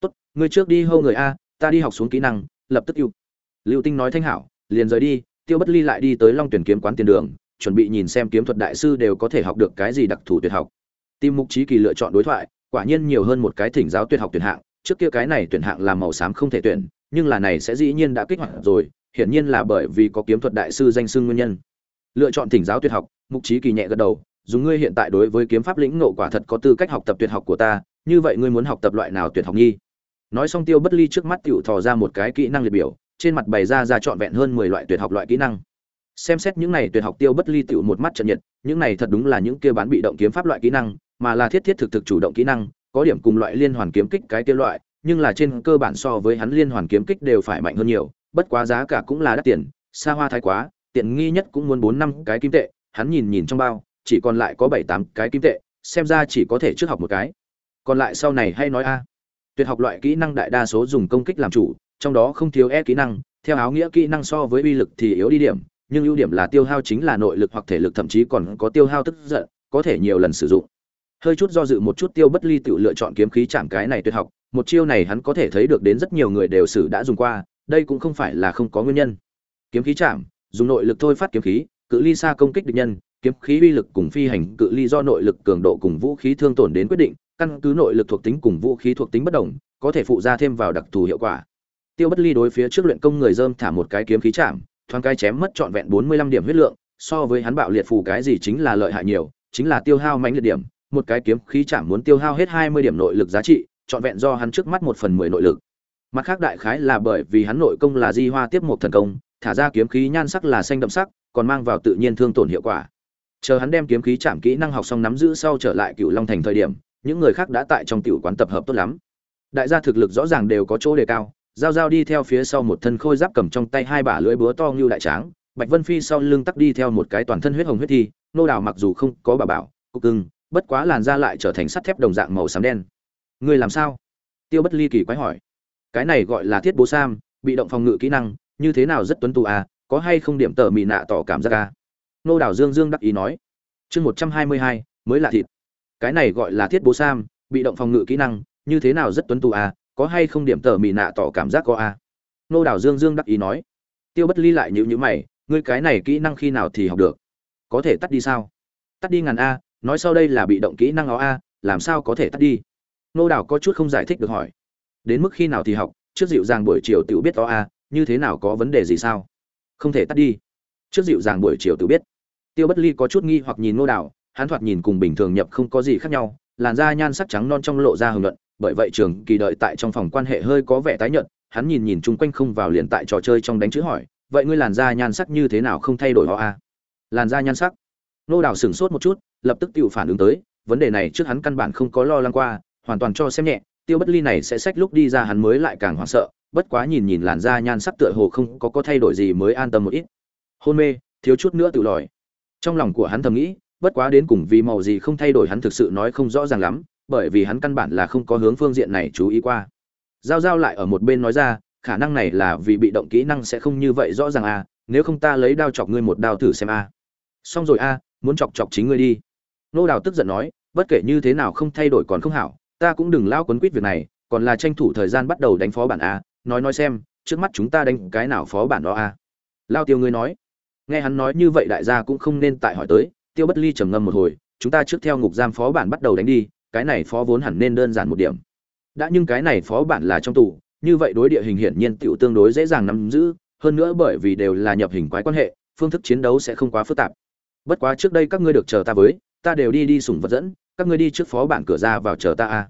Tốt, ngươi trước đi hâu người a, ta đi học xuống kỹ năng, lập tức yêu lưu tinh nói thanh hảo, liền rời đi, tiêu bất ly lại đi tới long tuyển kiếm quán tiền đường, chuẩn bị nhìn xem kiếm thuật đại sư đều có thể học được cái gì đặc thù tuyệt học. Tim mục trí kỳ lựa chọn đối thoại, quả nhiên nhiều hơn một cái thỉnh giáo tuyệt học tuyển hạng, trước kia cái này tuyển hạng là màu xám không thể tuyển, nhưng là này sẽ dĩ nhiên đã kích hoạt rồi, hiển nhiên là bởi vì có kiếm thuật đại sư danh xưng nguyên nhân. Lựa chọn thỉnh giáo tuyệt học, mục trí kỳ nhẹ gật đầu dùng ngươi hiện tại đối với kiếm pháp lĩnh ngộ quả thật có tư cách học tập tuyệt học của ta, như vậy ngươi muốn học tập loại nào tuyệt học nghi nói xong tiêu bất ly trước mắt tựu thò ra một cái kỹ năng liệt biểu trên mặt bày ra ra trọn vẹn hơn mười loại tuyệt học loại kỹ năng. Xem xét những này tuyệt học tiêu bất ly tựu một mắt trận nhiệt, những này thật đúng là những kia bán bị động kiếm pháp loại kỹ năng, mà là thiết thiết thực thực chủ động kỹ năng, có điểm cùng loại liên hoàn kiếm kích cái kia loại, nhưng là trên cơ bản so với hắn liên hoàn kiếm kích đều phải mạnh hơn nhiều, bất quá giá cả cũng là đắt tiền, xa hoa thái quá, tiện nghi nhất cũng muốn bốn năm cái kim tệ, hắn nhìn nhìn trong bao, chỉ còn lại có bảy tám cái kim tệ, xem ra chỉ có thể trước học một cái. Còn lại sau này hay nói a, tuyệt học loại kỹ năng đại đa số dùng công kích làm chủ trong đó không thiếu e kỹ năng, theo áo nghĩa kỹ năng so với uy lực thì yếu đi điểm, nhưng ưu điểm là tiêu hao chính là nội lực hoặc thể lực, thậm chí còn có tiêu hao tức giận, có thể nhiều lần sử dụng. Hơi chút do dự một chút tiêu bất ly tự lựa chọn kiếm khí chạm cái này tuyệt học, một chiêu này hắn có thể thấy được đến rất nhiều người đều sử đã dùng qua, đây cũng không phải là không có nguyên nhân. Kiếm khí chạm, dùng nội lực thôi phát kiếm khí, cự ly xa công kích địch nhân, kiếm khí uy lực cùng phi hành, cự ly do nội lực cường độ cùng vũ khí thương tổn đến quyết định, căn cứ nội lực thuộc tính cùng vũ khí thuộc tính bất đồng, có thể phụ ra thêm vào đặc thù hiệu quả tiêu bất ly đối phía trước luyện công người dơm thả một cái kiếm khí chạm, thoáng cái chém mất trọn vẹn bốn mươi lăm điểm huyết lượng, so với hắn bạo liệt phù cái gì chính là lợi hại nhiều, chính là tiêu hao mãnh liệt điểm, một cái kiếm khí chạm muốn tiêu hao hết hai mươi điểm nội lực giá trị, trọn vẹn do hắn trước mắt một phần mười nội lực. Mặt khác đại khái là bởi vì hắn nội công là di hoa tiếp một thần công, thả ra kiếm khí nhan sắc là xanh đậm sắc, còn mang vào tự nhiên thương tổn hiệu quả. Chờ hắn đem kiếm khí chạm kỹ năng học xong nắm giữ sau trở lại cựu long thành thời điểm, những người khác đã tại trong tiểu quán tập hợp tốt lắm. Đại gia thực lực rõ ràng đều có chỗ đề cao giao giao đi theo phía sau một thân khôi giáp cầm trong tay hai bả lưỡi búa to như đại tráng, bạch vân phi sau lưng tắc đi theo một cái toàn thân huyết hồng huyết thi, nô đào mặc dù không có bà bảo, cục cưng, bất quá làn da lại trở thành sắt thép đồng dạng màu xám đen. Ngươi làm sao? Tiêu bất ly kỳ quái hỏi. Cái này gọi là thiết bố sam, bị động phòng ngự kỹ năng, như thế nào rất tuấn tù à có hay không điểm tờ mị nạ tỏ cảm giác à? Nô đào dương dương đắc ý nói. Chương một trăm hai mươi hai, mới là thịt. Cái này gọi là thiết bố sam, bị động phòng ngự kỹ năng, như thế nào rất tuấn tù à có hay không điểm tờ mì nạ tỏ cảm giác có à nô đào dương dương đắc ý nói. Tiêu bất ly lại nhữ nhữ mày, ngươi cái này kỹ năng khi nào thì học được? Có thể tắt đi sao? Tắt đi ngàn a, nói sau đây là bị động kỹ năng ó a, làm sao có thể tắt đi? Nô đào có chút không giải thích được hỏi. Đến mức khi nào thì học? Trước dịu dàng buổi chiều tự biết ó a, như thế nào có vấn đề gì sao? Không thể tắt đi. Trước dịu dàng buổi chiều tự biết. Tiêu bất ly có chút nghi hoặc nhìn nô đào, hắn thoạt nhìn cùng bình thường nhập không có gì khác nhau, làn da nhan sắc trắng non trong lộ ra hưởng luận bởi vậy trường kỳ đợi tại trong phòng quan hệ hơi có vẻ tái nhợt, hắn nhìn nhìn chung quanh không vào liền tại trò chơi trong đánh chữ hỏi, vậy ngươi làn da nhan sắc như thế nào không thay đổi họ a? Làn da nhan sắc? Nô đào sửng sốt một chút, lập tức tự phản ứng tới, vấn đề này trước hắn căn bản không có lo lắng qua, hoàn toàn cho xem nhẹ, tiêu bất ly này sẽ sách lúc đi ra hắn mới lại càng hoảng sợ, bất quá nhìn nhìn làn da nhan sắc tựa hồ không có có thay đổi gì mới an tâm một ít. Hôn mê, thiếu chút nữa tự lòi. Trong lòng của hắn thầm nghĩ, bất quá đến cùng vì màu gì không thay đổi hắn thực sự nói không rõ ràng lắm bởi vì hắn căn bản là không có hướng phương diện này chú ý qua. Giao giao lại ở một bên nói ra, khả năng này là vì bị động kỹ năng sẽ không như vậy rõ ràng à nếu không ta lấy đao chọc ngươi một đao thử xem a xong rồi a muốn chọc chọc chính ngươi đi. Nô đào tức giận nói, bất kể như thế nào không thay đổi còn không hảo, ta cũng đừng lao quấn quýt việc này, còn là tranh thủ thời gian bắt đầu đánh phó bản a nói nói xem, trước mắt chúng ta đánh cái nào phó bản đó a lao tiêu ngươi nói. Nghe hắn nói như vậy đại gia cũng không nên tại hỏi tới, tiêu bất ly trầm ngâm một hồi, chúng ta trước theo ngục giam phó bản bắt đầu đánh đi cái này phó vốn hẳn nên đơn giản một điểm. Đã nhưng cái này phó bản là trong tù, như vậy đối địa hình hiển nhiên tựu tương đối dễ dàng nắm giữ, hơn nữa bởi vì đều là nhập hình quái quan hệ, phương thức chiến đấu sẽ không quá phức tạp. Bất quá trước đây các ngươi được chờ ta với, ta đều đi đi sủng vật dẫn, các ngươi đi trước phó bản cửa ra vào chờ ta a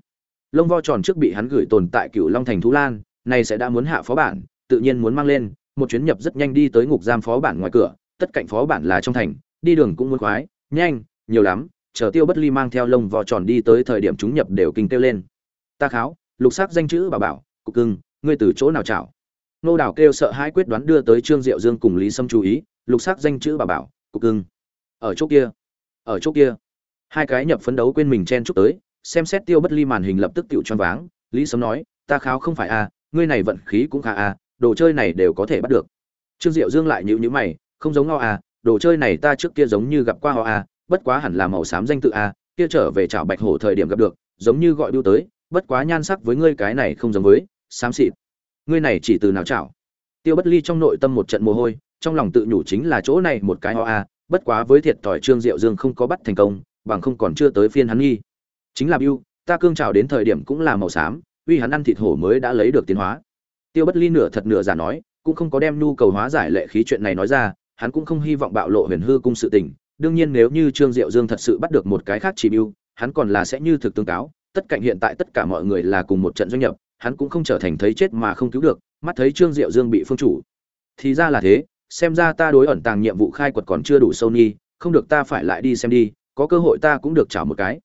lông vo tròn trước bị hắn gửi tồn tại cựu long thành thú lan này sẽ đã muốn hạ phó bản tự nhiên muốn mang lên, một chuyến nhập rất nhanh đi tới ngục giam phó bản ngoài cửa, tất cạnh phó bản là trong thành, đi đường cũng muốn khoái, nhanh, nhiều lắm chờ tiêu bất ly mang theo lông vò tròn đi tới thời điểm chúng nhập đều kinh kêu lên. Ta kháo lục sắc danh chữ bà bảo cục cưng ngươi từ chỗ nào chảo? Nô đảo kêu sợ hãi quyết đoán đưa tới trương diệu dương cùng lý sâm chú ý lục sắc danh chữ bà bảo cục cưng. Ở chỗ kia ở chỗ kia. Hai cái nhập phấn đấu quên mình chen chúc tới xem xét tiêu bất ly màn hình lập tức tựu choáng váng lý sâm nói ta kháo không phải a à, ngươi này vận khí cũng khá a à, đồ chơi này đều có thể bắt được. Trương diệu dương lại nhíu nhíu mày không giống ho a à, đồ chơi này ta trước kia giống như gặp qua họ a à, bất quá hẳn là màu xám danh tự a, kia trở về chảo bạch hổ thời điểm gặp được, giống như gọi biêu tới, bất quá nhan sắc với ngươi cái này không giống với, xám xịt. Ngươi này chỉ từ nào chảo? Tiêu bất ly trong nội tâm một trận mồ hôi, trong lòng tự nhủ chính là chỗ này một cái ho a, bất quá với thiệt thòi trương diệu dương không có bắt thành công, bằng không còn chưa tới phiên hắn nghi. Chính là biêu ta cương trào đến thời điểm cũng là màu xám, uy hắn ăn thịt hổ mới đã lấy được tiến hóa. Tiêu bất ly nửa thật nửa giả nói, cũng không có đem nhu cầu hóa giải lệ khí chuyện này nói ra, hắn cũng không hy vọng bạo lộ huyền hư cung sự tình đương nhiên nếu như trương diệu dương thật sự bắt được một cái khác chỉ mưu, hắn còn là sẽ như thực tương cáo tất cạnh hiện tại tất cả mọi người là cùng một trận doanh nhập hắn cũng không trở thành thấy chết mà không cứu được mắt thấy trương diệu dương bị phương chủ. Thì ra là thế xem ra ta đối ẩn tàng nhiệm vụ khai quật còn chưa đủ sâu nhi không được ta phải lại đi xem đi có cơ hội ta cũng được chào một cái.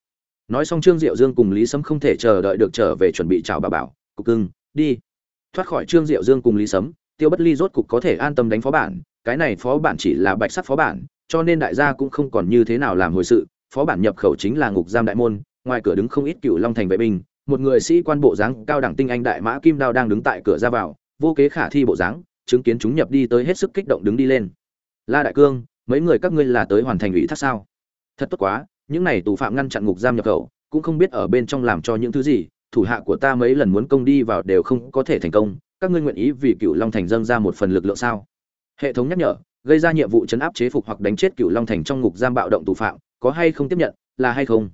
Nói xong trương diệu dương cùng lý sấm không thể chờ đợi được trở về chuẩn bị chào bà bảo cục cưng đi. Thoát khỏi trương diệu dương cùng lý sấm tiêu bất ly rốt cục có thể an tâm đánh phó bản cái này phó bản chỉ là bạch sắc phó bản cho nên đại gia cũng không còn như thế nào làm hồi sự. Phó bản nhập khẩu chính là ngục giam đại môn, ngoài cửa đứng không ít cựu long thành vệ binh, một người sĩ quan bộ dáng cao đẳng tinh anh đại mã kim đao đang đứng tại cửa ra vào, vô kế khả thi bộ dáng, chứng kiến chúng nhập đi tới hết sức kích động đứng đi lên. La đại cương, mấy người các ngươi là tới hoàn thành ủy thác sao? Thật tốt quá, những này tù phạm ngăn chặn ngục giam nhập khẩu, cũng không biết ở bên trong làm cho những thứ gì, thủ hạ của ta mấy lần muốn công đi vào đều không có thể thành công, các ngươi nguyện ý vì cựu long thành dâng ra một phần lực lượng sao? Hệ thống nhắc nhở gây ra nhiệm vụ chấn áp chế phục hoặc đánh chết cựu long thành trong ngục giam bạo động tù phạm, có hay không tiếp nhận, là hay không?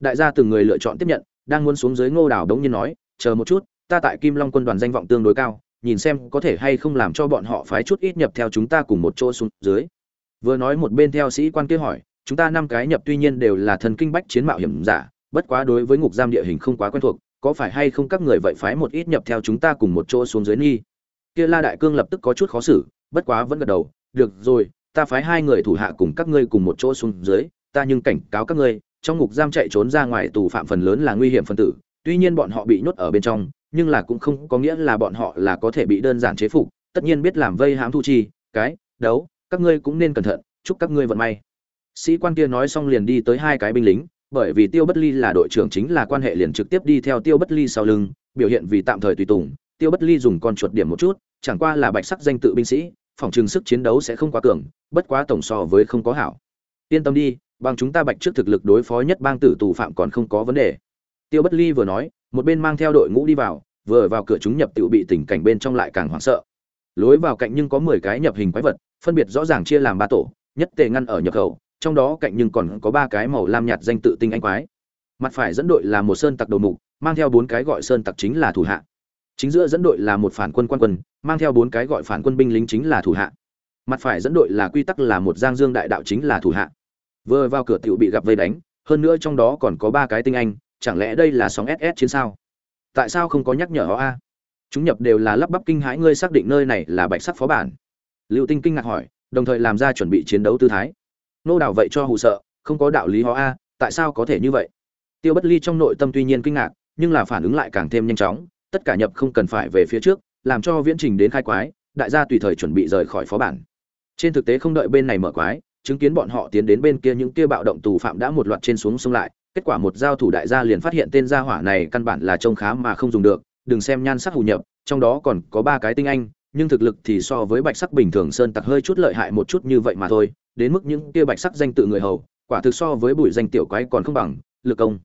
Đại gia từng người lựa chọn tiếp nhận, đang muốn xuống dưới ngô đảo đống nhiên nói, chờ một chút, ta tại kim long quân đoàn danh vọng tương đối cao, nhìn xem có thể hay không làm cho bọn họ phái chút ít nhập theo chúng ta cùng một chỗ xuống dưới. Vừa nói một bên theo sĩ quan kia hỏi, chúng ta năm cái nhập tuy nhiên đều là thần kinh bách chiến mạo hiểm giả, bất quá đối với ngục giam địa hình không quá quen thuộc, có phải hay không các người vậy phái một ít nhập theo chúng ta cùng một chỗ xuống dưới nghi kia la đại cương lập tức có chút khó xử, bất quá vẫn gật đầu được rồi, ta phái hai người thủ hạ cùng các ngươi cùng một chỗ xuống dưới, ta nhưng cảnh cáo các ngươi, trong ngục giam chạy trốn ra ngoài tù phạm phần lớn là nguy hiểm phân tử, tuy nhiên bọn họ bị nhốt ở bên trong, nhưng là cũng không có nghĩa là bọn họ là có thể bị đơn giản chế phục, tất nhiên biết làm vây hãm thu chi, cái, đấu, các ngươi cũng nên cẩn thận, chúc các ngươi vận may. Sĩ quan kia nói xong liền đi tới hai cái binh lính, bởi vì tiêu bất ly là đội trưởng chính là quan hệ liền trực tiếp đi theo tiêu bất ly sau lưng, biểu hiện vì tạm thời tùy tùng, tiêu bất ly dùng con chuột điểm một chút, chẳng qua là bạch sắc danh tự binh sĩ phòng trường sức chiến đấu sẽ không quá cường, bất quá tổng so với không có hảo. Yên tâm đi, bằng chúng ta bạch trước thực lực đối phó nhất bang tử tù phạm còn không có vấn đề. Tiêu bất ly vừa nói, một bên mang theo đội ngũ đi vào, vừa vào cửa chúng nhập tiểu bị tình cảnh bên trong lại càng hoảng sợ. Lối vào cạnh nhưng có mười cái nhập hình quái vật, phân biệt rõ ràng chia làm ba tổ, nhất tề ngăn ở nhập khẩu, trong đó cạnh nhưng còn có ba cái màu lam nhạt danh tự tinh anh quái. Mặt phải dẫn đội là một sơn tặc đầu mục, mang theo bốn cái gọi sơn tặc chính là thủ hạ chính giữa dẫn đội là một phản quân quan quân, mang theo bốn cái gọi phản quân binh lính chính là thủ hạ. Mặt phải dẫn đội là quy tắc là một giang dương đại đạo chính là thủ hạ. Vừa vào cửa tiểu bị gặp vây đánh, hơn nữa trong đó còn có ba cái tinh anh, chẳng lẽ đây là sóng ss chiến sao? Tại sao không có nhắc nhở họ a? Chúng nhập đều là lắp bắp kinh hãi, ngươi xác định nơi này là bạch sắc phó bản. Liệu tinh kinh ngạc hỏi, đồng thời làm ra chuẩn bị chiến đấu tư thái. Nô đảo vậy cho hụ sợ, không có đạo lý họ a, tại sao có thể như vậy? Tiêu bất ly trong nội tâm tuy nhiên kinh ngạc, nhưng là phản ứng lại càng thêm nhanh chóng tất cả nhập không cần phải về phía trước, làm cho viễn trình đến khai quái, đại gia tùy thời chuẩn bị rời khỏi phó bản. Trên thực tế không đợi bên này mở quái, chứng kiến bọn họ tiến đến bên kia những kia bạo động tù phạm đã một loạt trên xuống xông lại, kết quả một giao thủ đại gia liền phát hiện tên gia hỏa này căn bản là trông khá mà không dùng được, đừng xem nhan sắc hù nhập, trong đó còn có ba cái tinh anh, nhưng thực lực thì so với bạch sắc bình thường sơn tặc hơi chút lợi hại một chút như vậy mà thôi, đến mức những kia bạch sắc danh tự người hầu, quả thực so với bụi danh tiểu quái còn không bằng, lực công,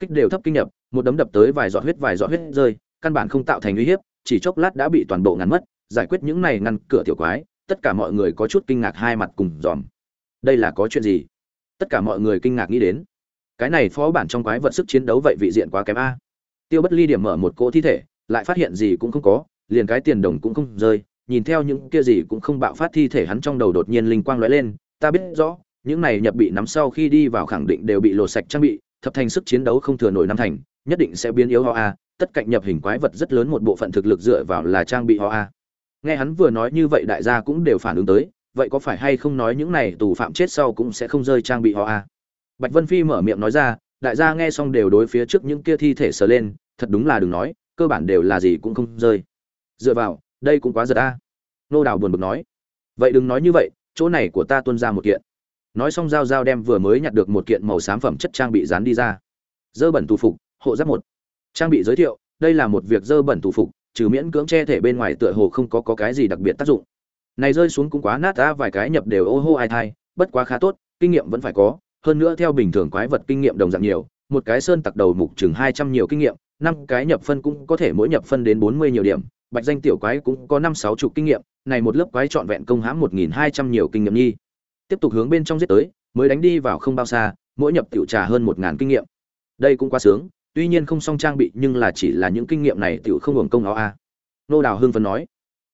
kích đều thấp kinh nhập, một đấm đập tới vài giọt huyết, vài giọt huyết rơi căn bản không tạo thành uy hiếp, chỉ chốc lát đã bị toàn bộ ngăn mất, giải quyết những này ngăn cửa tiểu quái, tất cả mọi người có chút kinh ngạc hai mặt cùng dòm. Đây là có chuyện gì? Tất cả mọi người kinh ngạc nghĩ đến. Cái này phó bản trong quái vật sức chiến đấu vậy vị diện quá kém a. Tiêu bất ly điểm mở một cỗ thi thể, lại phát hiện gì cũng không có, liền cái tiền đồng cũng không rơi, nhìn theo những kia gì cũng không bạo phát thi thể hắn trong đầu đột nhiên linh quang lóe lên, ta biết rõ, những này nhập bị nắm sau khi đi vào khẳng định đều bị lột sạch trang bị, thập thành sức chiến đấu không thừa nổi năm thành, nhất định sẽ biến yếu ho a tất cạnh nhập hình quái vật rất lớn một bộ phận thực lực dựa vào là trang bị ho a. Nghe hắn vừa nói như vậy đại gia cũng đều phản ứng tới, vậy có phải hay không nói những này tù phạm chết sau cũng sẽ không rơi trang bị ho a? Bạch vân phi mở miệng nói ra, đại gia nghe xong đều đối phía trước những kia thi thể sờ lên, thật đúng là đừng nói, cơ bản đều là gì cũng không rơi. Dựa vào, đây cũng quá giật a. Nô đào buồn bực nói, vậy đừng nói như vậy, chỗ này của ta tuân ra một kiện. Nói xong giao giao đem vừa mới nhặt được một kiện màu xám phẩm chất trang bị dán đi ra. Dơ bẩn tù phục, hộ giáp một trang bị giới thiệu đây là một việc dơ bẩn tù phục trừ miễn cưỡng che thể bên ngoài tựa hồ không có, có cái gì đặc biệt tác dụng. Này rơi xuống cũng quá nát ra vài cái nhập đều ô hô ai thai bất quá khá tốt kinh nghiệm vẫn phải có. Hơn nữa theo bình thường quái vật kinh nghiệm đồng dạng nhiều một cái sơn tặc đầu mục chừng hai trăm nhiều kinh nghiệm năm cái nhập phân cũng có thể mỗi nhập phân đến bốn mươi nhiều điểm bạch danh tiểu quái cũng có năm sáu chục kinh nghiệm này một lớp quái trọn vẹn công hãm một nghìn hai trăm nhiều kinh nghiệm nhi. Tiếp tục hướng bên trong giết tới mới đánh đi vào không bao xa mỗi nhập tiểu trà hơn một ngàn kinh nghiệm. Đây cũng quá sướng tuy nhiên không song trang bị nhưng là chỉ là những kinh nghiệm này tiểu không hưởng công áo a. Nô đào hương phấn nói.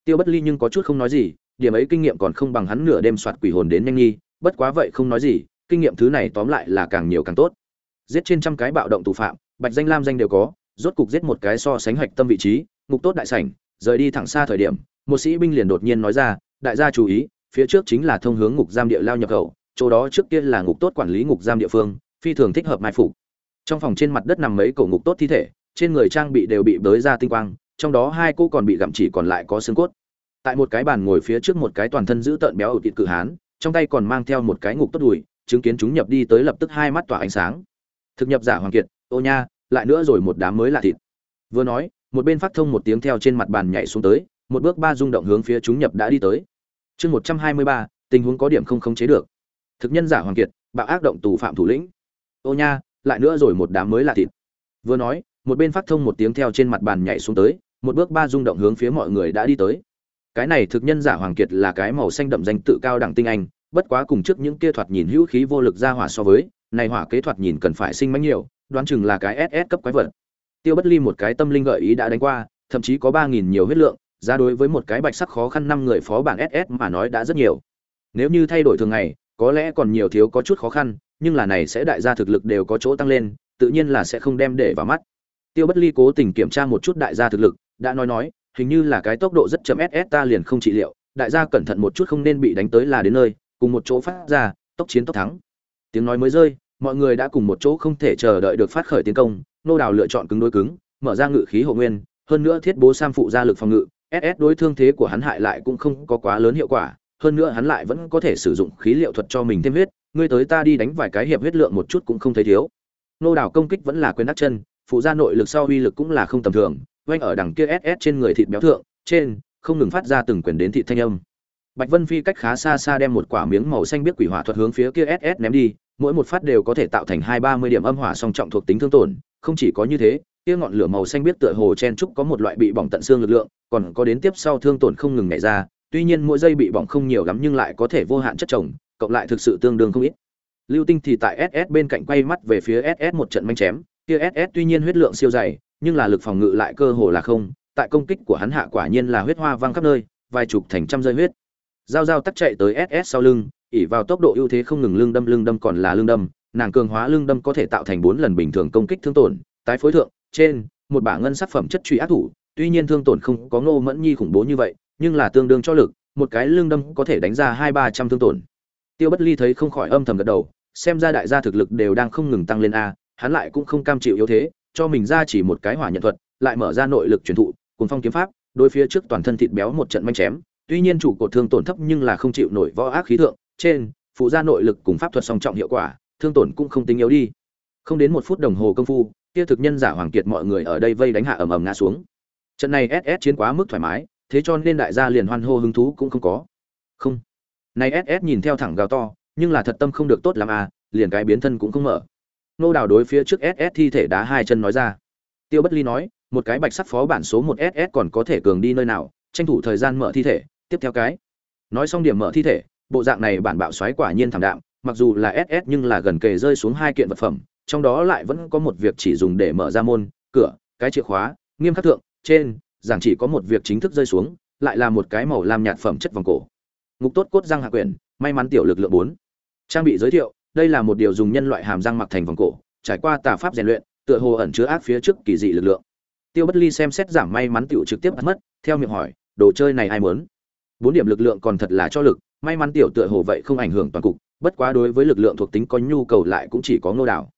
Tiêu bất ly nhưng có chút không nói gì, điểm ấy kinh nghiệm còn không bằng hắn nửa đêm soạt quỷ hồn đến nhanh nghi, bất quá vậy không nói gì, kinh nghiệm thứ này tóm lại là càng nhiều càng tốt. Giết trên trăm cái bạo động tù phạm, bạch danh lam danh đều có, rốt cục giết một cái so sánh hạch tâm vị trí, ngục tốt đại sảnh, rời đi thẳng xa thời điểm, một sĩ binh liền đột nhiên nói ra, đại gia chú ý, phía trước chính là thông hướng ngục giam địa lao nhập khẩu, chỗ đó trước kia là ngục tốt quản lý ngục giam địa phương, phi thường thích hợp mai phục trong phòng trên mặt đất nằm mấy cổ ngục tốt thi thể, trên người trang bị đều bị bới ra tinh quang, trong đó hai cô còn bị gặm chỉ còn lại có xương cốt. Tại một cái bàn ngồi phía trước một cái toàn thân giữ tợn béo ở thịt cự hán, trong tay còn mang theo một cái ngục tốt đùi, chứng kiến chúng nhập đi tới lập tức hai mắt tỏa ánh sáng. Thực nhập giả hoàng kiệt, ô nha, lại nữa rồi một đám mới lạ thịt. Vừa nói, một bên phát thông một tiếng theo trên mặt bàn nhảy xuống tới, một bước ba rung động hướng phía chúng nhập đã đi tới. Chương một trăm hai mươi ba, tình huống có điểm không khống chế được. Thực nhân giả hoàng kiệt, bạo ác động tù phạm thủ lĩnh. Ô nha lại nữa rồi một đám mới là thịt. Vừa nói, một bên phát thông một tiếng theo trên mặt bàn nhảy xuống tới, một bước ba rung động hướng phía mọi người đã đi tới. Cái này thực nhân giả hoàng kiệt là cái màu xanh đậm danh tự cao đẳng tinh anh, bất quá cùng trước những kia thoạt nhìn hữu khí vô lực ra hỏa so với, này hỏa kế thoạt nhìn cần phải sinh mãnh nhiều, đoán chừng là cái ss cấp quái vật. Tiêu bất ly một cái tâm linh gợi ý đã đánh qua, thậm chí có ba nghìn nhiều huyết lượng, ra đối với một cái bạch sắc khó khăn năm người phó bảng ss mà nói đã rất nhiều. Nếu như thay đổi thường ngày, có lẽ còn nhiều thiếu có chút khó khăn nhưng là này sẽ đại gia thực lực đều có chỗ tăng lên, tự nhiên là sẽ không đem để vào mắt. Tiêu bất ly cố tình kiểm tra một chút đại gia thực lực, đã nói nói, hình như là cái tốc độ rất chậm ss ta liền không trị liệu, đại gia cẩn thận một chút không nên bị đánh tới là đến nơi, cùng một chỗ phát ra, tốc chiến tốc thắng. Tiếng nói mới rơi, mọi người đã cùng một chỗ không thể chờ đợi được phát khởi tiến công, nô đào lựa chọn cứng đối cứng, mở ra ngự khí hộ nguyên, hơn nữa thiết bố sam phụ ra lực phòng ngự ss đối thương thế của hắn hại lại cũng không có quá lớn hiệu quả, hơn nữa hắn lại vẫn có thể sử dụng khí liệu thuật cho mình thêm huyết ngươi tới ta đi đánh vài cái hiệp huyết lượng một chút cũng không thấy thiếu. Nô đảo công kích vẫn là quyền đắc chân, phụ ra nội lực sau uy lực cũng là không tầm thường, oanh ở đằng kia ss trên người thịt béo thượng, trên, không ngừng phát ra từng quyền đến thịt thanh âm. Bạch vân phi cách khá xa xa đem một quả miếng màu xanh biết quỷ hỏa thuật hướng phía kia ss ném đi, mỗi một phát đều có thể tạo thành hai ba mươi điểm âm hỏa song trọng thuộc tính thương tổn, không chỉ có như thế, kia ngọn lửa màu xanh biết tựa hồ chen trúc có một loại bị bỏng tận xương lực lượng, còn có đến tiếp sau thương tổn không ngừng nhảy ra, tuy nhiên mỗi giây bị bỏng không nhiều lắm nhưng lại có thể vô hạn chất chồng cộng lại thực sự tương đương không ít. Lưu tinh thì tại ss bên cạnh quay mắt về phía ss một trận manh chém. Kia ss tuy nhiên huyết lượng siêu dày, nhưng là lực phòng ngự lại cơ hồ là không. Tại công kích của hắn hạ quả nhiên là huyết hoa văng khắp nơi, vài chục thành trăm rơi huyết. Giao giao tắt chạy tới ss sau lưng ỉ vào tốc độ ưu thế không ngừng lưng đâm lưng đâm còn là lưng đâm. Nàng cường hóa lưng đâm có thể tạo thành bốn lần bình thường công kích thương tổn, tái phối thượng, trên, một bả ngân sắc phẩm chất truy ác thủ. Tuy nhiên thương tổn không có ngô mẫn nhi khủng bố như vậy, nhưng là tương đương cho lực, một cái lưng đâm có thể đánh ra hai ba trăm thương tổn tiêu bất ly thấy không khỏi âm thầm gật đầu, xem ra đại gia thực lực đều đang không ngừng tăng lên a, hắn lại cũng không cam chịu yếu thế, cho mình ra chỉ một cái hỏa nhận thuật, lại mở ra nội lực truyền thụ cùng phong kiếm pháp, đối phía trước toàn thân thịt béo một trận manh chém. Tuy nhiên chủ cột thương tổn thấp nhưng là không chịu nổi võ ác khí thượng, trên, phụ ra nội lực cùng pháp thuật song trọng hiệu quả, thương tổn cũng không tính yếu đi. Không đến một phút đồng hồ công phu, kia thực nhân giả hoàng kiệt mọi người ở đây vây đánh hạ ầm ầm ngã xuống. Trận này ss chiến quá mức thoải mái, thế cho nên đại gia liền hoan hô hứng thú cũng không có. Không này ss nhìn theo thẳng gào to, nhưng là thật tâm không được tốt lắm à liền cái biến thân cũng không mở. Nô đào đối phía trước ss thi thể đá hai chân nói ra. Tiêu bất ly nói, một cái bạch sắc phó bản số một ss còn có thể cường đi nơi nào, tranh thủ thời gian mở thi thể, tiếp theo cái. Nói xong điểm mở thi thể, bộ dạng này bản bạo xoáy quả nhiên thảm đạm, mặc dù là ss nhưng là gần kề rơi xuống hai kiện vật phẩm, trong đó lại vẫn có một việc chỉ dùng để mở ra môn, cửa, cái chìa khóa, nghiêm khắc thượng, trên rằng chỉ có một việc chính thức rơi xuống, lại là một cái màu lam nhạt phẩm chất vòng cổ ngục tốt cốt răng hạ quyển, may mắn tiểu lực lượng bốn. Trang bị giới thiệu, đây là một điều dùng nhân loại hàm răng mặc thành vòng cổ, trải qua tà pháp rèn luyện, tựa hồ ẩn chứa ác phía trước kỳ dị lực lượng. Tiêu bất ly xem xét giảm may mắn tiểu trực tiếp mất, theo miệng hỏi, đồ chơi này ai muốn? Bốn điểm lực lượng còn thật là cho lực, may mắn tiểu tựa hồ vậy không ảnh hưởng toàn cục, bất quá đối với lực lượng thuộc tính có nhu cầu lại cũng chỉ có ngô đào.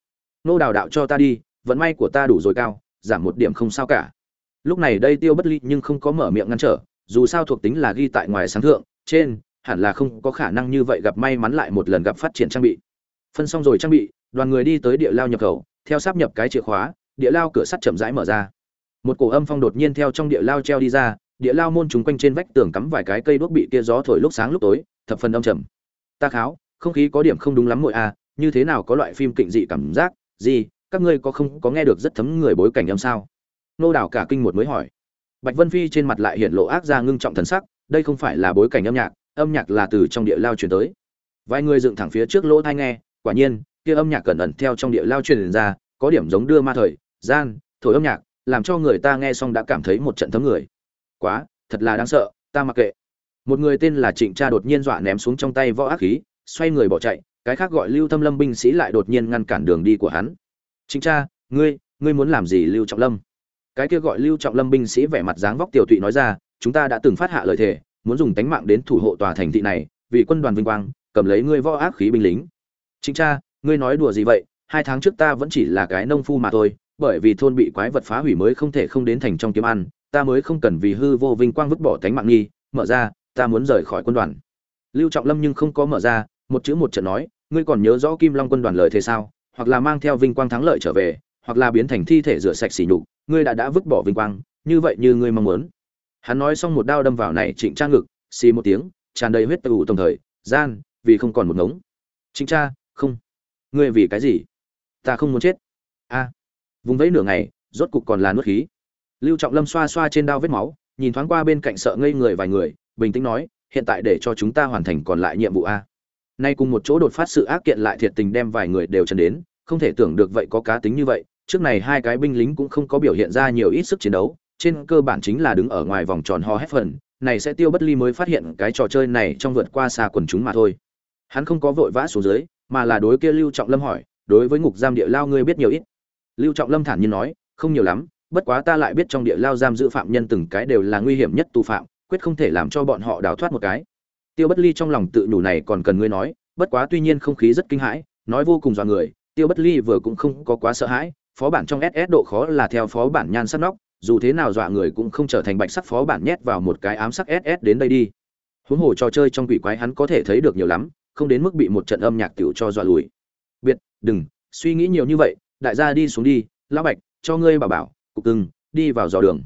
Ngô đào đạo cho ta đi, vận may của ta đủ rồi cao, giảm một điểm không sao cả. Lúc này đây tiêu bất ly nhưng không có mở miệng ngăn trở, dù sao thuộc tính là ghi tại ngoài sáng thượng, trên hẳn là không có khả năng như vậy gặp may mắn lại một lần gặp phát triển trang bị. Phân xong rồi trang bị, đoàn người đi tới địa lao nhập khẩu, theo sắp nhập cái chìa khóa, địa lao cửa sắt chậm rãi mở ra. Một cổ âm phong đột nhiên theo trong địa lao treo đi ra, địa lao môn chúng quanh trên vách tường cắm vài cái cây đuốc bị kia gió thổi lúc sáng lúc tối, thập phần âm trầm. Ta kháo, không khí có điểm không đúng lắm muội a như thế nào có loại phim kịnh dị cảm giác? Gì, các ngươi có không có nghe được rất thấm người bối cảnh âm sao? Nô đảo cả kinh một mới hỏi. Bạch vân phi trên mặt lại hiện lộ ác ra ngưng trọng thần sắc, đây không phải là bối cảnh âm nhạc âm nhạc là từ trong địa lao truyền tới. Vài người dựng thẳng phía trước lỗ tai nghe, quả nhiên, kia âm nhạc cẩn ẩn theo trong địa lao truyền ra, có điểm giống đưa ma thời, gian, thổi âm nhạc, làm cho người ta nghe xong đã cảm thấy một trận thấm người. Quá, thật là đáng sợ, ta mặc kệ. Một người tên là trịnh cha đột nhiên dọa ném xuống trong tay võ ác khí, xoay người bỏ chạy, cái khác gọi lưu thâm lâm binh sĩ lại đột nhiên ngăn cản đường đi của hắn. Trịnh cha, ngươi ngươi muốn làm gì lưu trọng lâm? Cái kia gọi lưu trọng lâm binh sĩ vẻ mặt dáng vóc tiểu tụy nói ra, chúng ta đã từng phát hạ lời thề muốn dùng tánh mạng đến thủ hộ tòa thành thị này, vì quân đoàn vinh quang, cầm lấy ngươi võ ác khí binh lính. Chính cha, ngươi nói đùa gì vậy? Hai tháng trước ta vẫn chỉ là cái nông phu mà thôi, bởi vì thôn bị quái vật phá hủy mới không thể không đến thành trong kiếm ăn, ta mới không cần vì hư vô vinh quang vứt bỏ tánh mạng nghi, mở ra, ta muốn rời khỏi quân đoàn. Lưu trọng lâm nhưng không có mở ra, một chữ một trận nói, ngươi còn nhớ rõ kim long quân đoàn lời thế sao? Hoặc là mang theo vinh quang thắng lợi trở về, hoặc là biến thành thi thể rửa sạch xỉ nhục, ngươi đã đã vứt bỏ vinh quang, như vậy như ngươi mong muốn hắn nói xong một đao đâm vào này trịnh trang ngực, xì một tiếng, tràn đầy huyết tù tổng thời, gian, vì không còn một ngống. Trịnh cha, không. Ngươi vì cái gì? Ta không muốn chết. A. Vùng vẫy nửa ngày, rốt cục còn là nuốt khí. Lưu trọng lâm xoa xoa trên đao vết máu, nhìn thoáng qua bên cạnh sợ ngây người vài người, bình tĩnh nói, hiện tại để cho chúng ta hoàn thành còn lại nhiệm vụ a. Nay cùng một chỗ đột phát sự ác kiện lại thiệt tình đem vài người đều chân đến, không thể tưởng được vậy có cá tính như vậy, trước này hai cái binh lính cũng không có biểu hiện ra nhiều ít sức chiến đấu trên cơ bản chính là đứng ở ngoài vòng tròn ho hét phần, này sẽ tiêu bất ly mới phát hiện cái trò chơi này trong vượt qua xa quần chúng mà thôi. Hắn không có vội vã xuống dưới, mà là đối kia lưu trọng lâm hỏi, đối với ngục giam địa lao ngươi biết nhiều ít? Lưu trọng lâm thản nhiên nói, không nhiều lắm, bất quá ta lại biết trong địa lao giam giữ phạm nhân từng cái đều là nguy hiểm nhất tù phạm, quyết không thể làm cho bọn họ đào thoát một cái. Tiêu bất ly trong lòng tự nhủ này còn cần ngươi nói, bất quá tuy nhiên không khí rất kinh hãi, nói vô cùng dọa người, tiêu bất ly vừa cũng không có quá sợ hãi, phó bản trong ss độ khó là theo phó bản nhan sắc nóc dù thế nào dọa người cũng không trở thành bạch sắc phó bản nhét vào một cái ám sắc ss đến đây đi. Huống hồ trò chơi trong quỷ quái hắn có thể thấy được nhiều lắm, không đến mức bị một trận âm nhạc tiểu cho dọa lùi. Biệt, đừng, suy nghĩ nhiều như vậy, đại gia đi xuống đi, lão bạch, cho ngươi bảo bảo, cục cưng, đi vào dò đường.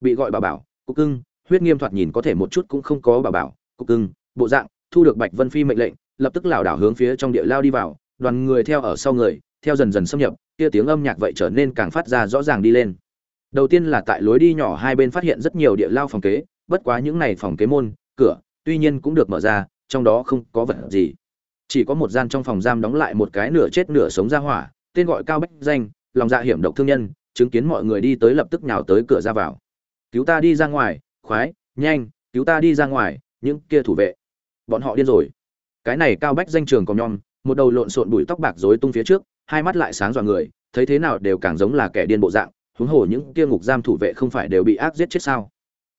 Bị gọi bảo bảo, cục cưng, huyết nghiêm thoạt nhìn có thể một chút cũng không có bảo bảo, cục cưng, bộ dạng, thu được bạch vân phi mệnh lệnh, lập tức lảo đảo hướng phía trong địa lao đi vào, đoàn người theo ở sau người, theo dần dần xâm nhập, kia tiếng âm nhạc vậy trở nên càng phát ra rõ ràng đi lên đầu tiên là tại lối đi nhỏ hai bên phát hiện rất nhiều địa lao phòng kế, bất quá những này phòng kế môn, cửa, tuy nhiên cũng được mở ra, trong đó không có vật gì. Chỉ có một gian trong phòng giam đóng lại một cái nửa chết nửa sống ra hỏa, tên gọi cao bách danh, lòng dạ hiểm độc thương nhân, chứng kiến mọi người đi tới lập tức nhào tới cửa ra vào. Cứu ta đi ra ngoài, khoái, nhanh, cứu ta đi ra ngoài, những kia thủ vệ. Bọn họ điên rồi. Cái này cao bách danh trường còn nhom, một đầu lộn xộn bụi tóc bạc rối tung phía trước, hai mắt lại sáng dọa người, thấy thế nào đều càng giống là kẻ điên bộ dạng huống hồ những kia ngục giam thủ vệ không phải đều bị ác giết chết sao?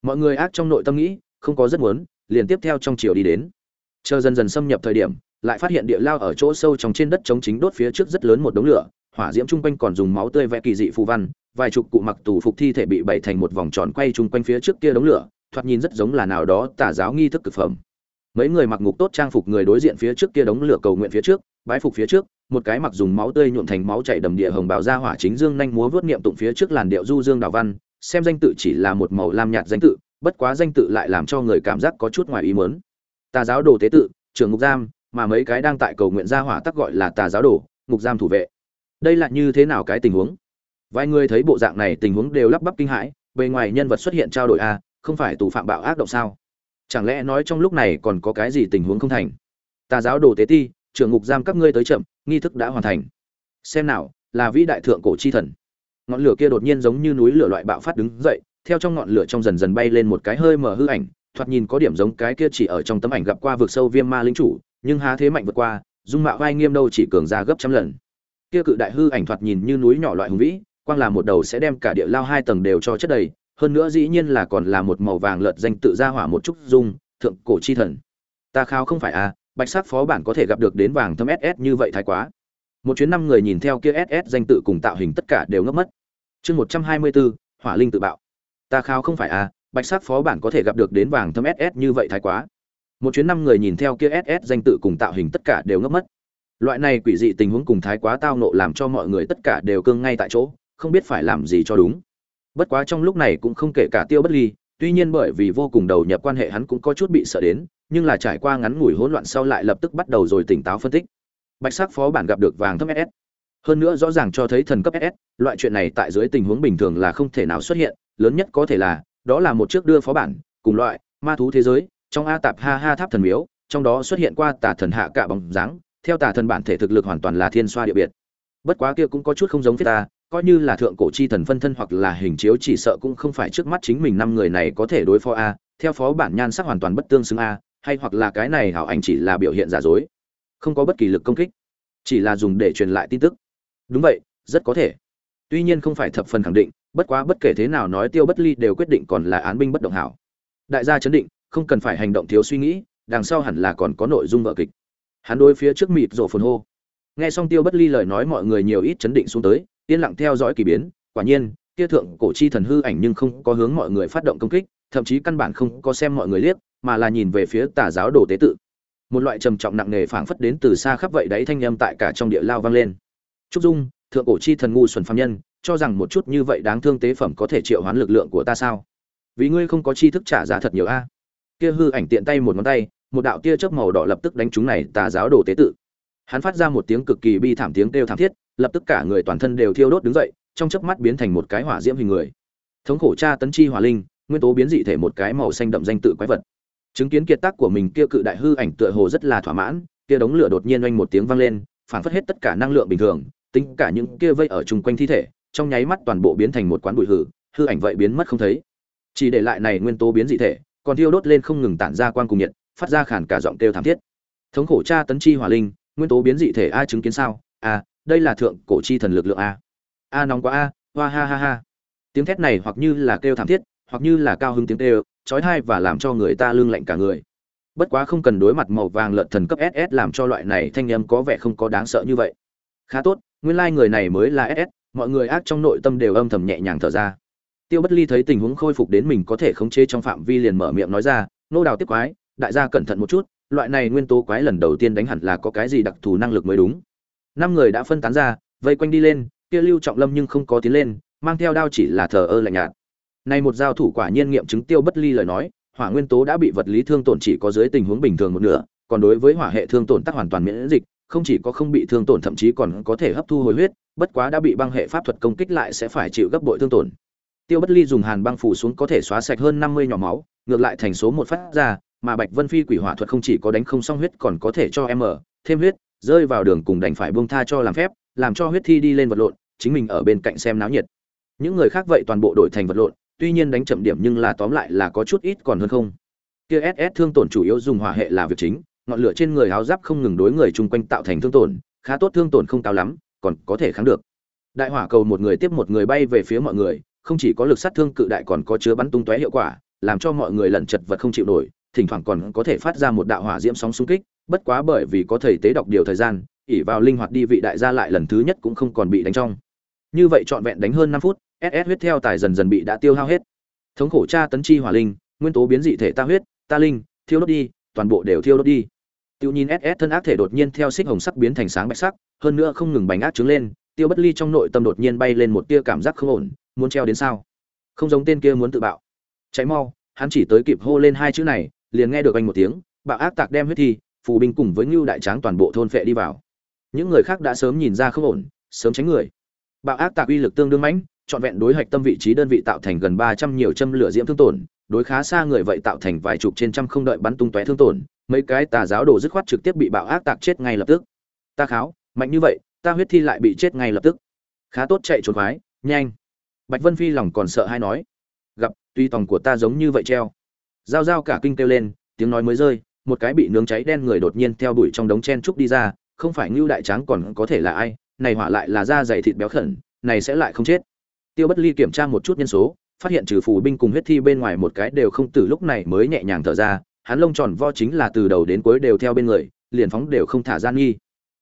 Mọi người ác trong nội tâm nghĩ, không có rất muốn, liền tiếp theo trong chiều đi đến. Chờ dần dần xâm nhập thời điểm, lại phát hiện địa lao ở chỗ sâu trong trên đất chống chính đốt phía trước rất lớn một đống lửa, hỏa diễm chung quanh còn dùng máu tươi vẽ kỳ dị phù văn, vài chục cụ mặc tù phục thi thể bị bày thành một vòng tròn quay chung quanh phía trước kia đống lửa, thoạt nhìn rất giống là nào đó tả giáo nghi thức cực phẩm. Mấy người mặc ngục tốt trang phục người đối diện phía trước kia đống lửa cầu nguyện phía trước, bái phục phía trước một cái mặc dùng máu tươi nhuộm thành máu chảy đầm địa hồng bào ra hỏa chính dương nhanh múa vớt niệm tụng phía trước làn điệu du dương đào văn, xem danh tự chỉ là một màu lam nhạt danh tự, bất quá danh tự lại làm cho người cảm giác có chút ngoài ý muốn. Tà giáo đồ tế tự, trưởng ngục giam, mà mấy cái đang tại cầu nguyện gia hỏa tắc gọi là tà giáo đồ, ngục giam thủ vệ. Đây là như thế nào cái tình huống? Vài người thấy bộ dạng này tình huống đều lắp bắp kinh hãi, bề ngoài nhân vật xuất hiện trao đổi a, không phải tù phạm bạo ác động sao? Chẳng lẽ nói trong lúc này còn có cái gì tình huống không thành? Tà giáo đồ tế ti, trưởng ngục giam các ngươi tới chậm nghi thức đã hoàn thành. Xem nào, là vĩ đại thượng cổ chi thần. Ngọn lửa kia đột nhiên giống như núi lửa loại bạo phát đứng dậy, theo trong ngọn lửa trong dần dần bay lên một cái hơi mở hư ảnh, thoạt nhìn có điểm giống cái kia chỉ ở trong tấm ảnh gặp qua vực sâu viêm ma linh chủ, nhưng há thế mạnh vượt qua, dung mạo vai nghiêm đâu chỉ cường ra gấp trăm lần. Kia cự đại hư ảnh thoạt nhìn như núi nhỏ loại hùng vĩ, quang là một đầu sẽ đem cả địa lao hai tầng đều cho chất đầy, hơn nữa dĩ nhiên là còn là một màu vàng lợt danh tự ra hỏa một chút dung, thượng cổ chi thần. Ta khao không phải à bạch sắc phó bản có thể gặp được đến vàng thâm ss như vậy thái quá. Một chuyến năm người nhìn theo kia ss danh tự cùng tạo hình tất cả đều ngấp mất. Chương một trăm hai mươi bốn, hỏa linh tự bạo. Ta khao không phải à bạch sắc phó bản có thể gặp được đến vàng thâm ss như vậy thái quá. Một chuyến năm người nhìn theo kia ss danh tự cùng tạo hình tất cả đều ngấp mất. Loại này quỷ dị tình huống cùng thái quá tao nộ làm cho mọi người tất cả đều cương ngay tại chỗ, không biết phải làm gì cho đúng. Bất quá trong lúc này cũng không kể cả tiêu bất ly, tuy nhiên bởi vì vô cùng đầu nhập quan hệ hắn cũng có chút bị sợ đến nhưng là trải qua ngắn ngủi hỗn loạn sau lại lập tức bắt đầu rồi tỉnh táo phân tích. Bạch sắc phó bản gặp được vàng thấp ss hơn nữa rõ ràng cho thấy thần cấp ss loại chuyện này tại dưới tình huống bình thường là không thể nào xuất hiện, lớn nhất có thể là, đó là một chiếc đưa phó bản, cùng loại, ma thú thế giới, trong a tạp ha ha tháp thần miếu, trong đó xuất hiện qua tà thần hạ cả bóng dáng, theo tà thần bản thể thực lực hoàn toàn là thiên xoa địa biệt. Bất quá kia cũng có chút không giống phía ta, coi như là thượng cổ chi thần phân thân hoặc là hình chiếu chỉ sợ cũng không phải trước mắt chính mình năm người này có thể đối phó a, theo phó bản nhan sắc hoàn toàn bất tương xứng a hay hoặc là cái này hảo ảnh chỉ là biểu hiện giả dối. Không có bất kỳ lực công kích, chỉ là dùng để truyền lại tin tức. Đúng vậy, rất có thể. Tuy nhiên không phải thập phần khẳng định, bất quá bất kể thế nào nói tiêu bất ly đều quyết định còn là án binh bất động hảo. Đại gia chấn định, không cần phải hành động thiếu suy nghĩ, đằng sau hẳn là còn có nội dung vợ kịch. Hắn đôi phía trước mịt rổ phồn hô. Nghe xong tiêu bất ly lời nói mọi người nhiều ít chấn định xuống tới, yên lặng theo dõi kỳ biến, quả nhiên, kia thượng cổ chi thần hư ảnh nhưng không có hướng mọi người phát động công kích, thậm chí căn bản không có xem mọi người liếc mà là nhìn về phía tà giáo đồ tế tự. Một loại trầm trọng nặng nề phảng phất đến từ xa khắp vậy đấy thanh âm tại cả trong địa lao vang lên. Trúc dung, thượng cổ chi thần ngu xuẩn phàm nhân, cho rằng một chút như vậy đáng thương tế phẩm có thể triệu hoán lực lượng của ta sao? Vì ngươi không có chi thức trả giá thật nhiều a. Kia hư ảnh tiện tay một ngón tay, một đạo tia chớp màu đỏ lập tức đánh chúng này tà giáo đồ tế tự. Hắn phát ra một tiếng cực kỳ bi thảm tiếng kêu thảm thiết, lập tức cả người toàn thân đều thiêu đốt đứng dậy, trong chớp mắt biến thành một cái hỏa diễm hình người. Thống khổ cha tấn chi hỏa linh, nguyên tố biến dị thể một cái màu xanh đậm danh tự quái vật chứng kiến kiệt tác của mình kia cự đại hư ảnh tựa hồ rất là thỏa mãn, kia đống lửa đột nhiên oanh một tiếng vang lên, phản phất hết tất cả năng lượng bình thường, tính cả những kia vây ở chung quanh thi thể, trong nháy mắt toàn bộ biến thành một quán bụi hử, hư ảnh vậy biến mất không thấy. Chỉ để lại này nguyên tố biến dị thể, còn thiêu đốt lên không ngừng tản ra quang cùng nhiệt, phát ra khản cả giọng kêu thảm thiết. Thống khổ cha tấn chi hỏa linh, nguyên tố biến dị thể a chứng kiến sao? A, đây là thượng cổ chi thần lực lượng a. A nóng quá a, hoa ha ha ha. Tiếng thét này hoặc như là kêu thảm thiết, hoặc như là cao hứng tiếng kêu trói thai và làm cho người ta lương lạnh cả người. Bất quá không cần đối mặt màu vàng lợn thần cấp ss làm cho loại này thanh âm có vẻ không có đáng sợ như vậy. Khá tốt, nguyên lai người này mới là ss mọi người ác trong nội tâm đều âm thầm nhẹ nhàng thở ra. Tiêu bất ly thấy tình huống khôi phục đến mình có thể khống chế trong phạm vi liền mở miệng nói ra, nô đào tiếp quái, đại gia cẩn thận một chút, loại này nguyên tố quái lần đầu tiên đánh hẳn là có cái gì đặc thù năng lực mới đúng. Năm người đã phân tán ra, vây quanh đi lên, kia lưu trọng lâm nhưng không có tiến lên, mang theo đao chỉ là thờ ơ lạnh nhạt này một giao thủ quả nhiên nghiệm chứng tiêu bất ly lời nói, hỏa nguyên tố đã bị vật lý thương tổn chỉ có dưới tình huống bình thường một nửa, còn đối với hỏa hệ thương tổn tác hoàn toàn miễn dịch, không chỉ có không bị thương tổn thậm chí còn có thể hấp thu hồi huyết, bất quá đã bị băng hệ pháp thuật công kích lại sẽ phải chịu gấp bội thương tổn. Tiêu bất ly dùng hàn băng phủ xuống có thể xóa sạch hơn năm mươi nhỏ máu, ngược lại thành số một phát ra, mà bạch vân phi quỷ hỏa thuật không chỉ có đánh không xong huyết còn có thể cho em ở, thêm huyết, rơi vào đường cùng đành phải buông tha cho làm phép, làm cho huyết thi đi lên vật lộn, chính mình ở bên cạnh xem náo nhiệt. Những người khác vậy toàn bộ đổi thành vật lộn tuy nhiên đánh chậm điểm nhưng là tóm lại là có chút ít còn hơn không. Kia ss thương tổn chủ yếu dùng hỏa hệ là việc chính, ngọn lửa trên người áo giáp không ngừng đối người chung quanh tạo thành thương tổn, khá tốt thương tổn không cao lắm, còn có thể kháng được. Đại hỏa cầu một người tiếp một người bay về phía mọi người, không chỉ có lực sát thương cự đại còn có chứa bắn tung tóe hiệu quả, làm cho mọi người lẩn chật vật không chịu nổi, thỉnh thoảng còn có thể phát ra một đạo hỏa diễm sóng xung kích, bất quá bởi vì có thầy tế đọc điều thời gian ỉ vào linh hoạt đi vị đại gia lại lần thứ nhất cũng không còn bị đánh trong. Như vậy trọn vẹn đánh hơn năm phút ss huyết theo tài dần dần bị đã tiêu hao hết. Thống khổ tra tấn chi hỏa linh, nguyên tố biến dị thể ta huyết, ta linh, thiêu đốt đi, toàn bộ đều thiêu đốt đi. Tiêu nhìn ss thân ác thể đột nhiên theo xích hồng sắc biến thành sáng bạch sắc, hơn nữa không ngừng bành ác trứng lên, tiêu bất ly trong nội tâm đột nhiên bay lên một tia cảm giác không ổn, muốn treo đến sao? Không giống tên kia muốn tự bạo. Cháy mau, hắn chỉ tới kịp hô lên hai chữ này, liền nghe được anh một tiếng, bạo ác tạc đem huyết thi, phù binh cùng với Nưu đại tráng toàn bộ thôn phệ đi vào. Những người khác đã sớm nhìn ra không ổn, sớm tránh người. Bạo ác tạc uy lực tương đương mãnh trọn vẹn đối hạch tâm vị trí đơn vị tạo thành gần ba trăm nhiều châm lửa diễm thương tổn, đối khá xa người vậy tạo thành vài chục trên trăm không đợi bắn tung tóe thương tổn, mấy cái tà giáo đồ dứt khoát trực tiếp bị bạo ác tạc chết ngay lập tức. Ta kháo, mạnh như vậy, ta huyết thi lại bị chết ngay lập tức. Khá tốt chạy trốn khoái, nhanh. Bạch vân phi lòng còn sợ hay nói, gặp, tuy tòng của ta giống như vậy treo. Giao giao cả kinh kêu lên, tiếng nói mới rơi, một cái bị nướng cháy đen người đột nhiên theo đuổi trong đống chen trúc đi ra, không phải ngưu đại tráng còn có thể là ai, này hỏa lại là da dày thịt béo khẩn, này sẽ lại không chết tiêu bất ly kiểm tra một chút nhân số, phát hiện trừ phù binh cùng huyết thi bên ngoài một cái đều không từ lúc này mới nhẹ nhàng thở ra, hắn lông tròn vo chính là từ đầu đến cuối đều theo bên người, liền phóng đều không thả gian nghi.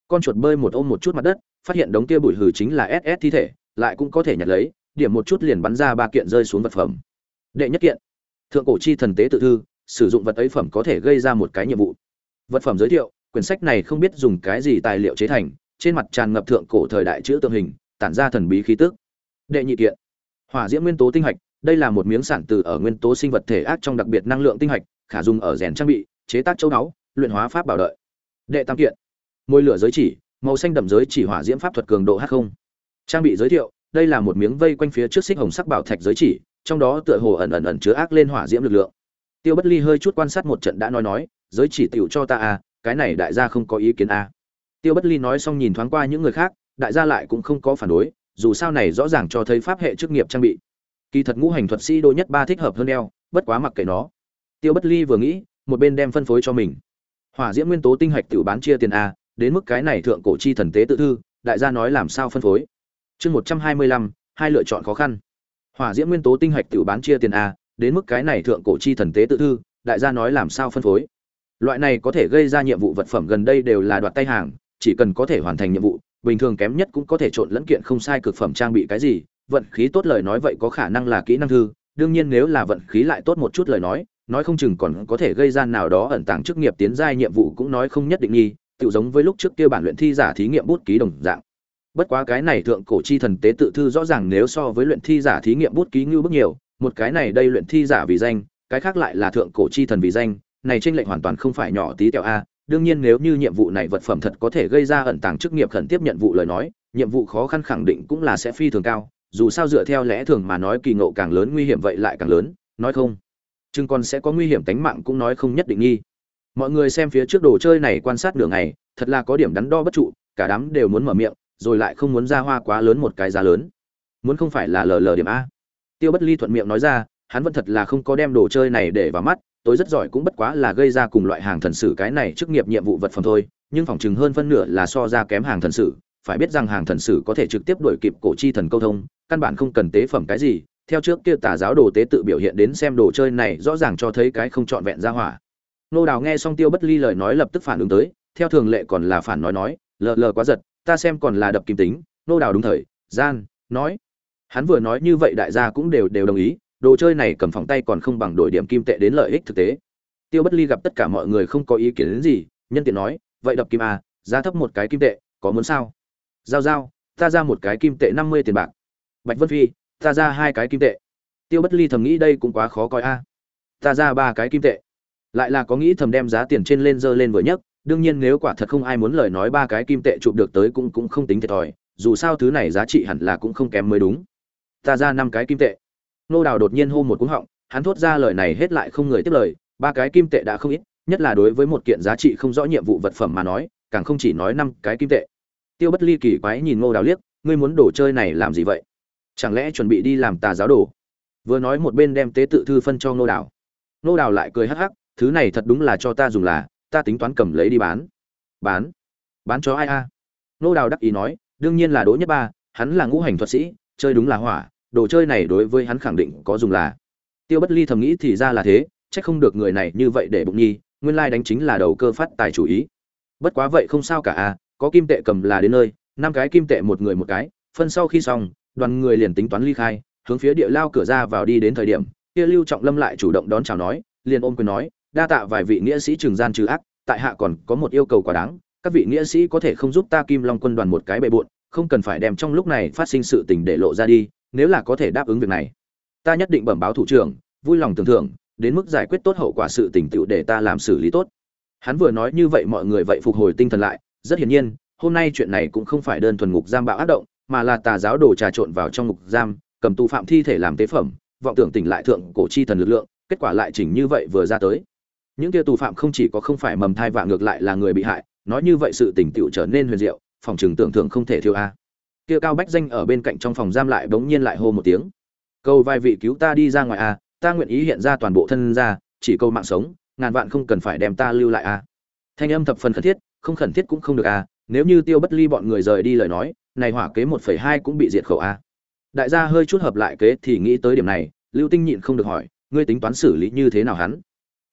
Con chuột bơi một ôm một chút mặt đất, phát hiện đống kia bụi hử chính là ss thi thể, lại cũng có thể nhặt lấy, điểm một chút liền bắn ra ba kiện rơi xuống vật phẩm. Đệ nhất kiện. Thượng cổ chi thần tế tự thư, sử dụng vật ấy phẩm có thể gây ra một cái nhiệm vụ. Vật phẩm giới thiệu, quyển sách này không biết dùng cái gì tài liệu chế thành, trên mặt tràn ngập thượng cổ thời đại chữ tượng hình, tản ra thần bí khí tức đệ nhị kiện. Hỏa diễm nguyên tố tinh hạch, đây là một miếng sản từ ở nguyên tố sinh vật thể ác trong đặc biệt năng lượng tinh hạch, khả dùng ở rèn trang bị, chế tác châu báu, luyện hóa pháp bảo đợi. Đệ tam kiện. Môi lửa giới chỉ, màu xanh đậm giới chỉ hỏa diễm pháp thuật cường độ h không. Trang bị giới thiệu, đây là một miếng vây quanh phía trước xích hồng sắc bảo thạch giới chỉ, trong đó tựa hồ ẩn ẩn ẩn chứa ác lên hỏa diễm lực lượng. Tiêu bất ly hơi chút quan sát một trận đã nói nói, giới chỉ tiểu cho ta à cái này đại gia không có ý kiến à. tiêu bất ly nói xong nhìn thoáng qua những người khác, đại gia lại cũng không có phản đối dù sao này rõ ràng cho thấy pháp hệ chức nghiệp trang bị. Kỳ thật ngũ hành thuật sĩ đôi nhất ba thích hợp hơn đeo, bất quá mặc kệ nó. Tiêu bất ly vừa nghĩ, một bên đem phân phối cho mình. Hỏa diễm nguyên tố tinh hạch tiểu bán chia tiền a, đến mức cái này thượng cổ chi thần tế tự thư, đại gia nói làm sao phân phối? Chương một trăm hai mươi lăm, hai lựa chọn khó khăn. Hỏa diễm nguyên tố tinh hạch tiểu bán chia tiền a, đến mức cái này thượng cổ chi thần tế tự thư, đại gia nói làm sao phân phối? Loại này có thể gây ra nhiệm vụ vật phẩm gần đây đều là đoạt tay hàng, chỉ cần có thể hoàn thành nhiệm vụ bình thường kém nhất cũng có thể trộn lẫn kiện không sai cực phẩm trang bị cái gì, vận khí tốt lời nói vậy có khả năng là kỹ năng thư, đương nhiên nếu là vận khí lại tốt một chút lời nói nói không chừng còn có thể gây ra nào đó ẩn tàng chức nghiệp tiến giai nhiệm vụ cũng nói không nhất định nghi tự giống với lúc trước kia bản luyện thi giả thí nghiệm bút ký đồng dạng. Bất quá cái này thượng cổ chi thần tế tự thư rõ ràng nếu so với luyện thi giả thí nghiệm bút ký ngưu bức nhiều, một cái này đây luyện thi giả vì danh, cái khác lại là thượng cổ chi thần vì danh, này tranh lệch hoàn toàn không phải nhỏ tí tẹo a đương nhiên nếu như nhiệm vụ này vật phẩm thật có thể gây ra ẩn tàng chức nghiệp khẩn tiếp nhận vụ lời nói, nhiệm vụ khó khăn khẳng định cũng là sẽ phi thường cao, dù sao dựa theo lẽ thường mà nói kỳ ngộ càng lớn nguy hiểm vậy lại càng lớn, nói không? Chừng còn sẽ có nguy hiểm tính mạng cũng nói không nhất định nghi. Mọi người xem phía trước đồ chơi này quan sát đường này thật là có điểm đắn đo bất trụ, cả đám đều muốn mở miệng, rồi lại không muốn ra hoa quá lớn một cái giá lớn. Muốn không phải là lờ lờ điểm a. Tiêu bất ly thuận miệng nói ra, hắn vẫn thật là không có đem đồ chơi này để vào mắt tôi rất giỏi cũng bất quá là gây ra cùng loại hàng thần sử cái này chức nghiệp nhiệm vụ vật phẩm thôi, nhưng phỏng chừng hơn phân nửa là so ra kém hàng thần sử. Phải biết rằng hàng thần sử có thể trực tiếp đổi kịp cổ chi thần câu thông, căn bản không cần tế phẩm cái gì. Theo trước kia tà giáo đồ tế tự biểu hiện đến xem đồ chơi này rõ ràng cho thấy cái không trọn vẹn ra hỏa. Nô đào nghe xong tiêu bất ly lời nói lập tức phản ứng tới, theo thường lệ còn là phản nói nói, lờ lờ quá giật, ta xem còn là đập kim tính. Nô đào đúng thời, gian, nói. Hắn vừa nói như vậy đại gia cũng đều đều đồng ý đồ chơi này cầm phòng tay còn không bằng đổi điểm kim tệ đến lợi ích thực tế. Tiêu bất ly gặp tất cả mọi người không có ý kiến đến gì, nhân tiện nói, vậy đập kim a, giá thấp một cái kim tệ, có muốn sao? Giao giao, ta ra một cái kim tệ năm mươi tiền bạc. Bạch vân phi, ta ra hai cái kim tệ. Tiêu bất ly thầm nghĩ đây cũng quá khó coi a. Ta ra ba cái kim tệ. Lại là có nghĩ thầm đem giá tiền trên lên dơ lên vừa nhất đương nhiên nếu quả thật không ai muốn lời nói ba cái kim tệ chụp được tới cũng cũng không tính thiệt thòi, dù sao thứ này giá trị hẳn là cũng không kém mới đúng. Ta ra năm cái kim tệ nô đào đột nhiên hô một cú họng, hắn thốt ra lời này hết lại không người tiếp lời, ba cái kim tệ đã không ít, nhất là đối với một kiện giá trị không rõ nhiệm vụ vật phẩm mà nói, càng không chỉ nói năm cái kim tệ. Tiêu bất ly kỳ quái nhìn ngô đào liếc, ngươi muốn đồ chơi này làm gì vậy? Chẳng lẽ chuẩn bị đi làm tà giáo đồ? Vừa nói một bên đem tế tự thư phân cho ngô đào. Ngô đào lại cười hắc hắc, thứ này thật đúng là cho ta dùng là, ta tính toán cầm lấy đi bán. Bán? Bán cho ai a? Ngô đào đắc ý nói, đương nhiên là đỗ nhất ba, hắn là ngũ hành thuật sĩ, chơi đúng là hỏa đồ chơi này đối với hắn khẳng định có dùng là. Tiêu bất ly thầm nghĩ thì ra là thế, chắc không được người này như vậy để bụng nhi, nguyên lai đánh chính là đầu cơ phát tài chủ ý. Bất quá vậy không sao cả a có kim tệ cầm là đến nơi, năm cái kim tệ một người một cái, phân sau khi xong, đoàn người liền tính toán ly khai, hướng phía địa lao cửa ra vào đi đến thời điểm, kia lưu trọng lâm lại chủ động đón chào nói, liền ôm quyền nói, đa tạ vài vị nghĩa sĩ trường gian trừ ác, tại hạ còn có một yêu cầu quá đáng, các vị nghĩa sĩ có thể không giúp ta kim long quân đoàn một cái bề bộn, không cần phải đem trong lúc này phát sinh sự tình để lộ ra đi nếu là có thể đáp ứng việc này, ta nhất định bẩm báo thủ trưởng, vui lòng tưởng thưởng, đến mức giải quyết tốt hậu quả sự tình tựu để ta làm xử lý tốt. Hắn vừa nói như vậy mọi người vậy phục hồi tinh thần lại, rất hiển nhiên, hôm nay chuyện này cũng không phải đơn thuần ngục giam bạo ác động, mà là tà giáo đồ trà trộn vào trong ngục giam, cầm tù phạm thi thể làm tế phẩm, vọng tưởng tỉnh lại thượng cổ chi thần lực lượng, kết quả lại chỉnh như vậy vừa ra tới. Những kia tù phạm không chỉ có không phải mầm thai vạ ngược lại là người bị hại, nói như vậy sự tỉnh tựu trở nên huyền diệu, phòng trường tưởng thưởng không thể thiếu a kia cao bách danh ở bên cạnh trong phòng giam lại bỗng nhiên lại hô một tiếng. Cầu vài vị cứu ta đi ra ngoài a ta nguyện ý hiện ra toàn bộ thân ra, chỉ câu mạng sống, ngàn vạn không cần phải đem ta lưu lại a thanh âm thập phần khẩn thiết, không khẩn thiết cũng không được a nếu như tiêu bất ly bọn người rời đi lời nói, này hỏa kế một phẩy hai cũng bị diệt khẩu a đại gia hơi chút hợp lại kế thì nghĩ tới điểm này, lưu tinh nhịn không được hỏi, ngươi tính toán xử lý như thế nào hắn?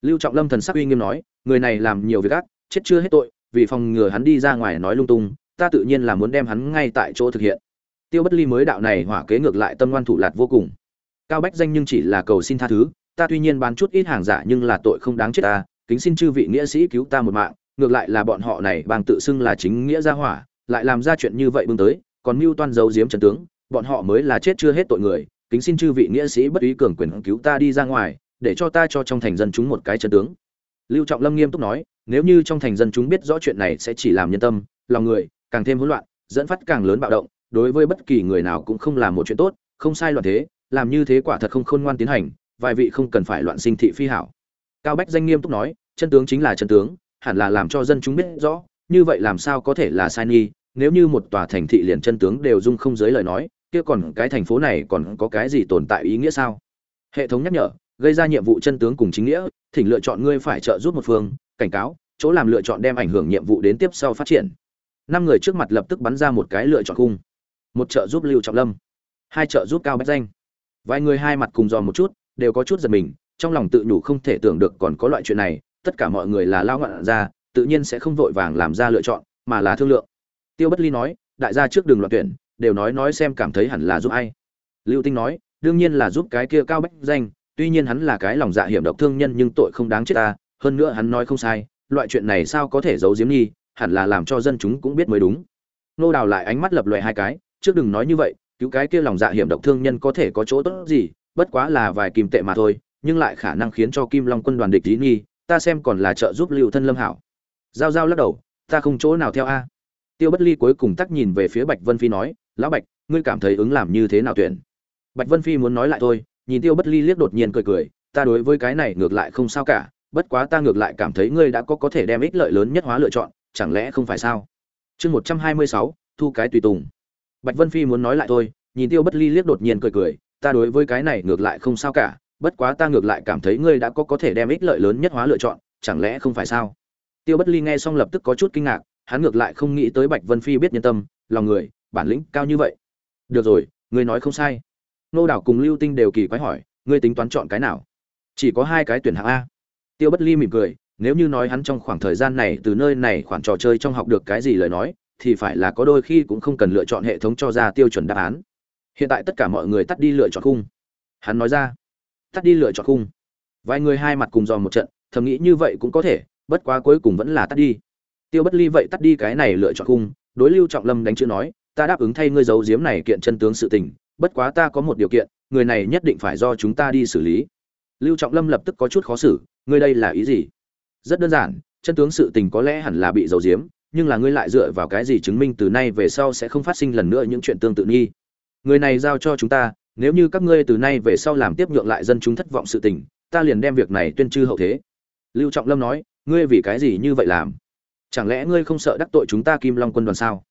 Lưu trọng lâm thần sắc uy nghiêm nói, người này làm nhiều việc ác, chết chưa hết tội, vì phòng ngừa hắn đi ra ngoài nói lung tung ta tự nhiên là muốn đem hắn ngay tại chỗ thực hiện. Tiêu bất ly mới đạo này hỏa kế ngược lại tâm ngoan thủ lạt vô cùng. Cao bách danh nhưng chỉ là cầu xin tha thứ, ta tuy nhiên bán chút ít hàng giả nhưng là tội không đáng chết ta, kính xin chư vị nghĩa sĩ cứu ta một mạng, ngược lại là bọn họ này bằng tự xưng là chính nghĩa gia hỏa, lại làm ra chuyện như vậy bưng tới, còn mưu toan giấu giếm trần tướng, bọn họ mới là chết chưa hết tội người, kính xin chư vị nghĩa sĩ bất ý cường quyền cứu ta đi ra ngoài, để cho ta cho trong thành dân chúng một cái trận tướng. Lưu trọng lâm nghiêm túc nói, nếu như trong thành dân chúng biết rõ chuyện này sẽ chỉ làm nhân tâm, lòng người càng thêm hỗn loạn, dẫn phát càng lớn bạo động, đối với bất kỳ người nào cũng không làm một chuyện tốt, không sai loạn thế, làm như thế quả thật không khôn ngoan tiến hành, vài vị không cần phải loạn sinh thị phi hảo. Cao bách danh nghiêm túc nói, chân tướng chính là chân tướng, hẳn là làm cho dân chúng biết rõ, như vậy làm sao có thể là sai nghi, nếu như một tòa thành thị liền chân tướng đều dung không dưới lời nói, kia còn cái thành phố này còn có cái gì tồn tại ý nghĩa sao? Hệ thống nhắc nhở, gây ra nhiệm vụ chân tướng cùng chính nghĩa, thỉnh lựa chọn ngươi phải trợ giúp một phương, cảnh cáo, chỗ làm lựa chọn đem ảnh hưởng nhiệm vụ đến tiếp sau phát triển năm người trước mặt lập tức bắn ra một cái lựa chọn cung một trợ giúp lưu trọng lâm, hai trợ giúp cao bách danh. Vài người hai mặt cùng dò một chút, đều có chút giật mình, trong lòng tự nhủ không thể tưởng được còn có loại chuyện này, tất cả mọi người là lao ngọn ra, tự nhiên sẽ không vội vàng làm ra lựa chọn, mà là thương lượng. Tiêu bất ly nói, đại gia trước đường loạn tuyển, đều nói nói xem cảm thấy hẳn là giúp ai. Lưu tinh nói, đương nhiên là giúp cái kia cao bách danh, tuy nhiên hắn là cái lòng dạ hiểm độc thương nhân nhưng tội không đáng chết ta, hơn nữa hắn nói không sai, loại chuyện này sao có thể giấu giếm nghi hẳn là làm cho dân chúng cũng biết mới đúng. Nô đào lại ánh mắt lập loè hai cái, trước đừng nói như vậy, cứu cái kia lòng dạ hiểm độc thương nhân có thể có chỗ tốt gì, bất quá là vài kim tệ mà thôi, nhưng lại khả năng khiến cho kim long quân đoàn địch ý nghi ta xem còn là trợ giúp lưu thân lâm hảo. Giao giao lắc đầu, ta không chỗ nào theo a. Tiêu bất ly cuối cùng tắc nhìn về phía bạch vân phi nói, lão bạch, ngươi cảm thấy ứng làm như thế nào tuyển? Bạch vân phi muốn nói lại thôi, nhìn tiêu bất ly liếc đột nhiên cười cười, ta đối với cái này ngược lại không sao cả, bất quá ta ngược lại cảm thấy ngươi đã có có thể đem ích lợi lớn nhất hóa lựa chọn chẳng lẽ không phải sao? Chương một trăm hai mươi sáu, thu cái tùy tùng. Bạch vân phi muốn nói lại thôi, nhìn tiêu bất ly liếc đột nhiên cười cười, ta đối với cái này ngược lại không sao cả, bất quá ta ngược lại cảm thấy ngươi đã có có thể đem ích lợi lớn nhất hóa lựa chọn, chẳng lẽ không phải sao? Tiêu bất ly nghe xong lập tức có chút kinh ngạc, hắn ngược lại không nghĩ tới bạch vân phi biết nhân tâm, lòng người, bản lĩnh cao như vậy. Được rồi, ngươi nói không sai. Nô đảo cùng lưu tinh đều kỳ quái hỏi, ngươi tính toán chọn cái nào? Chỉ có hai cái tuyển hạng a. Tiêu bất ly mỉm cười nếu như nói hắn trong khoảng thời gian này, từ nơi này khoảng trò chơi trong học được cái gì lời nói, thì phải là có đôi khi cũng không cần lựa chọn hệ thống cho ra tiêu chuẩn đáp án. Hiện tại tất cả mọi người tắt đi lựa chọn khung. Hắn nói ra. Tắt đi lựa chọn khung. Vài người hai mặt cùng dò một trận, thầm nghĩ như vậy cũng có thể, bất quá cuối cùng vẫn là tắt đi. Tiêu bất ly vậy tắt đi cái này lựa chọn khung, đối lưu trọng lâm đánh chữ nói, ta đáp ứng thay ngươi giấu giếm này kiện chân tướng sự tình, bất quá ta có một điều kiện, người này nhất định phải do chúng ta đi xử lý. Lưu trọng lâm lập tức có chút khó xử, ngươi đây là ý gì? Rất đơn giản, chân tướng sự tình có lẽ hẳn là bị giấu giếm, nhưng là ngươi lại dựa vào cái gì chứng minh từ nay về sau sẽ không phát sinh lần nữa những chuyện tương tự nghi? Người này giao cho chúng ta, nếu như các ngươi từ nay về sau làm tiếp nhượng lại dân chúng thất vọng sự tình, ta liền đem việc này tuyên trư hậu thế. Lưu trọng lâm nói, ngươi vì cái gì như vậy làm? Chẳng lẽ ngươi không sợ đắc tội chúng ta kim long quân đoàn sao?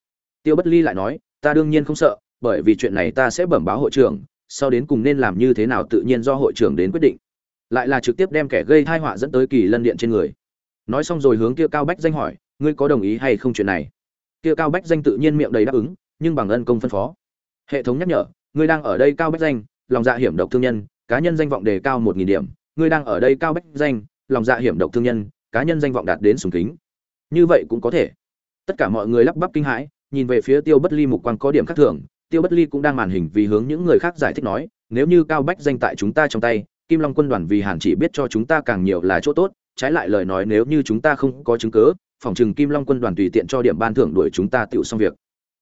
Tiêu bất ly lại nói, ta đương nhiên không sợ, bởi vì chuyện này ta sẽ bẩm báo hội trưởng, sau đến cùng nên làm như thế nào tự nhiên do hội trưởng đến quyết định. Lại là trực tiếp đem kẻ gây thai họa dẫn tới kỳ lân điện trên người nói xong rồi hướng kia cao bách danh hỏi, ngươi có đồng ý hay không chuyện này? Kia cao bách danh tự nhiên miệng đầy đáp ứng, nhưng bằng ân công phân phó. Hệ thống nhắc nhở, ngươi đang ở đây cao bách danh, lòng dạ hiểm độc thương nhân, cá nhân danh vọng đề cao một nghìn điểm. Ngươi đang ở đây cao bách danh, lòng dạ hiểm độc thương nhân, cá nhân danh vọng đạt đến sùng kính. Như vậy cũng có thể. Tất cả mọi người lắp bắp kinh hãi, nhìn về phía tiêu bất ly mục quan có điểm khác thường. Tiêu bất ly cũng đang màn hình vì hướng những người khác giải thích nói, nếu như cao bách danh tại chúng ta trong tay, kim long quân đoàn vì hàn chỉ biết cho chúng ta càng nhiều là chỗ tốt trái lại lời nói nếu như chúng ta không có chứng cứ phòng trừng kim long quân đoàn tùy tiện cho điểm ban thưởng đuổi chúng ta tiểu xong việc.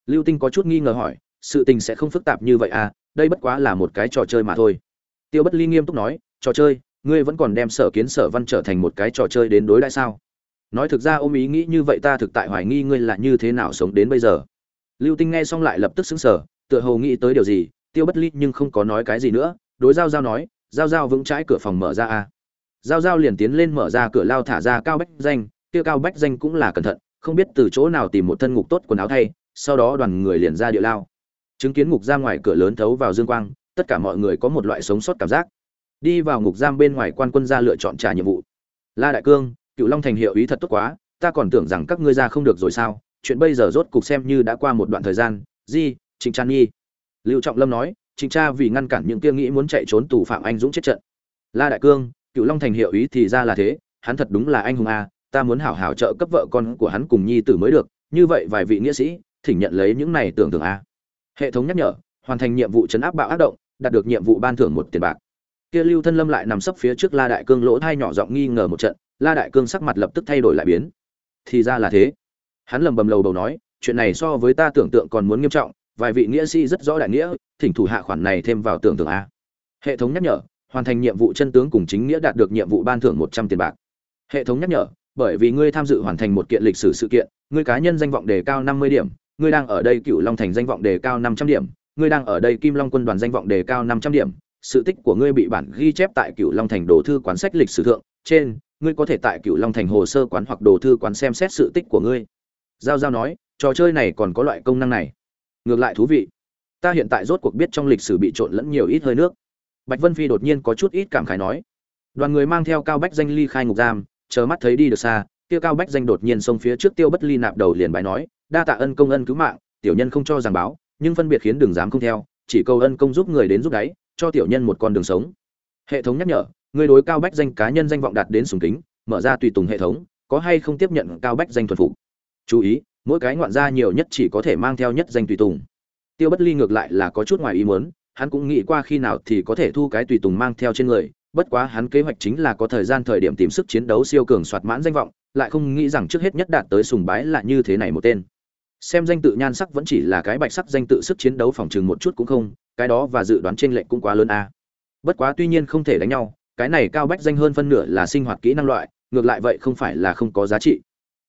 Lưu tinh có chút nghi ngờ hỏi sự tình sẽ không phức tạp như vậy à đây bất quá là một cái trò chơi mà thôi. Tiêu bất ly nghiêm túc nói trò chơi ngươi vẫn còn đem sở kiến sở văn trở thành một cái trò chơi đến đối đãi sao? Nói thực ra ôm ý nghĩ như vậy ta thực tại hoài nghi ngươi là như thế nào sống đến bây giờ. Lưu tinh nghe xong lại lập tức sững sờ, tựa hồ nghĩ tới điều gì tiêu bất ly nhưng không có nói cái gì nữa đối giao giao nói giao giao vững trái cửa phòng mở ra a giao giao liền tiến lên mở ra cửa lao thả ra cao bách danh, kia cao bách danh cũng là cẩn thận, không biết từ chỗ nào tìm một thân ngục tốt quần áo thay, sau đó đoàn người liền ra địa lao. Chứng kiến ngục ra ngoài cửa lớn thấu vào dương quang, tất cả mọi người có một loại sống sót cảm giác. Đi vào ngục giam bên ngoài quan quân ra lựa chọn trả nhiệm vụ. La đại cương, cựu long thành hiệu ý thật tốt quá, ta còn tưởng rằng các ngươi ra không được rồi sao? Chuyện bây giờ rốt cục xem như đã qua một đoạn thời gian. Di, trịnh trang nhi. Lưu trọng lâm nói, trịnh cha vì ngăn cản những kia nghĩ muốn chạy trốn tù phạm anh dũng chết trận. La đại cương cựu long thành hiệu ý thì ra là thế, hắn thật đúng là anh hùng a, ta muốn hảo hảo trợ cấp vợ con của hắn cùng nhi tử mới được, như vậy vài vị nghĩa sĩ, thỉnh nhận lấy những này tưởng tượng a. Hệ thống nhắc nhở, hoàn thành nhiệm vụ chấn áp bạo ác động, đạt được nhiệm vụ ban thưởng một tiền bạc. Kia lưu thân lâm lại nằm sấp phía trước la đại cương lỗ thai nhỏ giọng nghi ngờ một trận, la đại cương sắc mặt lập tức thay đổi lại biến. Thì ra là thế. Hắn lầm bầm lầu bầu nói, chuyện này so với ta tưởng tượng còn muốn nghiêm trọng, vài vị nghĩa sĩ rất rõ đại nghĩa, thỉnh thủ hạ khoản này thêm vào tưởng tượng a. Hệ thống nhắc nhở hoàn thành nhiệm vụ chân tướng cùng chính nghĩa đạt được nhiệm vụ ban thưởng một trăm tiền bạc. Hệ thống nhắc nhở, bởi vì ngươi tham dự hoàn thành một kiện lịch sử sự kiện, ngươi cá nhân danh vọng đề cao năm mươi điểm, ngươi đang ở đây cựu long thành danh vọng đề cao năm trăm điểm, ngươi đang ở đây kim long quân đoàn danh vọng đề cao năm trăm điểm, sự tích của ngươi bị bản ghi chép tại cựu long thành đồ thư quán sách lịch sử thượng, trên, ngươi có thể tại cựu long thành hồ sơ quán hoặc đồ thư quán xem xét sự tích của ngươi. Giao giao nói, trò chơi này còn có loại công năng này. Ngược lại thú vị, ta hiện tại rốt cuộc biết trong lịch sử bị trộn lẫn nhiều ít hơi nước bạch vân phi đột nhiên có chút ít cảm khái nói. Đoàn người mang theo cao bách danh ly khai ngục giam, chờ mắt thấy đi được xa tiêu cao bách danh đột nhiên xông phía trước tiêu bất ly nạp đầu liền bài nói, đa tạ ân công ân cứu mạng, tiểu nhân không cho giảng báo, nhưng phân biệt khiến đường dám không theo, chỉ cầu ân công giúp người đến giúp đáy, cho tiểu nhân một con đường sống. Hệ thống nhắc nhở, người đối cao bách danh cá nhân danh vọng đạt đến sùng kính, mở ra tùy tùng hệ thống, có hay không tiếp nhận cao bách danh thuần phục? Chú ý, mỗi cái ngoạn gia nhiều nhất chỉ có thể mang theo nhất danh tùy tùng. Tiêu bất ly ngược lại là có chút ngoài ý muốn hắn cũng nghĩ qua khi nào thì có thể thu cái tùy tùng mang theo trên người, bất quá hắn kế hoạch chính là có thời gian thời điểm tìm sức chiến đấu siêu cường soạt mãn danh vọng, lại không nghĩ rằng trước hết nhất đạt tới sùng bái là như thế này một tên. Xem danh tự nhan sắc vẫn chỉ là cái bạch sắc danh tự sức chiến đấu phòng chừng một chút cũng không, cái đó và dự đoán trên lệch cũng quá lớn a. Bất quá tuy nhiên không thể đánh nhau, cái này cao bách danh hơn phân nửa là sinh hoạt kỹ năng loại, ngược lại vậy không phải là không có giá trị.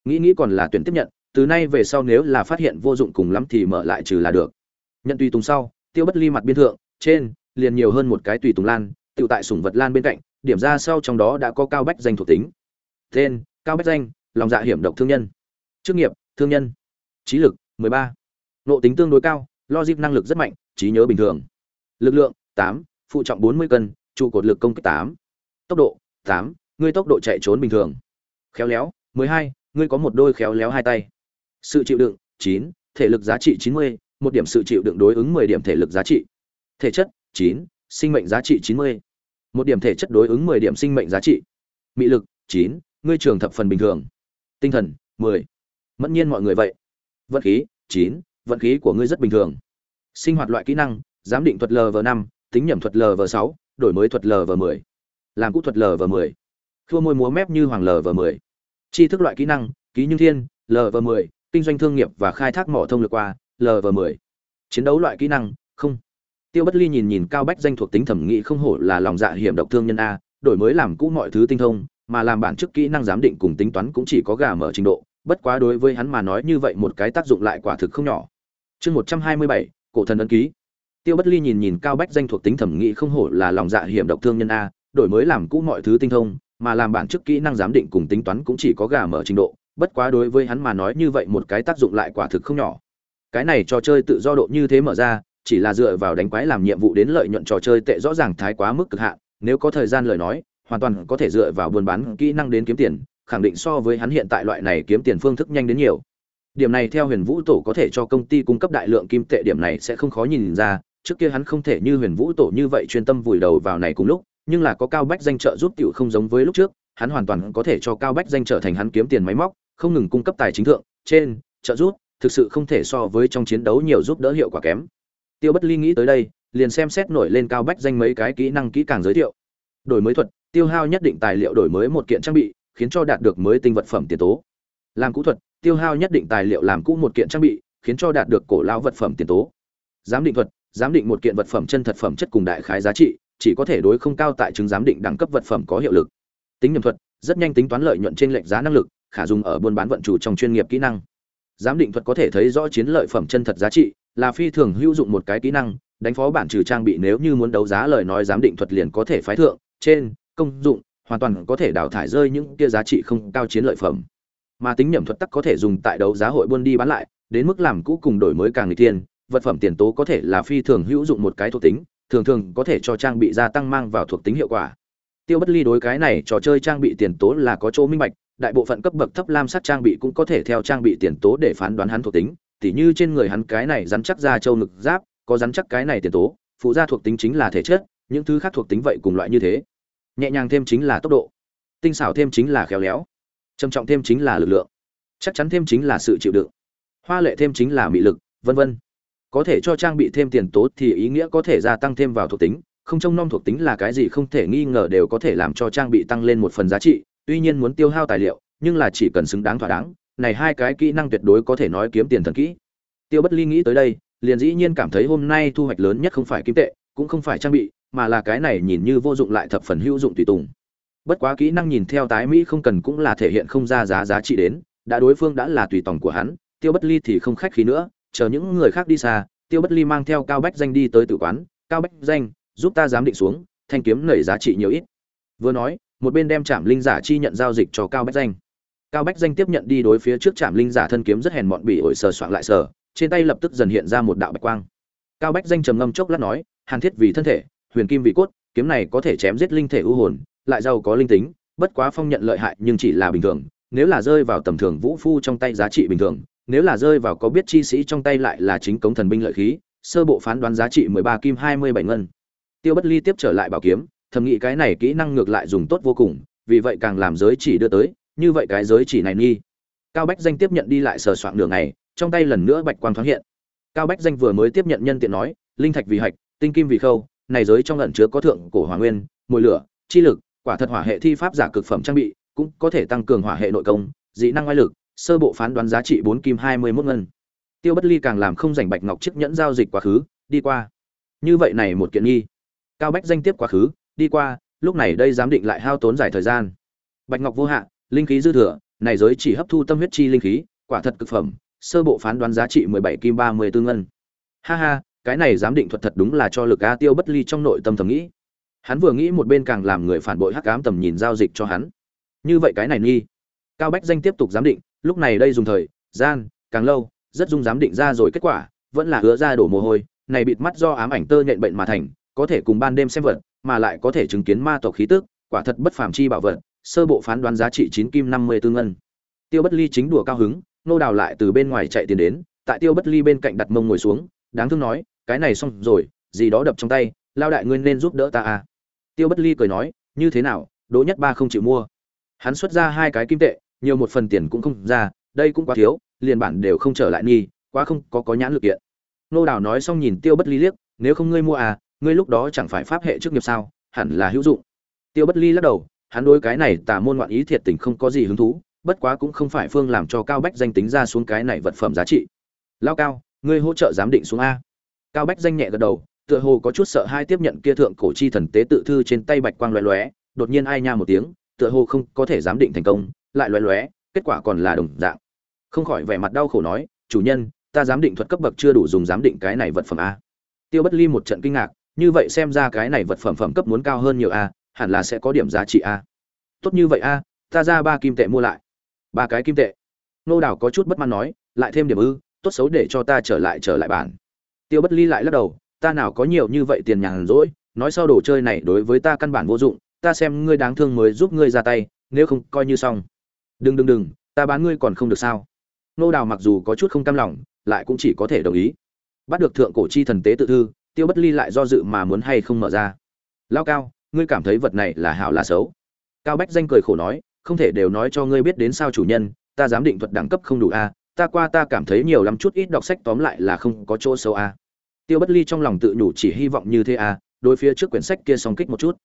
Nghĩ nghĩ còn là tuyển tiếp nhận, từ nay về sau nếu là phát hiện vô dụng cùng lắm thì mở lại trừ là được. Nhận tùy tùng sau tiêu bất ly mặt biên thượng trên liền nhiều hơn một cái tùy tùng lan tự tại sủng vật lan bên cạnh điểm ra sau trong đó đã có cao bách danh thuộc tính. Tên cao bách danh lòng dạ hiểm độc thương nhân. Chức nghiệp thương nhân. Trí lực 13. nộ tính tương đối cao logic năng lực rất mạnh trí nhớ bình thường. Lực lượng 8, phụ trọng 40 cân trụ cột lực công kích 8. tốc độ 8, ngươi tốc độ chạy trốn bình thường. Khéo léo 12, ngươi có một đôi khéo léo hai tay. Sự chịu đựng 9, thể lực giá trị 90, một điểm sự chịu đựng đối ứng 10 điểm thể lực giá trị. Thể chất 9, sinh mệnh giá trị 90. một điểm thể chất đối ứng 10 điểm sinh mệnh giá trị. Mị lực 9, ngươi trường thập phần bình thường. Tinh thần 10. mẫn nhiên mọi người vậy. Vận khí chín vận khí của ngươi rất bình thường. Sinh hoạt loại kỹ năng giám định thuật lv năm tính nhẩm thuật lv sáu đổi mới thuật lv mười. Làm cũ thuật lv mười. Thua môi múa mép như hoàng lv mười. Tri thức loại kỹ năng ký nhưng thiên lv mười kinh doanh thương nghiệp và khai thác mỏ thông lược qua lv mười. Chiến đấu loại kỹ năng, không. Tiêu bất ly nhìn nhìn cao bách danh thuộc tính thẩm nghị không hổ là lòng dạ hiểm độc thương nhân a, đổi mới làm cũ mọi thứ tinh thông, mà làm bản chức kỹ năng giám định cùng tính toán cũng chỉ có gà mở trình độ. Bất quá đối với hắn mà nói như vậy một cái tác dụng lại quả thực không nhỏ. Chương một trăm hai mươi bảy, cổ thần ấn ký. Tiêu bất ly nhìn nhìn cao bách danh thuộc tính thẩm nghị không hổ là lòng dạ hiểm độc thương nhân a, đổi mới làm cũ mọi thứ tinh thông, mà làm bản chức kỹ năng giám định cùng tính toán cũng chỉ có gà mở trình độ. Bất quá đối với hắn mà nói như vậy một cái tác dụng lại quả thực không nhỏ cái này trò chơi tự do độ như thế mở ra, chỉ là dựa vào đánh quái làm nhiệm vụ đến lợi nhuận trò chơi tệ rõ ràng thái quá mức cực hạn, nếu có thời gian lời nói, hoàn toàn có thể dựa vào buôn bán kỹ năng đến kiếm tiền, khẳng định so với hắn hiện tại loại này kiếm tiền phương thức nhanh đến nhiều. Điểm này theo huyền vũ tổ có thể cho công ty cung cấp đại lượng kim tệ, điểm này sẽ không khó nhìn ra, trước kia hắn không thể như huyền vũ tổ như vậy chuyên tâm vùi đầu vào này cùng lúc, nhưng là có cao bách danh trợ giúp tiểu không giống với lúc trước, hắn hoàn toàn có thể cho cao bách danh trở thành hắn kiếm tiền máy móc, không ngừng cung cấp tài chính thượng, trên, trợ giúp thực sự không thể so với trong chiến đấu nhiều giúp đỡ hiệu quả kém. Tiêu bất ly nghĩ tới đây, liền xem xét nổi lên cao bách danh mấy cái kỹ năng kỹ càng giới thiệu. Đổi mới thuật, tiêu hao nhất định tài liệu đổi mới một kiện trang bị, khiến cho đạt được mới tinh vật phẩm tiền tố. Làm cũ thuật, tiêu hao nhất định tài liệu làm cũ một kiện trang bị, khiến cho đạt được cổ lao vật phẩm tiền tố. Giám định thuật, giám định một kiện vật phẩm chân thật phẩm chất cùng đại khái giá trị, chỉ có thể đối không cao tại chứng giám định đẳng cấp vật phẩm có hiệu lực. Tính nhầm thuật, rất nhanh tính toán lợi nhuận trên lệnh giá năng lực, khả dùng ở buôn bán vận chủ trong chuyên nghiệp kỹ năng giám định thuật có thể thấy rõ chiến lợi phẩm chân thật giá trị, là phi thường hữu dụng một cái kỹ năng, đánh phó bản trừ trang bị nếu như muốn đấu giá lời nói giám định thuật liền có thể phái thượng, trên, công dụng, hoàn toàn có thể đào thải rơi những kia giá trị không cao chiến lợi phẩm. Mà tính nhẩm thuật tắc có thể dùng tại đấu giá hội buôn đi bán lại, đến mức làm cũ cùng đổi mới càng người tiên vật phẩm tiền tố có thể là phi thường hữu dụng một cái thuộc tính, thường thường có thể cho trang bị gia tăng mang vào thuộc tính hiệu quả. Tiêu bất ly đối cái này trò chơi trang bị tiền tố là có chỗ minh bạch đại bộ phận cấp bậc thấp lam sắc trang bị cũng có thể theo trang bị tiền tố để phán đoán hắn thuộc tính. Tỉ như trên người hắn cái này rắn chắc ra châu ngực giáp, có rắn chắc cái này tiền tố, phụ gia thuộc tính chính là thể chất, những thứ khác thuộc tính vậy cùng loại như thế. Nhẹ nhàng thêm chính là tốc độ, tinh xảo thêm chính là khéo léo, trầm trọng thêm chính là lực lượng, chắc chắn thêm chính là sự chịu đựng, hoa lệ thêm chính là mị lực, vân vân. Có thể cho trang bị thêm tiền tố thì ý nghĩa có thể gia tăng thêm vào thuộc tính, không trông nom thuộc tính là cái gì không thể nghi ngờ đều có thể làm cho trang bị tăng lên một phần giá trị tuy nhiên muốn tiêu hao tài liệu, nhưng là chỉ cần xứng đáng thỏa đáng, này hai cái kỹ năng tuyệt đối có thể nói kiếm tiền thần kỹ. Tiêu bất ly nghĩ tới đây, liền dĩ nhiên cảm thấy hôm nay thu hoạch lớn nhất không phải kim tệ, cũng không phải trang bị, mà là cái này nhìn như vô dụng lại thập phần hữu dụng tùy tùng. Bất quá kỹ năng nhìn theo tái mỹ không cần cũng là thể hiện không ra giá giá trị đến, đã đối phương đã là tùy tòng của hắn, tiêu bất ly thì không khách khí nữa, chờ những người khác đi xa, tiêu bất ly mang theo cao bách danh đi tới tử quán. Cao bách danh, giúp ta giám định xuống, thanh kiếm nảy giá trị nhiều ít. Vừa nói một bên đem trạm linh giả chi nhận giao dịch cho cao bách danh. Cao bách danh tiếp nhận đi đối phía trước trạm linh giả thân kiếm rất hèn mọn bị ổi sờ soạn lại sờ, trên tay lập tức dần hiện ra một đạo bạch quang. Cao bách danh trầm ngâm chốc lát nói, hàn thiết vì thân thể, huyền kim vì cốt, kiếm này có thể chém giết linh thể ưu hồn, lại giàu có linh tính, bất quá phong nhận lợi hại nhưng chỉ là bình thường, nếu là rơi vào tầm thường vũ phu trong tay giá trị bình thường, nếu là rơi vào có biết chi sĩ trong tay lại là chính cống thần binh lợi khí, sơ bộ phán đoán giá trị mười ba kim hai mươi bảy ngân. Tiêu bất ly tiếp trở lại bảo kiếm thầm nghĩ cái này kỹ năng ngược lại dùng tốt vô cùng, vì vậy càng làm giới chỉ đưa tới, như vậy cái giới chỉ này nghi. Cao bách danh tiếp nhận đi lại sờ soạn đường này trong tay lần nữa bạch quang thoáng hiện. Cao bách danh vừa mới tiếp nhận nhân tiện nói, linh thạch vì hạch, tinh kim vì khâu, này giới trong lần chứa có thượng cổ hỏa nguyên, mùi lửa, chi lực, quả thật hỏa hệ thi pháp giả cực phẩm trang bị, cũng có thể tăng cường hỏa hệ nội công, dị năng ngoại lực, sơ bộ phán đoán giá trị bốn kim hai mươi mốt ngân. Tiêu bất ly càng làm không giành bạch ngọc chiếc nhẫn giao dịch quá khứ, đi qua. Như vậy này một kiện nghi. Cao bách danh tiếp quá khứ đi qua, lúc này đây giám định lại hao tốn dài thời gian. Bạch ngọc vô hạn linh khí dư thừa, này giới chỉ hấp thu tâm huyết chi linh khí, quả thật cực phẩm, sơ bộ phán đoán giá trị mười bảy kim ba mươi 34 ngân. Ha ha, cái này giám định thuật thật đúng là cho lực a tiêu bất ly trong nội tâm thầm nghĩ. Hắn vừa nghĩ một bên càng làm người phản bội hắc ám tầm nhìn giao dịch cho hắn. Như vậy cái này nghi. Cao bách danh tiếp tục giám định, lúc này đây dùng thời, gian, càng lâu, rất dung giám định ra rồi kết quả, vẫn là hứa ra đổ mồ hôi, này bịt mắt do ám ảnh tơ nhện bệnh mà thành, có thể cùng ban đêm xem vật mà lại có thể chứng kiến ma tộc khí tức, quả thật bất phàm chi bảo vật, sơ bộ phán đoán giá trị chín kim năm mươi tư ngân. Tiêu bất ly chính đùa cao hứng, nô đào lại từ bên ngoài chạy tiền đến, tại tiêu bất ly bên cạnh đặt mông ngồi xuống, đáng thương nói, cái này xong rồi, gì đó đập trong tay, lao đại ngươi nên giúp đỡ ta à? Tiêu bất ly cười nói, như thế nào, đỗ nhất ba không chịu mua. Hắn xuất ra hai cái kim tệ, nhiều một phần tiền cũng không ra, đây cũng quá thiếu, liền bản đều không trở lại nghi, quá không có có nhãn lực kiện. Nô đào nói xong nhìn tiêu bất ly liếc, nếu không ngươi mua à ngươi lúc đó chẳng phải pháp hệ chức nghiệp sao, hẳn là hữu dụng. Tiêu bất ly lắc đầu, hắn đối cái này tà môn ngoạn ý thiệt tình không có gì hứng thú, bất quá cũng không phải phương làm cho cao bách danh tính ra xuống cái này vật phẩm giá trị. Lao cao, ngươi hỗ trợ giám định xuống a. Cao bách danh nhẹ gật đầu, tựa hồ có chút sợ hai tiếp nhận kia thượng cổ chi thần tế tự thư trên tay bạch quang loé loé đột nhiên ai nha một tiếng, tựa hồ không có thể giám định thành công, lại loé loé kết quả còn là đồng dạng. Không khỏi vẻ mặt đau khổ nói, chủ nhân, ta giám định thuật cấp bậc chưa đủ dùng giám định cái này vật phẩm a. Tiêu bất ly một trận kinh ngạc như vậy xem ra cái này vật phẩm phẩm cấp muốn cao hơn nhiều a, hẳn là sẽ có điểm giá trị a. Tốt như vậy a, ta ra ba kim tệ mua lại. Ba cái kim tệ. Nô đảo có chút bất mãn nói, lại thêm điểm ư, tốt xấu để cho ta trở lại trở lại bản. Tiêu bất ly lại lắc đầu, ta nào có nhiều như vậy tiền nhàn rỗi, nói sau đồ chơi này đối với ta căn bản vô dụng, ta xem ngươi đáng thương mới giúp ngươi ra tay, nếu không coi như xong. Đừng đừng đừng, ta bán ngươi còn không được sao? Nô đào mặc dù có chút không cam lòng, lại cũng chỉ có thể đồng ý. Bắt được thượng cổ chi thần tế tự thư tiêu bất ly lại do dự mà muốn hay không mở ra. Lao cao, ngươi cảm thấy vật này là hảo là xấu? Cao bách danh cười khổ nói, không thể đều nói cho ngươi biết đến sao chủ nhân, ta giám định thuật đẳng cấp không đủ a, ta qua ta cảm thấy nhiều lắm chút ít đọc sách tóm lại là không có chỗ xấu a. Tiêu bất ly trong lòng tự nhủ chỉ hy vọng như thế a, đối phía trước quyển sách kia song kích một chút.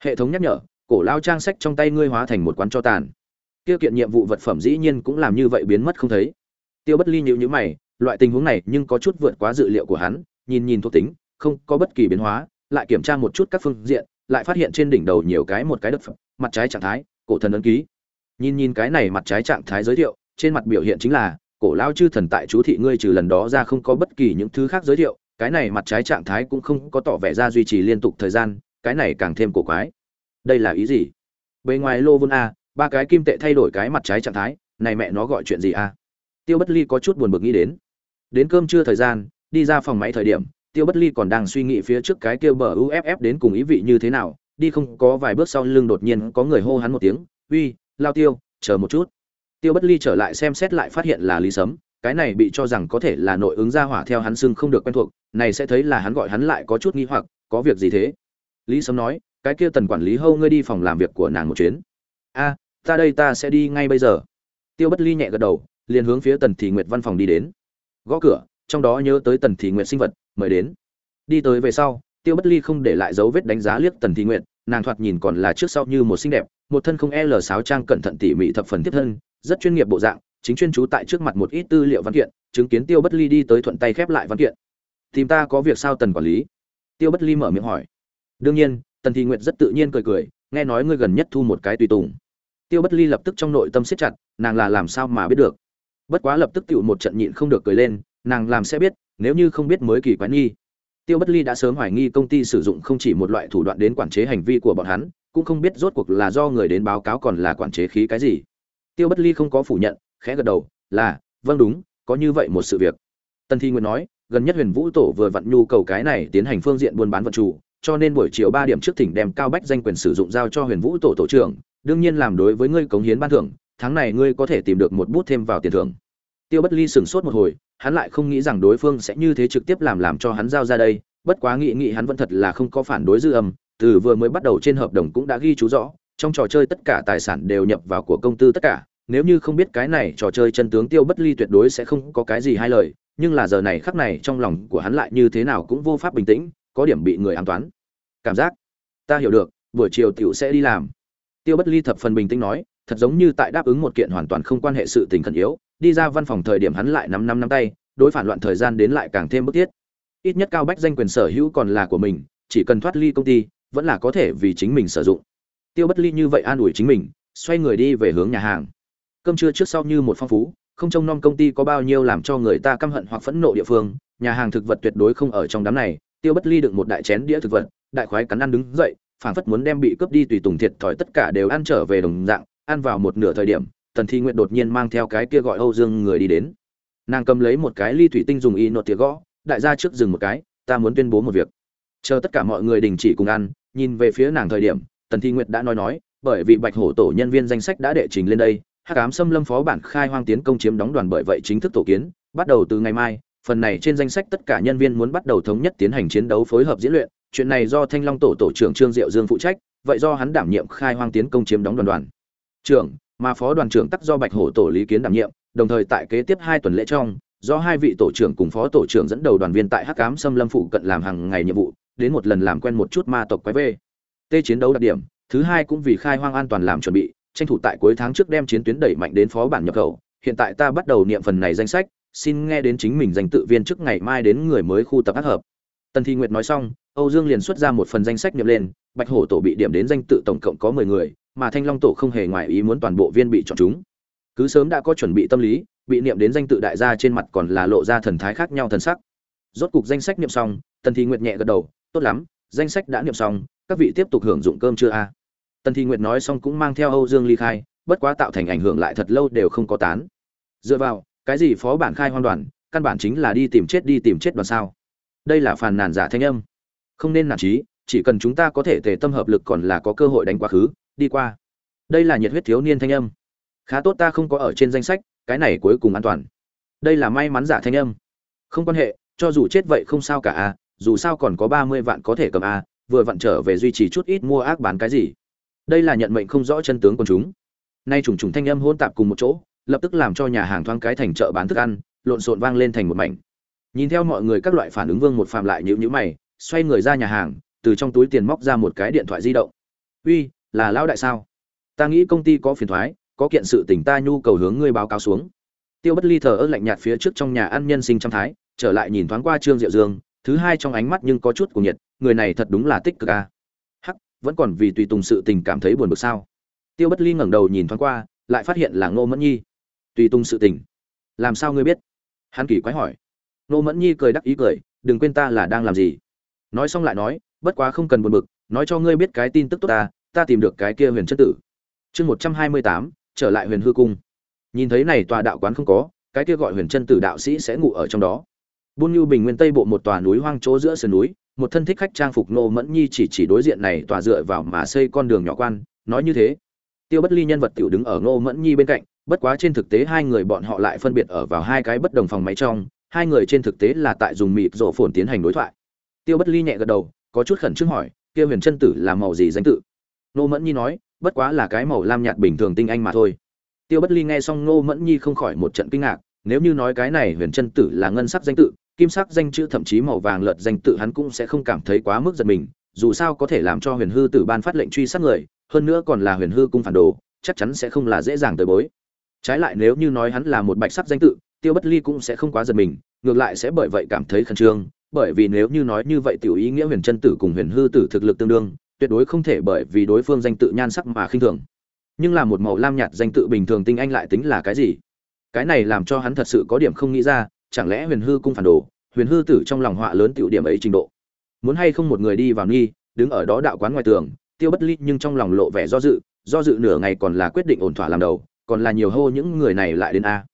Hệ thống nhắc nhở, cổ lao trang sách trong tay ngươi hóa thành một quán cho tàn. Kia kiện nhiệm vụ vật phẩm dĩ nhiên cũng làm như vậy biến mất không thấy. Tiêu bất ly nhíu nhíu mày, loại tình huống này nhưng có chút vượt quá dự liệu của hắn, nhìn nhìn thuộc tính không có bất kỳ biến hóa, lại kiểm tra một chút các phương diện, lại phát hiện trên đỉnh đầu nhiều cái một cái đất phẩm mặt trái trạng thái, cổ thần ấn ký. Nhìn nhìn cái này mặt trái trạng thái giới thiệu, trên mặt biểu hiện chính là, cổ lao chư thần tại chú thị ngươi trừ lần đó ra không có bất kỳ những thứ khác giới thiệu, cái này mặt trái trạng thái cũng không có tỏ vẻ ra duy trì liên tục thời gian, cái này càng thêm cổ quái. Đây là ý gì? Bề ngoài lô vôn a, ba cái kim tệ thay đổi cái mặt trái trạng thái, này mẹ nó gọi chuyện gì a? Tiêu bất ly có chút buồn bực nghĩ đến. Đến cơm trưa thời gian, đi ra phòng máy thời điểm tiêu bất ly còn đang suy nghĩ phía trước cái kia bờ uff đến cùng ý vị như thế nào, đi không, có vài bước sau lưng đột nhiên có người hô hắn một tiếng, uy, lao tiêu, chờ một chút. Tiêu bất ly trở lại xem xét lại phát hiện là lý sấm, cái này bị cho rằng có thể là nội ứng ra hỏa theo hắn xưng không được quen thuộc, này sẽ thấy là hắn gọi hắn lại có chút nghi hoặc, có việc gì thế? Lý sấm nói, cái kia tần quản lý hâu ngươi đi phòng làm việc của nàng một chuyến. A, ta đây ta sẽ đi ngay bây giờ. Tiêu bất ly nhẹ gật đầu, liền hướng phía tần thị nguyệt văn phòng đi đến. Gõ cửa, trong đó nhớ tới tần thị nguyệt sinh vật mời đến. Đi tới về sau tiêu bất ly không để lại dấu vết đánh giá liếc tần thị nguyện, nàng thoạt nhìn còn là trước sau như một xinh đẹp một thân không l sáo trang cẩn thận tỉ mỉ thập phần tiếp thân rất chuyên nghiệp bộ dạng chính chuyên trú tại trước mặt một ít tư liệu văn kiện chứng kiến tiêu bất ly đi tới thuận tay khép lại văn kiện. Tìm ta có việc sao tần quản lý? Tiêu bất ly mở miệng hỏi. Đương nhiên tần thị nguyệt rất tự nhiên cười cười nghe nói ngươi gần nhất thu một cái tùy tùng. Tiêu bất ly lập tức trong nội tâm siết chặt nàng là làm sao mà biết được? Bất quá lập tức tựu một trận nhịn không được cười lên nàng làm sẽ biết nếu như không biết mới kỳ quái nghi. Tiêu bất ly đã sớm hoài nghi công ty sử dụng không chỉ một loại thủ đoạn đến quản chế hành vi của bọn hắn, cũng không biết rốt cuộc là do người đến báo cáo còn là quản chế khí cái gì. Tiêu bất ly không có phủ nhận, khẽ gật đầu, là vâng đúng, có như vậy một sự việc. Tân thi nguyện nói, gần nhất huyền vũ tổ vừa vặn nhu cầu cái này tiến hành phương diện buôn bán vận chủ, cho nên buổi chiều ba điểm trước thỉnh đem cao bách danh quyền sử dụng giao cho huyền vũ tổ tổ trưởng, đương nhiên làm đối với ngươi cống hiến ban thưởng, tháng này ngươi có thể tìm được một bút thêm vào tiền thưởng tiêu bất ly sửng sốt một hồi, hắn lại không nghĩ rằng đối phương sẽ như thế trực tiếp làm làm cho hắn giao ra đây, bất quá nghĩ nghĩ hắn vẫn thật là không có phản đối dư âm, từ vừa mới bắt đầu trên hợp đồng cũng đã ghi chú rõ, trong trò chơi tất cả tài sản đều nhập vào của công tư tất cả, nếu như không biết cái này trò chơi chân tướng tiêu bất ly tuyệt đối sẽ không có cái gì hai lời, nhưng là giờ này khắc này trong lòng của hắn lại như thế nào cũng vô pháp bình tĩnh, có điểm bị người an toán. Cảm giác, ta hiểu được, buổi chiều tiểu sẽ đi làm. Tiêu bất ly thập phần bình tĩnh nói, thật giống như tại đáp ứng một kiện hoàn toàn không quan hệ sự tình khẩn yếu đi ra văn phòng thời điểm hắn lại năm năm năm tay, đối phản loạn thời gian đến lại càng thêm bức thiết. Ít nhất cao bách danh quyền sở hữu còn là của mình, chỉ cần thoát ly công ty, vẫn là có thể vì chính mình sử dụng. Tiêu bất ly như vậy an ủi chính mình, xoay người đi về hướng nhà hàng. Cơm trưa trước sau như một phong phú, không trông nom công ty có bao nhiêu làm cho người ta căm hận hoặc phẫn nộ địa phương, nhà hàng thực vật tuyệt đối không ở trong đám này. Tiêu bất ly đựng một đại chén đĩa thực vật, đại khoái cắn ăn đứng dậy, phảng phất muốn đem bị cướp đi tùy tùng thiệt thòi tất cả đều ăn trở về đồng dạng, ăn vào một nửa thời điểm tần thi nguyện đột nhiên mang theo cái kia gọi âu dương người đi đến. Nàng cầm lấy một cái ly thủy tinh dùng y nột tía gõ, đại gia trước dừng một cái, ta muốn tuyên bố một việc. Chờ tất cả mọi người đình chỉ cùng ăn, nhìn về phía nàng thời điểm, tần thi nguyệt đã nói nói, bởi vì bạch hổ tổ nhân viên danh sách đã đệ trình lên đây, hắc ám xâm lâm phó bản khai hoang tiến công chiếm đóng đoàn bởi vậy chính thức tổ kiến, bắt đầu từ ngày mai, phần này trên danh sách tất cả nhân viên muốn bắt đầu thống nhất tiến hành chiến đấu phối hợp diễn luyện, chuyện này do thanh long tổ tổ trưởng trương diệu dương phụ trách, vậy do hắn đảm nhiệm khai hoang tiến công chiếm đóng đoàn đoàn. Trưởng mà phó đoàn trưởng tắc do bạch hổ tổ lý kiến đảm nhiệm, đồng thời tại kế tiếp hai tuần lễ trong, do hai vị tổ trưởng cùng phó tổ trưởng dẫn đầu đoàn viên tại hắc cám xâm lâm phụ cận làm hàng ngày nhiệm vụ, đến một lần làm quen một chút ma tộc quái về tê chiến đấu đặc điểm, thứ hai cũng vì khai hoang an toàn làm chuẩn bị, tranh thủ tại cuối tháng trước đem chiến tuyến đẩy mạnh đến phó bản nhập khẩu. Hiện tại ta bắt đầu niệm phần này danh sách, xin nghe đến chính mình danh tự viên trước ngày mai đến người mới khu tập ác hợp. Tần thi nguyệt nói xong, âu dương liền xuất ra một phần danh sách nhập lên, bạch hổ tổ bị điểm đến danh tự tổng cộng có mười người mà thanh long tổ không hề ngoài ý muốn toàn bộ viên bị chọn chúng. Cứ sớm đã có chuẩn bị tâm lý, bị niệm đến danh tự đại gia trên mặt còn là lộ ra thần thái khác nhau thần sắc. Rốt cục danh sách niệm xong, tần thi nguyệt nhẹ gật đầu, tốt lắm, danh sách đã niệm xong, các vị tiếp tục hưởng dụng cơm chưa a. Tần thi nguyệt nói xong cũng mang theo âu dương ly khai, bất quá tạo thành ảnh hưởng lại thật lâu đều không có tán. Dựa vào, cái gì phó bản khai hoang đoàn, căn bản chính là đi tìm chết đi tìm chết đoàn sao? Đây là phàn nàn giả thanh âm. Không nên nản trí chỉ cần chúng ta có thể tề tâm hợp lực còn là có cơ hội đánh quá khứ đi qua. Đây là nhiệt huyết thiếu niên thanh âm. Khá tốt ta không có ở trên danh sách, cái này cuối cùng an toàn. Đây là may mắn giả thanh âm. Không quan hệ, cho dù chết vậy không sao cả a dù sao còn có ba mươi vạn có thể cầm a vừa vặn trở về duy trì chút ít mua ác bán cái gì. Đây là nhận mệnh không rõ chân tướng của chúng. Nay trùng trùng thanh âm hôn tạp cùng một chỗ, lập tức làm cho nhà hàng thoáng cái thành chợ bán thức ăn, lộn xộn vang lên thành một mảnh. Nhìn theo mọi người các loại phản ứng vương một phàm lại nhữ nhữ mày, xoay người ra nhà hàng, từ trong túi tiền móc ra một cái điện thoại di động. Uy là lão đại sao? Ta nghĩ công ty có phiền thoái, có kiện sự tình ta nhu cầu hướng ngươi báo cáo xuống. Tiêu bất ly thờ ơ lạnh nhạt phía trước trong nhà ăn nhân sinh trăm thái, trở lại nhìn thoáng qua trương diệu dương, thứ hai trong ánh mắt nhưng có chút cuồng nhiệt, người này thật đúng là tích cực a hắc, vẫn còn vì tùy tùng sự tình cảm thấy buồn bực sao? Tiêu bất ly ngẩng đầu nhìn thoáng qua, lại phát hiện là ngô mẫn nhi. Tùy tùng sự tình. Làm sao ngươi biết? Hắn kỳ quái hỏi. Ngô mẫn nhi cười đắc ý cười, đừng quên ta là đang làm gì. Nói xong lại nói, bất quá không cần buồn bực, nói cho ngươi biết cái tin tức tốt ta ta tìm được cái kia huyền chất tử. Chương một trăm hai mươi tám, trở lại huyền hư cung. Nhìn thấy này tòa đạo quán không có, cái kia gọi huyền chân tử đạo sĩ sẽ ngủ ở trong đó. Buôn nhu bình nguyên tây bộ một tòa núi hoang chỗ giữa sườn núi, một thân thích khách trang phục nô mẫn nhi chỉ chỉ đối diện này tòa dựa vào mà xây con đường nhỏ quan, nói như thế. Tiêu bất ly nhân vật tiểu đứng ở nô mẫn nhi bên cạnh, bất quá trên thực tế hai người bọn họ lại phân biệt ở vào hai cái bất đồng phòng máy trong, hai người trên thực tế là tại dùng mịt rổ phồn tiến hành đối thoại. Tiêu bất ly nhẹ gật đầu, có chút khẩn trương hỏi, kia huyền chân tử là màu gì danh tự? Nô mẫn nhi nói, bất quá là cái màu lam nhạt bình thường tinh anh mà thôi. Tiêu bất ly nghe xong ngô mẫn nhi không khỏi một trận kinh ngạc, nếu như nói cái này huyền chân tử là ngân sắc danh tự, kim sắc danh chữ thậm chí màu vàng lợt danh tự hắn cũng sẽ không cảm thấy quá mức giật mình, dù sao có thể làm cho huyền hư tử ban phát lệnh truy sát người, hơn nữa còn là huyền hư cung phản đồ, chắc chắn sẽ không là dễ dàng tới bối. Trái lại nếu như nói hắn là một bạch sắc danh tự, tiêu bất ly cũng sẽ không quá giật mình, ngược lại sẽ bởi vậy cảm thấy khẩn trương, bởi vì nếu như nói như vậy tiểu ý nghĩa huyền chân tử cùng huyền hư tử thực lực tương đương tuyệt đối không thể bởi vì đối phương danh tự nhan sắc mà khinh thường. Nhưng là một màu lam nhạt danh tự bình thường tinh anh lại tính là cái gì? Cái này làm cho hắn thật sự có điểm không nghĩ ra, chẳng lẽ huyền hư cung phản đồ, huyền hư tử trong lòng họa lớn tiểu điểm ấy trình độ? Muốn hay không một người đi vào nghi, đứng ở đó đạo quán ngoài tường, tiêu bất ly nhưng trong lòng lộ vẻ do dự do dự nửa ngày còn là quyết định ổn thỏa làm đầu, còn là nhiều hô những người này lại đến a.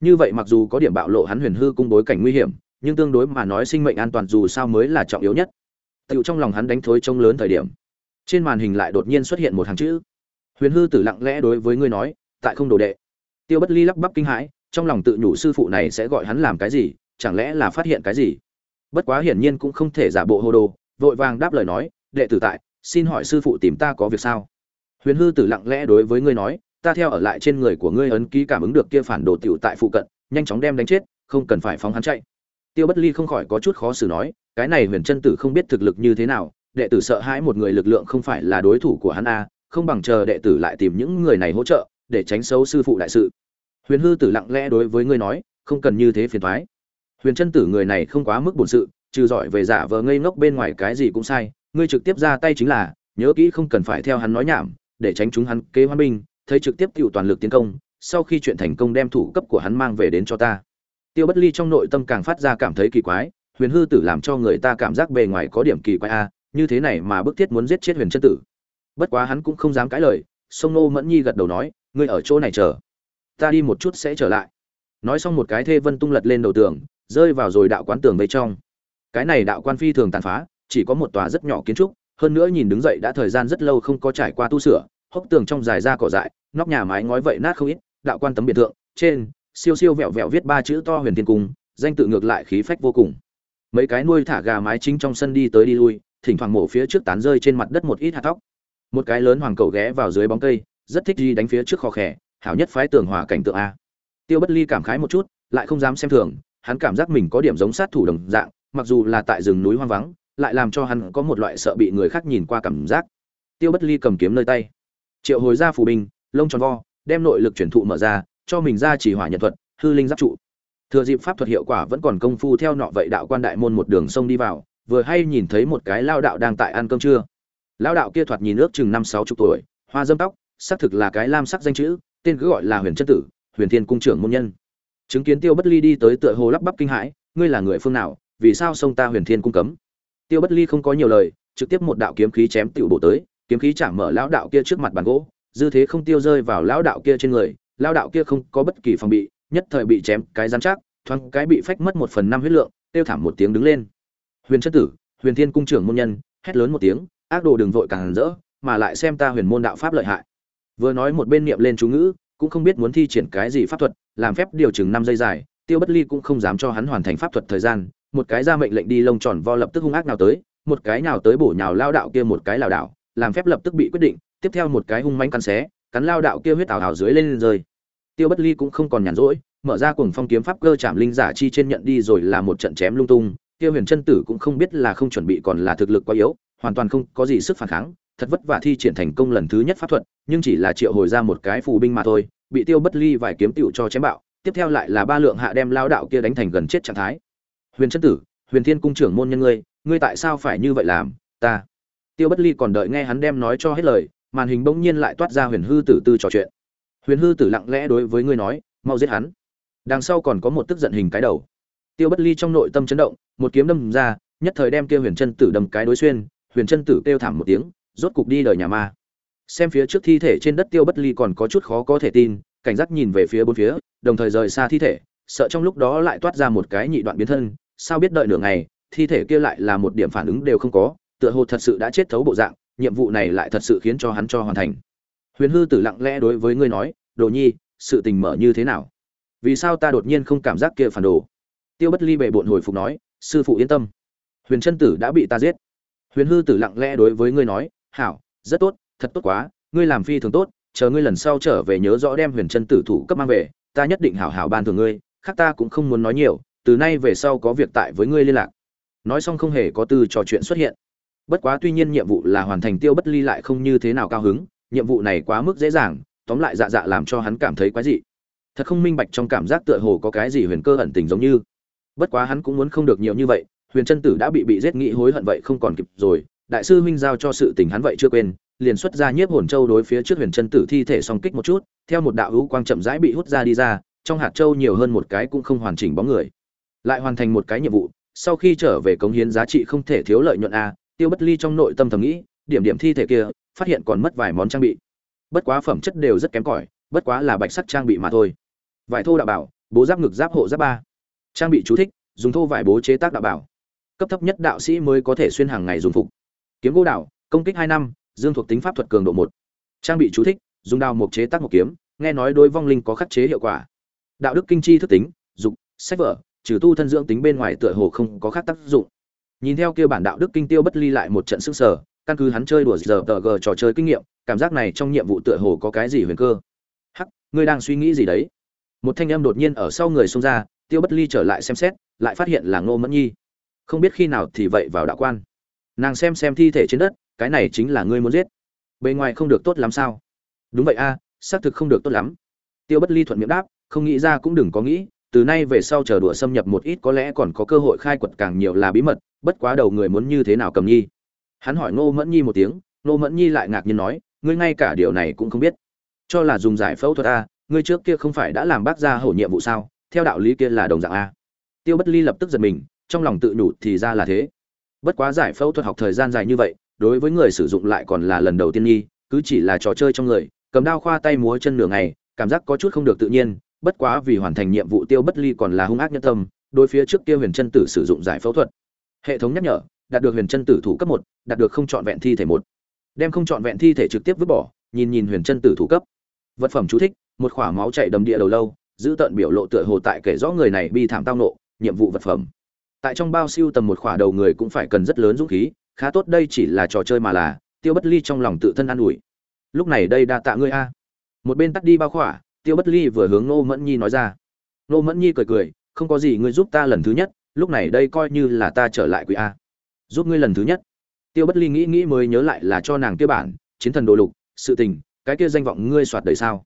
Như vậy mặc dù có điểm bạo lộ hắn huyền hư cung bối cảnh nguy hiểm, nhưng tương đối mà nói sinh mệnh an toàn dù sao mới là trọng yếu nhất. Tựu trong lòng hắn đánh thối trông lớn thời điểm trên màn hình lại đột nhiên xuất hiện một hàng chữ. Huyền hư tử lặng lẽ đối với ngươi nói, tại không đồ đệ. Tiêu bất ly lắp bắp kinh hãi, trong lòng tự nhủ sư phụ này sẽ gọi hắn làm cái gì, chẳng lẽ là phát hiện cái gì? Bất quá hiển nhiên cũng không thể giả bộ hồ đồ, vội vàng đáp lời nói, đệ tử tại, xin hỏi sư phụ tìm ta có việc sao? Huyền hư tử lặng lẽ đối với ngươi nói, ta theo ở lại trên người của ngươi ấn ký cảm ứng được kia phản đồ tiểu tại phụ cận, nhanh chóng đem đánh chết, không cần phải phóng hắn chạy. Tiêu bất ly không khỏi có chút khó xử nói, cái này huyền chân tử không biết thực lực như thế nào đệ tử sợ hãi một người lực lượng không phải là đối thủ của hắn a, không bằng chờ đệ tử lại tìm những người này hỗ trợ, để tránh xấu sư phụ đại sự. Huyền hư tử lặng lẽ đối với ngươi nói, không cần như thế phiền toái. Huyền chân tử người này không quá mức bổn sự, trừ giỏi về giả vờ ngây ngốc bên ngoài cái gì cũng sai, ngươi trực tiếp ra tay chính là, nhớ kỹ không cần phải theo hắn nói nhảm, để tránh chúng hắn kế hoan binh, thấy trực tiếp tiểu toàn lực tiến công, sau khi chuyện thành công đem thủ cấp của hắn mang về đến cho ta. Tiêu bất ly trong nội tâm càng phát ra cảm thấy kỳ quái, huyền hư tử làm cho người ta cảm giác bề ngoài có điểm kỳ quái a như thế này mà bức thiết muốn giết chết huyền chân tử. Bất quá hắn cũng không dám cãi lời, sông nô mẫn nhi gật đầu nói, ngươi ở chỗ này chờ. Ta đi một chút sẽ trở lại. Nói xong một cái thê vân tung lật lên đầu tường, rơi vào rồi đạo quán tường bên trong. Cái này đạo quan phi thường tàn phá, chỉ có một tòa rất nhỏ kiến trúc, hơn nữa nhìn đứng dậy đã thời gian rất lâu không có trải qua tu sửa, hốc tường trong dài ra cỏ dại, nóc nhà mái ngói vậy nát không ít, đạo quan tấm biệt thượng, trên, siêu siêu vẹo vẹo viết ba chữ to huyền thiên cung, danh tự ngược lại khí phách vô cùng. Mấy cái nuôi thả gà mái chính trong sân đi tới đi lui thỉnh thoảng mổ phía trước tán rơi trên mặt đất một ít hạt tóc một cái lớn hoàng cầu ghé vào dưới bóng cây, rất thích đi đánh phía trước kho khẽ hảo nhất phái tường hòa cảnh tượng a. Tiêu bất ly cảm khái một chút, lại không dám xem thường, hắn cảm giác mình có điểm giống sát thủ đồng dạng, mặc dù là tại rừng núi hoang vắng, lại làm cho hắn có một loại sợ bị người khác nhìn qua cảm giác. Tiêu bất ly cầm kiếm nơi tay. Triệu hồi ra phù binh, lông tròn vo, đem nội lực chuyển thụ mở ra, cho mình ra chỉ hỏa nhật thuật, hư linh giáp trụ. Thừa dịp pháp thuật hiệu quả vẫn còn công phu theo nọ vậy đạo quan đại môn một đường sông đi vào vừa hay nhìn thấy một cái lao đạo đang tại ăn cơm trưa. Lao đạo kia thoạt nhìn ước chừng năm sáu chục tuổi, hoa dâm tóc, xác thực là cái lam sắc danh chữ, tên cứ gọi là huyền chân tử, huyền thiên cung trưởng môn nhân. Chứng kiến tiêu bất ly đi tới tựa hồ lắp bắp kinh hãi, ngươi là người phương nào, vì sao sông ta huyền thiên cung cấm? Tiêu bất ly không có nhiều lời, trực tiếp một đạo kiếm khí chém tiểu bộ tới, kiếm khí chạm mở lão đạo kia trước mặt bàn gỗ, dư thế không tiêu rơi vào lão đạo kia trên người, lão đạo kia không có bất kỳ phòng bị, nhất thời bị chém, cái rắn chắc, thoáng cái bị phách mất một phần năm huyết lượng, tiêu thảm một tiếng đứng lên huyền chất tử huyền thiên cung trưởng môn nhân hét lớn một tiếng ác đồ đừng vội càng rỡ mà lại xem ta huyền môn đạo pháp lợi hại. Vừa nói một bên niệm lên chú ngữ cũng không biết muốn thi triển cái gì pháp thuật làm phép điều chừng năm giây dài tiêu bất ly cũng không dám cho hắn hoàn thành pháp thuật thời gian một cái ra mệnh lệnh đi lông tròn vo lập tức hung ác nào tới một cái nào tới bổ nhào lao đạo kia một cái lảo đảo làm phép lập tức bị quyết định tiếp theo một cái hung manh cắn xé cắn lao đạo kia huyết ảo ảo dưới lên, lên rơi. Tiêu bất ly cũng không còn nhàn rỗi mở ra cuồng phong kiếm pháp cơ chạm linh giả chi trên nhận đi rồi là một trận chém lung tung tiêu huyền chân tử cũng không biết là không chuẩn bị còn là thực lực quá yếu, hoàn toàn không có gì sức phản kháng, thật vất vả thi triển thành công lần thứ nhất pháp thuật, nhưng chỉ là triệu hồi ra một cái phù binh mà thôi, bị tiêu bất ly vài kiếm tựu cho chém bạo, tiếp theo lại là ba lượng hạ đem lao đạo kia đánh thành gần chết trạng thái. Huyền chân tử, huyền thiên cung trưởng môn nhân ngươi ngươi tại sao phải như vậy làm, ta? Tiêu bất ly còn đợi nghe hắn đem nói cho hết lời, màn hình bỗng nhiên lại toát ra huyền hư tử tư trò chuyện. Huyền hư tử lặng lẽ đối với ngươi nói, mau giết hắn. Đằng sau còn có một tức giận hình cái đầu tiêu bất ly trong nội tâm chấn động, một kiếm đâm ra, nhất thời đem kia huyền chân tử đâm cái đối xuyên, huyền chân tử kêu thảm một tiếng, rốt cục đi đời nhà ma. Xem phía trước thi thể trên đất tiêu bất ly còn có chút khó có thể tin, cảnh giác nhìn về phía bốn phía, đồng thời rời xa thi thể, sợ trong lúc đó lại toát ra một cái nhị đoạn biến thân. Sao biết đợi nửa ngày, thi thể kia lại là một điểm phản ứng đều không có, tựa hồ thật sự đã chết thấu bộ dạng, nhiệm vụ này lại thật sự khiến cho hắn cho hoàn thành. Huyền hư tử lặng lẽ đối với ngươi nói, đồ nhi, sự tình mở như thế nào? Vì sao ta đột nhiên không cảm giác kia phản đồ? Tiêu bất ly bệ bộn hồi phục nói, sư phụ yên tâm. Huyền chân tử đã bị ta giết. Huyền hư tử lặng lẽ đối với ngươi nói, hảo, rất tốt, thật tốt quá, ngươi làm phi thường tốt, chờ ngươi lần sau trở về nhớ rõ đem huyền chân tử thủ cấp mang về, ta nhất định hảo hảo ban thường ngươi, khác ta cũng không muốn nói nhiều, từ nay về sau có việc tại với ngươi liên lạc. Nói xong không hề có từ trò chuyện xuất hiện. Bất quá tuy nhiên nhiệm vụ là hoàn thành tiêu bất ly lại không như thế nào cao hứng, nhiệm vụ này quá mức dễ dàng, tóm lại dạ dạ làm cho hắn cảm thấy quái dị. Thật không minh bạch trong cảm giác tựa hồ có cái gì huyền cơ ẩn tình giống như bất quá hắn cũng muốn không được nhiều như vậy, huyền Trân tử đã bị bị giết nghĩ hối hận vậy không còn kịp rồi, đại sư huynh giao cho sự tình hắn vậy chưa quên, liền xuất ra nhiếp hồn châu đối phía trước huyền Trân tử thi thể song kích một chút, theo một đạo hữu quang chậm rãi bị hút ra đi ra, trong hạt châu nhiều hơn một cái cũng không hoàn chỉnh bóng người. Lại hoàn thành một cái nhiệm vụ, sau khi trở về cống hiến giá trị không thể thiếu lợi nhuận a, tiêu bất ly trong nội tâm thầm nghĩ, điểm điểm thi thể kia, phát hiện còn mất vài món trang bị. Bất quá phẩm chất đều rất kém cỏi, bất quá là bạch sắc trang bị mà thôi. Vải thô đạo bảo, bố giáp ngực giáp hộ giáp ba trang bị chú thích, dùng thô vải bố chế tác đạo bảo. Cấp thấp nhất đạo sĩ mới có thể xuyên hàng ngày dùng phục. Kiếm gỗ đạo công kích hai năm, dương thuộc tính pháp thuật cường độ một. Trang bị chú thích, dùng đào mộc chế tác một kiếm, nghe nói đối vong linh có khắc chế hiệu quả. Đạo đức kinh chi thức tính, dục, sách vở, trừ tu thân dưỡng tính bên ngoài tựa hồ không có khác tác dụng. Nhìn theo kia bản đạo đức kinh tiêu bất ly lại một trận sức sở, căn cứ hắn chơi đùa giờ tờ gờ trò chơi kinh nghiệm, cảm giác này trong nhiệm vụ tựa hồ có cái gì huyền cơ. Hắc, ngươi đang suy nghĩ gì đấy? Một thanh âm đột nhiên ở sau người xông ra tiêu bất ly trở lại xem xét, lại phát hiện là ngô mẫn nhi. Không biết khi nào thì vậy vào đạo quan. Nàng xem xem thi thể trên đất, cái này chính là ngươi muốn giết. Bề ngoài không được tốt lắm sao? Đúng vậy a, xác thực không được tốt lắm. Tiêu bất ly thuận miệng đáp, không nghĩ ra cũng đừng có nghĩ, từ nay về sau chờ đùa xâm nhập một ít có lẽ còn có cơ hội khai quật càng nhiều là bí mật, bất quá đầu người muốn như thế nào cầm nhi? Hắn hỏi ngô mẫn nhi một tiếng, ngô mẫn nhi lại ngạc nhiên nói, ngươi ngay cả điều này cũng không biết. Cho là dùng giải phẫu thuật a, ngươi trước kia không phải đã làm bác gia hổ nhiệm vụ sao? Theo đạo lý kia là đồng dạng a. Tiêu bất ly lập tức giật mình, trong lòng tự nhủ thì ra là thế. Bất quá giải phẫu thuật học thời gian dài như vậy, đối với người sử dụng lại còn là lần đầu tiên nghi, cứ chỉ là trò chơi trong người, cầm đao khoa tay múa chân nửa ngày, cảm giác có chút không được tự nhiên, bất quá vì hoàn thành nhiệm vụ tiêu bất ly còn là hung ác nhân tâm, đối phía trước kia huyền chân tử sử dụng giải phẫu thuật. Hệ thống nhắc nhở, đạt được huyền chân tử thủ cấp một, đạt được không trọn vẹn thi thể một. Đem không trọn vẹn thi thể trực tiếp vứt bỏ, nhìn nhìn huyền chân tử thủ cấp. Vật phẩm chú thích, một khỏa máu chảy đầm địa đầu lâu giữ tận biểu lộ tựa hồ tại kể rõ người này bi thảm tao nộ nhiệm vụ vật phẩm. Tại trong bao siêu tầm một khỏa đầu người cũng phải cần rất lớn dũng khí, khá tốt đây chỉ là trò chơi mà là, tiêu bất ly trong lòng tự thân an ủi. Lúc này đây đa tạ ngươi a. Một bên tắt đi bao khỏa, tiêu bất ly vừa hướng nô mẫn nhi nói ra. Nô mẫn nhi cười cười, không có gì, ngươi giúp ta lần thứ nhất, lúc này đây coi như là ta trở lại quỷ a. Giúp ngươi lần thứ nhất. Tiêu bất ly nghĩ nghĩ mới nhớ lại là cho nàng kia bản, chiến thần đồ lục, sự tình, cái kia danh vọng ngươi soạt đời sao?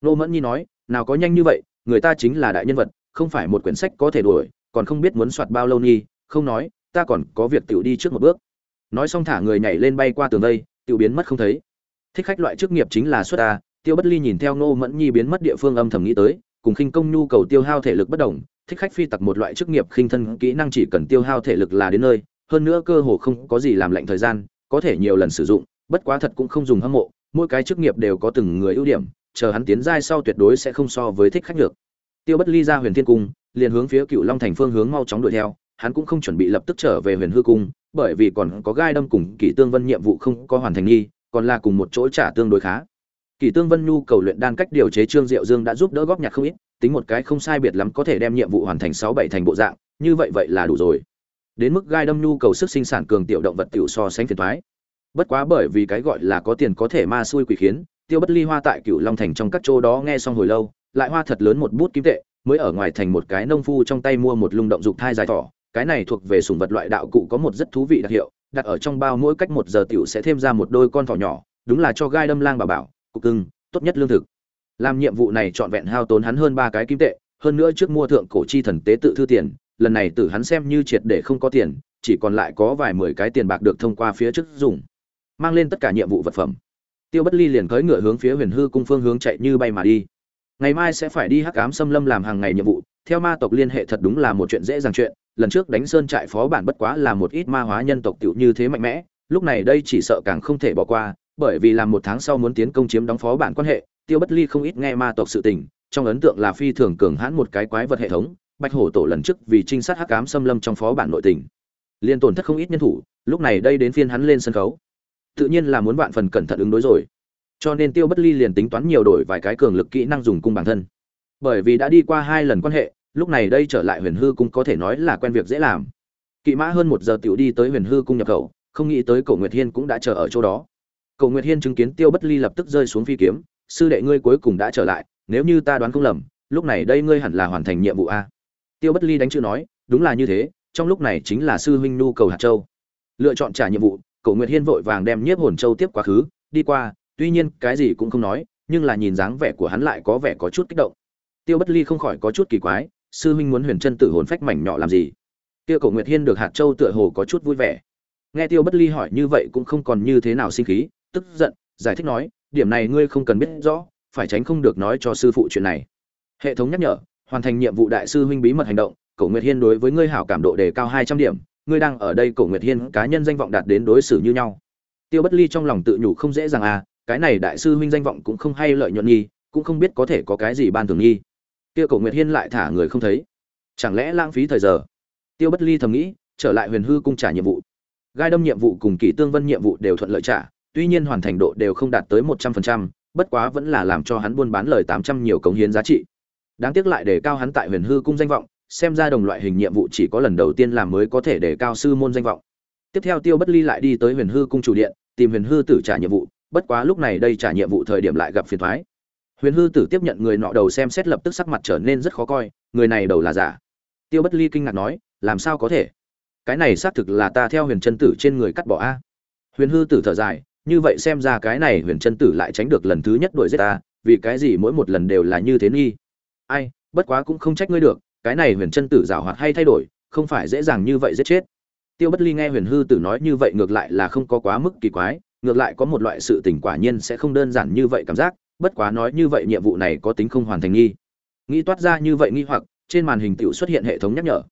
Nô mẫn nhi nói, nào có nhanh như vậy người ta chính là đại nhân vật không phải một quyển sách có thể đuổi còn không biết muốn soạt bao lâu nghi không nói ta còn có việc tiểu đi trước một bước. Nói xong thả người nhảy lên bay qua tường đây, tiểu biến mất không thấy. Thích khách loại chức nghiệp chính là xuất ta tiêu bất ly nhìn theo nô mẫn nhi biến mất địa phương âm thầm nghĩ tới cùng khinh công nhu cầu tiêu hao thể lực bất đồng thích khách phi tặc một loại chức nghiệp khinh thân kỹ năng chỉ cần tiêu hao thể lực là đến nơi hơn nữa cơ hồ không có gì làm lạnh thời gian có thể nhiều lần sử dụng bất quá thật cũng không dùng hâm mộ mỗi cái chức nghiệp đều có từng người ưu điểm chờ hắn tiến giai sau tuyệt đối sẽ không so với thích khách được tiêu bất ly ra huyền thiên cung, liền hướng phía cựu long thành phương hướng mau chóng đuổi theo, hắn cũng không chuẩn bị lập tức trở về huyền hư cung, bởi vì còn có gai đâm cùng kỷ tương vân nhiệm vụ không có hoàn thành nghi, còn là cùng một chỗ trả tương đối khá. Kỷ tương vân nhu cầu luyện đan cách điều chế trương diệu dương đã giúp đỡ góp nhặt không ít, tính một cái không sai biệt lắm có thể đem nhiệm vụ hoàn thành sáu bảy thành bộ dạng, như vậy vậy là đủ rồi. Đến mức gai đâm nhu cầu sức sinh sản cường tiểu động vật tiểu so sánh phiền toái. bất quá bởi vì cái gọi là có tiền có thể ma xui quỷ khiến tiêu bất ly hoa tại cựu long thành trong các chỗ đó nghe xong hồi lâu, lại hoa thật lớn một bút kim tệ, mới ở ngoài thành một cái nông phu trong tay mua một lung động dục thai dài thỏ. Cái này thuộc về sùng vật loại đạo cụ có một rất thú vị đặc hiệu, đặt ở trong bao mỗi cách một giờ tiểu sẽ thêm ra một đôi con thỏ nhỏ, đúng là cho gai đâm lang bà bảo, cục cưng, tốt nhất lương thực. Làm nhiệm vụ này trọn vẹn hao tốn hắn hơn ba cái kim tệ, hơn nữa trước mua thượng cổ chi thần tế tự thư tiền, lần này tử hắn xem như triệt để không có tiền, chỉ còn lại có vài mười cái tiền bạc được thông qua phía trước dùng, mang lên tất cả nhiệm vụ vật phẩm tiêu bất ly liền cưỡi ngựa hướng phía huyền hư cung phương hướng chạy như bay mà đi. Ngày mai sẽ phải đi hắc ám xâm lâm làm hàng ngày nhiệm vụ, theo ma tộc liên hệ thật đúng là một chuyện dễ dàng chuyện, lần trước đánh sơn trại phó bản bất quá là một ít ma hóa nhân tộc tiểu như thế mạnh mẽ, lúc này đây chỉ sợ càng không thể bỏ qua, bởi vì làm một tháng sau muốn tiến công chiếm đóng phó bản quan hệ, tiêu bất ly không ít nghe ma tộc sự tình, trong ấn tượng là phi thường cường hãn một cái quái vật hệ thống, bạch hổ tổ lần trước vì trinh sát hắc ám xâm lâm trong phó bản nội tình. Liên tổn thất không ít nhân thủ, lúc này đây đến phiên hắn lên sân khấu tự nhiên là muốn vạn phần cẩn thận ứng đối rồi. Cho nên tiêu bất ly liền tính toán nhiều đổi vài cái cường lực kỹ năng dùng cung bản thân. Bởi vì đã đi qua hai lần quan hệ, lúc này đây trở lại huyền hư cung có thể nói là quen việc dễ làm. Kỵ mã hơn một giờ tiểu đi tới huyền hư cung nhập khẩu, không nghĩ tới cổ nguyệt hiên cũng đã chờ ở chỗ đó. Cổ nguyệt hiên chứng kiến tiêu bất ly lập tức rơi xuống phi kiếm, sư đệ ngươi cuối cùng đã trở lại, nếu như ta đoán không lầm, lúc này đây ngươi hẳn là hoàn thành nhiệm vụ a. Tiêu bất ly đánh chữ nói, đúng là như thế, trong lúc này chính là sư huynh nhu cầu hạt châu. Lựa chọn trả nhiệm vụ cổ nguyệt hiên vội vàng đem nhiếp hồn châu tiếp quá khứ, đi qua, tuy nhiên cái gì cũng không nói, nhưng là nhìn dáng vẻ của hắn lại có vẻ có chút kích động. Tiêu bất ly không khỏi có chút kỳ quái, sư huynh muốn huyền chân tử hồn phách mảnh nhỏ làm gì? Tiêu cổ nguyệt hiên được hạt châu tựa hồ có chút vui vẻ. Nghe tiêu bất ly hỏi như vậy cũng không còn như thế nào sinh khí, tức giận, giải thích nói, điểm này ngươi không cần biết rõ, phải tránh không được nói cho sư phụ chuyện này. Hệ thống nhắc nhở, hoàn thành nhiệm vụ đại sư huynh bí mật hành động, cổ nguyệt hiên đối với ngươi hảo cảm độ đề cao hai trăm điểm ngươi đang ở đây cổ nguyệt hiên cá nhân danh vọng đạt đến đối xử như nhau. Tiêu bất ly trong lòng tự nhủ không dễ dàng à cái này đại sư huynh danh vọng cũng không hay lợi nhuận nghi, cũng không biết có thể có cái gì ban thường nghi. Tiêu cổ nguyệt hiên lại thả người không thấy. Chẳng lẽ lãng phí thời giờ? Tiêu bất ly thầm nghĩ, trở lại huyền hư cung trả nhiệm vụ. Gai đâm nhiệm vụ cùng kỷ tương vân nhiệm vụ đều thuận lợi trả, tuy nhiên hoàn thành độ đều không đạt tới một trăm phần trăm, bất quá vẫn là làm cho hắn buôn bán lời tám trăm nhiều cống hiến giá trị. Đáng tiếc lại để cao hắn tại huyền hư cung danh vọng xem ra đồng loại hình nhiệm vụ chỉ có lần đầu tiên làm mới có thể để cao sư môn danh vọng. Tiếp theo tiêu bất ly lại đi tới huyền hư cung chủ điện, tìm huyền hư tử trả nhiệm vụ, bất quá lúc này đây trả nhiệm vụ thời điểm lại gặp phiền thoái huyền hư tử tiếp nhận người nọ đầu xem xét lập tức sắc mặt trở nên rất khó coi, người này đầu là giả. Tiêu bất ly kinh ngạc nói, làm sao có thể? Cái này xác thực là ta theo huyền chân tử trên người cắt bỏ a. Huyền hư tử thở dài, như vậy xem ra cái này huyền chân tử lại tránh được lần thứ nhất đuổi giết ta, vì cái gì mỗi một lần đều là như thế nghi? Ai, bất quá cũng không trách ngươi được cái này huyền chân tử giảo hoạt hay thay đổi, không phải dễ dàng như vậy giết chết. Tiêu bất ly nghe huyền hư tử nói như vậy ngược lại là không có quá mức kỳ quái, ngược lại có một loại sự tình quả nhiên sẽ không đơn giản như vậy cảm giác, bất quá nói như vậy nhiệm vụ này có tính không hoàn thành nghi. Nghĩ toát ra như vậy nghi hoặc, trên màn hình tiểu xuất hiện hệ thống nhắc nhở.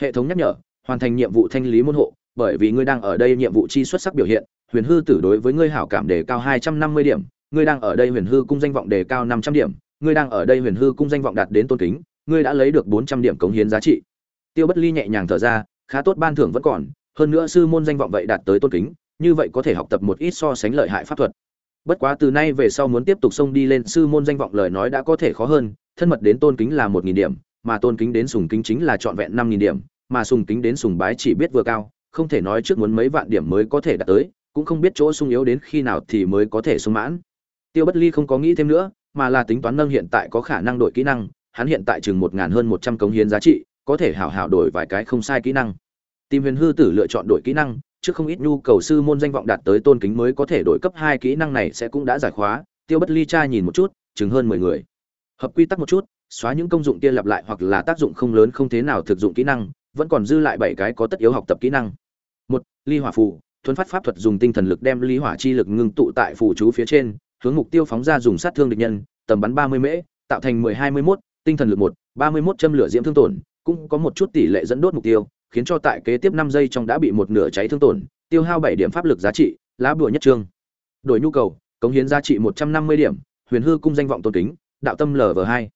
Hệ thống nhắc nhở, hoàn thành nhiệm vụ thanh lý môn hộ, bởi vì ngươi đang ở đây nhiệm vụ chi xuất sắc biểu hiện, huyền hư tử đối với ngươi hảo cảm đề cao hai trăm năm mươi điểm, ngươi đang ở đây huyền hư cung danh vọng đề cao năm trăm điểm, ngươi đang ở đây huyền hư cung danh vọng đạt đến tôn kính ngươi đã lấy được bốn trăm điểm cống hiến giá trị. Tiêu bất ly nhẹ nhàng thở ra, khá tốt ban thưởng vẫn còn, hơn nữa sư môn danh vọng vậy đạt tới tôn kính, như vậy có thể học tập một ít so sánh lợi hại pháp thuật. Bất quá từ nay về sau muốn tiếp tục xông đi lên sư môn danh vọng lời nói đã có thể khó hơn, thân mật đến tôn kính là một nghìn điểm, mà tôn kính đến sùng kính chính là trọn vẹn năm nghìn điểm, mà sùng kính đến sùng bái chỉ biết vừa cao, không thể nói trước muốn mấy vạn điểm mới có thể đạt tới, cũng không biết chỗ sung yếu đến khi nào thì mới có thể sung mãn. Tiêu bất ly không có nghĩ thêm nữa, mà là tính toán nâng hiện tại có khả năng đổi kỹ năng hắn hiện tại chừng một ngàn hơn một trăm cống hiến giá trị, có thể hảo hảo đổi vài cái không sai kỹ năng. Tìm huyền hư tử lựa chọn đổi kỹ năng trước không ít nhu cầu sư môn danh vọng đạt tới tôn kính mới có thể đổi cấp hai kỹ năng này sẽ cũng đã giải khóa. Tiêu bất ly cha nhìn một chút, chừng hơn mười người. Hợp quy tắc một chút, xóa những công dụng kia lặp lại hoặc là tác dụng không lớn không thế nào thực dụng kỹ năng, vẫn còn dư lại bảy cái có tất yếu học tập kỹ năng. Một, ly hỏa phù thuấn phát pháp thuật dùng tinh thần lực đem ly hỏa chi lực ngưng tụ tại phù chú phía trên, hướng mục tiêu phóng ra dùng sát thương địch nhân, tầm bắn ba mươi mễ, tạo thành mười hai mươi mốt tinh thần lực một ba mươi mốt châm lửa diễm thương tổn cũng có một chút tỷ lệ dẫn đốt mục tiêu khiến cho tại kế tiếp năm giây trong đã bị một nửa cháy thương tổn tiêu hao bảy điểm pháp lực giá trị lá bùa nhất trương. Đổi nhu cầu cống hiến giá trị một trăm năm mươi điểm huyền hư cung danh vọng tôn kính đạo tâm lv hai.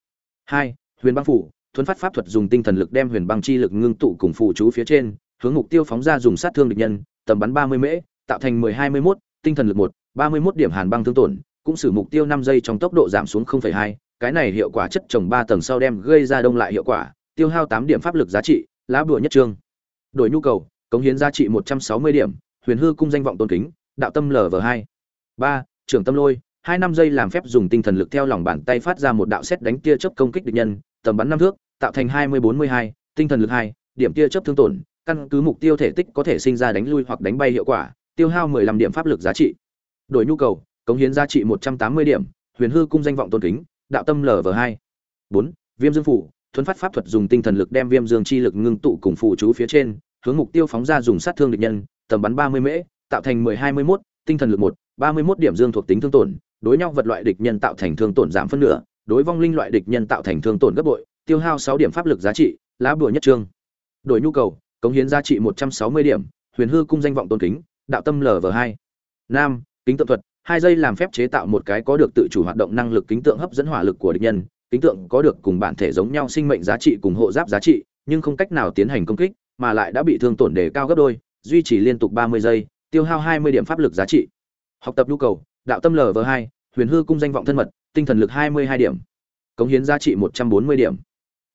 Hai huyền băng phủ thuấn phát pháp thuật dùng tinh thần lực đem huyền băng chi lực ngưng tụ cùng phụ chú phía trên hướng mục tiêu phóng ra dùng sát thương địch nhân tầm bắn ba mươi mễ tạo thành mười hai mươi mốt tinh thần lực một ba mươi mốt điểm hàn băng thương tổn cũng xử mục tiêu năm giây trong tốc độ giảm xuống 0,2, cái này hiệu quả chất trồng ba tầng sau đem gây ra đông lại hiệu quả, tiêu hao tám điểm pháp lực giá trị, lá bùa nhất trương. Đổi nhu cầu, cống hiến giá trị một trăm sáu mươi điểm, huyền hư cung danh vọng tôn kính, đạo tâm lv hai. Ba, trưởng tâm lôi, hai năm giây làm phép dùng tinh thần lực theo lòng bàn tay phát ra một đạo xét đánh tia chớp công kích địch nhân, tầm bắn năm thước, tạo thành hai mươi bốn mươi hai, tinh thần lực hai, điểm tia chớp thương tổn, căn cứ mục tiêu thể tích có thể sinh ra đánh lui hoặc đánh bay hiệu quả, tiêu hao mười lăm điểm pháp lực giá trị. Đổi nhu cầu, cống hiến giá trị một trăm tám mươi điểm, huyền hư cung danh vọng tôn kính đạo tâm lv hai. Bốn, viêm dương phủ, thuấn phát pháp thuật dùng tinh thần lực đem viêm dương chi lực ngưng tụ cùng phụ chú phía trên, hướng mục tiêu phóng ra dùng sát thương địch nhân, tầm bắn ba mươi mễ, tạo thành mười hai mươi mốt, tinh thần lực một, ba mươi mốt điểm dương thuộc tính thương tổn, đối nhau vật loại địch nhân tạo thành thương tổn giảm phân nửa, đối vong linh loại địch nhân tạo thành thương tổn gấp bội, tiêu hao sáu điểm pháp lực giá trị, lá bùa nhất trương. Đổi nhu cầu, cống hiến giá trị một trăm sáu mươi điểm, huyền hư cung danh vọng tôn kính, đạo tâm lv hai. Nam, kính tượng thuật hai giây làm phép chế tạo một cái có được tự chủ hoạt động năng lực kính tượng hấp dẫn hỏa lực của địch nhân, kính tượng có được cùng bản thể giống nhau sinh mệnh giá trị cùng hộ giáp giá trị, nhưng không cách nào tiến hành công kích, mà lại đã bị thương tổn đề cao gấp đôi, duy trì liên tục ba mươi giây, tiêu hao hai mươi điểm pháp lực giá trị. Học tập nhu cầu, đạo tâm lv hai, huyền hư cung danh vọng thân mật, tinh thần lực hai mươi hai điểm. Cống hiến giá trị một trăm bốn mươi điểm.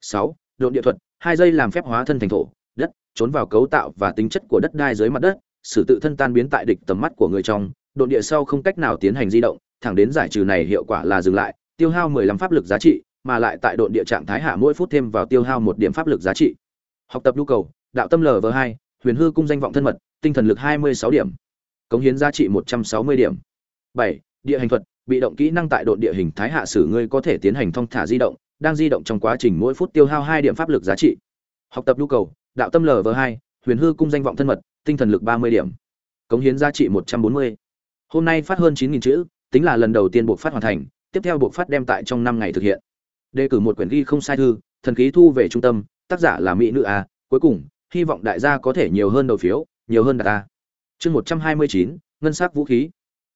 Sáu, độ địa thuật, hai giây làm phép hóa thân thành thổ, đất, trốn vào cấu tạo và tính chất của đất đai dưới mặt đất, sử tự thân tan biến tại địch tầm mắt của người trong độn địa sau không cách nào tiến hành di động, thẳng đến giải trừ này hiệu quả là dừng lại, tiêu hao 15 pháp lực giá trị, mà lại tại độn địa trạng thái hạ mỗi phút thêm vào tiêu hao một điểm pháp lực giá trị học tập nhu cầu, đạo tâm lở lv hai, huyền hư cung danh vọng thân mật, tinh thần lực 26 điểm cống hiến giá trị 160 điểm 7. địa hành thuật, bị động kỹ năng tại độn địa hình thái hạ sử ngươi có thể tiến hành thông thả di động, đang di động trong quá trình mỗi phút tiêu hao hai điểm pháp lực giá trị học tập nhu cầu, đạo tâm lở lv hai, huyền hư cung danh vọng thân mật, tinh thần lực 30 điểm cống hiến giá trị 140 hôm nay phát hơn 9.000 chữ, tính là lần đầu tiên buộc phát hoàn thành, tiếp theo buộc phát đem tại trong năm ngày thực hiện. Đề cử một quyển ghi không sai thư, thần khí thu về trung tâm, tác giả là mỹ nữ a, cuối cùng, hy vọng đại gia có thể nhiều hơn đầu phiếu, nhiều hơn đặt a. Chương một trăm hai mươi chín, ngân sắc vũ khí.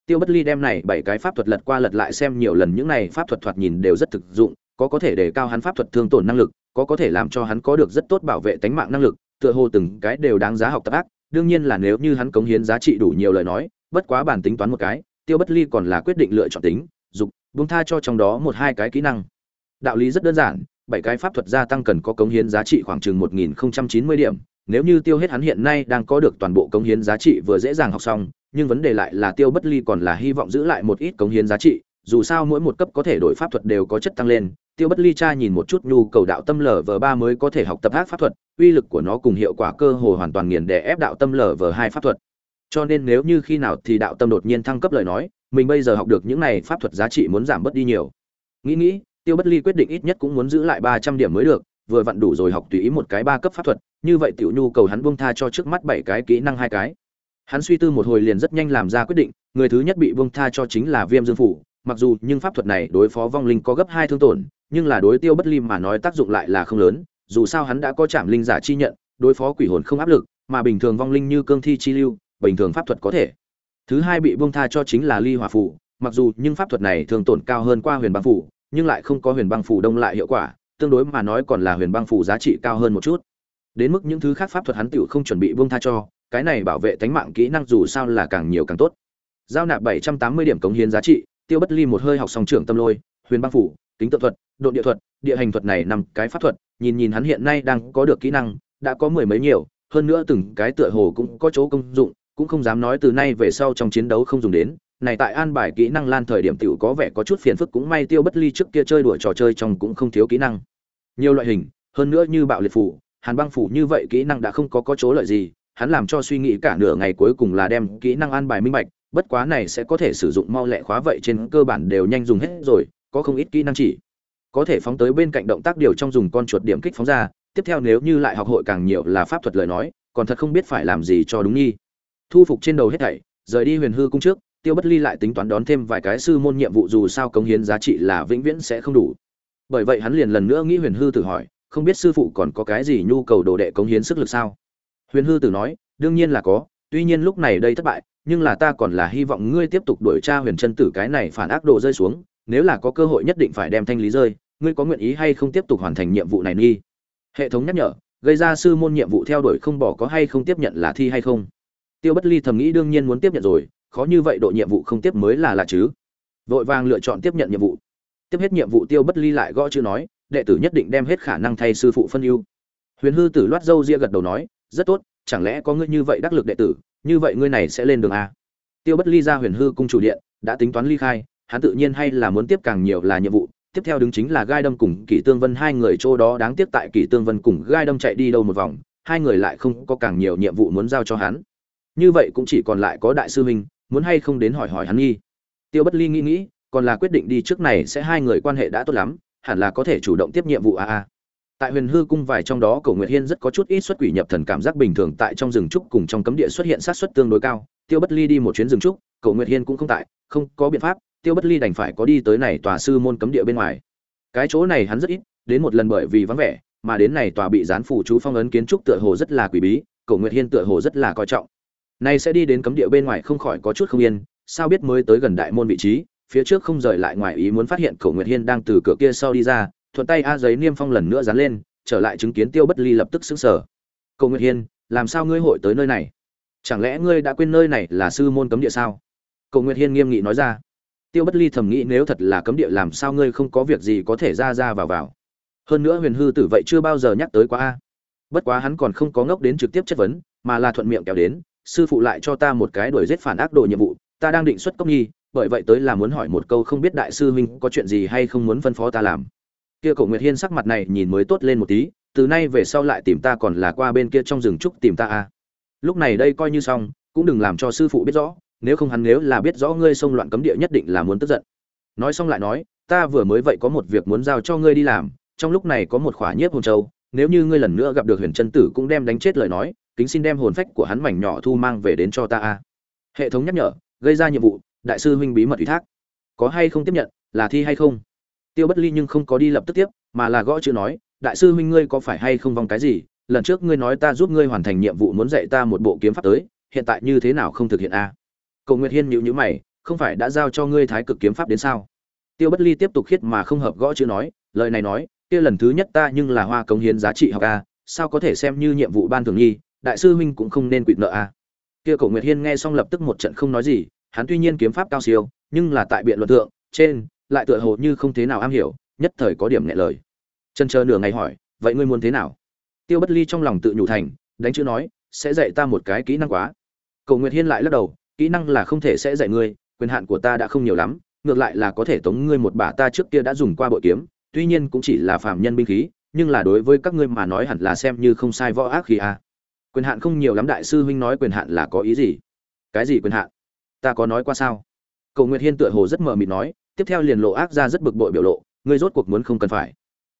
Tiêu bất ly đem này bảy cái pháp thuật lật qua lật lại xem nhiều lần, những này pháp thuật thoạt nhìn đều rất thực dụng, có có thể đề cao hắn pháp thuật thương tổn năng lực, có có thể làm cho hắn có được rất tốt bảo vệ tính mạng năng lực, tựa hồ từng cái đều đáng giá học tập ác. Đương nhiên là nếu như hắn cống hiến giá trị đủ nhiều lời nói bất quá bản tính toán một cái, tiêu bất ly còn là quyết định lựa chọn tính, dục, buông tha cho trong đó một hai cái kỹ năng. Đạo lý rất đơn giản, bảy cái pháp thuật gia tăng cần có cống hiến giá trị khoảng chừng một nghìn chín mươi điểm. Nếu như tiêu hết hắn hiện nay đang có được toàn bộ cống hiến giá trị vừa dễ dàng học xong, nhưng vấn đề lại là tiêu bất ly còn là hy vọng giữ lại một ít cống hiến giá trị, dù sao mỗi một cấp có thể đổi pháp thuật đều có chất tăng lên. Tiêu bất ly cha nhìn một chút nhu cầu đạo tâm lở v ba mới có thể học tập ác pháp thuật, uy lực của nó cùng hiệu quả cơ hồ hoàn toàn nghiền đè ép đạo tâm lở v hai pháp thuật cho nên nếu như khi nào thì đạo tâm đột nhiên thăng cấp lời nói, mình bây giờ học được những này pháp thuật giá trị muốn giảm bớt đi nhiều. Nghĩ nghĩ, tiêu bất ly quyết định ít nhất cũng muốn giữ lại ba trăm điểm mới được, vừa vặn đủ rồi học tùy ý một cái ba cấp pháp thuật, như vậy tiểu nhu cầu hắn buông tha cho trước mắt bảy cái kỹ năng hai cái. Hắn suy tư một hồi liền rất nhanh làm ra quyết định, người thứ nhất bị buông tha cho chính là viêm dương phủ, mặc dù nhưng pháp thuật này đối phó vong linh có gấp hai thương tổn, nhưng là đối tiêu bất ly mà nói tác dụng lại là không lớn, dù sao hắn đã có chạm linh giả chi nhận, đối phó quỷ hồn không áp lực, mà bình thường vong linh như cương thi chi lưu bình thường pháp thuật có thể. Thứ hai bị buông tha cho chính là ly hỏa phủ mặc dù nhưng pháp thuật này thường tổn cao hơn qua huyền băng phủ nhưng lại không có huyền băng phủ đông lại hiệu quả, tương đối mà nói còn là huyền băng phủ giá trị cao hơn một chút. Đến mức những thứ khác pháp thuật hắn tựu không chuẩn bị buông tha cho, cái này bảo vệ tánh mạng kỹ năng dù sao là càng nhiều càng tốt. Giao nạp bảy trăm tám mươi điểm cống hiến giá trị, tiêu bất ly một hơi học song trưởng tâm lôi, huyền băng phủ kính tự thuật độ địa thuật, địa hành thuật này nằm cái pháp thuật, nhìn nhìn hắn hiện nay đang có được kỹ năng, đã có mười mấy nhiều, hơn nữa từng cái tựa hồ cũng có chỗ công dụng cũng không dám nói từ nay về sau trong chiến đấu không dùng đến. Này tại an bài kỹ năng lan thời điểm tiểu có vẻ có chút phiền phức cũng may tiêu bất ly trước kia chơi đùa trò chơi trong cũng không thiếu kỹ năng. Nhiều loại hình, hơn nữa như bạo liệt phủ, hàn băng phủ như vậy kỹ năng đã không có có chỗ lợi gì. Hắn làm cho suy nghĩ cả nửa ngày cuối cùng là đem kỹ năng an bài minh bạch, bất quá này sẽ có thể sử dụng mau lẹ khóa vậy trên cơ bản đều nhanh dùng hết rồi, có không ít kỹ năng chỉ. Có thể phóng tới bên cạnh động tác điều trong dùng con chuột điểm kích phóng ra, tiếp theo nếu như lại học hội càng nhiều là pháp thuật lời nói, còn thật không biết phải làm gì cho đúng nghi thu phục trên đầu hết thảy, rời đi huyền hư cung trước, tiêu bất ly lại tính toán đón thêm vài cái sư môn nhiệm vụ dù sao cống hiến giá trị là vĩnh viễn sẽ không đủ. Bởi vậy hắn liền lần nữa nghĩ huyền hư tử hỏi, không biết sư phụ còn có cái gì nhu cầu đồ đệ cống hiến sức lực sao? Huyền hư tử nói, đương nhiên là có, tuy nhiên lúc này đây thất bại, nhưng là ta còn là hy vọng ngươi tiếp tục đuổi tra huyền chân tử cái này phản ác độ rơi xuống, nếu là có cơ hội nhất định phải đem thanh lý rơi, ngươi có nguyện ý hay không tiếp tục hoàn thành nhiệm vụ này nghi? Hệ thống nhắc nhở, gây ra sư môn nhiệm vụ theo đuổi không bỏ có hay không tiếp nhận là thi hay không? Tiêu bất ly thầm nghĩ đương nhiên muốn tiếp nhận rồi, khó như vậy độ nhiệm vụ không tiếp mới là lạ chứ. Vội vàng lựa chọn tiếp nhận nhiệm vụ. Tiếp hết nhiệm vụ tiêu bất ly lại gõ chữ nói, đệ tử nhất định đem hết khả năng thay sư phụ phân ưu. Huyền hư tử loát dâu ria gật đầu nói, rất tốt, chẳng lẽ có ngươi như vậy đắc lực đệ tử, như vậy ngươi này sẽ lên đường a. Tiêu bất ly ra huyền hư cung chủ điện, đã tính toán ly khai, hắn tự nhiên hay là muốn tiếp càng nhiều là nhiệm vụ. Tiếp theo đứng chính là gai đâm cùng kỷ tương vân, hai người chỗ đó đáng tiếc tại kỷ tương vân cùng gai đâm chạy đi đâu một vòng, hai người lại không có càng nhiều nhiệm vụ muốn giao cho hắn như vậy cũng chỉ còn lại có đại sư huynh, muốn hay không đến hỏi hỏi hắn nghi. Tiêu bất ly nghĩ nghĩ, còn là quyết định đi trước này sẽ hai người quan hệ đã tốt lắm, hẳn là có thể chủ động tiếp nhiệm vụ a a. Tại huyền hư cung vài trong đó, cổ nguyệt hiên rất có chút ít xuất quỷ nhập thần cảm giác bình thường tại trong rừng trúc cùng trong cấm địa xuất hiện sát xuất tương đối cao. Tiêu bất ly đi một chuyến rừng trúc, cổ nguyệt hiên cũng không tại, không có biện pháp, tiêu bất ly đành phải có đi tới này tòa sư môn cấm địa bên ngoài. Cái chỗ này hắn rất ít, đến một lần bởi vì vắng vẻ, mà đến này tòa bị gián phủ chú phong ấn kiến trúc tựa hồ rất là quỷ bí, cổ nguyệt hiên tựa hồ rất là coi trọng nay sẽ đi đến cấm địa bên ngoài không khỏi có chút không yên, sao biết mới tới gần đại môn vị trí, phía trước không rời lại ngoài ý muốn phát hiện cổ nguyệt hiên đang từ cửa kia sau đi ra, thuận tay a giấy niêm phong lần nữa dán lên, trở lại chứng kiến tiêu bất ly lập tức xứng sở cầu nguyệt hiên, làm sao ngươi hội tới nơi này? Chẳng lẽ ngươi đã quên nơi này là sư môn cấm địa sao? Cầu nguyệt hiên nghiêm nghị nói ra. Tiêu bất ly thầm nghĩ nếu thật là cấm địa làm sao ngươi không có việc gì có thể ra ra vào vào. Hơn nữa huyền hư tử vậy chưa bao giờ nhắc tới quá a. Bất quá hắn còn không có ngốc đến trực tiếp chất vấn, mà là thuận miệng kéo đến sư phụ lại cho ta một cái đuổi giết phản ác đồ nhiệm vụ, ta đang định xuất cốc nhi bởi vậy tới là muốn hỏi một câu không biết đại sư huynh có chuyện gì hay không muốn phân phó ta làm. Kia cổ nguyệt hiên sắc mặt này nhìn mới tốt lên một tí, từ nay về sau lại tìm ta còn là qua bên kia trong rừng trúc tìm ta à. Lúc này đây coi như xong, cũng đừng làm cho sư phụ biết rõ, nếu không hắn nếu là biết rõ ngươi xông loạn cấm địa nhất định là muốn tức giận. Nói xong lại nói, ta vừa mới vậy có một việc muốn giao cho ngươi đi làm, trong lúc này có một khỏa nhiếp hồn châu, nếu như ngươi lần nữa gặp được huyền chân tử cũng đem đánh chết lời nói kính xin đem hồn phách của hắn mảnh nhỏ thu mang về đến cho ta a. Hệ thống nhắc nhở, gây ra nhiệm vụ, đại sư huynh bí mật ủy thác. Có hay không tiếp nhận, là thi hay không? Tiêu bất ly nhưng không có đi lập tức tiếp, mà là gõ chữ nói, đại sư huynh ngươi có phải hay không vong cái gì? Lần trước ngươi nói ta giúp ngươi hoàn thành nhiệm vụ muốn dạy ta một bộ kiếm pháp tới, hiện tại như thế nào không thực hiện a? À? cầu nguyệt hiên nhịu nhữ mày, không phải đã giao cho ngươi thái cực kiếm pháp đến sao? Tiêu bất ly tiếp tục khiết mà không hợp gõ chữ nói, lời này nói, kia lần thứ nhất ta nhưng là hoa cống hiến giá trị học a, sao có thể xem như nhiệm vụ ban thường nhi đại sư huynh cũng không nên quỵt nợ a. Kia Cổ nguyệt hiên nghe xong lập tức một trận không nói gì, hắn tuy nhiên kiếm pháp cao siêu, nhưng là tại biện luận thượng, trên, lại tựa hồ như không thế nào am hiểu, nhất thời có điểm nhẹ lời. Chân chờ nửa ngày hỏi, vậy ngươi muốn thế nào? Tiêu bất ly trong lòng tự nhủ thành, đánh chữ nói, sẽ dạy ta một cái kỹ năng quá. Cầu nguyệt hiên lại lắc đầu, kỹ năng là không thể sẽ dạy ngươi, quyền hạn của ta đã không nhiều lắm, ngược lại là có thể tống ngươi một bả ta trước kia đã dùng qua bội kiếm, tuy nhiên cũng chỉ là phạm nhân binh khí, nhưng là đối với các ngươi mà nói hẳn là xem như không sai võ ác khí a quyền hạn không nhiều lắm, đại sư huynh nói quyền hạn là có ý gì? Cái gì quyền hạn? Ta có nói qua sao? Cầu nguyệt hiên tựa hồ rất mờ mịt nói, tiếp theo liền lộ ác ra rất bực bội biểu lộ, ngươi rốt cuộc muốn không cần phải.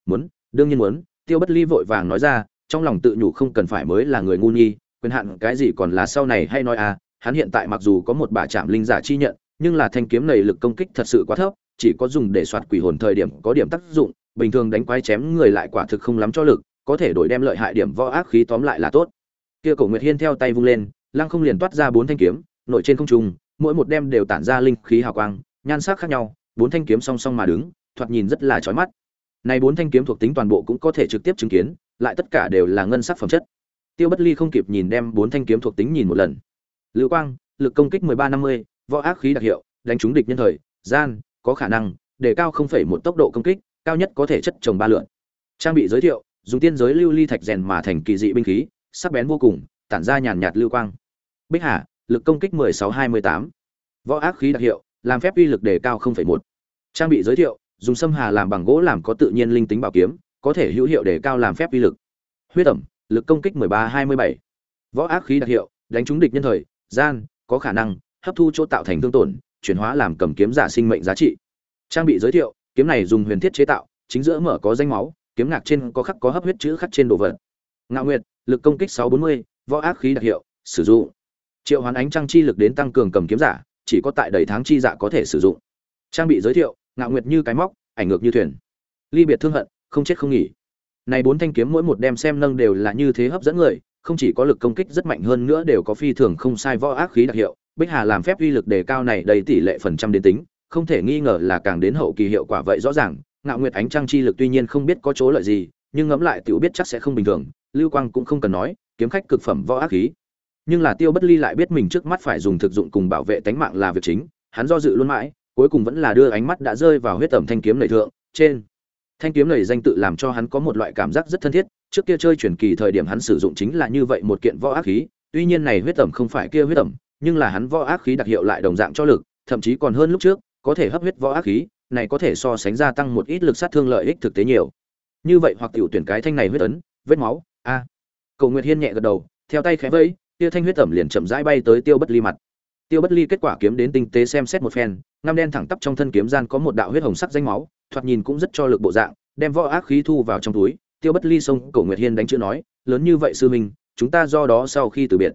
Muốn, đương nhiên muốn, tiêu bất ly vội vàng nói ra, trong lòng tự nhủ không cần phải mới là người ngu nghi, quyền hạn cái gì còn là sau này hay nói à hắn hiện tại mặc dù có một bả chạm linh giả chi nhận, nhưng là thanh kiếm này lực công kích thật sự quá thấp, chỉ có dùng để soạt quỷ hồn thời điểm có điểm tác dụng, bình thường đánh quái chém người lại quả thực không lắm cho lực, có thể đổi đem lợi hại điểm võ ác khí tóm lại là tốt kia cổ nguyệt hiên theo tay vung lên lăng không liền toát ra bốn thanh kiếm nội trên không trung mỗi một đem đều tản ra linh khí hào quang nhan sắc khác nhau bốn thanh kiếm song song mà đứng thoạt nhìn rất là chói mắt. Này bốn thanh kiếm thuộc tính toàn bộ cũng có thể trực tiếp chứng kiến lại tất cả đều là ngân sắc phẩm chất. Tiêu bất ly không kịp nhìn đem bốn thanh kiếm thuộc tính nhìn một lần. Lưu quang lực công kích 1350, võ ác khí đặc hiệu đánh trúng địch nhân thời gian có khả năng đề cao 0,1 tốc độ công kích cao nhất có thể chất trồng ba lượn. Trang bị giới thiệu dùng tiên giới lưu ly thạch rèn mà thành kỳ dị binh khí sắc bén vô cùng tản ra nhàn nhạt lưu quang bích hà lực công kích 1628. võ ác khí đặc hiệu làm phép uy lực đề cao 0,1. trang bị giới thiệu dùng sâm hà làm bằng gỗ làm có tự nhiên linh tính bảo kiếm có thể hữu hiệu đề cao làm phép uy lực huyết ẩm lực công kích 13-27. võ ác khí đặc hiệu đánh trúng địch nhân thời gian có khả năng hấp thu chỗ tạo thành thương tổn chuyển hóa làm cầm kiếm giả sinh mệnh giá trị trang bị giới thiệu kiếm này dùng huyền thiết chế tạo chính giữa mở có danh máu kiếm ngạc trên có khắc có hấp huyết chữ khắc trên đồ vật ngạo nguyệt lực công kích 640, võ ác khí đặc hiệu sử dụng. Triệu hoán ánh trăng chi lực đến tăng cường cầm kiếm giả chỉ có tại đầy tháng chi dạ có thể sử dụng. Trang bị giới thiệu ngạo nguyệt như cái móc ảnh ngược như thuyền. Ly biệt thương hận không chết không nghỉ. Này bốn thanh kiếm mỗi một đem xem nâng đều là như thế hấp dẫn người không chỉ có lực công kích rất mạnh hơn nữa đều có phi thường không sai võ ác khí đặc hiệu. Bích hà làm phép uy lực đề cao này đầy tỷ lệ phần trăm đến tính không thể nghi ngờ là càng đến hậu kỳ hiệu quả vậy rõ ràng. Ngạo nguyệt ánh trăng chi lực tuy nhiên không biết có chỗ lợi gì nhưng ngẫm lại tiểu biết chắc sẽ không bình thường lưu quang cũng không cần nói, kiếm khách cực phẩm võ ác khí. Nhưng là tiêu bất ly lại biết mình trước mắt phải dùng thực dụng cùng bảo vệ tánh mạng là việc chính, hắn do dự luôn mãi, cuối cùng vẫn là đưa ánh mắt đã rơi vào huyết tẩm thanh kiếm lầy thượng, trên. Thanh kiếm lầy danh tự làm cho hắn có một loại cảm giác rất thân thiết, trước kia chơi truyền kỳ thời điểm hắn sử dụng chính là như vậy một kiện võ ác khí, tuy nhiên này huyết tẩm không phải kia huyết tẩm, nhưng là hắn võ ác khí đặc hiệu lại đồng dạng cho lực, thậm chí còn hơn lúc trước, có thể hấp huyết võ ác khí, này có thể so sánh gia tăng một ít lực sát thương lợi ích thực tế nhiều. Như vậy hoặc tiểu tuyển cái thanh này huyết ấn vết máu a. Cầu nguyệt hiên nhẹ gật đầu, theo tay khẽ vẫy, tia thanh huyết tẩm liền chậm rãi bay tới tiêu bất ly mặt. Tiêu bất ly kết quả kiếm đến tinh tế xem xét một phen, ngăm đen thẳng tắp trong thân kiếm gian có một đạo huyết hồng sắc danh máu, thoạt nhìn cũng rất cho lực bộ dạng, đem võ ác khí thu vào trong túi. Tiêu bất ly xông, cổ nguyệt hiên đánh chữ nói, lớn như vậy sư minh chúng ta do đó sau khi từ biệt.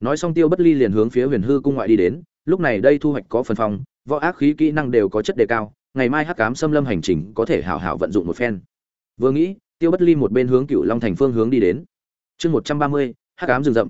Nói xong tiêu bất ly liền hướng phía huyền hư cung ngoại đi đến, lúc này đây thu hoạch có phần phòng võ ác khí kỹ năng đều có chất đề cao, ngày mai hắc cám xâm lâm hành trình có thể hảo hảo vận dụng một phen. Vừa nghĩ tiêu bất ly một bên hướng cựu long thành phương hướng đi đến. Chương một trăm ba mươi, hắc ám rừng rậm.